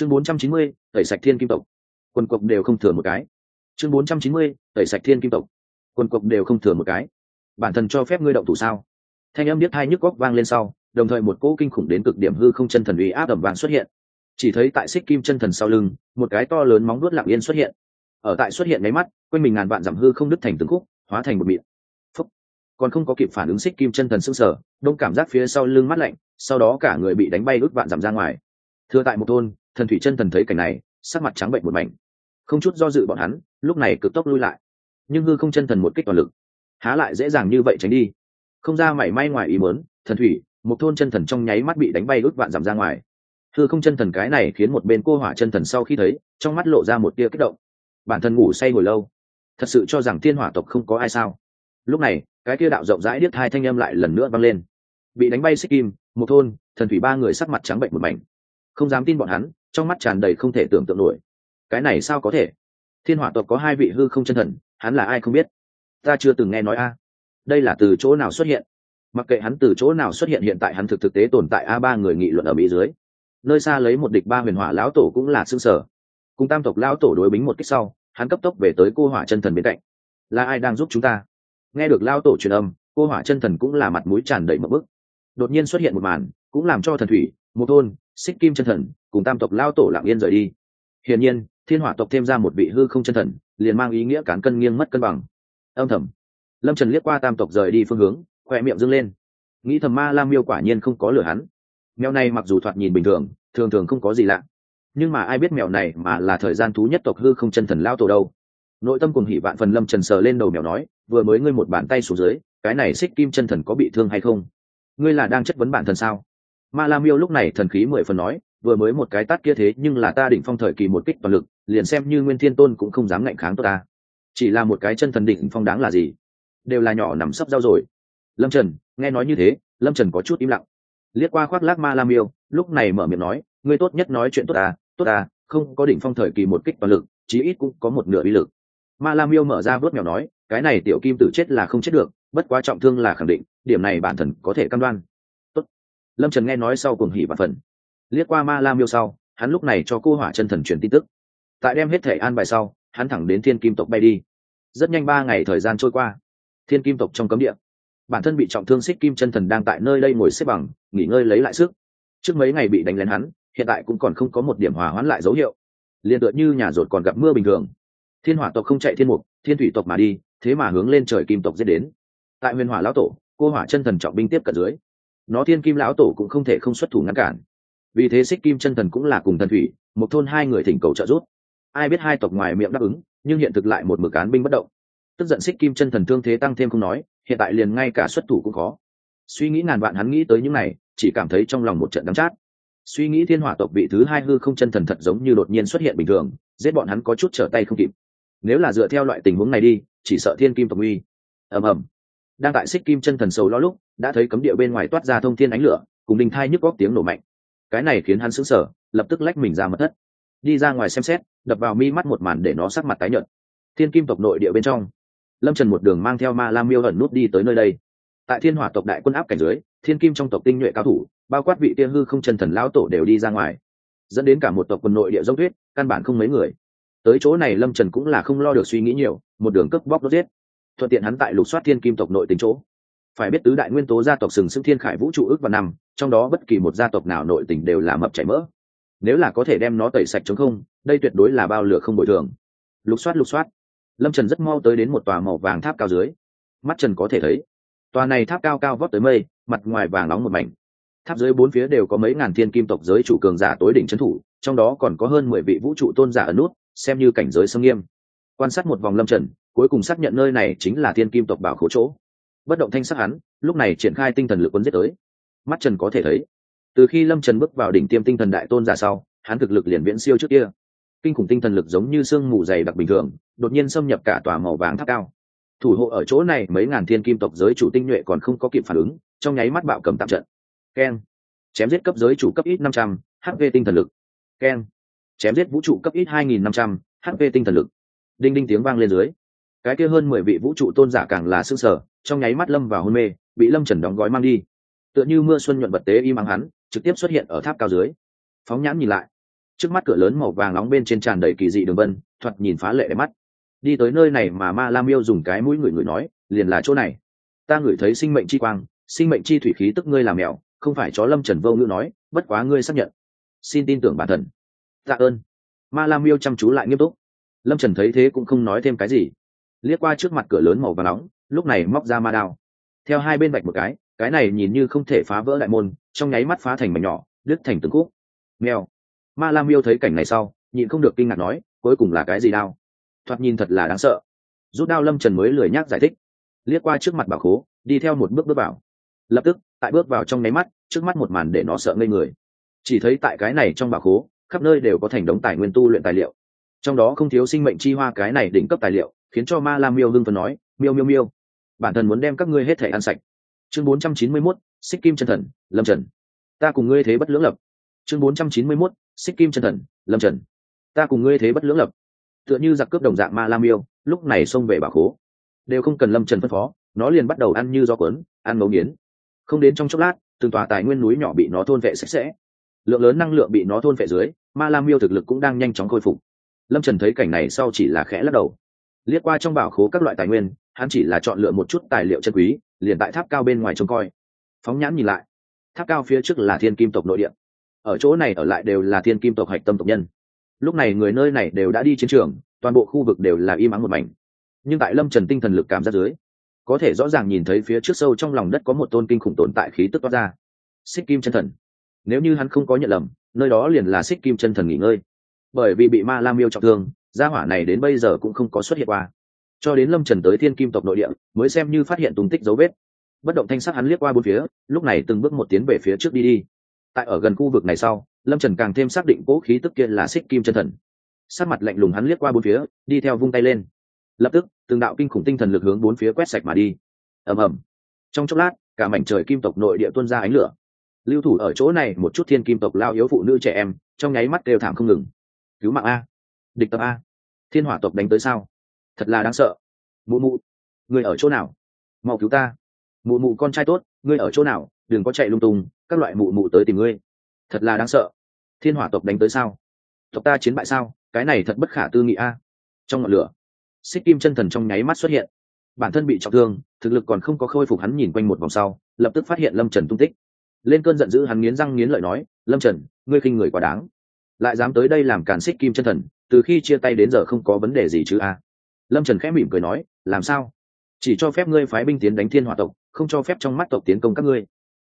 chương bốn trăm chín mươi, tẩy sạch thiên kim tộc. Quần cộc đều không thừa một cái. Chương bốn trăm chín mươi, tẩy sạch thiên kim tộc. Quần cộc đều không thừa một cái. Bản thân cho phép ngươi động thủ sao? Thanh âm biết hai nhức góc vang lên sau, đồng thời một cỗ kinh khủng đến cực điểm hư không chân thần uy áp ẩm vàng xuất hiện. Chỉ thấy tại xích kim chân thần sau lưng, một cái to lớn móng đuốt lặng yên xuất hiện. Ở tại xuất hiện máy mắt, quanh mình ngàn vạn giảm hư không đứt thành từng khúc, hóa thành một miệng. Phúc. Còn không có kịp phản ứng xích kim chân thần s ư sở đông cảm giác phía sau lưng mắt lạnh, sau đó cả người bị đánh bay ước vạn giảm ra ngoài. Thừa tại một thôn thần thủy chân thần thấy cảnh này, sắc mặt trắng bệnh một mảnh. Không chút do dự bọn hắn, lúc này cực tốc lui lại. Nhưng hư không chân thần một kích toàn lực, há lại dễ dàng như vậy tránh đi. Không ra mảy may ngoài ý mớn thần thủy, một thôn chân thần trong nháy mắt bị đánh bay ước vạn giảm ra ngoài. Hư không chân thần cái này khiến một bên cô hỏa chân thần sau khi thấy, trong mắt lộ ra một tia kích động. Bản thân ngủ say hồi lâu, thật sự cho rằng thiên hỏa tộc không có ai sao. Lúc này, cái tia đạo rộng rãi điếc hai thanh âm lại lần nữa vang lên. Bị đánh bay xích kim, một thôn, thần thủy ba người sắc mặt trắng bệnh một mảnh không dám tin bọn hắn, trong mắt tràn đầy không thể tưởng tượng nổi. Cái này sao có thể? Thiên hỏa tộc có hai vị hư không chân thần, hắn là ai không biết? Ta chưa từng nghe nói a. Đây là từ chỗ nào xuất hiện? Mặc kệ hắn từ chỗ nào xuất hiện hiện tại hắn thực thực tế tồn tại a ba người nghị luận ở mỹ dưới. Nơi xa lấy một địch ba huyền hỏa lão tổ cũng là xương sở. Cùng tam tộc lão tổ đối bính một cách sau, hắn cấp tốc về tới cô hỏa chân thần bên cạnh. Là ai đang giúp chúng ta? Nghe được lão tổ truyền âm, cô hỏa chân thần cũng là mặt mũi tràn đầy một bức. Đột nhiên xuất hiện một màn, cũng làm cho thần thủy, một thôn xích kim chân thần, cùng tam tộc lao tổ lặng yên rời đi. Hiển nhiên, thiên hỏa tộc thêm ra một vị hư không chân thần, liền mang ý nghĩa cán cân nghiêng mất cân bằng. Âm thầm. Lâm trần liếc qua tam tộc rời đi phương hướng, khoe miệng dâng lên. Nghĩ thầm ma lam miêu quả nhiên không có lửa hắn. Mèo này mặc dù thoạt nhìn bình thường thường thường không có gì lạ. Nhưng mà ai biết mèo này mà là thời gian thú nhất tộc hư không chân thần lao tổ đâu. Nội tâm cùng hỉ vạn phần lâm trần sờ lên đầu mèo nói, vừa mới ngươi một bàn tay xuống dưới, cái này xích kim chân thần có bị thương hay không? Ngươi là đang chất vấn bản thân sao? Ma la miêu lúc này thần khí mười phần nói vừa mới một cái tát kia thế nhưng là ta đỉnh phong thời kỳ một kích toàn lực liền xem như nguyên thiên tôn cũng không dám ngạnh kháng tôi ta. Chỉ là một cái chân thần đỉnh phong đáng là gì? Đều là nhỏ nằm sấp rau rồi. Lâm trần nghe nói như thế lâm trần có chút im lặng. Liếc qua khoác lác ma lam Miêu, lúc này mở miệng nói ngươi tốt nhất nói chuyện tốt à tốt à không có đỉnh phong thời kỳ một kích toàn lực chí ít cũng có một nửa uy lực. Ma lam Miêu mở ra vớt mèo nói cái này tiểu kim tử chết là không chết được bất quá trọng thương là khẳng định điểm này bản thần có thể cam đoan lâm trần nghe nói sau cuồng hỉ và phần. Liếc qua ma lam Miêu sau, hắn lúc này cho cô hỏa chân thần truyền tin tức. Tại đem hết thể an bài sau, hắn thẳng đến thiên kim tộc bay đi. Rất nhanh ba ngày thời gian trôi qua. Thiên kim tộc trong cấm địa. Bản thân bị trọng thương xích kim chân thần đang tại nơi đây ngồi xếp bằng, nghỉ ngơi lấy lại sức. Trước mấy ngày bị đánh lén hắn, hiện tại cũng còn không có một điểm hòa hoãn lại dấu hiệu. Liền tựa như nhà rột còn gặp mưa bình thường. Thiên hỏa tộc không chạy thiên mục, thiên thủy tộc mà đi, thế mà hướng lên trời kim tộc giết đến. Tại huyền hỏa lão tổ, cô hỏa chân thần trọng binh tiếp cận dưới nó thiên kim lão tổ cũng không thể không xuất thủ ngăn cản. Vì thế xích kim chân thần cũng là cùng thần thủy, một thôn hai người thỉnh cầu trợ giúp. Ai biết hai tộc ngoài miệng đáp ứng, nhưng hiện thực lại một mực án binh bất động. Tức giận xích kim chân thần thương thế tăng thêm không nói, hiện tại liền ngay cả xuất thủ cũng khó. Suy nghĩ ngàn vạn hắn nghĩ tới những này, chỉ cảm thấy trong lòng một trận đắng chát. Suy nghĩ thiên hỏa tộc vị thứ hai hư không chân thần thật giống như đột nhiên xuất hiện bình thường, giết bọn hắn có chút trở tay không kịp. Nếu là dựa theo loại tình huống này đi, chỉ sợ thiên kim tộc uy. Ầm ầm đang tại xích kim chân thần sầu lo lúc, đã thấy cấm địa bên ngoài toát ra thông thiên ánh lửa, cùng đình thai nhức góc tiếng nổ mạnh. Cái này khiến hắn sững sờ, lập tức lách mình ra mật thất. Đi ra ngoài xem xét, đập vào mi mắt một màn để nó sắc mặt tái nhợt. Thiên kim tộc nội địa bên trong, lâm trần một đường mang theo ma lam miêu ẩn nút đi tới nơi đây. Tại thiên hỏa tộc đại quân áp cảnh dưới, thiên kim trong tộc tinh nhuệ cao thủ, bao quát vị tiên hư không chân thần lão tổ đều đi ra ngoài. Dẫn đến cả một tộc quân nội địa dốc tuyết căn bản không mấy người. Tới chỗ này lâm trần cũng là không lo được suy nghĩ nhiều, một đường cướp bóc đốt giết thuận tiện hắn tại lục soát thiên kim tộc nội tính chỗ. Phải biết tứ đại nguyên tố gia tộc sừng sững thiên khải vũ trụ ước và năm, trong đó bất kỳ một gia tộc nào nội tình đều là mập chảy mỡ. Nếu là có thể đem nó tẩy sạch chống không, đây tuyệt đối là bao lửa không bồi thường. Lục soát lục soát. Lâm trần rất mau tới đến một tòa màu vàng tháp cao dưới. Mắt trần có thể thấy, tòa này tháp cao cao vót tới mây, mặt ngoài vàng nóng một mảnh. Tháp dưới bốn phía đều có mấy ngàn thiên kim tộc giới chủ cường giả tối đỉnh trấn thủ, trong đó còn có hơn mười vị vũ trụ tôn giả ở nút, xem như cảnh giới sông nghiêm. Quan sát một vòng lâm trần cuối cùng xác nhận nơi này chính là thiên kim tộc bảo khổ chỗ. Bất động thanh sắc hắn, lúc này triển khai tinh thần lực quân giết tới. Mắt trần có thể thấy, từ khi lâm trần bước vào đỉnh tiêm tinh thần đại tôn giả sau, hắn thực lực liền viễn siêu trước kia. Kinh khủng tinh thần lực giống như sương mù dày đặc bình thường, đột nhiên xâm nhập cả tòa màu vàng tháp cao. Thủ hộ ở chỗ này mấy ngàn thiên kim tộc giới chủ tinh nhuệ còn không có kịp phản ứng, trong nháy mắt bạo cầm tạm trận. Keng. Chém giết cấp giới chủ cấp ít năm trăm HV tinh thần lực. Keng. Chém giết vũ trụ cấp ít hai nghìn năm trăm HV tinh thần lực. Đinh đinh tiếng vang lên dưới cái kia hơn mười vị vũ trụ tôn giả càng là s ư ơ n g sở trong nháy mắt lâm vào hôn mê, bị lâm trần đóng gói mang đi. Tựa như mưa xuân nhuận vật tế y mang hắn, trực tiếp xuất hiện ở tháp cao dưới. Phóng nhãn nhìn lại, trước mắt cửa lớn màu vàng nóng bên trên tràn đầy kỳ dị đường vân, thoạt nhìn phá lệ đẹp mắt. Đi tới nơi này mà ma lam yêu dùng cái mũi người người nói, liền là chỗ này. Ta ngửi thấy sinh mệnh chi quang, sinh mệnh chi thủy khí tức ngươi làm mèo, không phải chó lâm trần vô ngữ nói, bất quá ngươi xác nhận. Xin tin tưởng bản thần. tạ ơn. Ma lam yêu chăm chú lại nghiêm túc. Lâm trần thấy thế cũng không nói thêm cái gì liếc qua trước mặt cửa lớn màu và nóng, lúc này móc ra ma đao. Theo hai bên vạch một cái cái này nhìn như không thể phá vỡ đại môn, trong nháy mắt phá thành mảnh nhỏ, đứt thành từng khúc. Mèo. Ma lam yêu thấy cảnh này sau, nhịn không được kinh ngạc nói, cuối cùng là cái gì đao? Thoạt nhìn thật là đáng sợ. Rút đao lâm trần mới lười nhác giải thích. Liếc qua trước mặt bảo khố, đi theo một bước bước vào. Lập tức, tại bước vào trong nháy mắt, trước mắt một màn để nó sợ ngây người. Chỉ thấy tại cái này trong bảo khố, khắp nơi đều có thành đống tài nguyên tu luyện tài liệu. Trong đó không thiếu sinh mệnh chi hoa cái này đỉnh cấp tài liệu khiến cho ma lam miêu hưng phần nói miêu miêu miêu bản thân muốn đem các ngươi hết thể ăn sạch. Chương 491, xích kim chân thần lâm trần. Ta cùng ngươi thế bất lưỡng lập. Chương 491, xích kim chân thần lâm trần. Ta cùng ngươi thế bất lưỡng lập. Tựa như giặc cướp đồng dạng ma lam miêu lúc này xông về bảo khố. Đều không cần lâm trần phân phó nó liền bắt đầu ăn như do quấn ăn ngấu nghiến. Không đến trong chốc lát từng tòa tài nguyên núi nhỏ bị nó thôn vệ sạch sẽ. Lượng lớn năng lượng bị nó thôn vệ dưới ma lam miêu thực lực cũng đang nhanh chóng khôi phục. Lâm trần thấy cảnh này sau chỉ là khẽ lắc đầu liếc qua trong bảo khố các loại tài nguyên, hắn chỉ là chọn lựa một chút tài liệu chân quý, liền tại tháp cao bên ngoài trông coi. Phóng nhãn nhìn lại, tháp cao phía trước là thiên kim tộc nội địa. Ở chỗ này ở lại đều là thiên kim tộc hạch tâm tộc nhân. Lúc này người nơi này đều đã đi chiến trường, toàn bộ khu vực đều là im ắng một mảnh. Nhưng tại lâm trần tinh thần lực cảm giác dưới, có thể rõ ràng nhìn thấy phía trước sâu trong lòng đất có một tôn kinh khủng tồn tại khí tức toát ra. Xích kim chân thần. Nếu như hắn không có nhận lầm, nơi đó liền là xích kim chân thần nghỉ ngơi. Bởi vì bị ma lam yêu trọng thương gia hỏa này đến bây giờ cũng không có xuất hiện qua. Cho đến lâm trần tới thiên kim tộc nội địa, mới xem như phát hiện tung tích dấu vết. Bất động thanh sắc hắn liếc qua bốn phía, lúc này từng bước một tiến về phía trước đi đi. Tại ở gần khu vực này sau, lâm trần càng thêm xác định cố khí tức kia là xích kim chân thần. Sát mặt lạnh lùng hắn liếc qua bốn phía, đi theo vung tay lên. Lập tức, từng đạo kinh khủng tinh thần lực hướng bốn phía quét sạch mà đi. Ầm ầm. Trong chốc lát, cả mảnh trời kim tộc nội địa tuôn ra ánh lửa. Lưu thủ ở chỗ này, một chút thiên kim tộc lao yếu phụ nữ trẻ em, trong nháy mắt đều thảm không ngừng. Cứu mạng a địch tập a. Thiên hỏa tộc đánh tới sao? Thật là đáng sợ. Mụ mụ, người ở chỗ nào? Mau cứu ta. Mụ mụ con trai tốt, ngươi ở chỗ nào? Đừng có chạy lung tung, các loại mụ mụ tới tìm ngươi. Thật là đáng sợ. Thiên hỏa tộc đánh tới sao? Tộc ta chiến bại sao? Cái này thật bất khả tư nghị a. Trong ngọn lửa, xích kim chân thần trong nháy mắt xuất hiện. Bản thân bị trọng thương, thực lực còn không có khôi phục hắn nhìn quanh một vòng sau, lập tức phát hiện lâm trần tung tích. Lên cơn giận dữ hắn nghiến răng nghiến lợi nói, lâm trần, ngươi khinh người quá đáng lại dám tới đây làm càn xích kim chân thần, từ khi chia tay đến giờ không có vấn đề gì chứ a lâm trần khẽ mỉm cười nói, làm sao? Chỉ cho phép ngươi phái binh tiến đánh thiên hòa tộc, không cho phép trong mắt tộc tiến công các ngươi.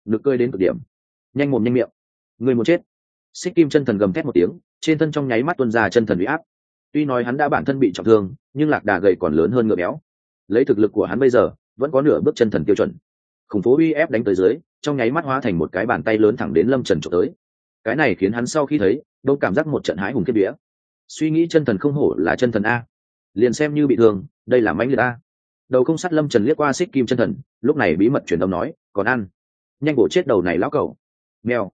Được cơi đến cực điểm. Nhanh mồm nhanh miệng. Người muốn chết? Xích kim chân thần gầm thét một tiếng, trên thân trong nháy mắt tuân ra chân thần bị áp. Tuy nói hắn đã bản thân bị trọng thương, nhưng lạc đà gầy còn lớn hơn ngựa béo. Lấy thực lực của hắn bây giờ, vẫn có nửa bước chân thần tiêu chuẩn. Khủng phố uy ép đánh tới dưới, trong nháy mắt hóa thành một cái bàn tay lớn thẳng đến lâm trần trộm tới cái này khiến hắn sau khi thấy, đâu cảm giác một trận hãi hùng kiếp vía suy nghĩ chân thần không hổ là chân thần a. Liền xem như bị thương, đây là mãnh liệt a. Đầu không sắt lâm trần liếc qua xích kim chân thần, lúc này bí mật truyền âm nói, còn ăn. Nhanh bổ chết đầu này lão cầu mèo.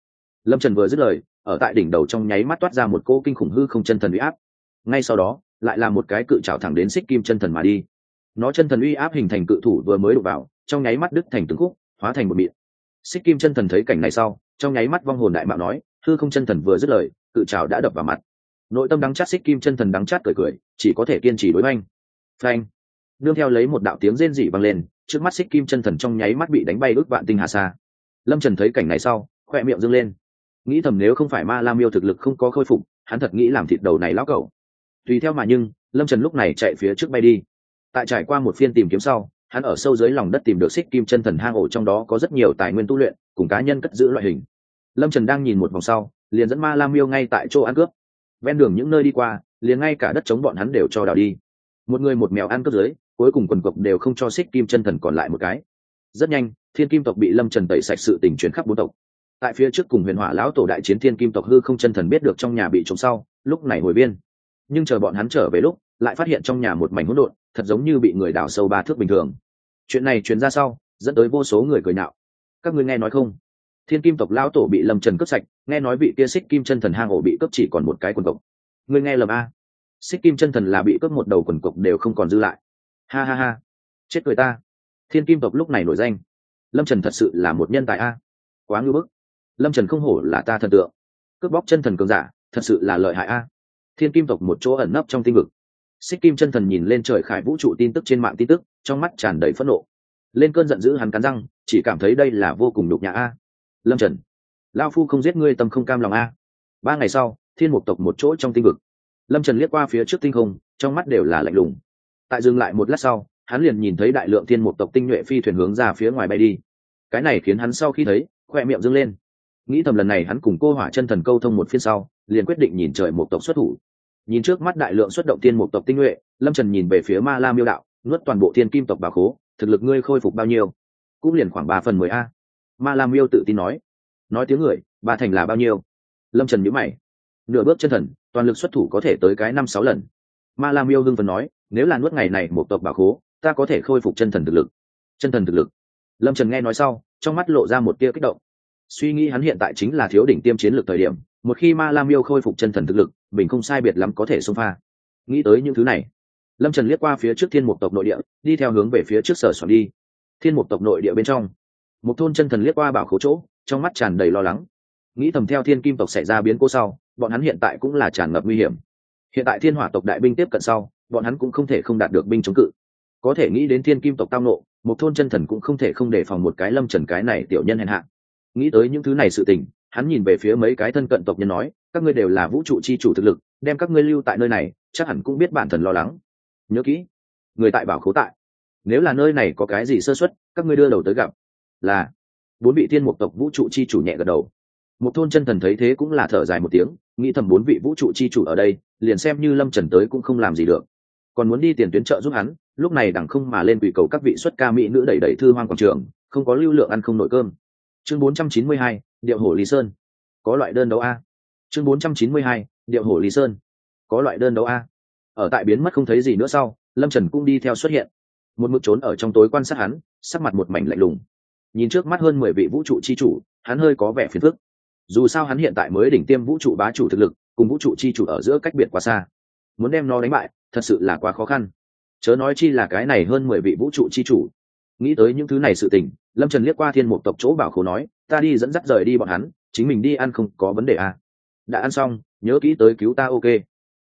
Lâm trần vừa dứt lời, ở tại đỉnh đầu trong nháy mắt toát ra một cô kinh khủng hư không chân thần uy áp. Ngay sau đó, lại là một cái cự trào thẳng đến xích kim chân thần mà đi. Nó chân thần uy áp hình thành cự thủ vừa mới đục vào, trong nháy mắt đứt thành từng khúc, hóa thành một miệng xích kim chân thần thấy cảnh này sau, trong nháy mắt vong hồn đại mạo nói hư không chân thần vừa dứt lời, cự trào đã đập vào mặt. Nội tâm đắng chát xích kim chân thần đắng chát cười cười, chỉ có thể kiên trì đối oanh phanh. Nương theo lấy một đạo tiếng rên rỉ vang lên, trước mắt xích kim chân thần trong nháy mắt bị đánh bay ước vạn tinh hà xa. Lâm trần thấy cảnh này sau khoe miệng dâng lên. Nghĩ thầm nếu không phải ma lam yêu thực lực không có khôi phục, hắn thật nghĩ làm thịt đầu này lão cẩu. Tùy theo mà nhưng, lâm trần lúc này chạy phía trước bay đi. Tại trải qua một phiên tìm kiếm sau, hắn ở sâu dưới lòng đất tìm được xích kim chân thần hang ổ trong đó có rất nhiều tài nguyên tu luyện, cùng cá nhân cất giữ loại hình lâm trần đang nhìn một vòng sau, liền dẫn ma lam yêu ngay tại chỗ ăn cướp. Ven đường những nơi đi qua, liền ngay cả đất chống bọn hắn đều cho đào đi. Một người một mèo ăn cướp dưới, cuối cùng quần cộc đều không cho xích kim chân thần còn lại một cái. Rất nhanh, thiên kim tộc bị lâm trần tẩy sạch sự tình chuyển khắp bốn tộc. Tại phía trước cùng huyền hỏa lão tổ đại chiến thiên kim tộc hư không chân thần biết được trong nhà bị trộm sau, lúc này hồi viên nhưng chờ bọn hắn trở về lúc, lại phát hiện trong nhà một mảnh hỗn độn, thật giống như bị người đào sâu ba thước bình thường. Chuyện này truyền ra sau, dẫn tới vô số người cười nạo. Các ngươi nghe nói không? Thiên kim tộc lão tổ bị lâm trần cướp sạch, nghe nói bị kia xích kim chân thần hang ổ bị cướp chỉ còn một cái quần cộc. Ngươi nghe lầm a. Xích kim chân thần là bị cướp một đầu quần cộc đều không còn dư lại. Ha ha ha. Chết cười ta. Thiên kim tộc lúc này nổi danh. Lâm trần thật sự là một nhân tài a. Quá ngưỡng bức. Lâm trần không hổ là ta thần tượng. Cướp bóc chân thần cường giả, thật sự là lợi hại a. Thiên kim tộc một chỗ ẩn nấp trong tinh vực. Xích kim chân thần nhìn lên trời khải vũ trụ tin tức trên mạng tin tức, trong mắt tràn đầy phẫn nộ. Lên cơn giận dữ hắn cắn răng, chỉ cảm thấy đây là vô cùng nhục nhã a lâm trần lao phu không giết ngươi tâm không cam lòng a ba ngày sau thiên mục tộc một chỗ trong tinh vực lâm trần liếc qua phía trước tinh không trong mắt đều là lạnh lùng tại dừng lại một lát sau hắn liền nhìn thấy đại lượng thiên mục tộc tinh nhuệ phi thuyền hướng ra phía ngoài bay đi cái này khiến hắn sau khi thấy khoe miệng dâng lên nghĩ thầm lần này hắn cùng cô hỏa chân thần câu thông một phiên sau liền quyết định nhìn trời Mục tộc xuất thủ nhìn trước mắt đại lượng xuất động tiên Mục tộc tinh nhuệ lâm trần nhìn về phía ma la miêu đạo nuốt toàn bộ thiên kim tộc bà khố thực lực ngươi khôi phục bao nhiêu cũng liền khoảng ba phần mười a ma la miêu tự tin nói. Nói tiếng người ba thành là bao nhiêu? Lâm trần nhữ mày. Nửa bước chân thần, toàn lực xuất thủ có thể tới cái năm sáu lần. Ma la miêu hưng phần nói, nếu là nuốt ngày này một tộc bà khố, ta có thể khôi phục chân thần thực lực. Chân thần thực lực. Lâm trần nghe nói sau, trong mắt lộ ra một tia kích động. Suy nghĩ hắn hiện tại chính là thiếu đỉnh tiêm chiến lược thời điểm, một khi ma lam Miêu khôi phục chân thần thực lực, mình không sai biệt lắm có thể xông pha. Nghĩ tới những thứ này, lâm trần liếc qua phía trước thiên mục tộc nội địa, đi theo hướng về phía trước sở soạn đi. Thiên mục tộc nội địa bên trong một thôn chân thần liếc qua bảo khố chỗ, trong mắt tràn đầy lo lắng. Nghĩ thầm theo thiên kim tộc xảy ra biến cố sau, bọn hắn hiện tại cũng là tràn ngập nguy hiểm. Hiện tại thiên hỏa tộc đại binh tiếp cận sau, bọn hắn cũng không thể không đạt được binh chống cự. Có thể nghĩ đến thiên kim tộc tao nộ, một thôn chân thần cũng không thể không đề phòng một cái lâm trần cái này tiểu nhân hèn hạ. Nghĩ tới những thứ này sự tình, hắn nhìn về phía mấy cái thân cận tộc nhân nói, các ngươi đều là vũ trụ chi chủ thực lực, đem các ngươi lưu tại nơi này, chắc hẳn cũng biết bản thần lo lắng. Nhớ kỹ, người tại bảo khấu tại. Nếu là nơi này có cái gì sơ xuất các ngươi đưa đầu tới gặp là bốn vị thiên mục tộc vũ trụ chi chủ nhẹ gật đầu. Một thôn chân thần thấy thế cũng là thở dài một tiếng nghĩ thầm bốn vị vũ trụ chi chủ ở đây liền xem như lâm trần tới cũng không làm gì được. Còn muốn đi tiền tuyến trợ giúp hắn lúc này đẳng không mà lên quỷ cầu các vị xuất ca mỹ nữ đẩy đẩy thư hoang quảng trường không có lưu lượng ăn không nội cơm. Chương 492, điệu hổ lý sơn. Có loại đơn đấu a. Chương 492, điệu hổ lý sơn. Có loại đơn đấu a. Ở tại biến mất không thấy gì nữa sau lâm trần cũng đi theo xuất hiện. Một mực trốn ở trong tối quan sát hắn sắc mặt một mảnh lạnh lùng nhìn trước mắt hơn mười vị vũ trụ chi chủ, hắn hơi có vẻ phiền phức. Dù sao hắn hiện tại mới đỉnh tiêm vũ trụ bá chủ thực lực, cùng vũ trụ chi chủ ở giữa cách biệt quá xa. Muốn đem nó đánh bại, thật sự là quá khó khăn. Chớ nói chi là cái này hơn mười vị vũ trụ chi chủ. Nghĩ tới những thứ này sự tình, lâm trần liếc qua thiên mục tộc chỗ bảo khố nói, ta đi dẫn dắt rời đi bọn hắn, chính mình đi ăn không có vấn đề à. đã ăn xong, nhớ kỹ tới cứu ta ok.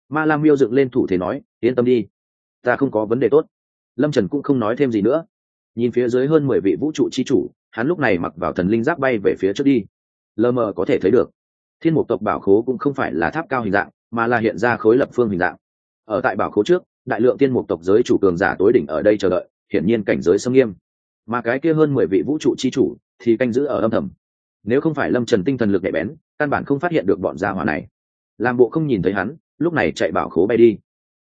Ma lam miêu dựng lên thủ thế nói, yên tâm đi, ta không có vấn đề tốt. Lâm trần cũng không nói thêm gì nữa nhìn phía dưới hơn mười vị vũ trụ chi chủ, hắn lúc này mặc vào thần linh giáp bay về phía trước đi. Lờ mờ có thể thấy được, thiên mục tộc bảo khố cũng không phải là tháp cao hình dạng, mà là hiện ra khối lập phương hình dạng. Ở tại bảo khố trước, đại lượng tiên mục tộc giới chủ cường giả tối đỉnh ở đây chờ đợi, hiển nhiên cảnh giới sâm nghiêm. Mà cái kia hơn mười vị vũ trụ chi chủ thì canh giữ ở âm thầm. Nếu không phải lâm trần tinh thần lực nhạy bén, căn bản không phát hiện được bọn gia hỏa này. Làm bộ không nhìn thấy hắn, lúc này chạy bảo khố bay đi.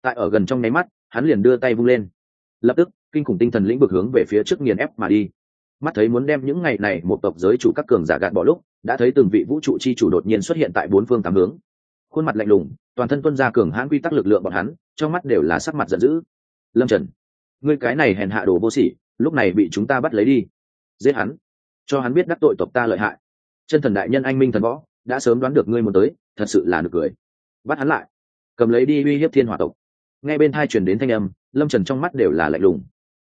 Tại ở gần trong nháy mắt, hắn liền đưa tay vung lên lập tức, kinh khủng tinh thần lĩnh vực hướng về phía trước nghiền ép mà đi. Mắt thấy muốn đem những ngày này một tộc giới chủ các cường giả gạt bỏ lúc, đã thấy từng vị vũ trụ chi chủ đột nhiên xuất hiện tại bốn phương tám hướng. Khuôn mặt lạnh lùng, toàn thân tuân ra cường hãn quy tắc lực lượng bọn hắn, trong mắt đều là sắc mặt giận dữ. Lâm trần, ngươi cái này hèn hạ đồ vô sỉ, lúc này bị chúng ta bắt lấy đi. Giết hắn. Cho hắn biết đắc tội tộc ta lợi hại. Chân thần đại nhân anh minh thần võ, đã sớm đoán được ngươi muốn tới, thật sự là nực cười. Bắt hắn lại. Cầm lấy đi uy hiếp thiên hỏa tộc. Ngay bên thai truyền đến thanh âm lâm trần trong mắt đều là lạnh lùng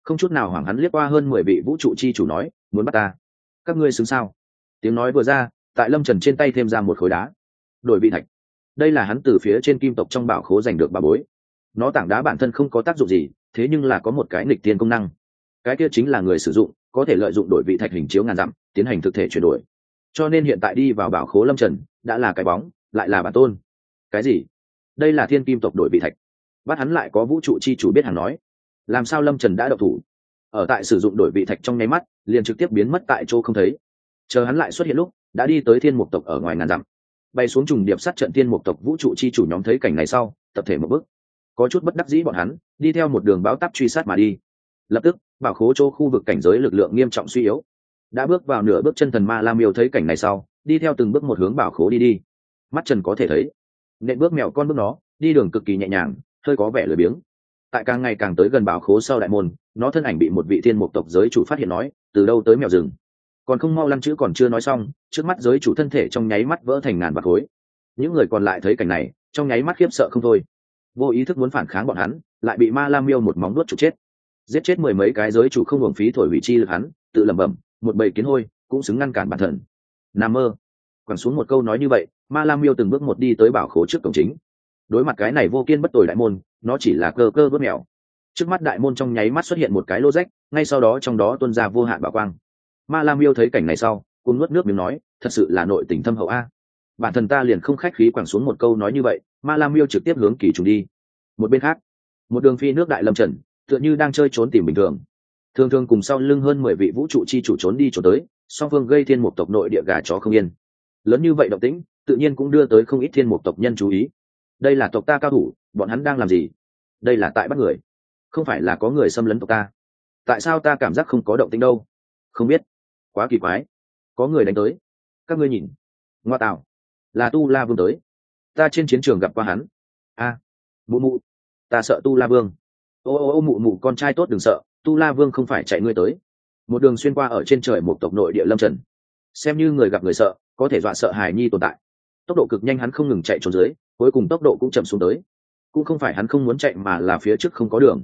không chút nào hoảng hắn liếc qua hơn mười vị vũ trụ chi chủ nói muốn bắt ta các ngươi xứng sao tiếng nói vừa ra tại lâm trần trên tay thêm ra một khối đá đổi vị thạch đây là hắn từ phía trên kim tộc trong bảo khố giành được bà bối nó tảng đá bản thân không có tác dụng gì thế nhưng là có một cái nghịch tiên công năng cái kia chính là người sử dụng có thể lợi dụng đổi vị thạch hình chiếu ngàn dặm tiến hành thực thể chuyển đổi cho nên hiện tại đi vào bảo khố lâm trần đã là cái bóng lại là bản tôn cái gì đây là thiên kim tộc đổi vị thạch bắt hắn lại có vũ trụ chi chủ biết hắn nói. Làm sao lâm trần đã độc thủ? Ở tại sử dụng đổi vị thạch trong nháy mắt, liền trực tiếp biến mất tại chỗ không thấy. Chờ hắn lại xuất hiện lúc, đã đi tới thiên mục tộc ở ngoài ngàn dặm. Bay xuống trùng điệp sát trận thiên mục tộc vũ trụ chi chủ nhóm thấy cảnh này sau, tập thể một bước. Có chút bất đắc dĩ bọn hắn, đi theo một đường báo tắp truy sát mà đi. Lập tức, bảo khố chỗ khu vực cảnh giới lực lượng nghiêm trọng suy yếu. Đã bước vào nửa bước chân thần ma lam yêu thấy cảnh này sau, đi theo từng bước một hướng bảo khố đi đi. Mắt trần có thể thấy, nện bước mèo con bước nó, đi đường cực kỳ nhẹ nhàng hơi có vẻ lười biếng. Tại càng ngày càng tới gần bảo khố sau đại môn, nó thân ảnh bị một vị thiên mục tộc giới chủ phát hiện nói, từ đâu tới mèo rừng? Còn không mau lăn chữ còn chưa nói xong, trước mắt giới chủ thân thể trong nháy mắt vỡ thành ngàn bạc khối. Những người còn lại thấy cảnh này, trong nháy mắt khiếp sợ không thôi. Vô ý thức muốn phản kháng bọn hắn, lại bị ma lam miêu một móng nuốt trục chết. Giết chết mười mấy cái giới chủ không hưởng phí thổi hủy chi lực hắn, tự lẩm bẩm, một bầy kiến hôi, cũng xứng ngăn cản bản thân. Nam mơ. Quẳng xuống một câu nói như vậy, ma lam miêu từng bước một đi tới bảo khố trước cổng chính đối mặt cái này vô kiên bất tồi đại môn, nó chỉ là cơ cơ vớt mèo. Trước mắt đại môn trong nháy mắt xuất hiện một cái lô rách ngay sau đó trong đó tuân ra vô hạn bảo quang. Ma lam yêu thấy cảnh này sau, cũng nuốt nước miếng nói, thật sự là nội tình thâm hậu a. Bản thân ta liền không khách khí quẳng xuống một câu nói như vậy, ma lam yêu trực tiếp hướng kỳ trùng đi. Một bên khác, một đường phi nước đại lâm trần, tựa như đang chơi trốn tìm bình thường. Thường thường cùng sau lưng hơn mười vị vũ trụ chi chủ trốn đi trốn tới, song phương gây thiên một tộc nội địa gà chó không yên. Lớn như vậy động tĩnh, tự nhiên cũng đưa tới không ít thiên một tộc nhân chú ý đây là tộc ta cao thủ, bọn hắn đang làm gì? Đây là tại bắt người. Không phải là có người xâm lấn tộc ta. Tại sao ta cảm giác không có động tĩnh đâu? Không biết. Quá kỳ quái. Có người đánh tới. Các ngươi nhìn. Ngoa tạo. Là tu la vương tới. Ta trên chiến trường gặp qua hắn. A. Mụ mụ. Ta sợ tu la vương. Ô ô ô, mụ mụ, con trai tốt đừng sợ. Tu la vương không phải chạy ngươi tới. Một đường xuyên qua ở trên trời một tộc nội địa lâm trần. Xem như người gặp người sợ, có thể dọa sợ hài nhi tồn tại. Tốc độ cực nhanh hắn không ngừng chạy trốn dưới cuối cùng tốc độ cũng chậm xuống tới. Cũng không phải hắn không muốn chạy mà là phía trước không có đường.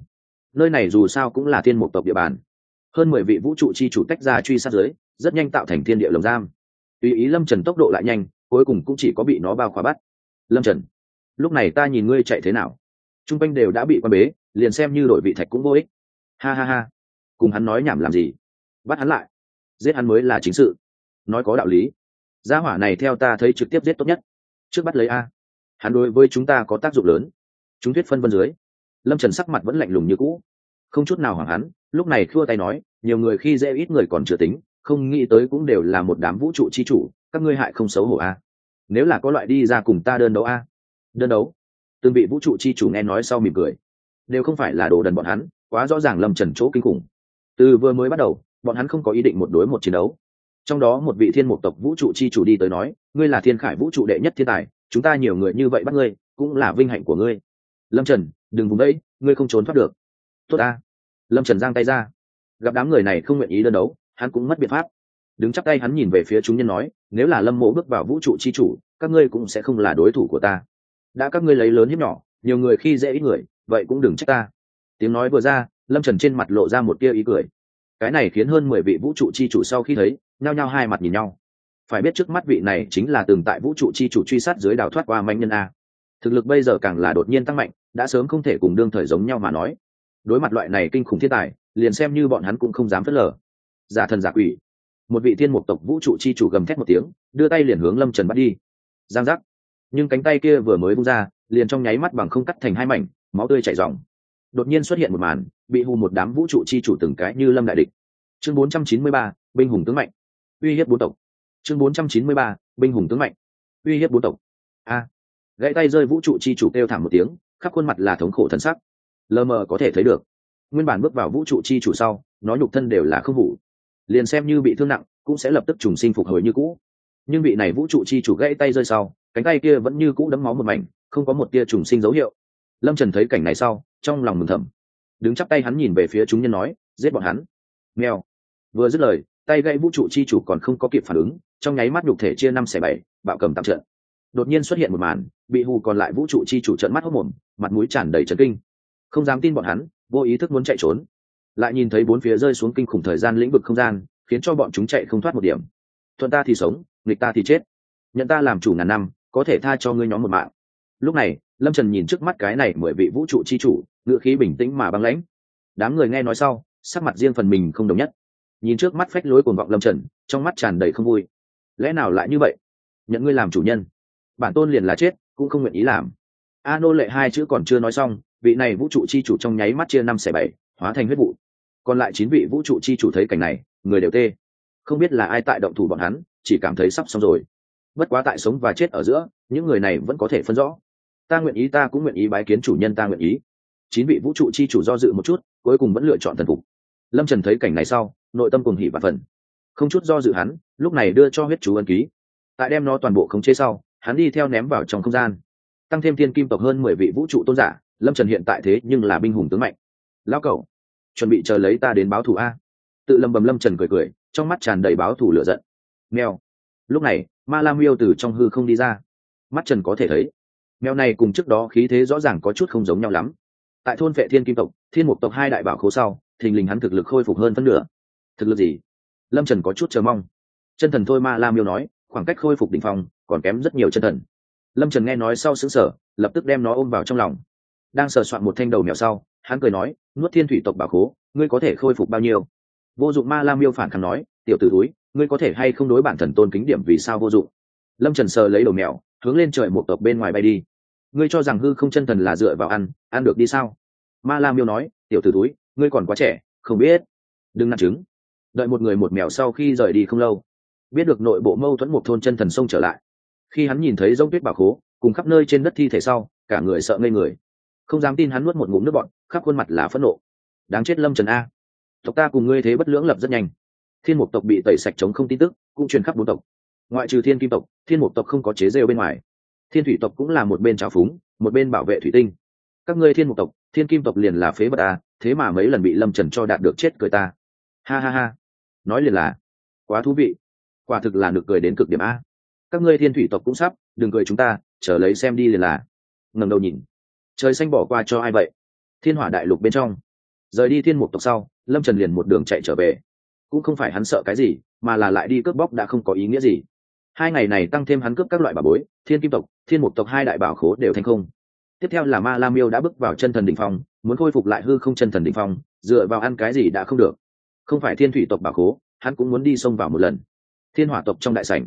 Nơi này dù sao cũng là thiên một tộc địa bàn. Hơn mười vị vũ trụ chi chủ tách ra truy sát dưới, rất nhanh tạo thành thiên địa lồng giam. Tùy ý lâm trần tốc độ lại nhanh, cuối cùng cũng chỉ có bị nó bao khóa bắt. Lâm trần, lúc này ta nhìn ngươi chạy thế nào? T r u n g quanh đều đã bị quan bế, liền xem như đội vị thạch cũng vô ích. Ha ha ha. Cùng hắn nói nhảm làm gì? Bắt hắn lại. Giết hắn mới là chính sự. Nói có đạo lý. Gia hỏa này theo ta thấy trực tiếp giết tốt nhất. Trước bắt lấy a hắn đối với chúng ta có tác dụng lớn. Chúng thuyết phân vân dưới, lâm trần sắc mặt vẫn lạnh lùng như cũ. Không chút nào hoảng hắn lúc này khua tay nói, nhiều người khi dễ ít người còn chưa tính, không nghĩ tới cũng đều là một đám vũ trụ chi chủ, các ngươi hại không xấu hổ a. Nếu là có loại đi ra cùng ta đơn đấu a. Đơn đấu? Từng vị vũ trụ chi chủ nghe nói sau mỉm cười. Đều không phải là đồ đần bọn hắn, quá rõ ràng lâm trần chỗ kinh khủng. Từ vừa mới bắt đầu, bọn hắn không có ý định một đối một chiến đấu. Trong đó một vị thiên mục tộc vũ trụ chi chủ đi tới nói, ngươi là thiên khải vũ trụ đệ nhất thiên tài chúng ta nhiều người như vậy bắt ngươi, cũng là vinh hạnh của ngươi. Lâm trần, đừng vùng đấy, ngươi không trốn thoát được. Tốt ta. Lâm trần giang tay ra. Gặp đám người này không nguyện ý đơn đấu, hắn cũng mất biện pháp. Đứng chắc tay hắn nhìn về phía chúng nhân nói, nếu là lâm mộ bước vào vũ trụ chi chủ, các ngươi cũng sẽ không là đối thủ của ta. Đã các ngươi lấy lớn hiếp nhỏ, nhiều người khi dễ ít người, vậy cũng đừng trách ta. Tiếng nói vừa ra, lâm trần trên mặt lộ ra một tia ý cười. Cái này khiến hơn mười vị vũ trụ chi chủ sau khi thấy, nhao nhao hai mặt nhìn nhau phải biết trước mắt vị này chính là từng tại vũ trụ chi chủ truy sát dưới đào thoát qua manh nhân a. Thực lực bây giờ càng là đột nhiên tăng mạnh đã sớm không thể cùng đương thời giống nhau mà nói. Đối mặt loại này kinh khủng thiên tài liền xem như bọn hắn cũng không dám phớt lờ. Giả thần giả quỷ. Một vị thiên mục tộc vũ trụ chi chủ gầm thét một tiếng đưa tay liền hướng lâm trần bắt đi. Giang giác. Nhưng cánh tay kia vừa mới bung ra liền trong nháy mắt bằng không cắt thành hai mảnh máu tươi chảy dòng đột nhiên xuất hiện một màn bị hù một đám vũ trụ chi chủ từng cái như lâm đại địch. Chương 493, binh hùng tướng mạnh. Uy hiếp bốn tộc chương 493, binh hùng tướng mạnh. Uy hiếp bốn tộc. A. Gãy tay rơi vũ trụ chi chủ kêu thảm một tiếng khắp khuôn mặt là thống khổ thân sắc. Lờ mờ có thể thấy được. Nguyên bản bước vào vũ trụ chi chủ sau nó nhục thân đều là không vụ liền xem như bị thương nặng cũng sẽ lập tức trùng sinh phục hồi như cũ. Nhưng vị này vũ trụ chi chủ gãy tay rơi sau cánh tay kia vẫn như cũ đấm máu một mảnh không có một tia trùng sinh dấu hiệu. Lâm trần thấy cảnh này sau trong lòng mừng thầm. Đứng chắp tay hắn nhìn về phía chúng nhân nói giết bọn hắn. Meo, vừa dứt lời tay gãy vũ trụ chi chủ còn không có kịp phản ứng trong nháy mắt nhục thể chia năm xẻ bảy, bạo cầm tạm trận. Đột nhiên xuất hiện một màn, bị hù còn lại vũ trụ chi chủ trận mắt hốc mồm, mặt mũi tràn đầy trấn kinh. Không dám tin bọn hắn, vô ý thức muốn chạy trốn. Lại nhìn thấy bốn phía rơi xuống kinh khủng thời gian lĩnh vực không gian, khiến cho bọn chúng chạy không thoát một điểm. Thuận ta thì sống, nghịch ta thì chết. Nhận ta làm chủ ngàn năm, có thể tha cho ngươi nhóm một mạng. Lúc này, lâm trần nhìn trước mắt cái này mười vị vũ trụ chi chủ, ngựa khí bình tĩnh mà băng lãnh. Đám người nghe nói sau, sắc mặt riêng phần mình không đồng nhất. Nhìn trước mắt phách lối cuồng vọng lâm trần, trong mắt tràn đầy không vui lẽ nào lại như vậy? Nhận ngươi làm chủ nhân. Bản tôn liền là chết, cũng không nguyện ý làm. A nô lệ hai chữ còn chưa nói xong, vị này vũ trụ chi chủ trong nháy mắt chia năm xẻ bảy, hóa thành huyết vụ. Còn lại chín vị vũ trụ chi chủ thấy cảnh này, người đều tê. Không biết là ai tại động thủ bọn hắn, chỉ cảm thấy sắp xong rồi. Bất quá tại sống và chết ở giữa, những người này vẫn có thể phân rõ. Ta nguyện ý, ta cũng nguyện ý bái kiến chủ nhân ta nguyện ý. Chín vị vũ trụ chi chủ do dự một chút, cuối cùng vẫn lựa chọn thần phục. Lâm trần thấy cảnh này sau, nội tâm cùng hỉ và phần không chút do dự hắn, lúc này đưa cho huyết chú ân ký. Tại đem nó toàn bộ khống chế sau, hắn đi theo ném vào trong không gian. Tăng thêm thiên kim tộc hơn mười vị vũ trụ tôn giả, lâm trần hiện tại thế nhưng là binh hùng tướng mạnh. Lao cậu chuẩn bị chờ lấy ta đến báo thù a. Tự lầm bầm lâm trần cười cười, trong mắt tràn đầy báo thù lửa giận. Mèo. Lúc này, ma lam miêu từ trong hư không đi ra. Mắt trần có thể thấy, mèo này cùng trước đó khí thế rõ ràng có chút không giống nhau lắm. Tại thôn vệ thiên kim tộc, thiên mục tộc hai đại bảo khố sau, thình lình hắn thực lực khôi phục hơn phân nửa. Thực lực gì? Lâm trần có chút chờ mong. Chân thần thôi ma lam miêu nói, khoảng cách khôi phục đ ỉ n h phòng còn kém rất nhiều chân thần. Lâm trần nghe nói sau xứng sở lập tức đem nó ôm vào trong lòng. Đang sờ soạn một thanh đầu mèo sau, hắn cười nói, nuốt thiên thủy tộc bảo khố, ngươi có thể khôi phục bao nhiêu? Vô dụng ma lam miêu phản kháng nói, tiểu t ử túi ngươi có thể hay không đối bản thần tôn kính điểm vì sao vô dụng? Lâm trần sờ lấy đầu mèo, hướng lên trời một tộc bên ngoài bay đi. Ngươi cho rằng hư không chân thần là dựa vào ăn ăn được đi sao? Ma lam miêu nói, tiểu t ử túi ngươi còn quá trẻ, không biết. Đừng nặng chứng đợi một người một mèo sau khi rời đi không lâu, biết được nội bộ mâu thuẫn một thôn chân thần sông trở lại. Khi hắn nhìn thấy dông tuyết bảo khố, cùng khắp nơi trên đất thi thể sau, cả người sợ ngây người. Không dám tin hắn nuốt một ngụm nước bọn khắp khuôn mặt là phẫn nộ. Đáng chết lâm trần a. Tộc ta cùng ngươi thế bất lưỡng lập rất nhanh. Thiên mục tộc bị tẩy sạch chống không tin tức, cũng truyền khắp bốn tộc. Ngoại trừ thiên kim tộc, thiên mục tộc không có chế rêu bên ngoài. Thiên thủy tộc cũng là một bên trào phúng, một bên bảo vệ thủy tinh. Các ngươi thiên mục tộc, thiên kim tộc liền là phế vật a, thế mà mấy lần bị lâm trần cho đạt được chết cười ta. Ha ha ha nói liền là, quá thú vị. Quả thực là được cười đến cực điểm a. Các ngươi thiên thủy tộc cũng sắp, đừng cười chúng ta, chờ lấy xem đi liền là. Ngẩng đầu nhìn. Trời xanh bỏ qua cho ai vậy? Thiên hỏa đại lục bên trong. Rời đi thiên mục tộc sau, lâm trần liền một đường chạy trở về. Cũng không phải hắn sợ cái gì, mà là lại đi cướp bóc đã không có ý nghĩa gì. Hai ngày này tăng thêm hắn cướp các loại bảo bối, thiên kim tộc, thiên mục tộc hai đại bảo khố đều thành không. Tiếp theo là ma la miêu đã bước vào chân thần đ ỉ n h phong, muốn khôi phục lại hư không chân thần đ ỉ n h phong, dựa vào ăn cái gì đã không được không phải thiên thủy tộc bảo khố, hắn cũng muốn đi xông vào một lần. Thiên hỏa tộc trong đại sảnh,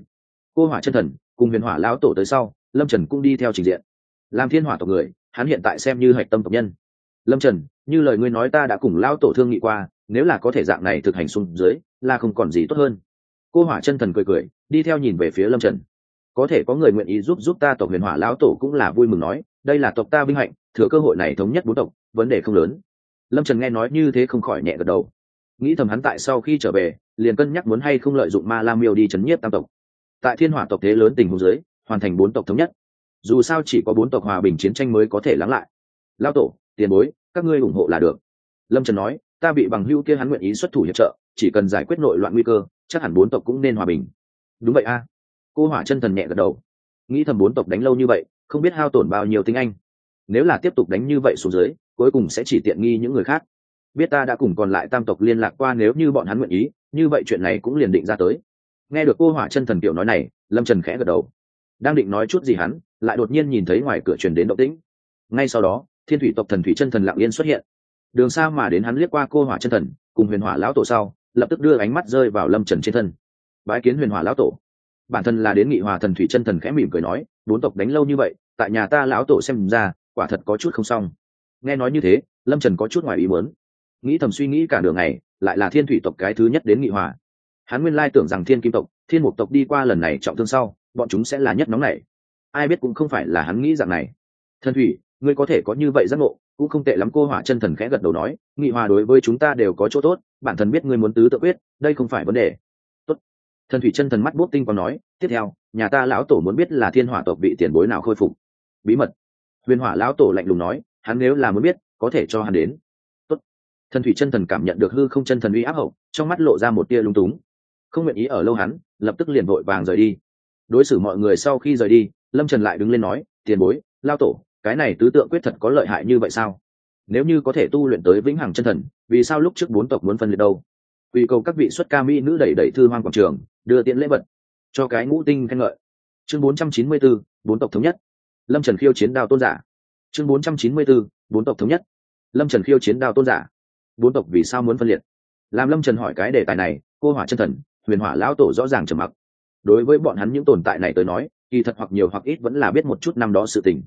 cô hỏa chân thần cùng huyền hỏa lão tổ tới sau, lâm trần cũng đi theo trình diện. Làm thiên hỏa tộc người, hắn hiện tại xem như hạch tâm tộc nhân. Lâm trần, như lời ngươi nói ta đã cùng lão tổ thương nghị qua, nếu là có thể dạng này thực hành xuống dưới, là không còn gì tốt hơn. Cô hỏa chân thần cười cười, đi theo nhìn về phía lâm trần. Có thể có người nguyện ý giúp giúp ta tộc huyền hỏa lão tổ cũng là vui mừng nói, đây là tộc ta vinh hạnh, thừa cơ hội này thống nhất bốn tộc, vấn đề không lớn. Lâm trần nghe nói như thế không khỏi nhẹ gật đầu nghĩ thầm hắn tại sau khi trở về, liền cân nhắc muốn hay không lợi dụng ma lam miêu đi chấn nhiếp tam tộc. Tại thiên hỏa tộc thế lớn tình huống dưới, hoàn thành bốn tộc thống nhất. Dù sao chỉ có bốn tộc hòa bình chiến tranh mới có thể lắng lại. Lao tổ, tiền bối, các ngươi ủng hộ là được. Lâm trần nói, ta bị bằng hưu kia hắn nguyện ý xuất thủ hiệp trợ, chỉ cần giải quyết nội loạn nguy cơ, chắc hẳn bốn tộc cũng nên hòa bình. Đúng vậy a. Cô hỏa chân thần nhẹ gật đầu. Nghĩ thầm bốn tộc đánh lâu như vậy, không biết hao tổn bao nhiêu tiếng anh. Nếu là tiếp tục đánh như vậy xuống dưới, cuối cùng sẽ chỉ tiện nghi những người khác biết ta đã cùng còn lại tam tộc liên lạc qua nếu như bọn hắn nguyện ý, như vậy chuyện này cũng liền định ra tới. Nghe được cô hỏa chân thần kiểu nói này, lâm trần khẽ gật đầu. Đang định nói chút gì hắn, lại đột nhiên nhìn thấy ngoài cửa truyền đến động tĩnh. Ngay sau đó, thiên thủy tộc thần thủy chân thần lặng yên xuất hiện. Đường xa mà đến hắn liếc qua cô hỏa chân thần, cùng huyền hỏa lão tổ sau, lập tức đưa ánh mắt rơi vào lâm trần trên thân. Bái kiến huyền hỏa lão tổ. Bản thân là đến nghị hòa thần thủy chân thần khẽ mỉm cười nói, bốn tộc đánh lâu như vậy, tại nhà ta lão tổ xem ra, quả thật có chút không xong. Nghe nói như thế, lâm trần có chút ngoài ý muốn nghĩ thầm suy nghĩ cả đường này lại là thiên thủy tộc cái thứ nhất đến nghị hòa. Hắn nguyên lai tưởng rằng thiên kim tộc, thiên mục tộc đi qua lần này trọng thương sau, bọn chúng sẽ là nhất nóng này ai biết cũng không phải là hắn nghĩ rằng này. Thần thủy, ngươi có thể có như vậy giác ngộ, cũng không tệ lắm, cô hỏa chân thần khẽ gật đầu nói, nghị hòa đối với chúng ta đều có chỗ tốt, bản thân biết ngươi muốn tứ tự quyết, đây không phải vấn đề. Tốt. Thần thủy chân thần mắt bút tinh còn nói, tiếp theo, nhà ta lão tổ muốn biết là thiên hỏa tộc bị tiền bối nào khôi phục. Bí mật. Huyền hỏa lão tổ lạnh lùng nói, hắn nếu là muốn biết, có thể cho hắn đến thần thủy chân thần cảm nhận được hư không chân thần uy áp hậu, trong mắt lộ ra một tia lung túng. Không nguyện ý ở lâu hắn, lập tức liền vội vàng rời đi. Đối xử mọi người sau khi rời đi, lâm trần lại đứng lên nói, tiền bối, lao tổ, cái này tứ tượng quyết thật có lợi hại như vậy sao? Nếu như có thể tu luyện tới vĩnh hằng chân thần, vì sao lúc trước bốn tộc muốn phân liệt đâu? Quy cầu các vị xuất ca mỹ nữ đẩy đẩy thư hoang quảng trường, đưa tiễn lễ vật, cho cái ngũ tinh khen ngợi. Chương bốn trăm chín mươi bốn bốn tộc thống nhất. Lâm trần khiêu chiến đao tôn giả. Chương bốn trăm chín mươi bốn bốn tộc thống nhất. Lâm trần khiêu chiến đao tôn giả bốn tộc vì sao muốn phân liệt? Làm lâm trần hỏi cái đề tài này, cô hỏa chân thần, huyền hỏa lão tổ rõ ràng trầm mặc. Đối với bọn hắn những tồn tại này tới nói, kỳ thật hoặc nhiều hoặc ít vẫn là biết một chút năm đó sự tình.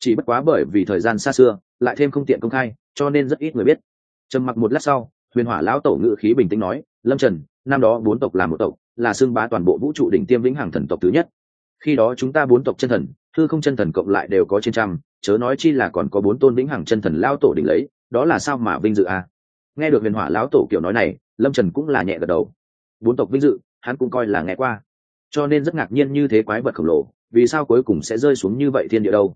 Chỉ bất quá bởi vì thời gian xa xưa, lại thêm không tiện công khai, cho nên rất ít người biết. Trầm mặc một lát sau, huyền hỏa lão tổ ngự khí bình tĩnh nói, lâm trần, năm đó bốn tộc là một tộc, là xưng bá toàn bộ vũ trụ đỉnh tiêm vĩnh hằng thần tộc thứ nhất. Khi đó chúng ta bốn tộc chân thần thư không chân thần cộng lại đều có trên trăm, chớ nói chi là còn có bốn tôn vĩnh hằng chân thần lao tổ đỉnh lấy, đó là sao mà vinh dự à? Nghe được huyền hỏa lão tổ kiểu nói này, lâm trần cũng là nhẹ gật đầu. Bốn tộc vinh dự, hắn cũng coi là nghe qua. Cho nên rất ngạc nhiên như thế quái vật khổng lồ, vì sao cuối cùng sẽ rơi xuống như vậy thiên địa đâu?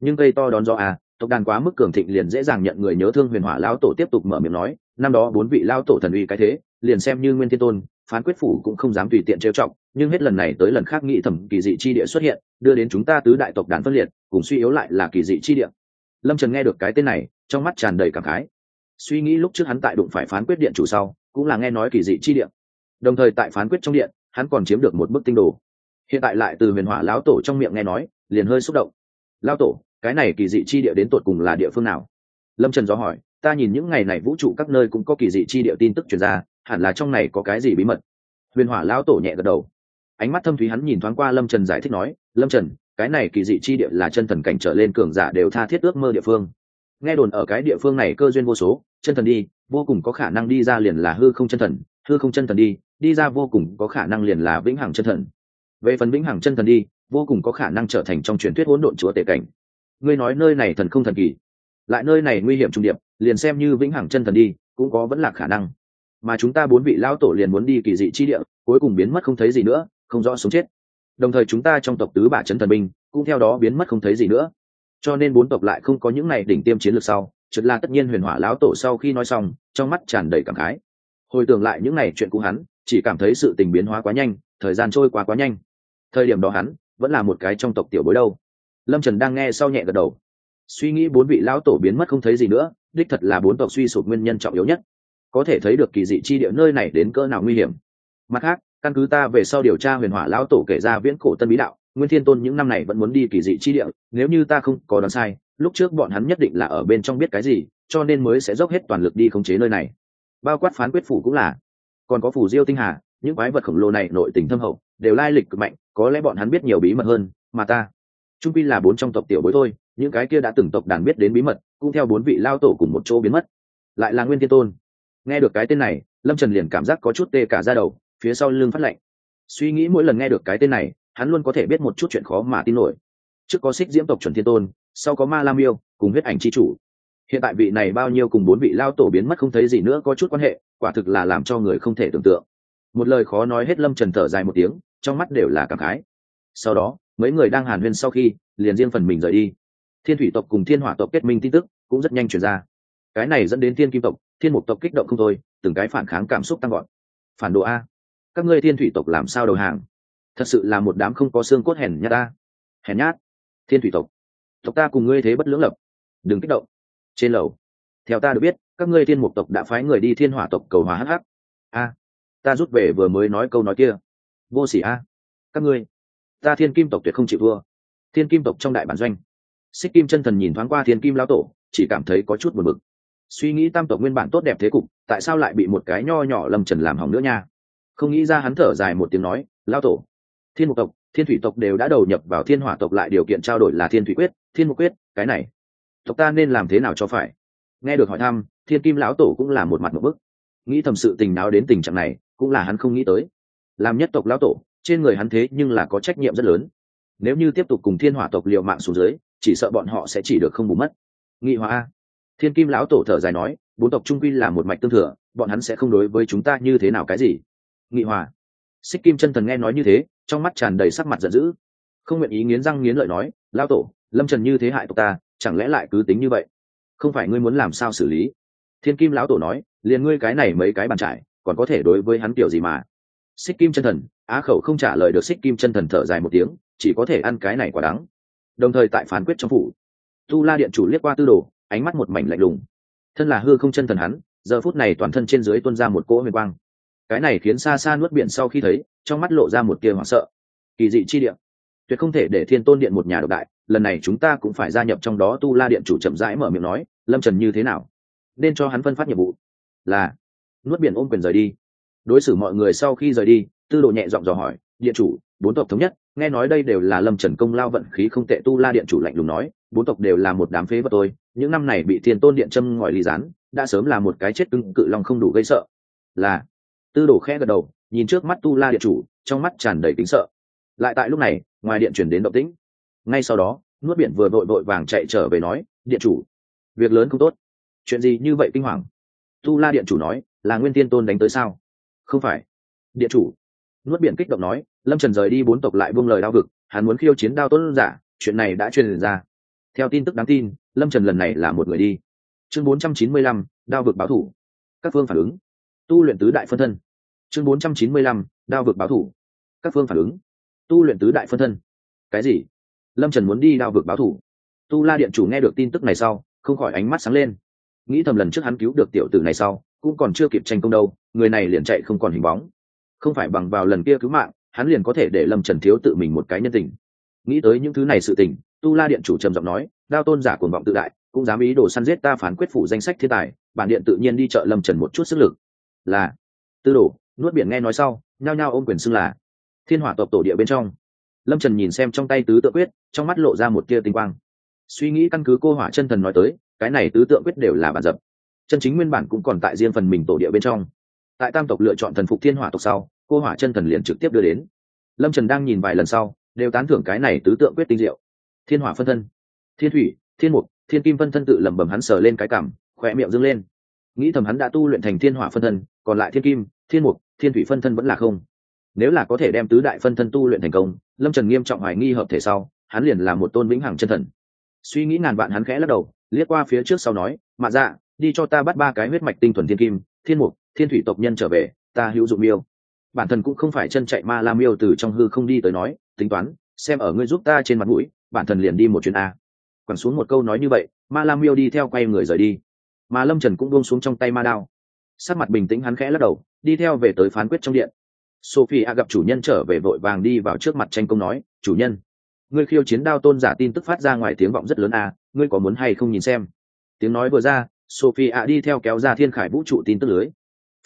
Nhưng cây to đón do à tộc đàn quá mức cường thịnh liền dễ dàng nhận người nhớ thương huyền hỏa lão tổ tiếp tục mở miệng nói, năm đó bốn vị lão tổ thần uy cái thế, liền xem như nguyên thiên tôn, phán quyết phủ cũng không dám tùy tiện trêu trọng nhưng hết lần này tới lần khác nghĩ thẩm kỳ dị chi địa xuất hiện, đưa đến chúng ta tứ đại tộc đàn phân liệt, cùng suy yếu lại là kỳ dị chi địa. Lâm trần nghe được cái tên này, trong mắt tràn đầy cảm khái suy nghĩ lúc trước hắn tại đụng phải phán quyết điện chủ sau, cũng là nghe nói kỳ dị chi điện. đồng thời tại phán quyết trong điện, hắn còn chiếm được một bức tinh đồ. Hiện tại lại từ huyền hỏa lão tổ trong miệng nghe nói, liền hơi xúc động. Lão tổ, cái này kỳ dị chi địa đến tột cùng là địa phương nào? Lâm trần do hỏi, ta nhìn những ngày này vũ trụ các nơi cũng có kỳ dị chi địa tin tức truyền ra, hẳn là trong này có cái gì bí mật? Huyền hỏa lão tổ nhẹ gật đầu. Ánh mắt thâm thúy hắn nhìn thoáng qua lâm trần giải thích nói, lâm trần, cái này kỳ dị chi địa là chân thần cảnh trở lên cường giả đều tha thiết ước mơ địa phương nghe đồn ở cái địa phương này cơ duyên vô số, chân thần đi, vô cùng có khả năng đi ra liền là hư không chân thần, hư không chân thần đi đi ra vô cùng có khả năng liền là vĩnh hằng chân thần. Về phần vĩnh hằng chân thần đi, vô cùng có khả năng trở thành trong truyền thuyết hỗn độn chúa tể cảnh. Ngươi nói nơi này thần không thần kỳ, lại nơi này nguy hiểm trung điệp, liền xem như vĩnh hằng chân thần đi, cũng có vẫn là khả năng. Mà chúng ta bốn vị lão tổ liền muốn đi kỳ dị chi địa, cuối cùng biến mất không thấy gì nữa, không rõ sống chết. Đồng thời chúng ta trong tộc tứ bả chấn thần binh, cũng theo đó biến mất không thấy gì nữa cho nên bốn tộc lại không có những này đỉnh tiêm chiến lược sau, chợt là tất nhiên huyền hỏa lão tổ sau khi nói xong, trong mắt tràn đầy cảm khái. Hồi tưởng lại những này chuyện cũ hắn, chỉ cảm thấy sự tình biến hóa quá nhanh, thời gian trôi qua quá nhanh. Thời điểm đó hắn, vẫn là một cái trong tộc tiểu bối đâu. Lâm trần đang nghe sau nhẹ gật đầu. Suy nghĩ bốn vị lão tổ biến mất không thấy gì nữa, đích thật là bốn tộc suy sụp nguyên nhân trọng yếu nhất. Có thể thấy được kỳ dị chi địa nơi này đến cỡ nào nguy hiểm. Mặt khác, căn cứ ta về sau điều tra huyền hỏa lão tổ kể ra viễn cổ tân bí đạo nguyên thiên tôn những năm này vẫn muốn đi kỳ dị chi địa, nếu như ta không có đoán sai, lúc trước bọn hắn nhất định là ở bên trong biết cái gì, cho nên mới sẽ dốc hết toàn lực đi khống chế nơi này. Bao quát phán quyết phủ cũng là. Còn có phủ diêu tinh hà, những quái vật khổng lồ này nội tình thâm hậu, đều lai lịch cực mạnh, có lẽ bọn hắn biết nhiều bí mật hơn, mà ta trung pi là bốn trong tộc tiểu bối thôi, những cái kia đã từng tộc đàn biết đến bí mật, cũng theo bốn vị lao tổ cùng một chỗ biến mất. Lại là nguyên thiên tôn. Nghe được cái tên này, lâm trần liền cảm giác có chút tê cả ra đầu, phía sau lưng phát lạnh. Suy nghĩ mỗi lần nghe được cái tên này hắn luôn có thể biết một chút chuyện khó mà tin nổi. Trước có xích diễm tộc chuẩn thiên tôn, sau có ma lam yêu, cùng huyết ảnh c h i chủ. Hiện tại vị này bao nhiêu cùng bốn vị lao tổ biến mất không thấy gì nữa có chút quan hệ, quả thực là làm cho người không thể tưởng tượng. Một lời khó nói hết lâm trần thở dài một tiếng, trong mắt đều là cảm khái. Sau đó, mấy người đang hàn huyên sau khi, liền riêng phần mình rời đi. Thiên thủy tộc cùng thiên hỏa tộc kết minh tin tức cũng rất nhanh chuyển ra. Cái này dẫn đến thiên kim tộc, thiên mục tộc kích động không thôi, từng cái phản kháng cảm xúc tăng gọn phản đồ a, các ngươi thiên thủy tộc làm sao đầu hàng? Thật sự là một đám không có xương cốt hèn nhát ta. Hèn nhát. Thiên thủy tộc. Tộc ta cùng ngươi thế bất lưỡng lập. Đừng kích động. Trên lầu. Theo ta được biết, các ngươi thiên mục tộc đã phái người đi thiên hỏa tộc cầu hòa hh a. Ta rút về vừa mới nói câu nói kia. Vô s ỉ a. Các ngươi. Ta thiên kim tộc tuyệt không chịu thua. Thiên kim tộc trong đại bản doanh. Xích kim chân thần nhìn thoáng qua thiên kim lão tổ, chỉ cảm thấy có chút buồn bực. Suy nghĩ tam tộc nguyên bản tốt đẹp thế cục, tại sao lại bị một cái nho nhỏ lâm trần làm hỏng nữa nha? Không nghĩ ra hắn thở dài một tiếng nói lao tổ thiên mục tộc, thiên thủy tộc đều đã đầu nhập vào thiên hỏa tộc lại điều kiện trao đổi là thiên thủy quyết, thiên mục quyết, cái này. Tộc ta nên làm thế nào cho phải? Nghe được hỏi thăm, thiên kim lão tổ cũng là một mặt một bức. Nghĩ thầm sự tình nào đến tình trạng này, cũng là hắn không nghĩ tới. Làm nhất tộc lão tổ, trên người hắn thế nhưng là có trách nhiệm rất lớn. Nếu như tiếp tục cùng thiên hỏa tộc liều mạng xuống dưới, chỉ sợ bọn họ sẽ chỉ được không bù mất. Nghị hòa a thiên kim lão tổ thở dài nói, bốn tộc trung quy là một mạch tương thừa, bọn hắn sẽ không đối với chúng ta như thế nào cái gì. Nghị hòa xích kim chân thần nghe nói như thế, trong mắt tràn đầy sắc mặt giận dữ. Không nguyện ý nghiến răng nghiến lợi nói, lão tổ, lâm trần như thế hại tộc ta, chẳng lẽ lại cứ tính như vậy? Không phải ngươi muốn làm sao xử lý? Thiên kim lão tổ nói, liền ngươi cái này mấy cái bàn trải, còn có thể đối với hắn kiểu gì mà? Xích kim chân thần, á khẩu không trả lời được xích kim chân thần thở dài một tiếng, chỉ có thể ăn cái này quả đắng. Đồng thời tại phán quyết trong phủ, tu la điện chủ liếc qua tư đồ, ánh mắt một mảnh lạnh lùng. Thân là hư không chân thần hắn, giờ phút này toàn thân trên dưới tuôn ra một cỗ huyền quang cái này khiến xa xa nuốt biển sau khi thấy, trong mắt lộ ra một tia hoảng sợ. Kỳ dị chi điện tuyệt không thể để thiên tôn điện một nhà độc đại, lần này chúng ta cũng phải gia nhập trong đó. Tu la điện chủ chậm rãi mở miệng nói, lâm trần như thế nào? Nên cho hắn phân phát nhiệm vụ. Là. Nuốt biển ôm quyền rời đi. Đối xử mọi người sau khi rời đi, tư độ nhẹ giọng dò hỏi, điện chủ, bốn tộc thống nhất, nghe nói đây đều là lâm trần công lao vận khí không tệ. Tu la điện chủ lạnh lùng nói, bốn tộc đều là một đám phế vật tôi những năm này bị thiên tôn điện châm ngòi ly rán đã sớm là một cái chết cưng cự lòng không đủ gây sợ. Là tư đồ khẽ gật đầu nhìn trước mắt tu la điện chủ trong mắt tràn đầy tính sợ. Lại tại lúc này ngoài điện chuyển đến động tĩnh. Ngay sau đó nuốt biển vừa vội vội vàng chạy trở về nói điện chủ việc lớn không tốt. Chuyện gì như vậy kinh hoàng? Tu la điện chủ nói là nguyên tiên tôn đánh tới sao? Không phải. Điện chủ. Nuốt biển kích động nói lâm trần rời đi bốn tộc lại buông lời đao vực hắn muốn khiêu chiến đao tôn giả chuyện này đã truyền ra. Theo tin tức đáng tin lâm trần lần này là một người đi. Chương 495, đao vực báo thủ. Các phương phản ứng tu luyện tứ đại phân thân. Chương 495, đao vực báo thủ. Các phương phản ứng. Tu luyện tứ đại phân thân. Cái gì? Lâm trần muốn đi đao vực báo thủ. Tu la điện chủ nghe được tin tức này sau không khỏi ánh mắt sáng lên. Nghĩ thầm lần trước hắn cứu được tiểu tử này sau cũng còn chưa kịp tranh công đâu người này liền chạy không còn hình bóng. Không phải bằng vào lần kia cứu mạng hắn liền có thể để lâm trần thiếu tự mình một cái nhân tình. Nghĩ tới những thứ này sự tình tu la điện chủ trầm giọng nói đao tôn giả cuồng vọng tự đại cũng dám ý đồ săn giết ta phán quyết phủ danh sách thiên tài bản điện tự nhiên đi chợ lâm trần một chút sức lực là, tư đồ, nuốt biển nghe nói sau, nhao nhao ôm quyền xưng là, thiên hỏa tộc tổ địa bên trong. Lâm trần nhìn xem trong tay tứ tự quyết, trong mắt lộ ra một tia tinh quang. Suy nghĩ căn cứ cô hỏa chân thần nói tới, cái này tứ tượng quyết đều là bản dập. Chân chính nguyên bản cũng còn tại riêng phần mình tổ địa bên trong. Tại tam tộc lựa chọn thần phục thiên hỏa tộc sau, cô hỏa chân thần liền trực tiếp đưa đến. Lâm trần đang nhìn vài lần sau, đều tán thưởng cái này tứ tượng quyết tinh diệu. Thiên hỏa phân thân, thiên thủy, thiên mục, thiên kim phân thân tự lẩm bẩm hắn sờ lên cái cảm, khỏe miệng dâng lên. Nghĩ thầm hắn đã tu luyện thành thiên hỏa phân thân còn lại thiên kim, thiên mục, thiên thủy phân thân vẫn là không. Nếu là có thể đem tứ đại phân thân tu luyện thành công, lâm trần nghiêm trọng hoài nghi hợp thể sau, hắn liền là một tôn vĩnh hằng chân thần. Suy nghĩ ngàn vạn hắn khẽ lắc đầu, liếc qua phía trước sau nói, mạ dạ đi cho ta bắt ba cái huyết mạch tinh thuần thiên kim, thiên mục, thiên thủy tộc nhân trở về, ta hữu dụng miêu. Bản thân cũng không phải chân chạy ma la miêu từ trong hư không đi tới nói, tính toán, xem ở ngươi giúp ta trên mặt mũi, bản thân liền đi một chuyến a. Quẳng xuống một câu nói như vậy, ma la miêu đi theo quay người rời đi. Mà lâm trần cũng buông xuống trong tay ma đao sắc mặt bình tĩnh hắn khẽ lắc đầu, đi theo về tới phán quyết trong điện. Sophie a gặp chủ nhân trở về vội vàng đi vào trước mặt tranh công nói, chủ nhân, ngươi khiêu chiến đao tôn giả tin tức phát ra ngoài tiếng vọng rất lớn a ngươi có muốn hay không nhìn xem? Tiếng nói vừa ra sophie a đi theo kéo ra thiên khải vũ trụ tin tức lưới.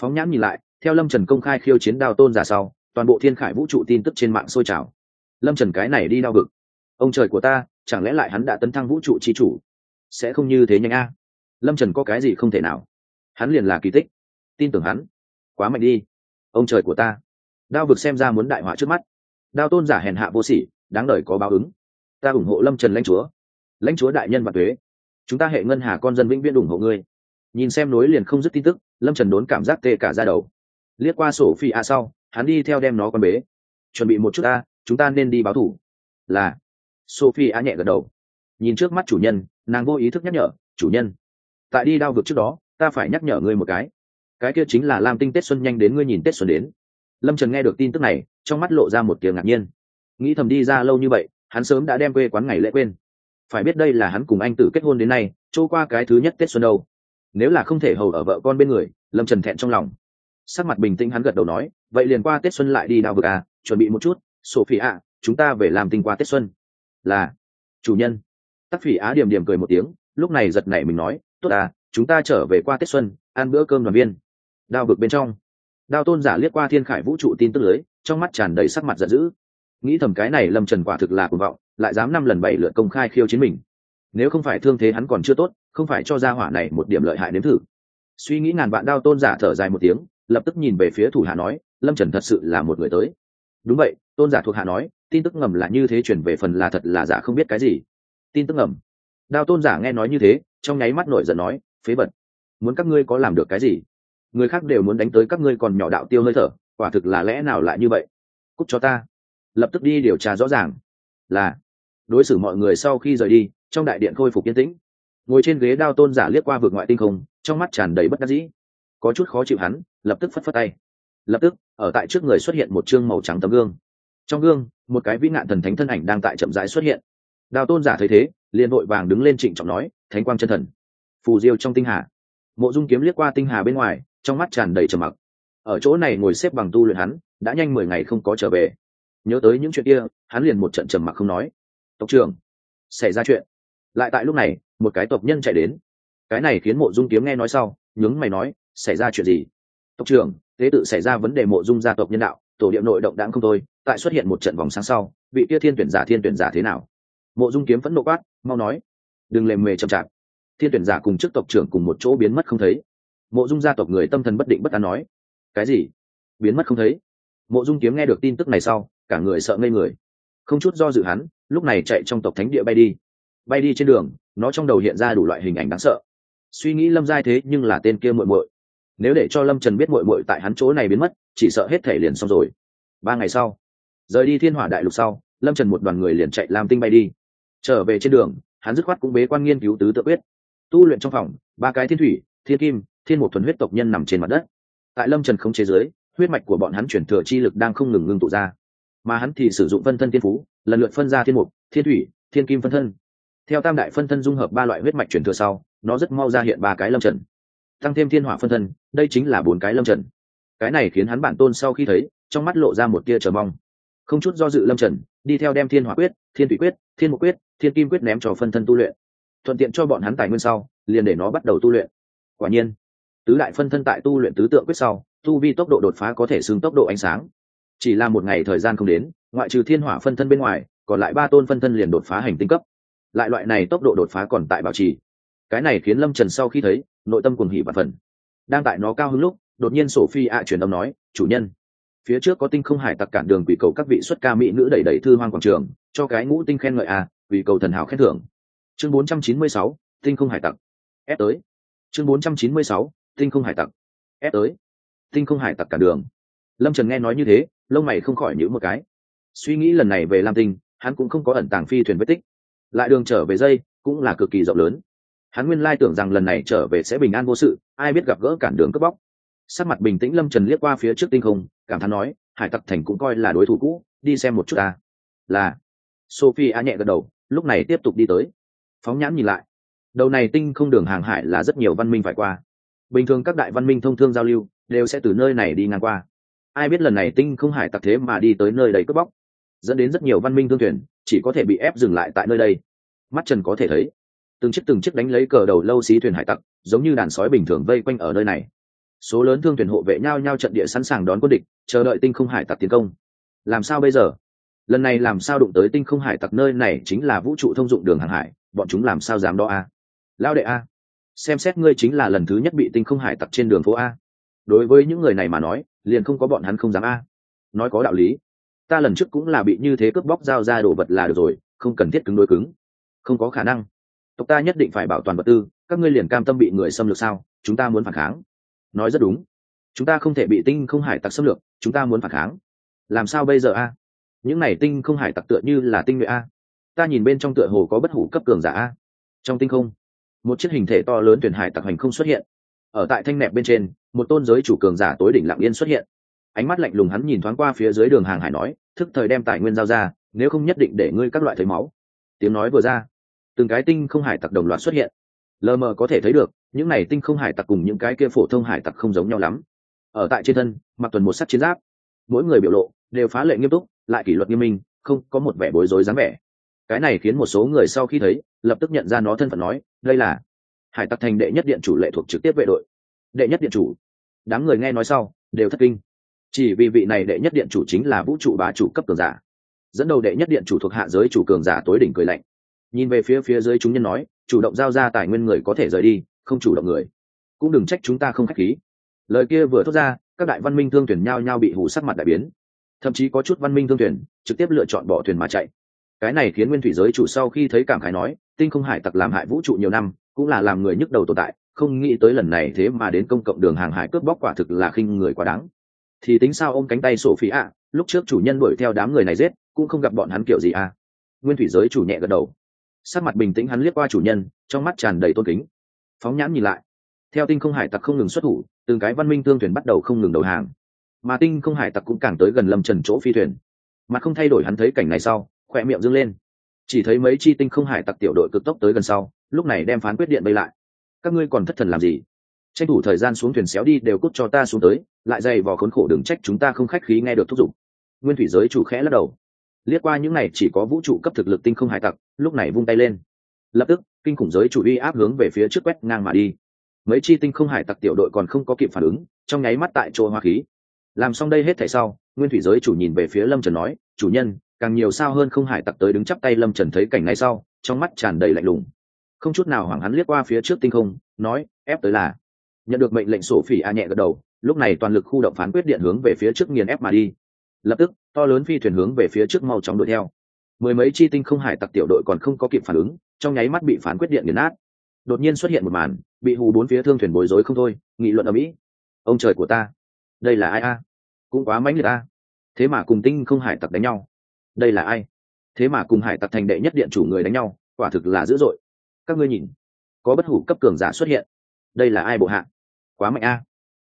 Phóng nhãn nhìn lại, theo lâm trần công khai khiêu chiến đao tôn giả sau, toàn bộ thiên khải vũ trụ tin tức trên mạng sôi trào. Lâm trần cái này đi đau vực ông trời của ta, chẳng lẽ lại hắn đã tấn thăng vũ trụ chi chủ? Sẽ không như thế nhanh a. Lâm trần có cái gì không thể nào. Hắn liền là kỳ tích tin tưởng hắn. Quá mạnh đi. Ông trời của ta. Đao vực xem ra muốn đại họa trước mắt. Đao tôn giả hèn hạ vô sỉ, đáng đời có báo ứng. Ta ủng hộ lâm trần lãnh chúa. Lãnh chúa đại nhân và thuế chúng ta hệ ngân hà con dân vĩnh viễn ủng hộ ngươi. Nhìn xem nối liền không dứt tin tức, lâm trần đốn cảm giác tê cả ra đầu. Liếc qua sổ phi a sau, hắn đi theo đem nó con bế. Chuẩn bị một chút ta, chúng ta nên đi báo thủ. Là. Sophie a nhẹ gật đầu. Nhìn trước mắt chủ nhân, nàng vô ý thức nhắc nhở, chủ nhân, tại đi đao vực trước đó, ta phải nhắc nhở ngươi một cái cái kia chính là lam tinh tết xuân nhanh đến ngươi nhìn tết xuân đến. Lâm trần nghe được tin tức này, trong mắt lộ ra một tiếng ngạc nhiên. Nghĩ thầm đi ra lâu như vậy, hắn sớm đã đem quê quán ngày lễ quên. Phải biết đây là hắn cùng anh tử kết hôn đến nay, trôi qua cái thứ nhất tết xuân đâu. Nếu là không thể hầu ở vợ con bên người, lâm trần thẹn trong lòng. Sắc mặt bình tĩnh hắn gật đầu nói, vậy liền qua tết xuân lại đi đào vực à chuẩn bị một chút, sophie ạ, chúng ta về làm tinh qua tết xuân. Là, chủ nhân. Tắc phỉ á điểm điểm cười một tiếng, lúc này giật nảy mình nói, tốt à chúng ta trở về qua tết xuân, ăn bữa cơm đoàn viên đao vực bên trong. Đao tôn giả liếc qua thiên khải vũ trụ tin tức lưới, trong mắt tràn đầy sắc mặt giận dữ. Nghĩ thầm cái này lâm trần quả thực là cuồng vọng, lại dám năm lần bảy lượt công khai khiêu chiến mình. Nếu không phải thương thế hắn còn chưa tốt, không phải cho ra hỏa này một điểm lợi hại nếm thử. Suy nghĩ ngàn vạn đao tôn giả thở dài một tiếng, lập tức nhìn về phía thủ hạ nói, lâm trần thật sự là một người tới. Đúng vậy, tôn giả thuộc hạ nói, tin tức ngầm là như thế chuyển về phần là thật là giả không biết cái gì. Tin tức ngầm? Đao tôn giả nghe nói như thế, trong nháy mắt nổi giận nói, phế vật, muốn các ngươi có làm được cái gì? Người khác đều muốn đánh tới các ngươi còn nhỏ đạo tiêu hơi thở, quả thực là lẽ nào lại như vậy? Cúc cho ta. Lập tức đi điều tra rõ ràng. Là, đối xử mọi người sau khi rời đi, trong đại điện khôi phục yên tĩnh. Ngồi trên ghế đao tôn giả liếc qua vượt ngoại tinh không, trong mắt tràn đầy bất đắc dĩ. Có chút khó chịu hắn, lập tức phất phất tay. Lập tức, ở tại trước người xuất hiện một chương màu trắng tấm gương. Trong gương, một cái vĩ nạn thần thánh thân ảnh đang tại chậm rãi xuất hiện. Đào tôn giả thấy thế, liền vội vàng đứng lên trịnh trọng nói, thánh quang chân thần. Phù diêu trong tinh hà. Mộ dung kiếm liếc qua tinh hà bên ngoài trong mắt tràn đầy trầm mặc. Ở chỗ này ngồi xếp bằng tu luyện hắn, đã nhanh mười ngày không có trở về. Nhớ tới những chuyện kia, hắn liền một trận trầm mặc không nói. Tộc trưởng, xảy ra chuyện. Lại tại lúc này, một cái tộc nhân chạy đến. Cái này khiến mộ dung kiếm nghe nói sau, nhướng mày nói, xảy ra chuyện gì? Tộc trưởng tế tự xảy ra vấn đề mộ dung gia tộc nhân đạo, tổ điệu nội động đáng không thôi, tại xuất hiện một trận vòng sáng sau, vị kia thiên tuyển giả thiên tuyển giả thế nào? Mộ dung kiếm vẫn nộ quát, mau nói. Đừng lề mề chậm chạp. Thiên tuyển giả cùng chức tộc trưởng cùng một chỗ biến mất không thấy mộ dung gia tộc người tâm thần bất định bất an nói, cái gì? Biến mất không thấy? Mộ dung kiếm nghe được tin tức này sau, cả người sợ ngây người. Không chút do dự hắn, lúc này chạy trong tộc thánh địa bay đi. Bay đi trên đường, nó trong đầu hiện ra đủ loại hình ảnh đáng sợ. Suy nghĩ lâm giai thế nhưng là tên kia muội muội. Nếu để cho lâm trần biết muội muội tại hắn chỗ này biến mất, chỉ sợ hết thể liền xong rồi. Ba ngày sau, rời đi thiên hỏa đại lục sau, lâm trần một đoàn người liền chạy làm tinh bay đi. Trở về trên đường, hắn dứt khoát cũng bế quan nghiên cứu tứ tự quyết. Tu luyện trong phòng, ba cái thiên thủy, thiên kim thiên một thuần huyết tộc nhân nằm trên mặt đất. Tại lâm trần không chế giới huyết mạch của bọn hắn chuyển thừa chi lực đang không ngừng ngưng tụ ra. Mà hắn thì sử dụng phân thân thiên phú, lần lượt phân ra thiên mục, thiên thủy, thiên kim phân thân. Theo tam đại phân thân dung hợp ba loại huyết mạch chuyển thừa sau, nó rất mau ra hiện ba cái lâm trần. Tăng thêm thiên hỏa phân thân, đây chính là bốn cái lâm trần. Cái này khiến hắn bản tôn sau khi thấy, trong mắt lộ ra một tia chờ mong. Không chút do dự lâm trần, đi theo đem thiên hỏa quyết, thiên thủy quyết, thiên mục quyết, thiên kim quyết ném cho phân thân tu luyện. Thuận tiện cho bọn hắn tài nguyên sau, liền để nó bắt đầu tu luyện. Quả nhiên tứ đại phân thân tại tu luyện tứ tượng quyết sau tu vi tốc độ đột phá có thể xưng tốc độ ánh sáng. Chỉ là một ngày thời gian không đến ngoại trừ thiên hỏa phân thân bên ngoài còn lại ba tôn phân thân liền đột phá hành tinh cấp. Lại loại này tốc độ đột phá còn tại bảo trì. Cái này khiến lâm trần sau khi thấy nội tâm cuồng hỉ và phần đang tại nó cao hứng lúc đột nhiên sổ phi ạ truyền âm nói chủ nhân. Phía trước có tinh không hải tặc cản đường quỷ cầu các vị xuất ca mỹ nữ đẩy đẩy thư hoang quảng trường cho cái ngũ tinh khen ngợi à quỷ cầu thần hảo khen thưởng. Chương 496, tinh không hải tặc. Ép tới. Chương 496, tinh không hải tặc. Ép tới. Tinh không hải tặc cả đường. Lâm trần nghe nói như thế, lông mày không khỏi nhữ một cái. Suy nghĩ lần này về lam tinh, hắn cũng không có ẩn tàng phi thuyền vết tích. Lại đường trở về dây cũng là cực kỳ rộng lớn. Hắn nguyên lai tưởng rằng lần này trở về sẽ bình an vô sự, ai biết gặp gỡ cản đường cướp bóc. Sắc mặt bình tĩnh lâm trần liếc qua phía trước tinh không, cảm thán nói, hải tặc thành cũng coi là đối thủ cũ, đi xem một chút ta. Là. Sophie a nhẹ gật đầu, lúc này tiếp tục đi tới. Phóng nhãn nhìn lại. Đầu này tinh không đường hàng hải là rất nhiều văn minh phải qua bình thường các đại văn minh thông thương giao lưu đều sẽ từ nơi này đi ngang qua. Ai biết lần này tinh không hải tặc thế mà đi tới nơi đầy cướp bóc, dẫn đến rất nhiều văn minh thương thuyền chỉ có thể bị ép dừng lại tại nơi đây. Mắt trần có thể thấy, từng chiếc từng chiếc đánh lấy cờ đầu lâu xí thuyền hải tặc, giống như đàn sói bình thường vây quanh ở nơi này. Số lớn thương thuyền hộ vệ nhau nhau trận địa sẵn sàng đón quân địch, chờ đợi tinh không hải tặc tiến công. Làm sao bây giờ? Lần này làm sao đụng tới tinh không hải tặc nơi này chính là vũ trụ thông dụng đường hàng hải, bọn chúng làm sao dám đo a lao đệ a xem xét ngươi chính là lần thứ nhất bị tinh không hải tặc trên đường phố a. Đối với những người này mà nói, liền không có bọn hắn không dám a. Nói có đạo lý. Ta lần trước cũng là bị như thế cướp bóc dao ra đồ vật là được rồi, không cần thiết cứng đối cứng. Không có khả năng. Tộc ta nhất định phải bảo toàn vật tư, các ngươi liền cam tâm bị người xâm lược sao, chúng ta muốn phản kháng. Nói rất đúng. Chúng ta không thể bị tinh không hải tặc xâm lược, chúng ta muốn phản kháng. Làm sao bây giờ a? Những này tinh không hải tặc tựa như là tinh nhuệ a. Ta nhìn bên trong tựa hồ có bất hủ cấp cường giả a. Trong tinh không một chiếc hình thể to lớn thuyền hải tặc hành không xuất hiện. Ở tại thanh nẹp bên trên, một tôn giới chủ cường giả tối đỉnh lạng yên xuất hiện. Ánh mắt lạnh lùng hắn nhìn thoáng qua phía dưới đường hàng hải nói, thức thời đem tài nguyên giao ra, nếu không nhất định để ngươi các loại thấy máu. Tiếng nói vừa ra, từng cái tinh không hải tặc đồng loạt xuất hiện. Lờ mờ có thể thấy được, những này tinh không hải tặc cùng những cái kia phổ thông hải tặc không giống nhau lắm. Ở tại trên thân, mặc tuần một sắt chiến giáp. Mỗi người biểu lộ đều phá lệ nghiêm túc, lại kỷ luật nghiêm minh, không có một vẻ bối rối dáng vẻ. Cái này khiến một số người sau khi thấy, lập tức nhận ra nó thân phận nói đây là hải tặc thành đệ nhất điện chủ lệ thuộc trực tiếp vệ đội. Đệ nhất điện chủ. Đám người nghe nói sau, đều thất kinh. Chỉ vì vị này đệ nhất điện chủ chính là vũ trụ bá chủ cấp cường giả. Dẫn đầu đệ nhất điện chủ thuộc hạ giới chủ cường giả tối đỉnh cười lạnh. Nhìn về phía phía dưới chúng nhân nói, chủ động giao ra tài nguyên người có thể rời đi, không chủ động người. Cũng đừng trách chúng ta không k h á c h khí. Lời kia vừa thốt ra, các đại văn minh thương thuyền nhao nhao bị hủ sắc mặt đại biến. Thậm chí có chút văn minh thương thuyền trực tiếp lựa chọn bỏ thuyền mà chạy cái này khiến nguyên thủy giới chủ sau khi thấy cảm khái nói, tinh không hải tặc làm hại vũ trụ nhiều năm, cũng là làm người nhức đầu tồn tại, không nghĩ tới lần này thế mà đến công cộng đường hàng hải cướp bóc quả thực là khinh người quá đáng. Thì tính sao ôm cánh tay sổ phí ạ, lúc trước chủ nhân đuổi theo đám người này giết, cũng không gặp bọn hắn kiểu gì à. Nguyên thủy giới chủ nhẹ gật đầu. Sắc mặt bình tĩnh hắn liếc qua chủ nhân, trong mắt tràn đầy tôn kính. Phóng nhãn nhìn lại. Theo tinh không hải tặc không ngừng xuất thủ, từng cái văn minh tương thuyền bắt đầu không ngừng đầu hàng. Mà tinh không hải tặc cũng càng tới gần lâm trần chỗ phi thuyền. Mà không thay đổi hắn thấy cảnh này sau khỏe miệng dâng lên. Chỉ thấy mấy chi tinh không hải tặc tiểu đội cực tốc tới gần sau, lúc này đem phán quyết điện bay lại. Các ngươi còn thất thần làm gì? Tranh thủ thời gian xuống thuyền xéo đi đều cút cho ta xuống tới, lại dày vò khốn khổ đừng trách chúng ta không khách khí nghe được thúc giục. Nguyên thủy giới chủ khẽ lắc đầu. Liếc qua những này chỉ có vũ trụ cấp thực lực tinh không hải tặc, lúc này vung tay lên. Lập tức, kinh khủng giới chủ uy áp hướng về phía trước quét ngang mà đi. Mấy chi tinh không hải tặc tiểu đội còn không có kịp phản ứng, trong nháy mắt tại chỗ hoa khí. Làm xong đây hết thảy sau, nguyên thủy giới chủ nhìn về phía lâm trần nói, chủ nhân càng nhiều sao hơn không hải tặc tới đứng chắp tay lâm trần thấy cảnh này sau, trong mắt tràn đầy lạnh lùng. Không chút nào hoảng hắn liếc qua phía trước tinh không, nói, ép tới là. Nhận được mệnh lệnh sổ phỉ a nhẹ gật đầu, lúc này toàn lực khu động phán quyết điện hướng về phía trước nghiền ép mà đi. Lập tức, to lớn phi thuyền hướng về phía trước mau chóng đuổi theo. Mười mấy chi tinh không hải tặc tiểu đội còn không có kịp phản ứng, trong nháy mắt bị phán quyết điện nghiền nát. Đột nhiên xuất hiện một màn, bị hù bốn phía thương thuyền bối rối không thôi, nghị luận ở mỹ. Ông trời của ta, đây là ai a? Cũng quá mãnh liệt a. Thế mà cùng tinh không hải tặc đánh nhau đây là ai? Thế mà cùng hải tặc thành đệ nhất điện chủ người đánh nhau, quả thực là dữ dội. Các ngươi nhìn, có bất hủ cấp cường giả xuất hiện. Đây là ai bộ hạ? Quá mạnh a.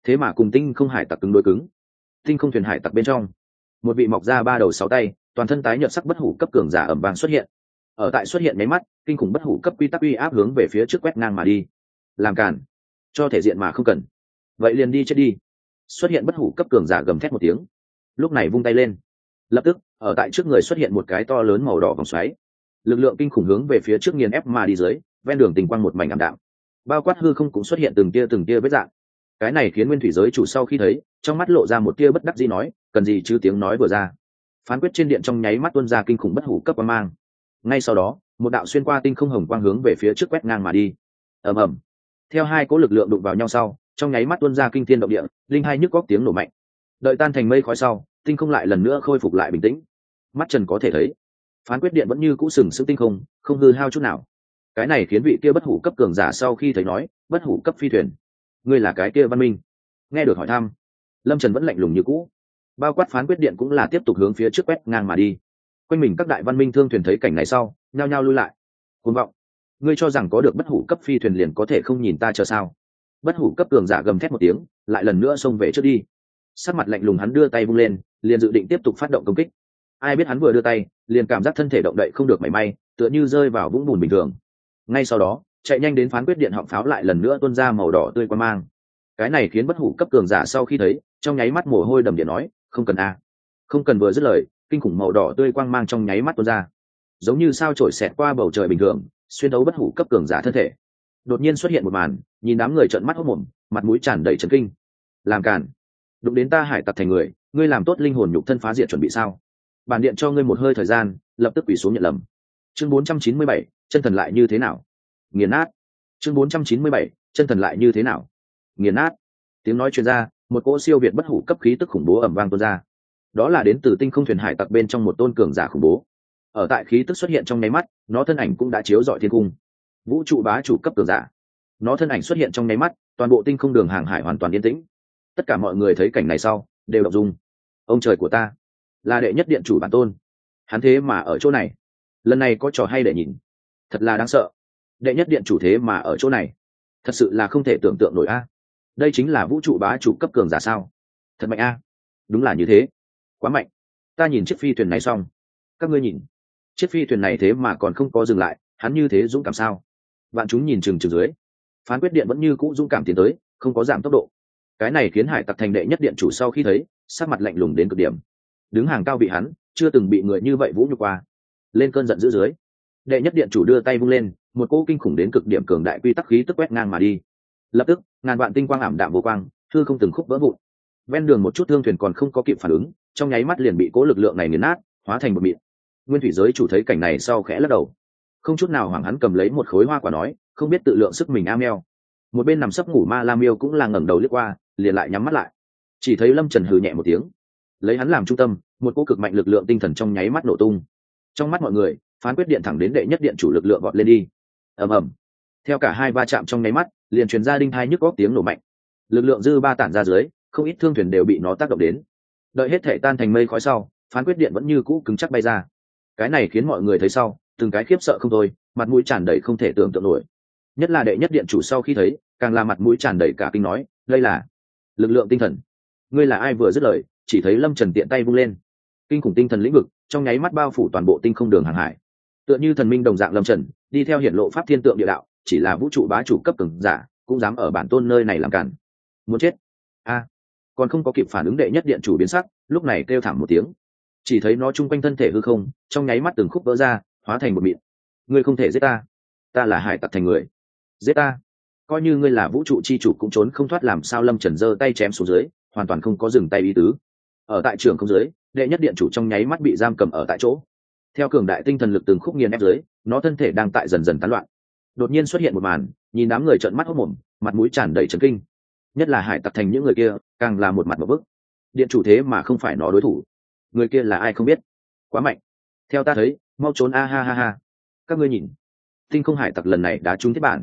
Thế mà cùng tinh không hải tặc cứng đôi cứng. Tinh không thuyền hải tặc bên trong, một vị mọc ra ba đầu sáu tay, toàn thân tái nhợt sắc bất hủ cấp cường giả ẩm vàng xuất hiện. Ở tại xuất hiện máy mắt, kinh khủng bất hủ cấp quy tắc uy áp hướng về phía trước quét ngang mà đi. Làm cản cho thể diện mà không cần. Vậy liền đi chết đi. Xuất hiện bất hủ cấp cường giả gầm thét một tiếng. Lúc này vung tay lên lập tức, ở tại trước người xuất hiện một cái to lớn màu đỏ vòng xoáy. Lực lượng kinh khủng hướng về phía trước nghiền ép mà đi dưới, ven đường tình quang một mảnh ảm đạm. Bao quát hư không cũng xuất hiện từng tia từng tia vết dạng. Cái này khiến nguyên thủy giới chủ sau khi thấy, trong mắt lộ ra một tia bất đắc dĩ nói, cần gì chứ tiếng nói vừa ra. Phán quyết trên điện trong nháy mắt tuân ra kinh khủng bất hủ cấp quang mang. Ngay sau đó, một đạo xuyên qua tinh không hồng quang hướng về phía trước quét ngang mà đi. Ầm ầm. Theo hai cỗ lực lượng đụng vào nhau sau, trong nháy mắt tuân ra kinh thiên động địa, linh hai nhức góc tiếng nổ mạnh. Đợi tan thành mây khói sau tinh không lại lần nữa khôi phục lại bình tĩnh. Mắt trần có thể thấy, phán quyết điện vẫn như cũ sừng sững tinh không không hư hao chút nào. Cái này khiến vị kia bất hủ cấp cường giả sau khi thấy nói, bất hủ cấp phi thuyền. Ngươi là cái kia văn minh. Nghe được hỏi thăm, lâm trần vẫn lạnh lùng như cũ. Bao quát phán quyết điện cũng là tiếp tục hướng phía trước quét ngang mà đi. Quanh mình các đại văn minh thương thuyền thấy cảnh này sau, nhao nhao lui lại. Côn vọng. Ngươi cho rằng có được bất hủ cấp phi thuyền liền có thể không nhìn ta chờ sao? Bất hủ cấp cường giả gầm thét một tiếng, lại lần nữa xông về trước đi. Sắc mặt lạnh lùng hắn đưa tay vung lên liền dự định tiếp tục phát động công kích. Ai biết hắn vừa đưa tay, liền cảm giác thân thể động đậy không được mảy may, tựa như rơi vào vũng bùn bình thường. Ngay sau đó, chạy nhanh đến phán quyết điện họng pháo lại lần nữa tuôn ra màu đỏ tươi quan mang. Cái này khiến bất hủ cấp cường giả sau khi thấy, trong nháy mắt mồ hôi đầm điện nói, không cần a. Không cần vừa dứt lời, kinh khủng màu đỏ tươi quang mang trong nháy mắt tuôn ra. Giống như sao trổi xẹt qua bầu trời bình thường, xuyên đấu bất hủ cấp cường giả thân thể. Đột nhiên xuất hiện một màn, nhìn đám người trợn mắt hốc mồm, mặt mũi tràn đầy trấn kinh. Làm cản đụng đến ta hải tặc thành người ngươi làm tốt linh hồn nhục thân phá diệt chuẩn bị sao? Bản điện cho ngươi một hơi thời gian lập tức quỷ xuống nhận lầm. Chương 497, chân thần lại như thế nào? Nghiền nát. Chương 497, chân thần lại như thế nào? Nghiền nát. Tiếng nói chuyên ra một cỗ siêu việt bất hủ cấp khí tức khủng bố ẩm vang tuôn ra. Đó là đến từ tinh không thuyền hải tặc bên trong một tôn cường giả khủng bố. Ở tại khí tức xuất hiện trong nháy mắt nó thân ảnh cũng đã chiếu dọi thiên cung. Vũ trụ bá chủ cấp cường giả. Nó thân ảnh xuất hiện trong nháy mắt toàn bộ tinh không đường hàng hải hoàn toàn yên tĩnh. Tất cả mọi người thấy cảnh này sau đều đọc dung. Ông trời của ta, là đệ nhất điện chủ bản tôn. Hắn thế mà ở chỗ này. Lần này có trò hay để nhìn. Thật là đáng sợ. Đệ nhất điện chủ thế mà ở chỗ này. Thật sự là không thể tưởng tượng nổi a. Đây chính là vũ trụ bá chủ cấp cường giả sao? Thật mạnh a. Đúng là như thế. Quá mạnh. Ta nhìn chiếc phi thuyền này xong. Các ngươi nhìn. Chiếc phi thuyền này thế mà còn không có dừng lại, hắn như thế dũng cảm sao? Bạn chúng nhìn chừng chừng dưới. Phán quyết điện vẫn như cũ dũng cảm tiến tới, không có giảm tốc độ cái này khiến hải tặc thành đệ nhất điện chủ sau khi thấy, sắc mặt lạnh lùng đến cực điểm. Đứng hàng cao bị hắn, chưa từng bị người như vậy vũ nhục qua. Lên cơn giận dữ dưới, đệ nhất điện chủ đưa tay vung lên, một cỗ kinh khủng đến cực điểm cường đại quy tắc khí tức quét ngang mà đi. Lập tức, ngàn vạn tinh quang ảm đạm vô quang thư không từng khúc vỡ vụn. Ven đường một chút thương thuyền còn không có kịp phản ứng, trong nháy mắt liền bị cố lực lượng này nghiền nát, hóa thành một mịn. Nguyên thủy giới chủ thấy cảnh này sau khẽ lắc đầu. Không chút nào hoảng hắn cầm lấy một khối hoa quả nói, không biết tự lượng sức mình a meo. Một bên nằm sấp ngủ ma lam Miêu cũng là ngẩng đầu lướt qua liền lại nhắm mắt lại. Chỉ thấy lâm trần hừ nhẹ một tiếng. Lấy hắn làm trung tâm, một cô cực mạnh lực lượng tinh thần trong nháy mắt nổ tung. Trong mắt mọi người, phán quyết điện thẳng đến đệ nhất điện chủ lực lượng gọt lên đi. Ầm ầm. Theo cả hai va chạm trong nháy mắt, liền truyền ra đinh hai nhức góc tiếng nổ mạnh. Lực lượng dư ba tản ra dưới, không ít thương thuyền đều bị nó tác động đến. Đợi hết thể tan thành mây khói sau, phán quyết điện vẫn như cũ cứng chắc bay ra. Cái này khiến mọi người thấy sau, từng cái khiếp sợ không thôi, mặt mũi tràn đầy không thể tưởng tượng nổi. Nhất là đệ nhất điện chủ sau khi thấy, càng là mặt mũi tràn đầy cả kinh nói, đây là lực lượng tinh thần. Ngươi là ai vừa dứt lời, chỉ thấy lâm trần tiện tay vung lên. Kinh khủng tinh thần lĩnh vực, trong nháy mắt bao phủ toàn bộ tinh không đường hàng hải. Tựa như thần minh đồng dạng lâm trần, đi theo hiện lộ pháp thiên tượng địa đạo, chỉ là vũ trụ bá chủ cấp cường giả, cũng dám ở bản tôn nơi này làm cản. Muốn chết? A. Còn không có kịp phản ứng đệ nhất điện chủ biến sắc, lúc này kêu thảm một tiếng. Chỉ thấy nó chung quanh thân thể hư không, trong nháy mắt từng khúc vỡ ra, hóa thành một mịn. Ngươi không thể giết ta. Ta là hải tặc thành người. Giết ta coi như ngươi là vũ trụ chi chủ cũng trốn không thoát làm sao lâm trần giơ tay chém xuống dưới, hoàn toàn không có dừng tay ý tứ. Ở tại trường không dưới, đệ nhất điện chủ trong nháy mắt bị giam cầm ở tại chỗ. Theo cường đại tinh thần lực từng khúc nghiền ép dưới, nó thân thể đang tại dần dần tán loạn. Đột nhiên xuất hiện một màn, nhìn đám người trợn mắt hốc mồm, mặt mũi tràn đầy trấn kinh. Nhất là hải tặc thành những người kia, càng là một mặt một bức. Điện chủ thế mà không phải nó đối thủ. Người kia là ai không biết? Quá mạnh. Theo ta thấy, mau trốn, a ha ha ha. Các ngươi nhìn. Tinh không hải tặc lần này đã trúng thiết bản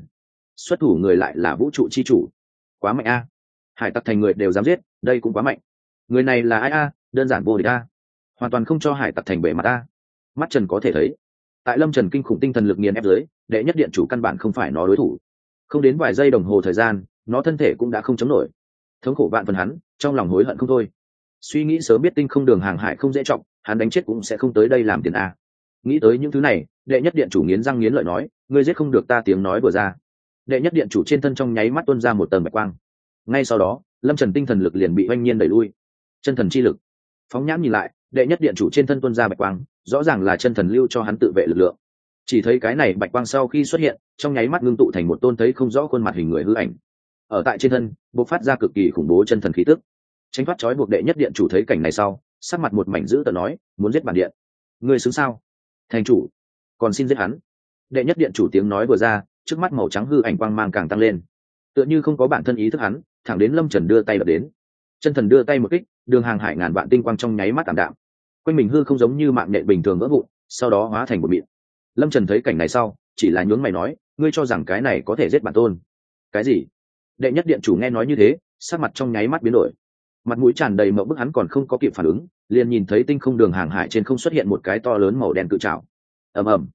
xuất thủ người lại là vũ trụ chi chủ. Quá mạnh a. Hải tặc thành người đều dám giết đây cũng quá mạnh. Người này là ai a? Đơn giản vô địch a. Hoàn toàn không cho hải tặc thành bề mặt a. Mắt trần có thể thấy tại lâm trần kinh khủng tinh thần lực nghiền ép giới, đệ nhất điện chủ căn bản không phải nó đối thủ. Không đến vài giây đồng hồ thời gian nó thân thể cũng đã không chống nổi. Thống khổ vạn phần hắn trong lòng hối hận không thôi. Suy nghĩ sớm biết tinh không đường hàng hải không dễ trọng hắn đánh chết cũng sẽ không tới đây làm tiền a. Nghĩ tới những thứ này đệ nhất điện chủ nghiến răng nghiến lợi nói ngươi giết không được ta tiếng nói vừa ra đệ nhất điện chủ trên thân trong nháy mắt tuôn ra một tầng bạch quang. Ngay sau đó, lâm trần tinh thần lực liền bị oanh nhiên đẩy lui. Chân thần chi lực. Phóng nhãn nhìn lại, đệ nhất điện chủ trên thân tuân ra bạch quang, rõ ràng là chân thần lưu cho hắn tự vệ lực lượng. Chỉ thấy cái này bạch quang sau khi xuất hiện, trong nháy mắt ngưng tụ thành một tôn thấy không rõ khuôn mặt hình người hư ảnh. Ở tại trên thân, bộc phát ra cực kỳ khủng bố chân thần khí tức. Tránh thoát trói buộc đệ nhất điện chủ thấy cảnh này sau, sắc mặt một mảnh dữ tờ nói, muốn giết bản điện. Người xứng sao? Thành chủ, còn xin giết hắn. Đệ nhất điện chủ tiếng nói vừa ra trước mắt màu trắng hư ảnh quang mang càng tăng lên. Tựa như không có bản thân ý thức hắn, thẳng đến lâm trần đưa tay đập đến. Chân thần đưa tay một kích, đường hàng hải ngàn vạn tinh quang trong nháy mắt tạm đạm. Quanh mình hư không giống như mạng nhện bình thường vỡ vụn, sau đó hóa thành một miệng. lâm trần thấy cảnh này sau, chỉ là nhướng mày nói, ngươi cho rằng cái này có thể giết bản tôn? Cái gì? Đệ nhất điện chủ nghe nói như thế, sắc mặt trong nháy mắt biến đổi. Mặt mũi tràn đầy mậu bức hắn còn không có kịp phản ứng, liền nhìn thấy tinh không đường hàng hải trên không xuất hiện một cái to lớn màu đen cự trào ầm ầm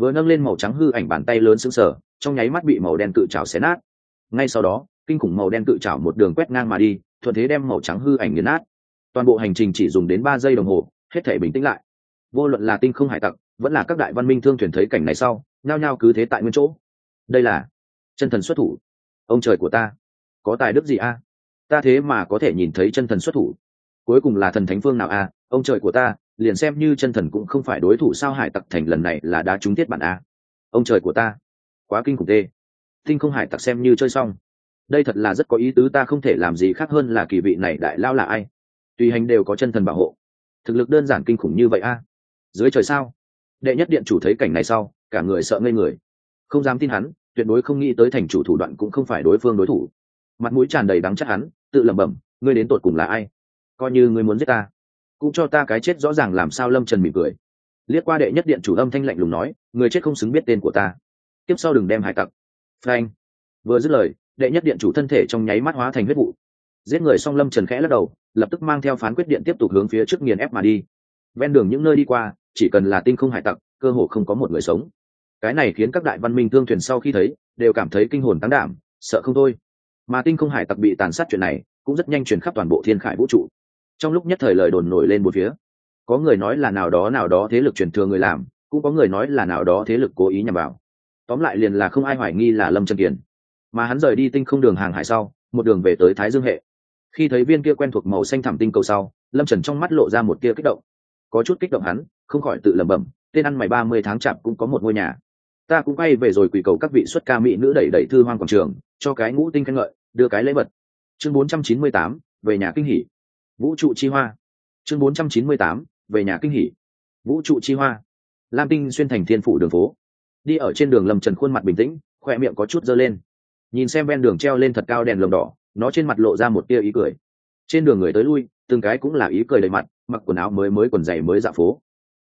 vừa nâng lên màu trắng hư ảnh bàn tay lớn sững sờ, trong nháy mắt bị màu đen cự trào xé nát. Ngay sau đó, kinh khủng màu đen cự trào một đường quét ngang mà đi, thuận thế đem màu trắng hư ảnh nghiền nát. Toàn bộ hành trình chỉ dùng đến ba giây đồng hồ, hết thể bình tĩnh lại. Vô luận là tinh không hải tặc, vẫn là các đại văn minh thương thuyền thấy cảnh này sau, nhao nhao cứ thế tại nguyên chỗ. Đây là chân thần xuất thủ. Ông trời của ta, có tài đức gì a? Ta thế mà có thể nhìn thấy chân thần xuất thủ. Cuối cùng là thần thánh phương nào a? Ông trời của ta liền xem như chân thần cũng không phải đối thủ sao hải tặc thành lần này là đã trúng thiết bản a. Ông trời của ta, quá kinh khủng tê. Tinh không hải tặc xem như chơi xong. Đây thật là rất có ý tứ, ta không thể làm gì khác hơn là kỳ vị này đại lao là ai? Tùy hành đều có chân thần bảo hộ. Thực lực đơn giản kinh khủng như vậy a. Dưới trời sao? Đệ nhất điện chủ thấy cảnh này sau, cả người sợ ngây người. Không dám tin hắn, tuyệt đối không nghĩ tới thành chủ thủ đoạn cũng không phải đối phương đối thủ. Mặt mũi tràn đầy đắng chắc hắn, tự lẩm bẩm, ngươi đến tột cùng là ai? Coi như ngươi muốn giết ta cũng cho ta cái chết rõ ràng làm sao lâm trần mỉm cười. Liếc qua đệ nhất điện chủ âm thanh lạnh lùng nói, người chết không xứng biết tên của ta. Tiếp sau đừng đem hải tặc. Frank vừa dứt lời, đệ nhất điện chủ thân thể trong nháy mắt hóa thành huyết vụ. Giết người xong lâm trần khẽ lắc đầu, lập tức mang theo phán quyết điện tiếp tục hướng phía trước nghiền ép mà đi. Ven đường những nơi đi qua, chỉ cần là tinh không hải tặc, cơ hồ không có một người sống. Cái này khiến các đại văn minh thương thuyền sau khi thấy, đều cảm thấy kinh hồn tăng đảm, sợ không thôi. Mà tinh không hải tặc bị tàn sát chuyện này, cũng rất nhanh truyền khắp toàn bộ thiên khải vũ trụ trong lúc nhất thời lời đồn nổi lên một phía. Có người nói là nào đó nào đó thế lực truyền thừa người làm, cũng có người nói là nào đó thế lực cố ý nhằm vào. Tóm lại liền là không ai hoài nghi là lâm trần kiền. Mà hắn rời đi tinh không đường hàng hải sau, một đường về tới thái dương hệ. Khi thấy viên kia quen thuộc màu xanh thảm tinh cầu sau, lâm trần trong mắt lộ ra một tia kích động. Có chút kích động hắn, không khỏi tự lẩm bẩm, tên ăn mày ba mươi tháng chạp cũng có một ngôi nhà. Ta cũng quay về rồi quỳ cầu các vị xuất ca mỹ nữ đẩy đẩy thư hoang quảng trường, cho cái ngũ tinh khen ngợi, đưa cái lễ vật. Chương bốn trăm chín mươi tám, về nhà kinh hỷ vũ trụ chi hoa. Chương bốn trăm chín mươi tám, về nhà kinh hỷ vũ trụ chi hoa. Lam tinh xuyên thành thiên phủ đường phố. Đi ở trên đường lầm trần khuôn mặt bình tĩnh khoe miệng có chút dơ lên. Nhìn xem ven đường treo lên thật cao đèn lồng đỏ, nó trên mặt lộ ra một tia ý cười. Trên đường người tới lui, từng cái cũng là ý cười đầy mặt, mặc quần áo mới mới quần giày mới dạ phố.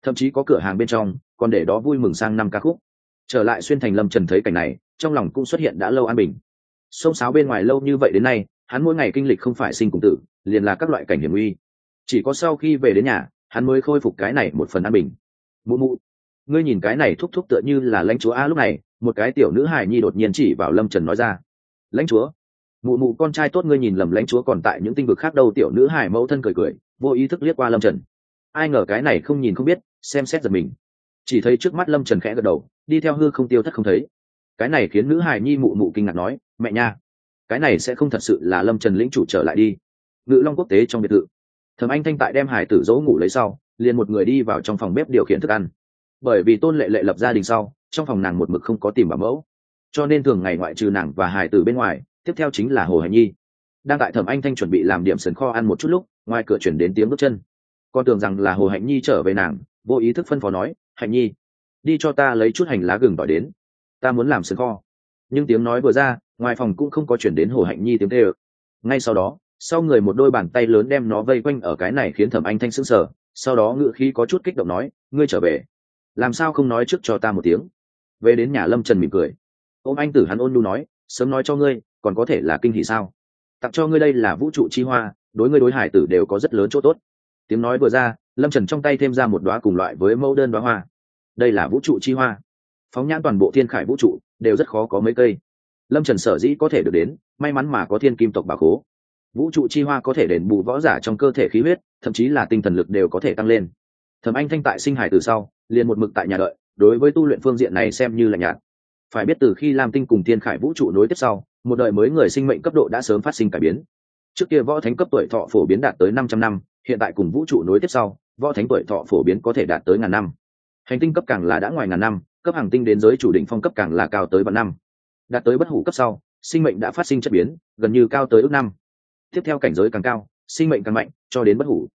Thậm chí có cửa hàng bên trong, còn để đó vui mừng sang năm ca khúc. Trở lại xuyên thành lâm trần thấy cảnh này, trong lòng cũng xuất hiện đã lâu an bình. Xông sáo bên ngoài lâu như vậy đến nay hắn mỗi ngày kinh lịch không phải sinh cùng tử, liền là các loại cảnh hiểm nguy. Chỉ có sau khi về đến nhà, hắn mới khôi phục cái này một phần an bình. Mụ mụ, ngươi nhìn cái này thúc thúc tựa như là lãnh chúa a lúc này, một cái tiểu nữ hài nhi đột nhiên chỉ vào lâm trần nói ra. Lãnh chúa, mụ mụ con trai tốt ngươi nhìn lầm lãnh chúa còn tại những tinh vực khác đâu, tiểu nữ hài mẫu thân cười cười, vô ý thức liếc qua lâm trần. Ai ngờ cái này không nhìn không biết, xem xét giật mình. Chỉ thấy trước mắt lâm trần khẽ gật đầu, đi theo hư không tiêu thất không thấy. Cái này khiến nữ hài nhi mụ mụ kinh ngạc nói, mẹ nha cái này sẽ không thật sự là lâm trần lĩnh chủ trở lại đi. Ngự long quốc tế trong biệt thự. Thầm anh thanh tại đem hải tử dỗ ngủ lấy sau, liền một người đi vào trong phòng bếp điều khiển thức ăn. Bởi vì tôn lệ lệ lập gia đình sau, trong phòng nàng một mực không có tìm bảo mẫu. Cho nên thường ngày ngoại trừ nàng và hải tử bên ngoài, tiếp theo chính là hồ hải nhi. Đang tại thẩm anh thanh chuẩn bị làm điểm sườn kho ăn một chút lúc, ngoài cửa chuyển đến tiếng bước chân. Con tưởng rằng là hồ hạnh nhi trở về nàng, vô ý thức phân phó nói hạnh nhi, đi cho ta lấy chút hành lá gừng tỏi đến. Ta muốn làm sườn kho nhưng tiếng nói vừa ra, ngoài phòng cũng không có chuyển đến hồ hạnh nhi tiếng tê ơ ngay sau đó, sau người một đôi bàn tay lớn đem nó vây quanh ở cái này khiến thẩm anh thanh sững sờ, sau đó ngự khí có chút kích động nói, ngươi trở về. Làm sao không nói trước cho ta một tiếng? Về đến nhà lâm trần mỉm cười. Ô m anh tử hắn ôn lu nói, sớm nói cho ngươi, còn có thể là kinh hỷ sao? Tặng cho ngươi đây là vũ trụ chi hoa, đối ngươi đối hải tử đều có rất lớn chỗ tốt. Tiếng nói vừa ra, lâm trần trong tay thêm ra một đoá cùng loại với mẫu đơn đoá hoa. Đây là vũ trụ chi hoa phóng nhãn toàn bộ thiên khải vũ trụ, đều rất khó có mấy cây. Lâm trần sở dĩ có thể được đến, may mắn mà có thiên kim tộc bà khố. Vũ trụ chi hoa có thể đền bù võ giả trong cơ thể khí huyết, thậm chí là tinh thần lực đều có thể tăng lên. Thẩm anh thanh tại sinh hải từ sau, liền một mực tại nhà đợi, đối với tu luyện phương diện này xem như là nhạt. Phải biết từ khi lam tinh cùng thiên khải vũ trụ nối tiếp sau, một đời mới người sinh mệnh cấp độ đã sớm phát sinh cải biến. Trước kia võ thánh cấp tuổi thọ phổ biến đạt tới năm trăm năm, hiện tại cùng vũ trụ nối tiếp sau, võ thánh tuổi thọ phổ biến có thể đạt tới ngàn năm. Hành tinh cấp càng là đã ngoài ngàn năm cấp hàng tinh đến giới chủ định phong cấp càng là cao tới vạn năm. Đạt tới bất hủ cấp sau, sinh mệnh đã phát sinh chất biến, gần như cao tới ước năm. Tiếp theo cảnh giới càng cao, sinh mệnh càng mạnh, cho đến bất hủ.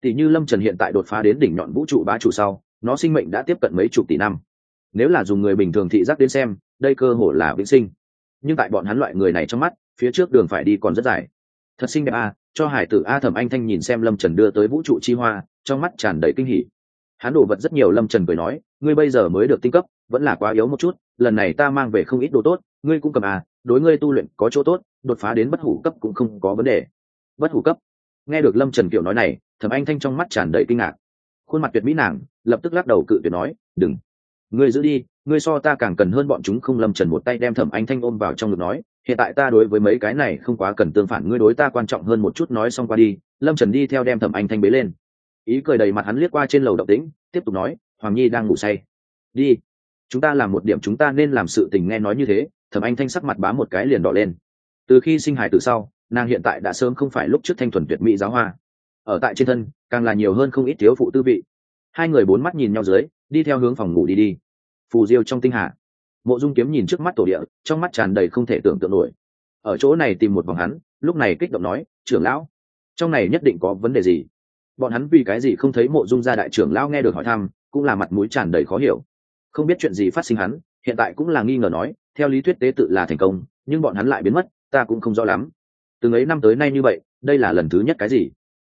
Tỷ như lâm trần hiện tại đột phá đến đỉnh nhọn vũ trụ bá chủ sau, nó sinh mệnh đã tiếp cận mấy chục tỷ năm. Nếu là dùng người bình thường thị giác đến xem, đây cơ hồ là vĩnh sinh. Nhưng tại bọn hắn loại người này trong mắt, phía trước đường phải đi còn rất dài. Thật xinh đẹp a cho hải tử a thẩm anh thanh nhìn xem lâm trần đưa tới vũ trụ chi hoa, trong mắt tràn đầy kinh hỉ hắn đổ vật rất nhiều, lâm trần cười nói, ngươi bây giờ mới được tinh cấp, vẫn là quá yếu một chút, lần này ta mang về không ít đồ tốt, ngươi cũng cầm à đối ngươi tu luyện có chỗ tốt, đột phá đến bất hủ cấp cũng không có vấn đề. Bất hủ cấp? Nghe được lâm trần kiểu nói này, thẩm anh thanh trong mắt tràn đầy kinh ngạc. Khuôn mặt tuyệt mỹ nàng, lập tức lắc đầu cự tuyệt nói, đừng. Ngươi giữ đi, ngươi so ta càng cần hơn bọn chúng. Không lâm trần một tay đem thẩm anh thanh ôm vào trong ngực nói, hiện tại ta đối với mấy cái này không quá cần tương phản, ngươi đối ta quan trọng hơn một chút, nói xong qua đi. Lâm trần đi theo đem thẩm anh thanh bế lên ý cười đầy mặt hắn liếc qua trên lầu động tĩnh, tiếp tục nói, hoàng nhi đang ngủ say. Đi, chúng ta làm một điểm chúng ta nên làm sự tình nghe nói như thế. Thẩm anh thanh sắc mặt bám một cái liền đỏ lên. Từ khi sinh hài từ sau, nàng hiện tại đã sớm không phải lúc trước thanh thuần tuyệt mỹ giáo hoa. Ở tại trên thân, càng là nhiều hơn không ít thiếu phụ tư vị. Hai người bốn mắt nhìn nhau dưới, đi theo hướng phòng ngủ đi đi. Phù diêu trong tinh hạ mộ dung kiếm nhìn trước mắt tổ địa, trong mắt tràn đầy không thể tưởng tượng nổi. Ở chỗ này tìm một vòng hắn, lúc này kích động nói, trưởng lão, trong này nhất định có vấn đề gì? Bọn hắn vì cái gì không thấy mộ dung gia đại trưởng lão nghe được hỏi thăm, cũng là mặt mũi tràn đầy khó hiểu. Không biết chuyện gì phát sinh hắn, hiện tại cũng là nghi ngờ nói, theo lý thuyết tế tự là thành công, nhưng bọn hắn lại biến mất, ta cũng không rõ lắm. Từng ấy năm tới nay như vậy, đây là lần thứ nhất cái gì?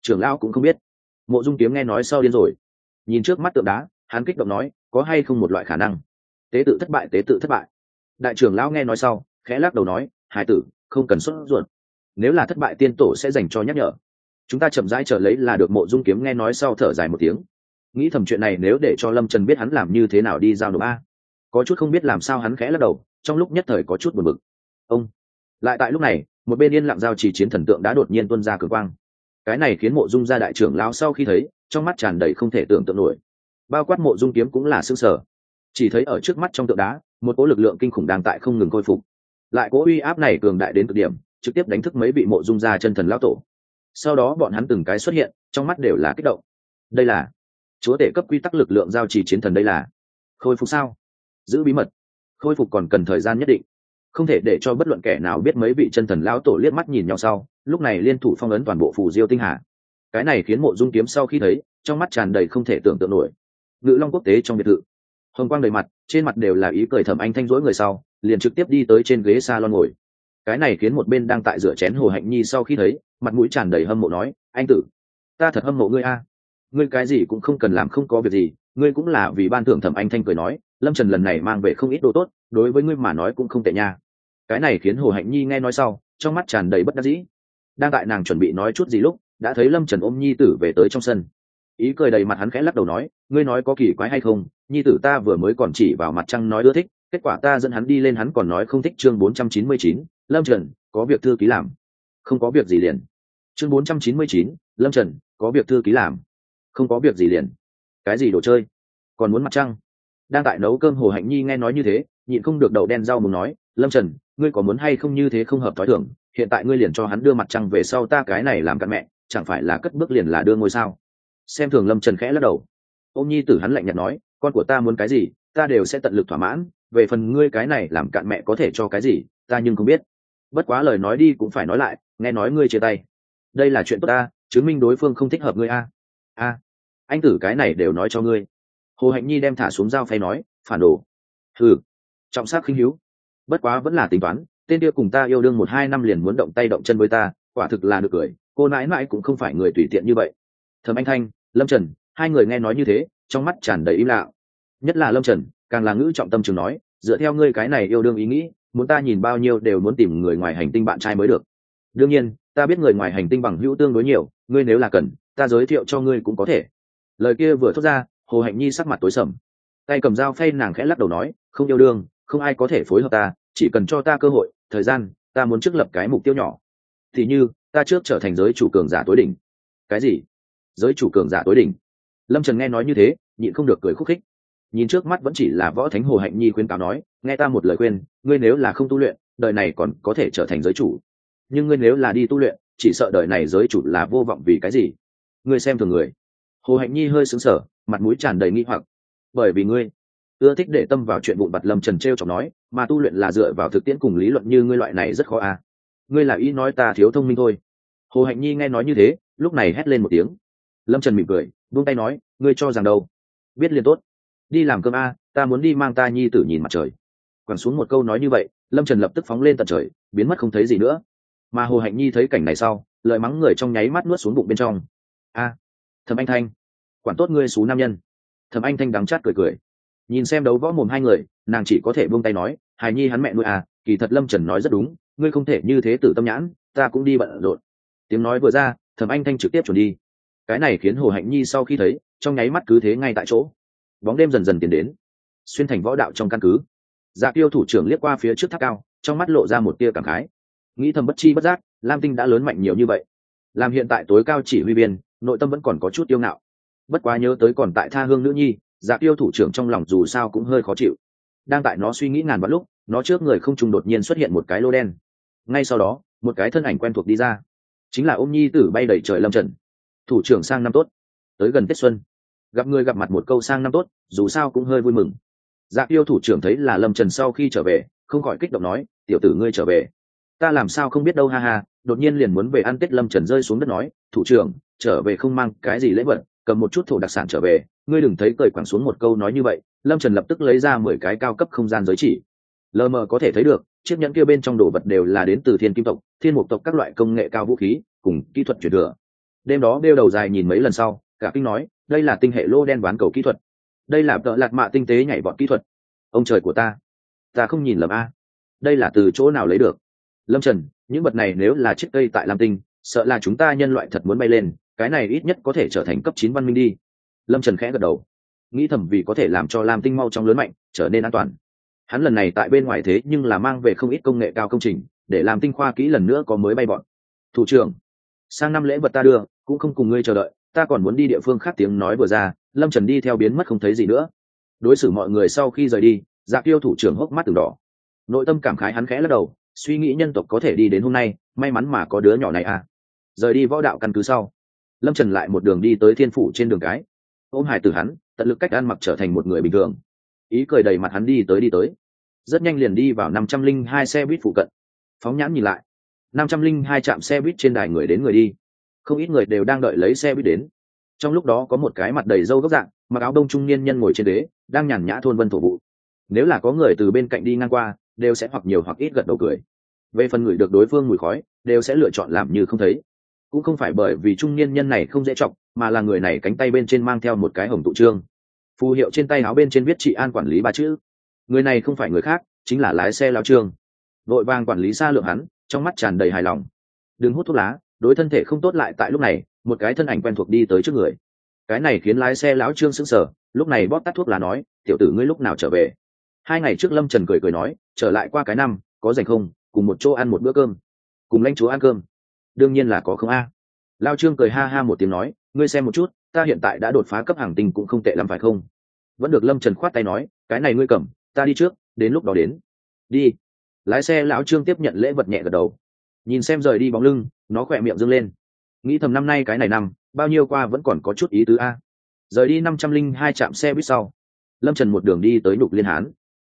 Trưởng lão cũng không biết. Mộ dung kiếm nghe nói sau điên rồi. Nhìn trước mắt tượng đá, hắn kích động nói, có hay không một loại khả năng? Tế tự thất bại, tế tự thất bại. Đại trưởng lão nghe nói sau, khẽ lắc đầu nói, hải tử, không cần xuất ruột. Nếu là thất bại, tiên tổ sẽ dành cho nhắc nhở chúng ta chậm rãi trở lấy là được mộ dung kiếm nghe nói sau thở dài một tiếng. Nghĩ thầm chuyện này nếu để cho lâm trần biết hắn làm như thế nào đi giao nộp a. Có chút không biết làm sao hắn khẽ lắc đầu, trong lúc nhất thời có chút buồn bực. Ông. Lại tại lúc này, một bên yên lặng giao chỉ chiến thần tượng đã đột nhiên tuân ra cường quang. Cái này khiến mộ dung gia đại trưởng lao sau khi thấy, trong mắt tràn đầy không thể tưởng tượng nổi. Bao quát mộ dung kiếm cũng là xương sở chỉ thấy ở trước mắt trong tượng đá, một cỗ lực lượng kinh khủng đang tại không ngừng khôi phục. Lại cỗ uy áp này cường đại đến cực điểm, trực tiếp đánh thức mấy vị mộ dung gia chân thần lao tổ sau đó bọn hắn từng cái xuất hiện, trong mắt đều là kích động. Đây là chúa tể cấp quy tắc lực lượng giao trì chiến thần đây là khôi phục sao? Giữ bí mật. Khôi phục còn cần thời gian nhất định. Không thể để cho bất luận kẻ nào biết mấy vị chân thần lão tổ liếc mắt nhìn nhau sau, lúc này liên thủ phong ấn toàn bộ phù diêu tinh hà. Cái này khiến mộ dung kiếm sau khi thấy, trong mắt tràn đầy không thể tưởng tượng nổi. Ngự long quốc tế trong biệt thự. Hồng quang đầy mặt, trên mặt đều là ý cười thầm anh thanh rỗi người sau, liền trực tiếp đi tới trên ghế s a lon ngồi cái này khiến một bên đang tại rửa chén hồ hạnh nhi sau khi thấy, mặt mũi tràn đầy hâm mộ nói, anh tử, ta thật hâm mộ ngươi a. Ngươi cái gì cũng không cần làm, không có việc gì, ngươi cũng là vì ban thưởng thẩm anh thanh cười nói, lâm trần lần này mang về không ít đồ tốt, đối với ngươi mà nói cũng không tệ nha. Cái này khiến hồ hạnh nhi nghe nói sau, trong mắt tràn đầy bất đắc dĩ. Đang tại nàng chuẩn bị nói chút gì lúc, đã thấy lâm trần ôm nhi tử về tới trong sân. Ý cười đầy mặt hắn khẽ lắc đầu nói, ngươi nói có kỳ quái hay không? Nhi tử ta vừa mới còn chỉ vào mặt trăng nói ưa thích, kết quả ta dẫn hắn đi lên hắn còn nói không thích chương bốn trăm chín mươi chín lâm trần, có việc thư ký làm. Không có việc gì liền. Chương bốn trăm chín mươi chín, lâm trần, có việc thư ký làm. Không có việc gì liền. Cái gì đồ chơi? Còn muốn mặt trăng? Đang tại nấu cơm hồ hạnh nhi nghe nói như thế, nhịn không được đậu đen rau muốn nói, lâm trần, ngươi có muốn hay không như thế không hợp t h ó i thưởng hiện tại ngươi liền cho hắn đưa mặt trăng về sau ta cái này làm cặn mẹ, chẳng phải là cất bước liền là đưa ngôi sao? Xem thường lâm trần khẽ lắc đầu. Ô nhi tử hắn lạnh nhạt nói, con của ta muốn cái gì, ta đều sẽ tận lực thỏa mãn, về phần ngươi cái này làm cạn mẹ có thể cho cái gì, ta nhưng không biết bất quá lời nói đi cũng phải nói lại, nghe nói ngươi chia tay. Đây là chuyện tốt ta, chứng minh đối phương không thích hợp ngươi a. A. Anh tử cái này đều nói cho ngươi. Hồ hạnh nhi đem thả xuống dao phay nói, phản đồ. Thử trọng sắc khinh hữu. Bất quá vẫn là tính toán, tên kia cùng ta yêu đương một hai năm liền muốn động tay động chân với ta, quả thực là được cười, cô nãi mãi cũng không phải người tùy tiện như vậy. Thầm anh thanh, lâm trần, hai người nghe nói như thế, trong mắt tràn đầy im lặng. Nhất là lâm trần, càng là ngữ trọng tâm trường nói, dựa theo ngươi cái này yêu đương ý nghĩ muốn ta nhìn bao nhiêu đều muốn tìm người ngoài hành tinh bạn trai mới được. Đương nhiên, ta biết người ngoài hành tinh bằng hữu tương đối nhiều, ngươi nếu là cần, ta giới thiệu cho ngươi cũng có thể. Lời kia vừa thốt ra, hồ hạnh nhi sắc mặt tối sầm. Tay cầm dao phay nàng khẽ lắc đầu nói, không yêu đương, không ai có thể phối hợp ta, chỉ cần cho ta cơ hội, thời gian, ta muốn trước lập cái mục tiêu nhỏ. Thì như, ta trước trở thành giới chủ cường giả tối đỉnh. Cái gì? Giới chủ cường giả tối đỉnh? Lâm trần nghe nói như thế, nhịn không được cười khúc khích nhìn trước mắt vẫn chỉ là võ thánh hồ hạnh nhi khuyên cáo nói, nghe ta một lời khuyên, ngươi nếu là không tu luyện, đời này còn có thể trở thành giới chủ. Nhưng ngươi nếu là đi tu luyện, chỉ sợ đời này giới chủ là vô vọng vì cái gì? Ngươi xem thường người. Hồ hạnh nhi hơi sững sờ, mặt mũi tràn đầy nghi hoặc. Bởi vì ngươi ưa thích để tâm vào chuyện vụn vặt lâm trần t r e o chọc nói, mà tu luyện là dựa vào thực tiễn cùng lý luận như ngươi loại này rất khó à. ngươi là ý nói ta thiếu thông minh thôi. Hồ hạnh nhi nghe nói như thế, lúc này hét lên một tiếng. Lâm trần mỉm cười, buông tay nói, ngươi cho rằng đâu? Biết liền tốt đi làm cơm a, ta muốn đi mang ta nhi tử nhìn mặt trời. Quẳng xuống một câu nói như vậy, lâm trần lập tức phóng lên tận trời, biến mất không thấy gì nữa. Mà hồ hạnh nhi thấy cảnh này sau lợi mắng người trong nháy mắt nuốt xuống bụng bên trong. A thầm anh thanh, quản tốt ngươi xú nam nhân. Thầm anh thanh đắng chát cười cười. Nhìn xem đấu võ mồm hai người, nàng chỉ có thể buông tay nói, hài nhi hắn mẹ nuôi à kỳ thật lâm trần nói rất đúng, ngươi không thể như thế tử tâm nhãn, ta cũng đi bận rộn. Tiếng nói vừa ra thầm anh thanh trực tiếp chuẩn đi. Cái này khiến hồ hạnh nhi sau khi thấy, trong nháy mắt cứ thế ngay tại chỗ bóng đêm dần dần tiến đến. Xuyên thành võ đạo trong căn cứ. Dạ tiêu thủ trưởng liếc qua phía trước tháp cao, trong mắt lộ ra một tia cảm khái. Nghĩ thầm bất chi bất giác, lam tinh đã lớn mạnh nhiều như vậy. Làm hiện tại tối cao chỉ huy viên, nội tâm vẫn còn có chút tiêu ngạo. Bất quá nhớ tới còn tại tha hương nữ nhi dạ tiêu thủ trưởng trong lòng dù sao cũng hơi khó chịu. Đang tại nó suy nghĩ ngàn vạn lúc, nó trước người không trùng đột nhiên xuất hiện một cái lô đen. Ngay sau đó, một cái thân ảnh quen thuộc đi ra. Chính là ôm nhi tử bay đẩy trời lâm trần. Thủ trưởng sang năm tốt. Tới gần tết xuân gặp người gặp mặt một câu sang năm tốt, dù sao cũng hơi vui mừng. Dạ tiêu thủ trưởng thấy là lâm trần sau khi trở về, không khỏi kích động nói, tiểu tử ngươi trở về. Ta làm sao không biết đâu, ha ha. Đột nhiên liền muốn về ăn tết, lâm trần rơi xuống đất nói, thủ trưởng, trở về không mang cái gì lễ vật, cầm một chút thổ đặc sản trở về, ngươi đừng thấy cởi quẳng xuống một câu nói như vậy. Lâm trần lập tức lấy ra mười cái cao cấp không gian giới chỉ. Lờ mờ có thể thấy được, chiếc nhẫn kia bên trong đồ vật đều là đến từ thiên kim tộc, thiên mục tộc các loại công nghệ cao vũ khí, cùng kỹ thuật chuyển thừa. Đêm đó đeo đầu dài nhìn mấy lần sau cả kinh nói, đây là tinh hệ lô đen bán cầu kỹ thuật. Đây là tợ lạc mạ tinh tế nhảy vọt kỹ thuật. Ông trời của ta ta không nhìn lầm a. Đây là từ chỗ nào lấy được? Lâm trần, những vật này nếu là chiếc cây tại lam tinh, sợ là chúng ta nhân loại thật muốn bay lên, cái này ít nhất có thể trở thành cấp chín văn minh đi. Lâm trần khẽ gật đầu. Nghĩ thầm vì có thể làm cho lam tinh mau trong lớn mạnh, trở nên an toàn. Hắn lần này tại bên ngoài thế nhưng là mang về không ít công nghệ cao công trình, để làm tinh khoa kỹ lần nữa có mới bay bọn. Thủ trưởng, sang năm lễ vật ta đưa, cũng không cùng ngươi chờ đợi ta còn muốn đi địa phương khác tiếng nói vừa ra, lâm trần đi theo biến mất không thấy gì nữa. Đối xử mọi người sau khi rời đi dạ tiêu thủ trưởng hốc mắt từng đỏ. Nội tâm cảm khái hắn khẽ lắc đầu, suy nghĩ nhân tộc có thể đi đến hôm nay, may mắn mà có đứa nhỏ này à. Rời đi võ đạo căn cứ sau, lâm trần lại một đường đi tới thiên phủ trên đường cái. Ôm hải từ hắn, tận lực cách ăn mặc trở thành một người bình thường. Ý cười đầy mặt hắn đi tới đi tới. Rất nhanh liền đi vào năm trăm linh hai xe buýt phụ cận. Phóng nhãn nhìn lại, năm trăm linh hai trạm xe buýt trên đài người đến người đi không ít người đều đang đợi lấy xe buýt đến. Trong lúc đó có một cái mặt đầy râu gốc dạng, mặc áo đông trung niên nhân ngồi trên đế đang nhàn nhã thôn vân thổ vụ. Nếu là có người từ bên cạnh đi ngang qua, đều sẽ hoặc nhiều hoặc ít gật đầu cười. Về phần người được đối phương mùi khói, đều sẽ lựa chọn làm như không thấy. Cũng không phải bởi vì trung niên nhân này không dễ chọc, mà là người này cánh tay bên trên mang theo một cái hồng tụ trương. Phù hiệu trên tay áo bên trên viết trị an quản lý ba chữ. Người này không phải người khác, chính là lái xe lao trương. Vội vàng quản lý xa lượng hắn, trong mắt tràn đầy hài lòng. Đừng hút thuốc lá đối thân thể không tốt lại tại lúc này, một cái thân ảnh quen thuộc đi tới trước người. Cái này khiến lái xe lão trương sững sờ, lúc này bóp tắt thuốc lá nói, tiểu tử ngươi lúc nào trở về? Hai ngày trước lâm trần cười cười nói, trở lại qua cái năm, có dành không, cùng một chỗ ăn một bữa cơm. Cùng lãnh chúa ăn cơm. Đương nhiên là có không a. Lao trương cười ha ha một tiếng nói, ngươi xem một chút, ta hiện tại đã đột phá cấp hàng tinh cũng không tệ lắm phải không? Vẫn được lâm trần khoát tay nói, cái này ngươi cầm, ta đi trước, đến lúc đó đến. Đi. Lái xe lão trương tiếp nhận lễ vật nhẹ gật đầu. Nhìn xem rời đi bóng lưng nó khỏe miệng dâng lên. Nghĩ thầm năm nay cái này năm, bao nhiêu qua vẫn còn có chút ý tứ a. Rời đi năm trăm linh hai trạm xe buýt sau, lâm trần một đường đi tới nhục liên hán.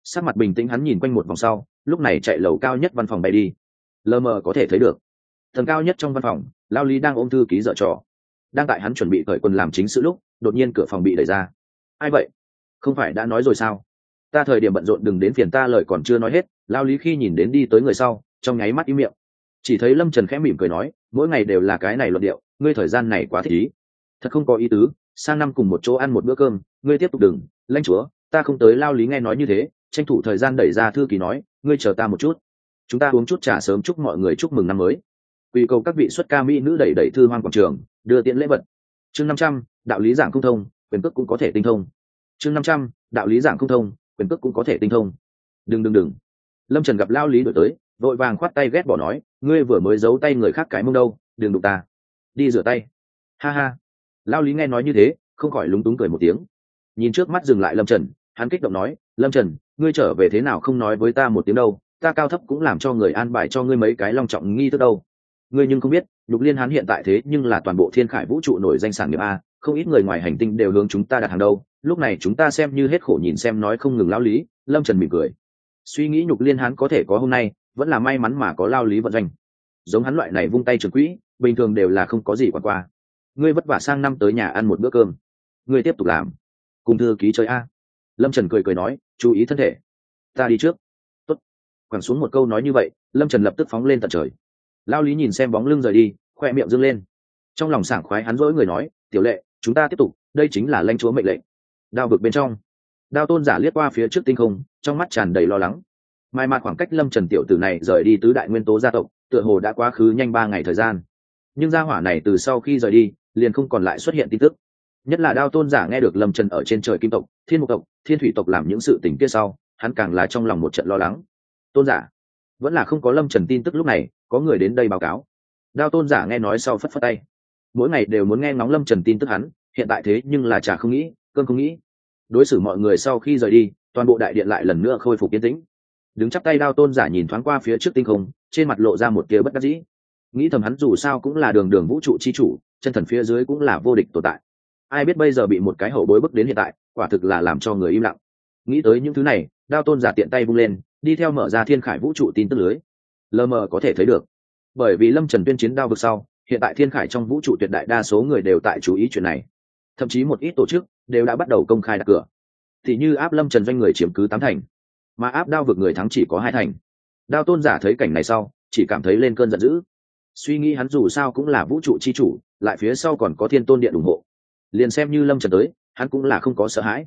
Sắc mặt bình tĩnh hắn nhìn quanh một vòng sau, lúc này chạy lầu cao nhất văn phòng bay đi. Lờ mờ có thể thấy được. Tầng cao nhất trong văn phòng, lao lý đang ôm thư ký dở trò. Đang tại hắn chuẩn bị cởi quần làm chính sự lúc, đột nhiên cửa phòng bị đẩy ra. Ai vậy? Không phải đã nói rồi sao? Ta thời điểm bận rộn đừng đến phiền ta lời còn chưa nói hết, lao lý khi nhìn đến đi tới người sau, trong nháy mắt im miệng chỉ thấy lâm trần khẽ mỉm cười nói, mỗi ngày đều là cái này luận điệu, ngươi thời gian này quá thích ý. Thật không có ý tứ, sang năm cùng một chỗ ăn một bữa cơm, ngươi tiếp tục đừng lanh chúa, ta không tới lao lý nghe nói như thế, tranh thủ thời gian đẩy ra thư ký nói, ngươi chờ ta một chút. Chúng ta uống chút trà sớm chúc mọi người chúc mừng năm mới. Quy cầu các vị xuất ca mỹ nữ đẩy đẩy thư hoang quảng trường, đưa tiện lễ vật. Chương năm trăm, đạo lý giảng không thông, quyền cước cũng có thể tinh thông. Chương năm trăm, đạo lý giảng không thông, quyền cước cũng có thể tinh thông. Đừng đừng đừng. Lâm trần gặp lao lý đổi tới vội vàng khoát tay ghét bỏ nói, ngươi vừa mới giấu tay người khác cái mông đâu, đừng đụng ta. Đi rửa tay. Ha ha. Lao lý nghe nói như thế, không khỏi lúng túng cười một tiếng. Nhìn trước mắt dừng lại lâm trần, hắn kích động nói, lâm trần, ngươi trở về thế nào không nói với ta một tiếng đâu, ta cao thấp cũng làm cho người an bài cho ngươi mấy cái long trọng nghi thức đâu. Ngươi nhưng không biết nhục liên hắn hiện tại thế nhưng là toàn bộ thiên khải vũ trụ nổi danh sản nghiệp a, không ít người ngoài hành tinh đều hướng chúng ta đặt hàng đâu. Lúc này chúng ta xem như hết khổ nhìn xem nói không ngừng lao lý, lâm trần mỉm cười. Suy nghĩ nhục liên hắn có thể có hôm nay vẫn là may mắn mà có lao lý vận doanh. Giống hắn loại này vung tay trường quỹ, bình thường đều là không có gì quả qua. Ngươi vất vả sang năm tới nhà ăn một bữa cơm. Ngươi tiếp tục làm. Cùng thư ký chơi a. Lâm trần cười cười nói, chú ý thân thể. Ta đi trước. Tốt. quẳng xuống một câu nói như vậy, lâm trần lập tức phóng lên tận trời. Lao lý nhìn xem bóng lưng rời đi, khoe miệng dâng lên. Trong lòng sảng khoái hắn dỗi người nói, tiểu lệ, chúng ta tiếp tục, đây chính là lanh chúa mệnh lệnh. Đao vực bên trong. Đao tôn giả liếc qua phía trước tinh không, trong mắt tràn đầy lo lắng mai mà khoảng cách lâm trần tiểu tử này rời đi tứ đại nguyên tố gia tộc, tựa hồ đã quá khứ nhanh ba ngày thời gian. Nhưng gia hỏa này từ sau khi rời đi, liền không còn lại xuất hiện tin tức. Nhất là đao tôn giả nghe được lâm trần ở trên trời kim tộc, thiên mục tộc, thiên thủy tộc làm những sự tình kia sau, hắn càng là trong lòng một trận lo lắng. Tôn giả, vẫn là không có lâm trần tin tức lúc này, có người đến đây báo cáo. Đao tôn giả nghe nói sau phất phất tay. Mỗi ngày đều muốn nghe ngóng lâm trần tin tức hắn, hiện tại thế nhưng là chả không nghĩ, cơn không nghĩ. Đối xử mọi người sau khi rời đi, toàn bộ đại điện lại lần nữa khôi phục yên tĩnh đứng chắp tay đao tôn giả nhìn thoáng qua phía trước tinh không, trên mặt lộ ra một tia bất đắc dĩ. Nghĩ thầm hắn dù sao cũng là đường đường vũ trụ chi chủ, chân thần phía dưới cũng là vô địch tồn tại. Ai biết bây giờ bị một cái hậu bối bức đến hiện tại, quả thực là làm cho người im lặng. Nghĩ tới những thứ này, đao tôn giả tiện tay vung lên, đi theo mở ra thiên khải vũ trụ tin tức lưới. Lờ mờ có thể thấy được, bởi vì lâm trần tuyên chiến đao vực sau, hiện tại thiên khải trong vũ trụ tuyệt đại đa số người đều tại chú ý chuyện này. Thậm chí một ít tổ chức đều đã bắt đầu công khai đặt cửa. Thì như áp lâm trần doanh người chiếm cứ tám thành mà áp đao vực người thắng chỉ có hai thành. Đao tôn giả thấy cảnh này sau, chỉ cảm thấy lên cơn giận dữ. Suy nghĩ hắn dù sao cũng là vũ trụ chi chủ, lại phía sau còn có thiên tôn điện ủng hộ. Liền xem như lâm trần tới, hắn cũng là không có sợ hãi.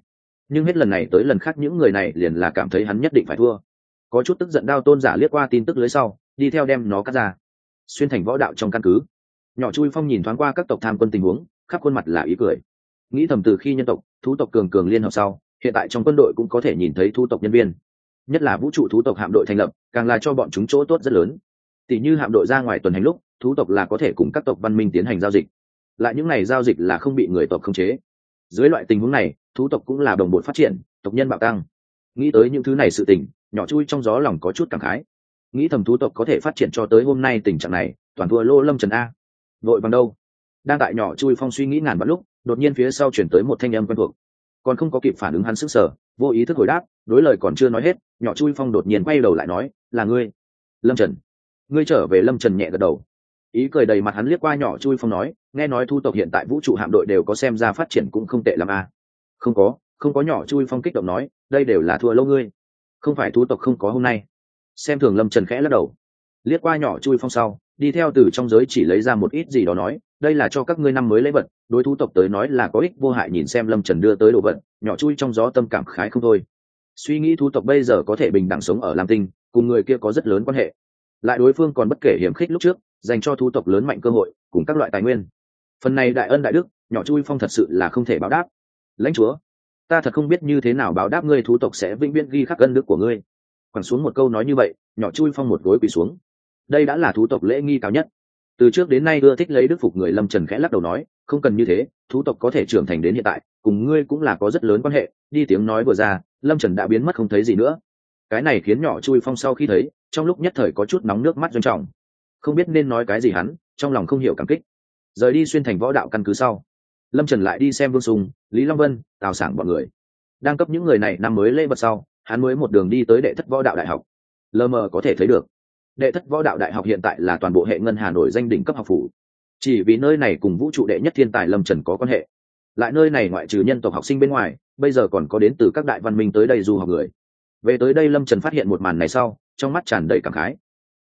Nhưng hết lần này tới lần khác những người này liền là cảm thấy hắn nhất định phải thua. Có chút tức giận đao tôn giả liếc qua tin tức lưới sau, đi theo đem nó cắt ra. Xuyên thành võ đạo trong căn cứ. Nhỏ chui phong nhìn thoáng qua các tộc tham quân tình huống, khắp khuôn mặt là ý cười. Nghĩ thầm từ khi nhân tộc, thú tộc cường cường liên hợp sau, hiện tại trong quân đội cũng có thể nhìn thấy thú tộc nhân viên nhất là vũ trụ thú tộc hạm đội thành lập, càng là cho bọn chúng chỗ tốt rất lớn. Tỷ như hạm đội ra ngoài tuần hành lúc, thú tộc là có thể cùng các tộc văn minh tiến hành giao dịch. Lại những này giao dịch là không bị người tộc khống chế. Dưới loại tình huống này, thú tộc cũng là đồng bộ phát triển, tộc nhân bạo tăng. Nghĩ tới những thứ này sự tình, nhỏ chui trong gió lòng có chút cảm khái. Nghĩ thầm thú tộc có thể phát triển cho tới hôm nay tình trạng này, toàn thua lô lâm trần a. Vội bằng đâu? Đang tại nhỏ chui phong suy nghĩ ngàn vạn lúc, đột nhiên phía sau chuyển tới một thanh âm quen thuộc. Còn không có kịp phản ứng hắn sức sở vô ý thức hồi đáp đối lời còn chưa nói hết, nhỏ chui phong đột nhiên quay đầu lại nói, là ngươi, lâm trần. Ngươi trở về, lâm trần nhẹ gật đầu. Ý cười đầy mặt hắn liếc qua nhỏ chui phong nói, nghe nói thu tộc hiện tại vũ trụ hạm đội đều có xem ra phát triển cũng không tệ l à? không có không có, nhỏ chui phong kích động nói, đây đều là thua lâu ngươi. Không phải thu tộc không có hôm nay. Xem thường lâm trần khẽ lắc đầu. Liếc qua nhỏ chui phong sau, đi theo từ trong giới chỉ lấy ra một ít gì đó nói, đây là cho các ngươi năm mới lấy vật, đối thu tộc tới nói là có ích vô hại nhìn xem lâm trần đưa tới đồ vật. Nhỏ chui trong gió tâm cảm khái không thôi suy nghĩ thú tộc bây giờ có thể bình đẳng sống ở lam tinh, cùng người kia có rất lớn quan hệ. Lại đối phương còn bất kể hiểm khích lúc trước, dành cho thú tộc lớn mạnh cơ hội, cùng các loại tài nguyên. Phần này đại ân đại đức, nhỏ chui phong thật sự là không thể báo đáp. Lãnh chúa, ta thật không biết như thế nào báo đáp ngươi thú tộc sẽ vĩnh viễn ghi khắc ân đức của ngươi. Quẳng xuống một câu nói như vậy, nhỏ chui phong một gối quỳ xuống. Đây đã là thú tộc lễ nghi cao nhất. Từ trước đến nay ưa thích lấy đức phục người lâm trần khẽ lắc đầu nói, không cần như thế thú tộc có thể trưởng thành đến hiện tại cùng ngươi cũng là có rất lớn quan hệ, đi tiếng nói vừa ra, lâm trần đã biến mất không thấy gì nữa. Cái này khiến nhỏ chui phong sau khi thấy, trong lúc nhất thời có chút nóng nước mắt doanh trọng. Không biết nên nói cái gì hắn, trong lòng không hiểu cảm kích. Rời đi xuyên thành võ đạo căn cứ sau, lâm trần lại đi xem vương sùng, lý long vân, tào sảng bọn người. Đang cấp những người này năm mới lễ vật sau, hắn mới một đường đi tới đệ thất võ đạo đại học. Lờ mờ có thể thấy được, đệ thất võ đạo đại học hiện tại là toàn bộ hệ ngân hà nội danh đỉnh cấp học phủ. Chỉ vì nơi này cùng vũ trụ đệ nhất thiên tài lâm trần có quan hệ lại nơi này ngoại trừ nhân tộc học sinh bên ngoài, bây giờ còn có đến từ các đại văn minh tới đây du học người. Về tới đây lâm trần phát hiện một màn này sau, trong mắt tràn đầy cảm khái.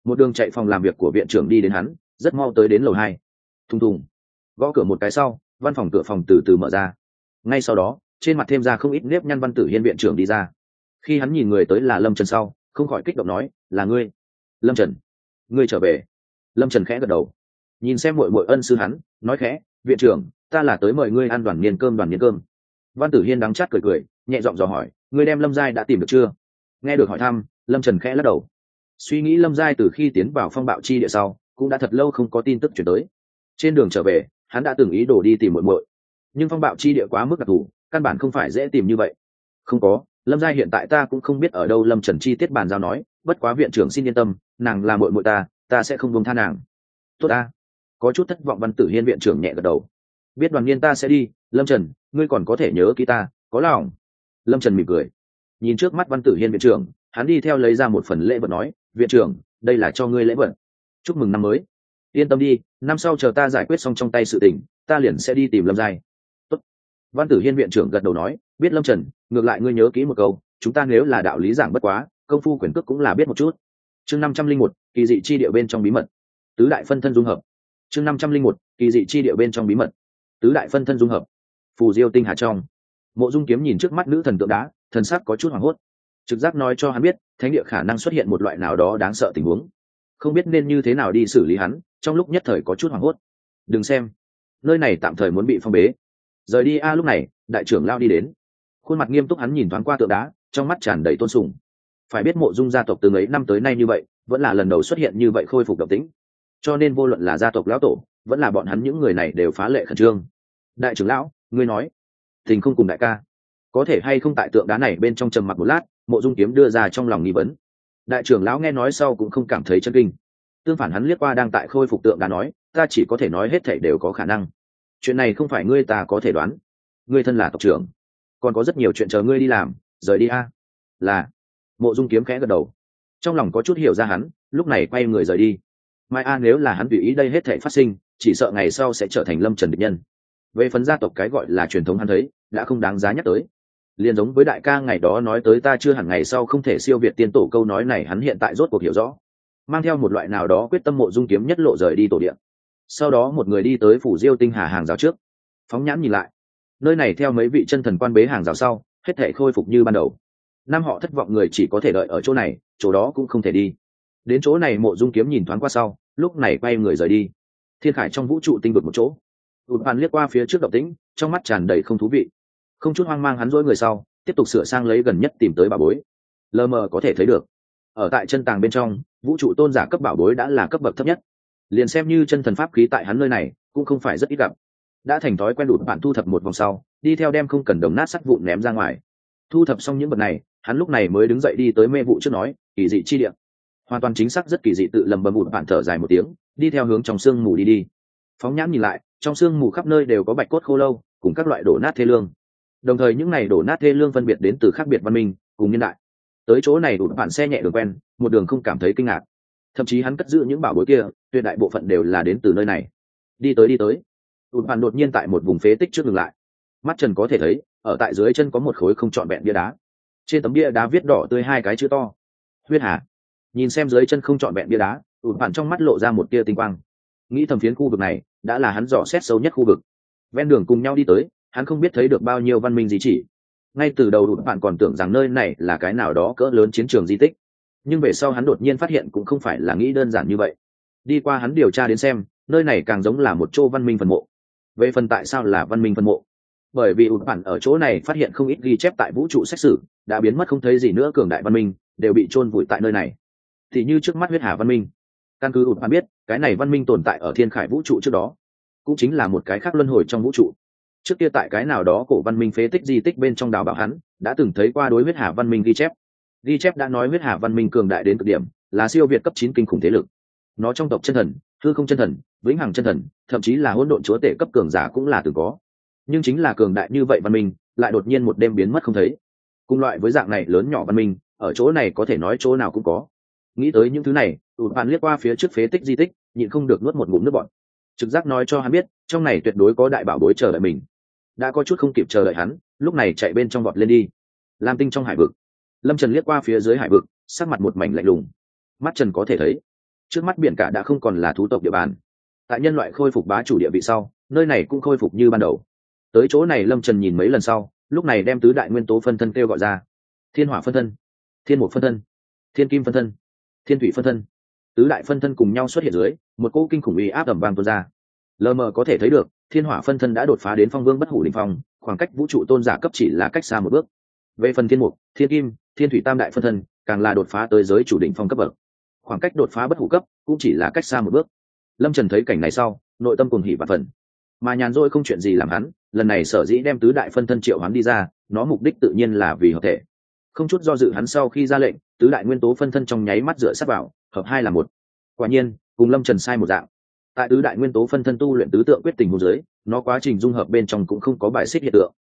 Một đường chạy phòng làm việc của viện trưởng đi đến hắn, rất mau tới đến lầu hai. Thùng thùng. Gõ cửa một cái sau, văn phòng cửa phòng từ từ mở ra. Ngay sau đó, trên mặt thêm ra không ít nếp nhăn văn tử hiên viện trưởng đi ra. Khi hắn nhìn người tới là lâm trần sau, không khỏi kích động nói, là ngươi. Lâm trần. Ngươi trở về. Lâm trần khẽ gật đầu. Nhìn xem mội mội ân sư hắn, nói khẽ, viện trưởng ta là tới mời ngươi ăn đoàn niên cơm, đoàn niên cơm. Văn tử hiên đắng chát cười cười, nhẹ giọng dò hỏi, ngươi đem lâm giai đã tìm được chưa? Nghe được hỏi thăm, lâm trần khẽ lắc đầu. Suy nghĩ lâm giai từ khi tiến vào phong bạo chi địa sau, cũng đã thật lâu không có tin tức chuyển tới. Trên đường trở về, hắn đã từng ý đồ đi tìm muội muội. Nhưng phong bạo chi địa quá mức đặc thù, căn bản không phải dễ tìm như vậy. Không có, lâm giai hiện tại ta cũng không biết ở đâu lâm trần chi tiết bàn giao nói, bất quá viện trưởng xin yên tâm, nàng là muội muội ta ta sẽ không buông tha nàng. Tốt ta. Có chút thất vọng văn tử hiên viện trưởng nhẹ gật đầu biết đoàn niên ta sẽ đi, lâm trần, ngươi còn có thể nhớ ký ta, có lòng. Lâm trần mỉm cười. Nhìn trước mắt văn tử hiên viện trưởng, hắn đi theo lấy ra một phần lễ vật nói, viện trưởng, đây là cho ngươi lễ vật. Chúc mừng năm mới. Yên tâm đi, năm sau chờ ta giải quyết xong trong tay sự tình, ta liền sẽ đi tìm lâm giai. Tốt. văn tử hiên viện trưởng gật đầu nói, biết lâm trần, ngược lại ngươi nhớ kỹ một câu, chúng ta nếu là đạo lý giảng bất quá, công phu quyền cước cũng là biết một chút. Chương năm trăm linh một, kỳ dị chi địa bên trong bí mật. Tứ đại phân thân dung hợp. Chương năm trăm linh một, kỳ dị chi địa bên trong bí mật tứ đại phân thân dung hợp. Phù diêu tinh hà trong, mộ dung kiếm nhìn trước mắt nữ thần tượng đá, thần sắc có chút hoảng hốt. Trực giác nói cho hắn biết, thánh địa khả năng xuất hiện một loại nào đó đáng sợ tình huống. Không biết nên như thế nào đi xử lý hắn, trong lúc nhất thời có chút hoảng hốt. Đừng xem, nơi này tạm thời muốn bị phong bế. Rời đi a, lúc này, đại trưởng lao đi đến. Khuôn mặt nghiêm túc hắn nhìn thoáng qua tượng đá, trong mắt tràn đầy tôn sùng. Phải biết mộ dung gia tộc từ ấy năm tới nay như vậy, vẫn là lần đầu xuất hiện như vậy khôi phục độc tính cho nên vô luận là gia tộc lão tổ vẫn là bọn hắn những người này đều phá lệ khẩn trương. Đại trưởng lão, ngươi nói, tình không cùng đại ca, có thể hay không tại tượng đá này bên trong trầm mặc một lát, mộ dung kiếm đưa ra trong lòng nghi vấn. Đại trưởng lão nghe nói sau cũng không cảm thấy chân kinh. Tương phản hắn liếc qua đang tại khôi phục tượng đá nói, ta chỉ có thể nói hết thể đều có khả năng. Chuyện này không phải ngươi ta có thể đoán. Ngươi thân là tộc trưởng, còn có rất nhiều chuyện chờ ngươi đi làm, rời đi a. Là, mộ dung kiếm khẽ gật đầu. Trong lòng có chút hiểu ra hắn, lúc này quay người rời đi. Mai a nếu là hắn tùy ý đây hết thể phát sinh chỉ sợ ngày sau sẽ trở thành lâm trần địch nhân. Về phần gia tộc cái gọi là truyền thống hắn thấy, đã không đáng giá nhắc tới. Liền giống với đại ca ngày đó nói tới ta chưa hẳn ngày sau không thể siêu việt tiên tổ câu nói này, hắn hiện tại rốt cuộc hiểu rõ. Mang theo một loại nào đó quyết tâm mộ dung kiếm nhất lộ rời đi tổ điện sau đó một người đi tới phủ diêu tinh hà hàng rào trước. Phóng nhãn nhìn lại. Nơi này theo mấy vị chân thần quan bế hàng rào sau, hết thể khôi phục như ban đầu. Năm họ thất vọng người chỉ có thể đợi ở chỗ này, chỗ đó cũng không thể đi. Đến chỗ này mộ dung kiếm nhìn thoáng qua sau, lúc này quay người rời đi thiên khải trong vũ trụ tinh vực một chỗ. Ụt bàn liếc qua phía trước động tĩnh, trong mắt tràn đầy không thú vị. Không chút hoang mang hắn rỗi người sau, tiếp tục sửa sang lấy gần nhất tìm tới bảo bối. Lờ mờ có thể thấy được, ở tại chân tàng bên trong, vũ trụ tôn giả cấp bảo bối đã là cấp bậc thấp nhất. Liền xem như chân thần pháp khí tại hắn nơi này, cũng không phải rất ít gặp. Đã thành thói quen đụt bạn thu thập một vòng sau, đi theo đem không cần đồng nát sắt vụn ném ra ngoài. Thu thập xong những vật này, hắn lúc này mới đứng dậy đi tới mê vụ trước nói, kỳ dị chi điện hoàn toàn chính xác rất kỳ dị, tự lầm bầm bụt bạn thở dài một tiếng đi theo hướng trong sương mù đi đi. Phóng nhãn nhìn lại, trong sương mù khắp nơi đều có bạch cốt khô lâu, cùng các loại đổ nát thê lương. Đồng thời những này đổ nát thê lương phân biệt đến từ khác biệt văn minh, cùng nhân đại. Tới chỗ này đủ bạn xe nhẹ đường quen, một đường không cảm thấy kinh ngạc. Thậm chí hắn cất giữ những bảo bối kia, tuyệt đại bộ phận đều là đến từ nơi này. Đi tới đi tới. Đủ bạn đột nhiên tại một vùng phế tích trước ngừng lại. Mắt trần có thể thấy, ở tại dưới chân có một khối không trọn vẹn bia đá. Trên tấm bia đá viết đỏ tươi hai cái chữ to. Huyết hà. Nhìn xem dưới chân không trọn vẹn bia đá ụt bạn trong mắt lộ ra một tia tinh quang. Nghĩ thầm phiến khu vực này, đã là hắn dò xét sâu nhất khu vực. Ven đường cùng nhau đi tới, hắn không biết thấy được bao nhiêu văn minh gì chỉ. Ngay từ đầu ụt bạn còn tưởng rằng nơi này là cái nào đó cỡ lớn chiến trường di tích. Nhưng về sau hắn đột nhiên phát hiện cũng không phải là nghĩ đơn giản như vậy. Đi qua hắn điều tra đến xem, nơi này càng giống là một chỗ văn minh phần mộ. Về phần tại sao là văn minh phân mộ? Bởi vì ụt bản ở chỗ này phát hiện không ít ghi chép tại vũ trụ xét xử đã biến mất không thấy gì nữa cường đại văn minh, đều bị chôn vùi tại nơi này. Thì như trước mắt huyết hà văn minh căn cứ ụt bản biết, cái này văn minh tồn tại ở thiên khải vũ trụ trước đó, cũng chính là một cái khác luân hồi trong vũ trụ. Trước kia tại cái nào đó cổ văn minh phế tích di tích bên trong đào bảo hắn, đã từng thấy qua đối huyết hà văn minh ghi chép. Ghi chép đã nói huyết hà văn minh cường đại đến cực điểm, là siêu việt cấp chín kinh khủng thế lực. Nó trong tộc chân thần thư không chân thần, vĩnh hằng chân thần, thậm chí là hỗn độn chúa tể cấp cường giả cũng là từng có. Nhưng chính là cường đại như vậy văn minh, lại đột nhiên một đêm biến mất không thấy. Cùng loại với dạng này lớn nhỏ văn minh, ở chỗ này có thể nói chỗ nào cũng có nghĩ tới những thứ này ụt bạn liếc qua phía trước phế tích di tích, nhịn không được nuốt một ngụm nước bọn trực giác nói cho hắn biết, trong này tuyệt đối có đại bảo bối chờ đợi mình. Đã có chút không kịp chờ đợi hắn, lúc này chạy bên trong vọt lên đi. Lam tinh trong hải vực. Lâm trần liếc qua phía dưới hải vực, sắc mặt một mảnh lạnh lùng. Mắt trần có thể thấy, trước mắt biển cả đã không còn là thú tộc địa bàn. Tại nhân loại khôi phục bá chủ địa vị sau, nơi này cũng khôi phục như ban đầu. Tới chỗ này lâm trần nhìn mấy lần sau, lúc này đem tứ đại nguyên tố phân thân kêu gọi ra. Thiên hỏa phân thân, thiên mục phân thân, thiên kim phân thân thiên thủy phân thân. Tứ đại phân thân cùng nhau xuất hiện dưới, một cỗ kinh khủng uy áp ẩm vang tuôn ra. Lờ mờ có thể thấy được, thiên hỏa phân thân đã đột phá đến phong vương bất hủ đình phong, khoảng cách vũ trụ tôn giả cấp chỉ là cách xa một bước. Về phần thiên mục, thiên kim, thiên thủy tam đại phân thân, càng là đột phá tới giới chủ định phong cấp bậc. Khoảng cách đột phá bất hủ cấp cũng chỉ là cách xa một bước. Lâm trần thấy cảnh này sau, nội tâm cùng hỉ và phần. Mà nhàn rỗi không chuyện gì làm hắn, lần này sở dĩ đem tứ đại phân thân triệu hắn đi ra, nó mục đích tự nhiên là vì hợp thể không chút do dự hắn sau khi ra lệnh, tứ đại nguyên tố phân thân trong nháy mắt rửa sắt vào, hợp hai là một. Quả nhiên, cùng lâm trần sai một dạng. Tại tứ đại nguyên tố phân thân tu luyện tứ tượng quyết tình hồ dưới nó quá trình dung hợp bên trong cũng không có bài xích hiện tượng.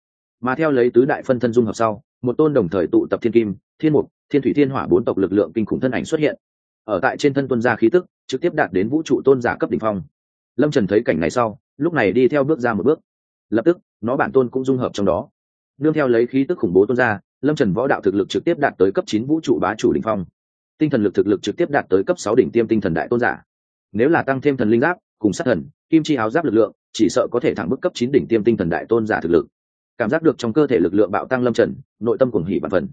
Mà theo lấy tứ đại phân thân dung hợp sau, một tôn đồng thời tụ tập thiên kim, thiên mục, thiên thủy thiên hỏa bốn tộc lực lượng kinh khủng thân ảnh xuất hiện. Ở tại trên thân tuân gia khí tức, trực tiếp đạt đến vũ trụ tôn giả cấp đỉnh phong. Lâm trần thấy cảnh này sau, lúc này đi theo bước ra một bước. Lập tức, nó bản tôn cũng dung hợp trong đó. Nương theo lấy khí tức khủng bố tôn gia lâm trần võ đạo thực lực trực tiếp đạt tới cấp chín vũ trụ bá chủ đ ỉ n h phong. Tinh thần lực thực lực trực tiếp đạt tới cấp sáu đỉnh tiêm tinh thần đại tôn giả. Nếu là tăng thêm thần linh giáp, cùng sát thần, kim chi áo giáp lực lượng, chỉ sợ có thể thẳng bức cấp chín đỉnh tiêm tinh thần đại tôn giả thực lực. Cảm giác được trong cơ thể lực lượng bạo tăng lâm trần, nội tâm cuồng hỉ và phần.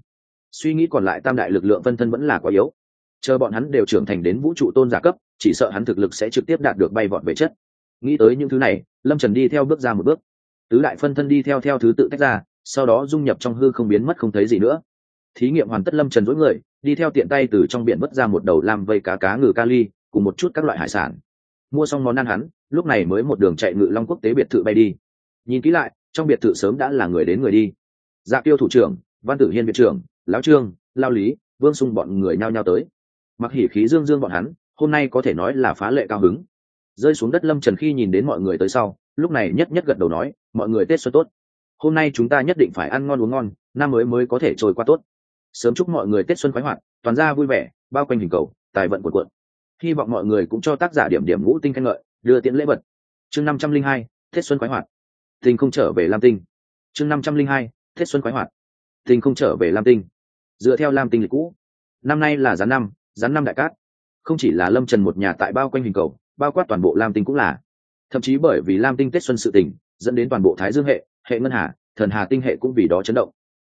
Suy nghĩ còn lại tam đại lực lượng phân thân vẫn là quá yếu. Chờ bọn hắn đều trưởng thành đến vũ trụ tôn giả cấp, chỉ sợ hắn thực lực sẽ trực tiếp đạt được bay vọt về chất. Nghĩ tới những thứ này, lâm trần đi theo bước ra một bước. Tứ đại phân thân đi theo theo thứ tự tách ra sau đó dung nhập trong hư không biến mất không thấy gì nữa. Thí nghiệm hoàn tất lâm trần dối người, đi theo tiện tay từ trong biển vất ra một đầu làm vây cá cá ngừ kali cùng một chút các loại hải sản. Mua xong món ăn hắn, lúc này mới một đường chạy ngự long quốc tế biệt thự bay đi. Nhìn kỹ lại, trong biệt thự sớm đã là người đến người đi. Dạ tiêu thủ trưởng, văn tử hiên viện trưởng, lão trương, lao lý, vương sung bọn người nhao nhao tới. Mặc hỉ khí dương dương bọn hắn, hôm nay có thể nói là phá lệ cao hứng. Rơi xuống đất lâm trần khi nhìn đến mọi người tới sau, lúc này nhất nhất gật đầu nói, mọi người tết xuân tốt hôm nay chúng ta nhất định phải ăn ngon uống ngon, năm mới mới có thể trôi qua tốt. Sớm chúc mọi người tết xuân khoái hoạt, toàn ra vui vẻ, bao quanh hình cầu, tài vận cuộn cuộn. Hy vọng mọi người cũng cho tác giả điểm điểm ngũ tinh khen ngợi, đưa tiễn lễ vật. Chương năm trăm linh hai, tết xuân khoái hoạt. Tình không trở về lam tinh. Chương năm trăm linh hai, tết xuân khoái hoạt. Tình không trở về lam tinh. Dựa theo lam tinh lịch cũ. Năm nay là gián năm gián năm đại cát. Không chỉ là lâm trần một nhà tại bao quanh hình cầu, bao quát toàn bộ lam tinh cũng là. Thậm chí bởi vì lam tinh tết xuân sự tình, dẫn đến toàn bộ thái dương hệ hệ ngân hà, thần hà tinh hệ cũng vì đó chấn động.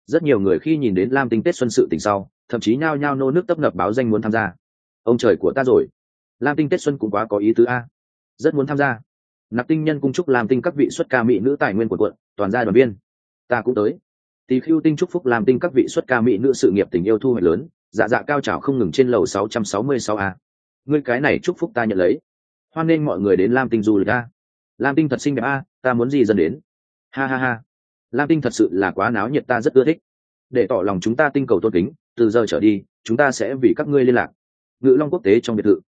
Rất nhiều người khi nhìn đến lam tinh tết xuân sự tình sau, thậm chí nhao nhao nô nước tấp nập báo danh muốn tham gia. Ông trời của ta rồi. Lam tinh tết xuân cũng quá có ý tứ a. Rất muốn tham gia. Nạp tinh nhân cung chúc lam tinh các vị xuất ca mỹ nữ tài nguyên của quận, toàn gia đoàn viên. Ta cũng tới. Tỳ khưu tinh chúc phúc lam tinh các vị xuất ca mỹ nữ sự nghiệp tình yêu thu hoạch lớn. Dạ dạ cao trào không ngừng trên lầu 666 a. Ngươi cái này chúc phúc ta nhận lấy. Hoan nghênh mọi người đến lam tinh du lịch a. Lam tinh thật xinh đẹp a, ta muốn gì dần đến? Ha ha ha. Lam tinh thật sự là quá náo nhiệt ta rất ưa thích. Để tỏ lòng chúng ta tinh cầu tôn kính, từ giờ trở đi, chúng ta sẽ vì các ngươi liên lạc. Ngự long quốc tế trong biệt thự.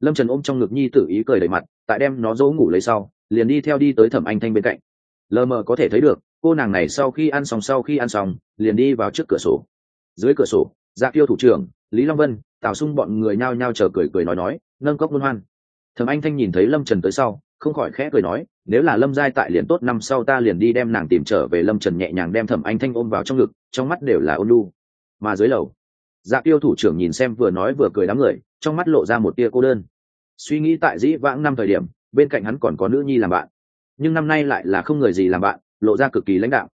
Lâm trần ôm trong ngực nhi tử ý cười đầy mặt, tại đem nó dỗ ngủ lấy sau, liền đi theo đi tới thẩm anh thanh bên cạnh. Lờ mờ có thể thấy được, cô nàng này sau khi ăn xong, sau khi ăn xong, liền đi vào trước cửa sổ. Dưới cửa sổ dạ tiêu thủ trưởng, lý long vân, tào sung bọn người nhao nhao chờ cười cười nói nói, nâng cốc luân hoan. Thẩm anh thanh nhìn thấy lâm trần tới sau, không khỏi khẽ cười nói nếu là lâm giai tại liền tốt, năm sau ta liền đi đem nàng tìm trở về lâm trần nhẹ nhàng đem thẩm anh thanh ôm vào trong ngực, trong mắt đều là ôn lu mà dưới lầu dạ tiêu thủ trưởng nhìn xem vừa nói vừa cười đám người, trong mắt lộ ra một tia cô đơn. Suy nghĩ tại dĩ vãng năm thời điểm, bên cạnh hắn còn có nữ nhi làm bạn. Nhưng năm nay lại là không người gì làm bạn, lộ ra cực kỳ lãnh đạo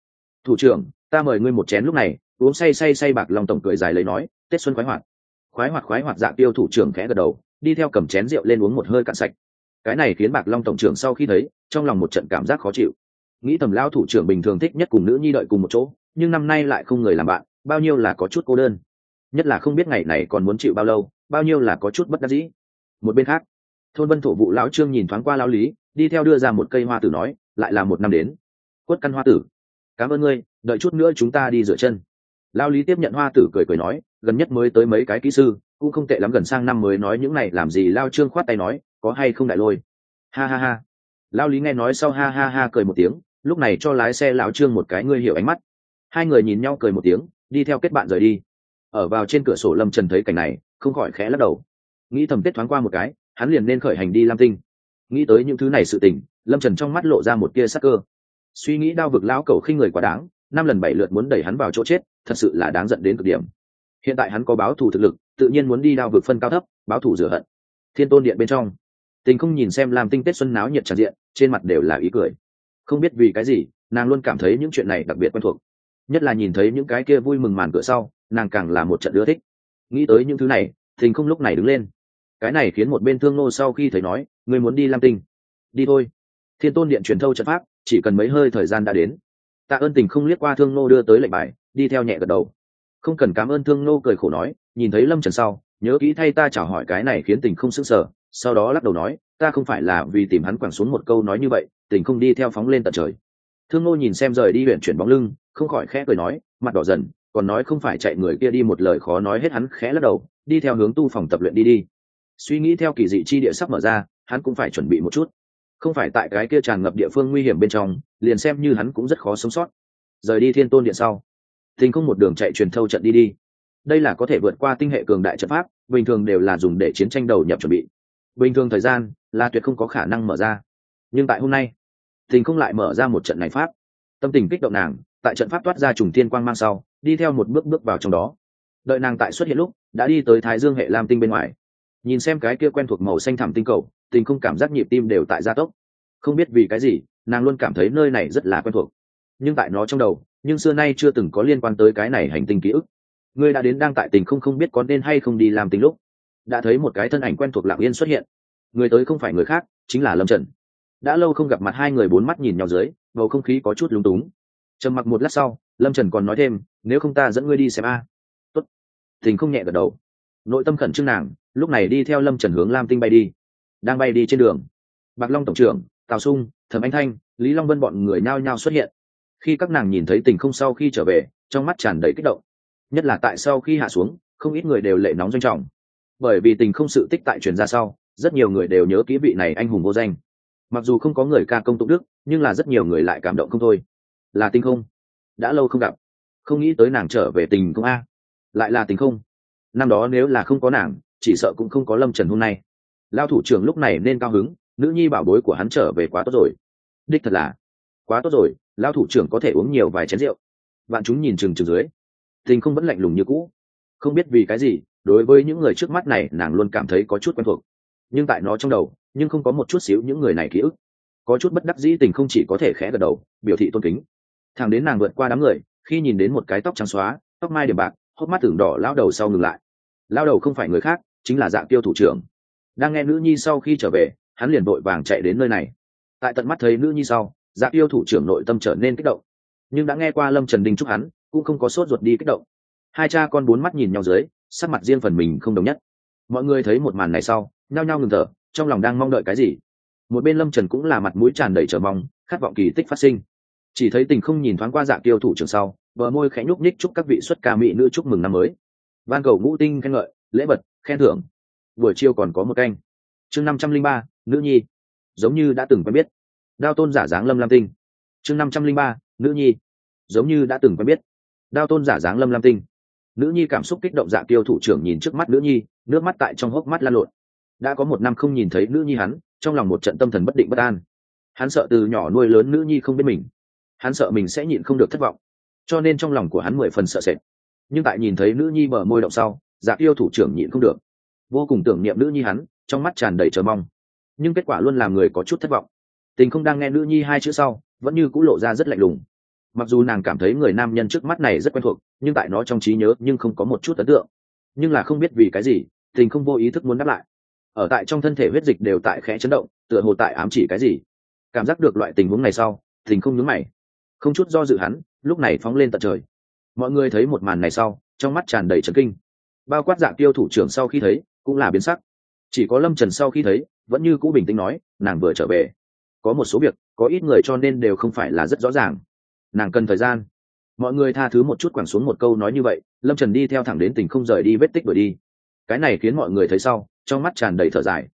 thủ trưởng, ta mời ngươi một chén lúc này, uống say say say bạc lòng tổng cười dài lấy nói, tết xuân khoái hoạt. Khoái hoạt khoái hoạt dạ tiêu thủ trưởng khẽ gật đầu, đi theo cầm chén rượu lên uống một hơi cạn sạch cái này khiến bạc long tổng trưởng sau khi thấy, trong lòng một trận cảm giác khó chịu. Nghĩ tầm lao thủ trưởng bình thường thích nhất cùng nữ nhi đợi cùng một chỗ, nhưng năm nay lại không người làm bạn, bao nhiêu là có chút cô đơn. Nhất là không biết ngày này còn muốn chịu bao lâu, bao nhiêu là có chút bất đắc dĩ. Một bên khác, thôn vân thổ vụ lão trương nhìn thoáng qua lao lý, đi theo đưa ra một cây hoa tử nói, lại là một năm đến. Quất căn hoa tử. Cảm ơn ngươi, đợi chút nữa chúng ta đi rửa chân. Lao lý tiếp nhận hoa tử cười cười nói, gần nhất mới tới mấy cái kỹ sư, cũng không tệ lắm, gần sang năm mới nói những này, làm gì? Lao trương khoát tay nói có hay không đại lôi? Ha ha ha. Lao lý nghe nói sau ha ha ha cười một tiếng, lúc này cho lái xe lão trương một cái ngươi hiểu ánh mắt. Hai người nhìn nhau cười một tiếng, đi theo kết bạn rời đi. Ở vào trên cửa sổ lâm trần thấy cảnh này, không khỏi khẽ lắc đầu. Nghĩ thầm tết thoáng qua một cái, hắn liền nên khởi hành đi lam tinh. Nghĩ tới những thứ này sự tình, lâm trần trong mắt lộ ra một tia sắc cơ. Suy nghĩ đau vực lão cầu khinh người quá đáng, năm lần bảy lượt muốn đẩy hắn vào chỗ chết, thật sự là đáng giận đến cực điểm. Hiện tại hắn có báo thù thực lực, tự nhiên muốn đi đao vực phân cao thấp, báo thù rửa hận. Thiên tôn điện bên trong tình không nhìn xem làm tinh tết xuân náo nhiệt tràn diện, trên mặt đều là ý cười. Không biết vì cái gì, nàng luôn cảm thấy những chuyện này đặc biệt quen thuộc. Nhất là nhìn thấy những cái kia vui mừng màn cửa sau, nàng càng là một trận ưa thích. Nghĩ tới những thứ này, tình không lúc này đứng lên. Cái này khiến một bên thương nô sau khi thấy nói người muốn đi lam tinh? Đi thôi. Thiên tôn điện truyền thâu trận pháp, chỉ cần mấy hơi thời gian đã đến. Tạ ơn tình không liếc qua thương nô đưa tới lệnh bài, đi theo nhẹ gật đầu. Không cần cảm ơn thương nô cười khổ nói, nhìn thấy lâm trần sau nhớ kỹ thay ta chào hỏi cái này khiến tình không sững sờ, sau đó lắc đầu nói, ta không phải là vì tìm hắn quẳng xuống một câu nói như vậy, tình không đi theo phóng lên tận trời. Thương ngô nhìn xem rời đi huyện chuyển bóng lưng, không khỏi khẽ cười nói, mặt đỏ dần, còn nói không phải chạy người kia đi một lời khó nói hết hắn, khẽ lắc đầu, đi theo hướng tu phòng tập luyện đi đi. Suy nghĩ theo kỳ dị chi địa sắp mở ra, hắn cũng phải chuẩn bị một chút. Không phải tại cái kia tràn ngập địa phương nguy hiểm bên trong, liền xem như hắn cũng rất khó sống sót. Rời đi thiên tôn điện sau, tình không một đường chạy truyền thâu trận đi đi đây là có thể vượt qua tinh hệ cường đại trận pháp, bình thường đều là dùng để chiến tranh đầu nhập chuẩn bị. Bình thường thời gian là tuyệt không có khả năng mở ra. Nhưng tại hôm nay tình không lại mở ra một trận này pháp. Tâm tình kích động nàng, tại trận pháp toát ra trùng tiên quang mang sau, đi theo một bước bước vào trong đó. Đợi nàng tại xuất hiện lúc, đã đi tới thái dương hệ lam tinh bên ngoài. Nhìn xem cái kia quen thuộc màu xanh thẳm tinh cầu tình không cảm giác nhịp tim đều tại gia tốc. Không biết vì cái gì, nàng luôn cảm thấy nơi này rất là quen thuộc. Nhưng tại nó trong đầu, nhưng xưa nay chưa từng có liên quan tới cái này hành tinh ký ức ngươi đã đến đang tại tình không không biết có nên hay không đi làm tình lúc. Đã thấy một cái thân ảnh quen thuộc lạng yên xuất hiện. Người tới không phải người khác, chính là lâm trần. Đã lâu không gặp mặt hai người bốn mắt nhìn nhau dưới, bầu không khí có chút lúng túng. Trầm mặc một lát sau, lâm trần còn nói thêm, nếu không ta dẫn ngươi đi xem a. Tốt. Tình không nhẹ gật đầu. Nội tâm khẩn trương nàng, lúc này đi theo lâm trần hướng lam tinh bay đi. Đang bay đi trên đường, bạc long tổng trưởng, tào sung, thẩm anh thanh, lý long vân bọn người nhao nhao xuất hiện. Khi các nàng nhìn thấy tình không sau khi trở về, trong mắt tràn đầy kích động nhất là tại sau khi hạ xuống, không ít người đều lệ nóng doanh trọng. Bởi vì tình không sự tích tại truyền ra sau, rất nhiều người đều nhớ kỹ vị này anh hùng vô danh. Mặc dù không có người ca công tụng đức, nhưng là rất nhiều người lại cảm động không thôi. Là tình không? Đã lâu không gặp. Không nghĩ tới nàng trở về tình không a. Lại là tình không? Năm đó nếu là không có nàng, chỉ sợ cũng không có lâm trần hôm nay. Lao thủ trưởng lúc này nên cao hứng, nữ nhi bảo bối của hắn trở về quá tốt rồi. Đích thật là, quá tốt rồi, lao thủ trưởng có thể uống nhiều vài chén rượu. Bạn chúng nhìn chừng chừng dưới tình không vẫn lạnh lùng như cũ. Không biết vì cái gì, đối với những người trước mắt này, nàng luôn cảm thấy có chút quen thuộc. Nhưng tại nó trong đầu, nhưng không có một chút xíu những người này ký ức. Có chút bất đắc dĩ tình không chỉ có thể khẽ gật đầu, biểu thị tôn kính. Thằng đến nàng vượt qua đám người, khi nhìn đến một cái tóc trắng xóa, tóc mai điểm bạc, hốc mắt tưởng đỏ lao đầu sau ngừng lại. Lao đầu không phải người khác, chính là dạng tiêu thủ trưởng. Đang nghe nữ nhi sau khi trở về, hắn liền vội vàng chạy đến nơi này. Tại tận mắt thấy nữ nhi sau dạng tiêu thủ trưởng nội tâm trở nên kích động. Nhưng đã nghe qua lâm trần đình chúc hắn cũng không có sốt ruột đi kích động. Hai cha con bốn mắt nhìn nhau dưới, sắc mặt riêng phần mình không đồng nhất. Mọi người thấy một màn này sau, nhao nhao ngừng thở, trong lòng đang mong đợi cái gì? Một bên lâm trần cũng là mặt mũi tràn đầy chờ mong, khát vọng kỳ tích phát sinh. Chỉ thấy tình không nhìn thoáng qua dạ tiêu thủ trưởng sau, bờ môi khẽ nhúc nhích chúc các vị xuất ca mỹ nữ chúc mừng năm mới. Van cầu ngũ tinh khen ngợi, lễ vật, khen thưởng. Buổi chiều còn có một canh. Chương năm trăm linh ba, nữ nhi. Giống như đã từng quen biết. Đao tôn giả dáng lâm lam tinh. Chương năm trăm linh ba, nữ nhi. Giống như đã từng quen biết đao tôn giả dáng lâm lam tinh. Nữ nhi cảm xúc kích động dạ tiêu thủ trưởng nhìn trước mắt nữ nhi, nước mắt tại trong hốc mắt lan lộn. Đã có một năm không nhìn thấy nữ nhi hắn, trong lòng một trận tâm thần bất định bất an. Hắn sợ từ nhỏ nuôi lớn nữ nhi không biết mình. Hắn sợ mình sẽ nhịn không được thất vọng. Cho nên trong lòng của hắn mười phần sợ sệt. Nhưng tại nhìn thấy nữ nhi mở môi động sau dạ yêu thủ trưởng nhịn không được. Vô cùng tưởng niệm nữ nhi hắn, trong mắt tràn đầy chờ mong. Nhưng kết quả luôn làm người có chút thất vọng. Tình không đang nghe nữ nhi hai chữ sau, vẫn như c ũ lộ ra rất lạnh lùng mặc dù nàng cảm thấy người nam nhân trước mắt này rất quen thuộc, nhưng tại nó trong trí nhớ nhưng không có một chút ấn tượng. Nhưng là không biết vì cái gì, tình không vô ý thức muốn đáp lại. Ở tại trong thân thể huyết dịch đều tại khẽ chấn động, tựa hồ tại ám chỉ cái gì. Cảm giác được loại tình huống này sau, tình không nhớ mày. Không chút do dự hắn, lúc này phóng lên tận trời. Mọi người thấy một màn này sau, trong mắt tràn đầy trấn kinh. Bao quát dạng tiêu thủ trưởng sau khi thấy, cũng là biến sắc. Chỉ có lâm trần sau khi thấy, vẫn như cũ bình tĩnh nói, nàng vừa trở về. Có một số việc, có ít người cho nên đều không phải là rất rõ ràng nàng cần thời gian. Mọi người tha thứ một chút quẳng xuống một câu nói như vậy, lâm trần đi theo thẳng đến tình không rời đi vết tích đuổi đi. Cái này khiến mọi người thấy sau, trong mắt tràn đầy thở dài.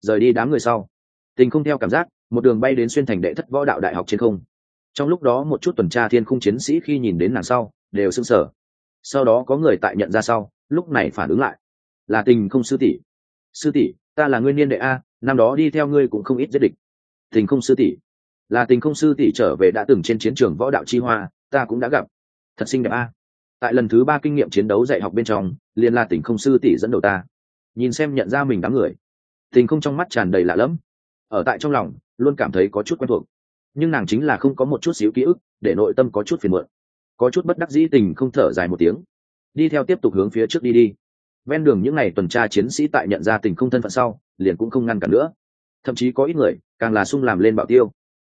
Rời đi đám người sau. Tình không theo cảm giác, một đường bay đến xuyên thành đệ thất võ đạo đại học trên không. Trong lúc đó một chút tuần tra thiên khung chiến sĩ khi nhìn đến nàng sau, đều sưng sở sau đó có người tại nhận ra sau, lúc này phản ứng lại. Là tình không sư tỷ. Sư tỷ, ta là nguyên niên đệ a, năm đó đi theo ngươi cũng không ít giết địch. Tình không sư tỷ là tình không sư tỷ trở về đã từng trên chiến trường võ đạo chi hoa, ta cũng đã gặp. Thật xinh đẹp a. Tại lần thứ ba kinh nghiệm chiến đấu dạy học bên trong, liền là tình không sư tỷ dẫn đầu ta. Nhìn xem nhận ra mình đám người. Tình không trong mắt tràn đầy lạ lẫm. Ở tại trong lòng, luôn cảm thấy có chút quen thuộc. Nhưng nàng chính là không có một chút xíu ký ức, để nội tâm có chút phiền muộn. Có chút bất đắc dĩ tình không thở dài một tiếng. Đi theo tiếp tục hướng phía trước đi đi. Ven đường những ngày tuần tra chiến sĩ tại nhận ra tình không thân phận sau, liền cũng không ngăn cản nữa. Thậm chí có ít người, càng là sung làm lên bảo tiêu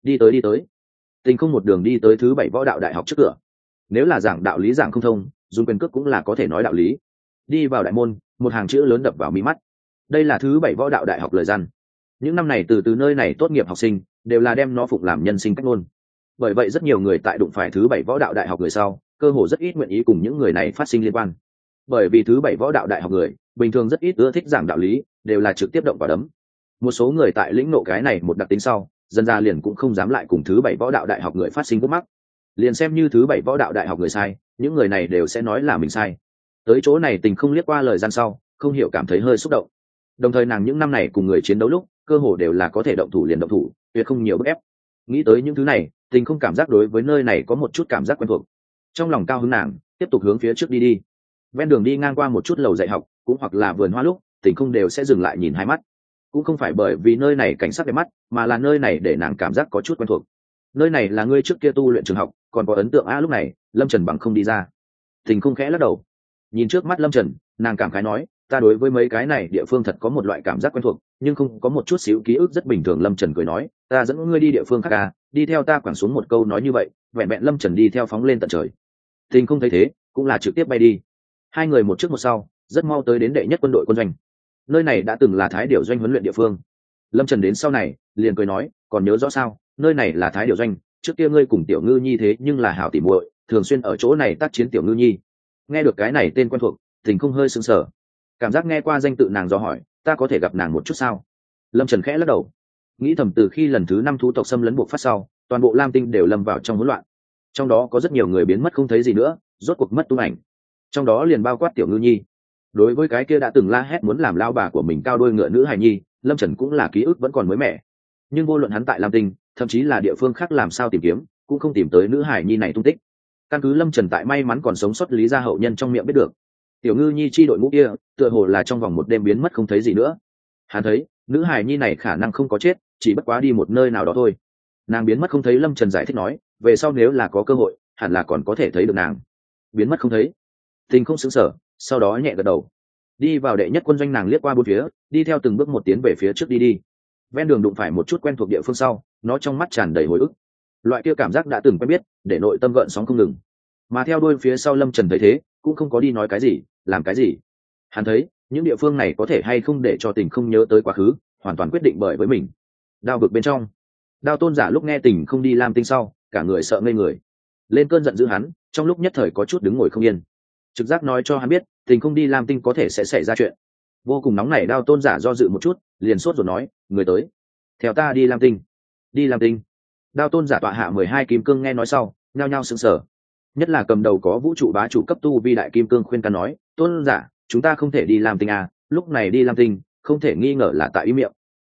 đi tới đi tới. Tình không một đường đi tới thứ bảy võ đạo đại học trước cửa. Nếu là giảng đạo lý giảng không thông, dùng quyền cước cũng là có thể nói đạo lý. Đi vào đại môn, một hàng chữ lớn đập vào mí mắt. Đây là thứ bảy võ đạo đại học lời gian. những năm này từ từ nơi này tốt nghiệp học sinh, đều là đem nó phục làm nhân sinh cách ngôn. Bởi vậy rất nhiều người tại đụng phải thứ bảy võ đạo đại học người sau, cơ hồ rất ít nguyện ý cùng những người này phát sinh liên quan. Bởi vì thứ bảy võ đạo đại học người, bình thường rất ít ưa thích giảng đạo lý, đều là trực tiếp động vào đấm. Một số người tại lĩnh nộ cái này một đặc tính sau dân ra liền cũng không dám lại cùng thứ bảy võ đạo đại học người phát sinh gốc mắc. Liền xem như thứ bảy võ đạo đại học người sai, những người này đều sẽ nói là mình sai. Tới chỗ này tình không liếc qua lời gian sau, không hiểu cảm thấy hơi xúc động. Đồng thời nàng những năm này cùng người chiến đấu lúc, cơ hồ đều là có thể động thủ liền động thủ, tuyệt không nhiều bức ép. Nghĩ tới những thứ này, tình không cảm giác đối với nơi này có một chút cảm giác quen thuộc. Trong lòng cao hứng nàng, tiếp tục hướng phía trước đi đi. Ven đường đi ngang qua một chút lầu dạy học, cũng hoặc là vườn hoa lúc, tình không đều sẽ dừng lại nhìn hai mắt cũng không phải bởi vì nơi này cảnh sắc đẹp mắt, mà là nơi này để nàng cảm giác có chút quen thuộc. Nơi này là ngươi trước kia tu luyện trường học, còn có ấn tượng a lúc này, lâm trần bằng không đi ra. Tình không khẽ lắc đầu. Nhìn trước mắt lâm trần, nàng cảm khái nói, ta đối với mấy cái này địa phương thật có một loại cảm giác quen thuộc, nhưng không có một chút xíu ký ức rất bình thường. Lâm trần cười nói, ta dẫn ngươi đi địa phương khác à đi theo ta quẳng xuống một câu nói như vậy, vẹn vẹn lâm trần đi theo phóng lên tận trời. Tình không thấy thế, cũng là trực tiếp bay đi. Hai người một trước một sau, rất mau tới đến đệ nhất quân đội quân doanh nơi này đã từng là thái điều doanh huấn luyện địa phương. Lâm trần đến sau này, liền cười nói, còn nhớ rõ sao? Nơi này là thái điều doanh, trước kia ngươi cùng tiểu ngư nhi thế nhưng là hảo tỉ muội, thường xuyên ở chỗ này tác chiến tiểu ngư nhi. Nghe được cái này tên quen thuộc tình không hơi sững sờ. Cảm giác nghe qua danh tự nàng do hỏi, ta có thể gặp nàng một chút sao? Lâm trần khẽ lắc đầu. Nghĩ thầm từ khi lần thứ năm thú tộc xâm lấn buộc phát sau, toàn bộ lam tinh đều lâm vào trong hỗn loạn. Trong đó có rất nhiều người biến mất không thấy gì nữa, rốt cuộc mất tung ảnh. Trong đó liền bao quát tiểu ngư nhi đối với cái kia đã từng la hét muốn làm lao bà của mình cao đôi ngựa nữ hài nhi, lâm trần cũng là ký ức vẫn còn mới mẻ. Nhưng vô luận hắn tại lam tinh, thậm chí là địa phương khác làm sao tìm kiếm, cũng không tìm tới nữ hải nhi này tung tích. Căn cứ lâm trần tại may mắn còn sống sót lý gia hậu nhân trong miệng biết được, tiểu ngư nhi chi đội ngũ kia, tựa hồ là trong vòng một đêm biến mất không thấy gì nữa. Hắn thấy, nữ hải nhi này khả năng không có chết, chỉ bất quá đi một nơi nào đó thôi. Nàng biến mất không thấy lâm trần giải thích nói, về sau nếu là có cơ hội, hẳn là còn có thể thấy được nàng. Biến mất không thấy. Tình không xứng sở sau đó nhẹ gật đầu. Đi vào đệ nhất quân doanh nàng liếc qua bốn phía, đi theo từng bước một tiến về phía trước đi đi. Ven đường đụng phải một chút quen thuộc địa phương sau, nó trong mắt tràn đầy hồi ức. Loại kia cảm giác đã từng quen biết, để nội tâm gợn sóng không ngừng. Mà theo đôi phía sau lâm trần thấy thế, cũng không có đi nói cái gì, làm cái gì. Hắn thấy, những địa phương này có thể hay không để cho tình không nhớ tới quá khứ, hoàn toàn quyết định bởi với mình. Đao vực bên trong, đao tôn giả lúc nghe tình không đi làm tinh sau, cả người sợ ngây người. Lên cơn giận dữ hắn, trong lúc nhất thời có chút đứng ngồi không yên trực giác nói cho hắn biết, tình không đi làm tinh có thể sẽ xảy ra chuyện. Vô cùng nóng nảy đao tôn giả do dự một chút, liền sốt rồi nói, người tới, theo ta đi làm tinh. Đi làm tinh. Đao tôn giả tọa hạ mười hai kim cương nghe nói sau, nhao nhao sững sờ. Nhất là cầm đầu có vũ trụ bá chủ cấp tu vi đại kim cương khuyên can nói, tôn giả, chúng ta không thể đi làm tinh à lúc này đi làm tinh, không thể nghi ngờ là tại ý miệng.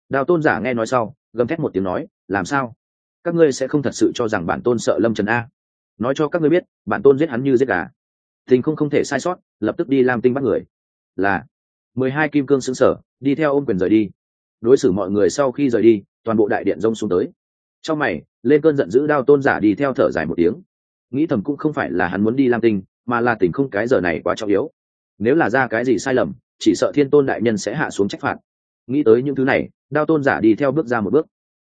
Đao tôn giả nghe nói sau, gầm thét một tiếng nói, làm sao? Các ngươi sẽ không thật sự cho rằng bản tôn sợ lâm trần a nói cho các ngươi biết, bản tôn giết hắn như giết gà tình không không thể sai sót, lập tức đi làm tinh bắt người. Là, mười hai kim cương xứng sở, đi theo ôm quyền rời đi. Đối xử mọi người sau khi rời đi, toàn bộ đại điện rông xuống tới. Trong mày, lên cơn giận dữ đao tôn giả đi theo thở dài một tiếng. Nghĩ thầm cũng không phải là hắn muốn đi lam tinh, mà là tình không cái giờ này quá trọng yếu. Nếu là ra cái gì sai lầm, chỉ sợ thiên tôn đại nhân sẽ hạ xuống trách phạt. Nghĩ tới những thứ này, đao tôn giả đi theo bước ra một bước.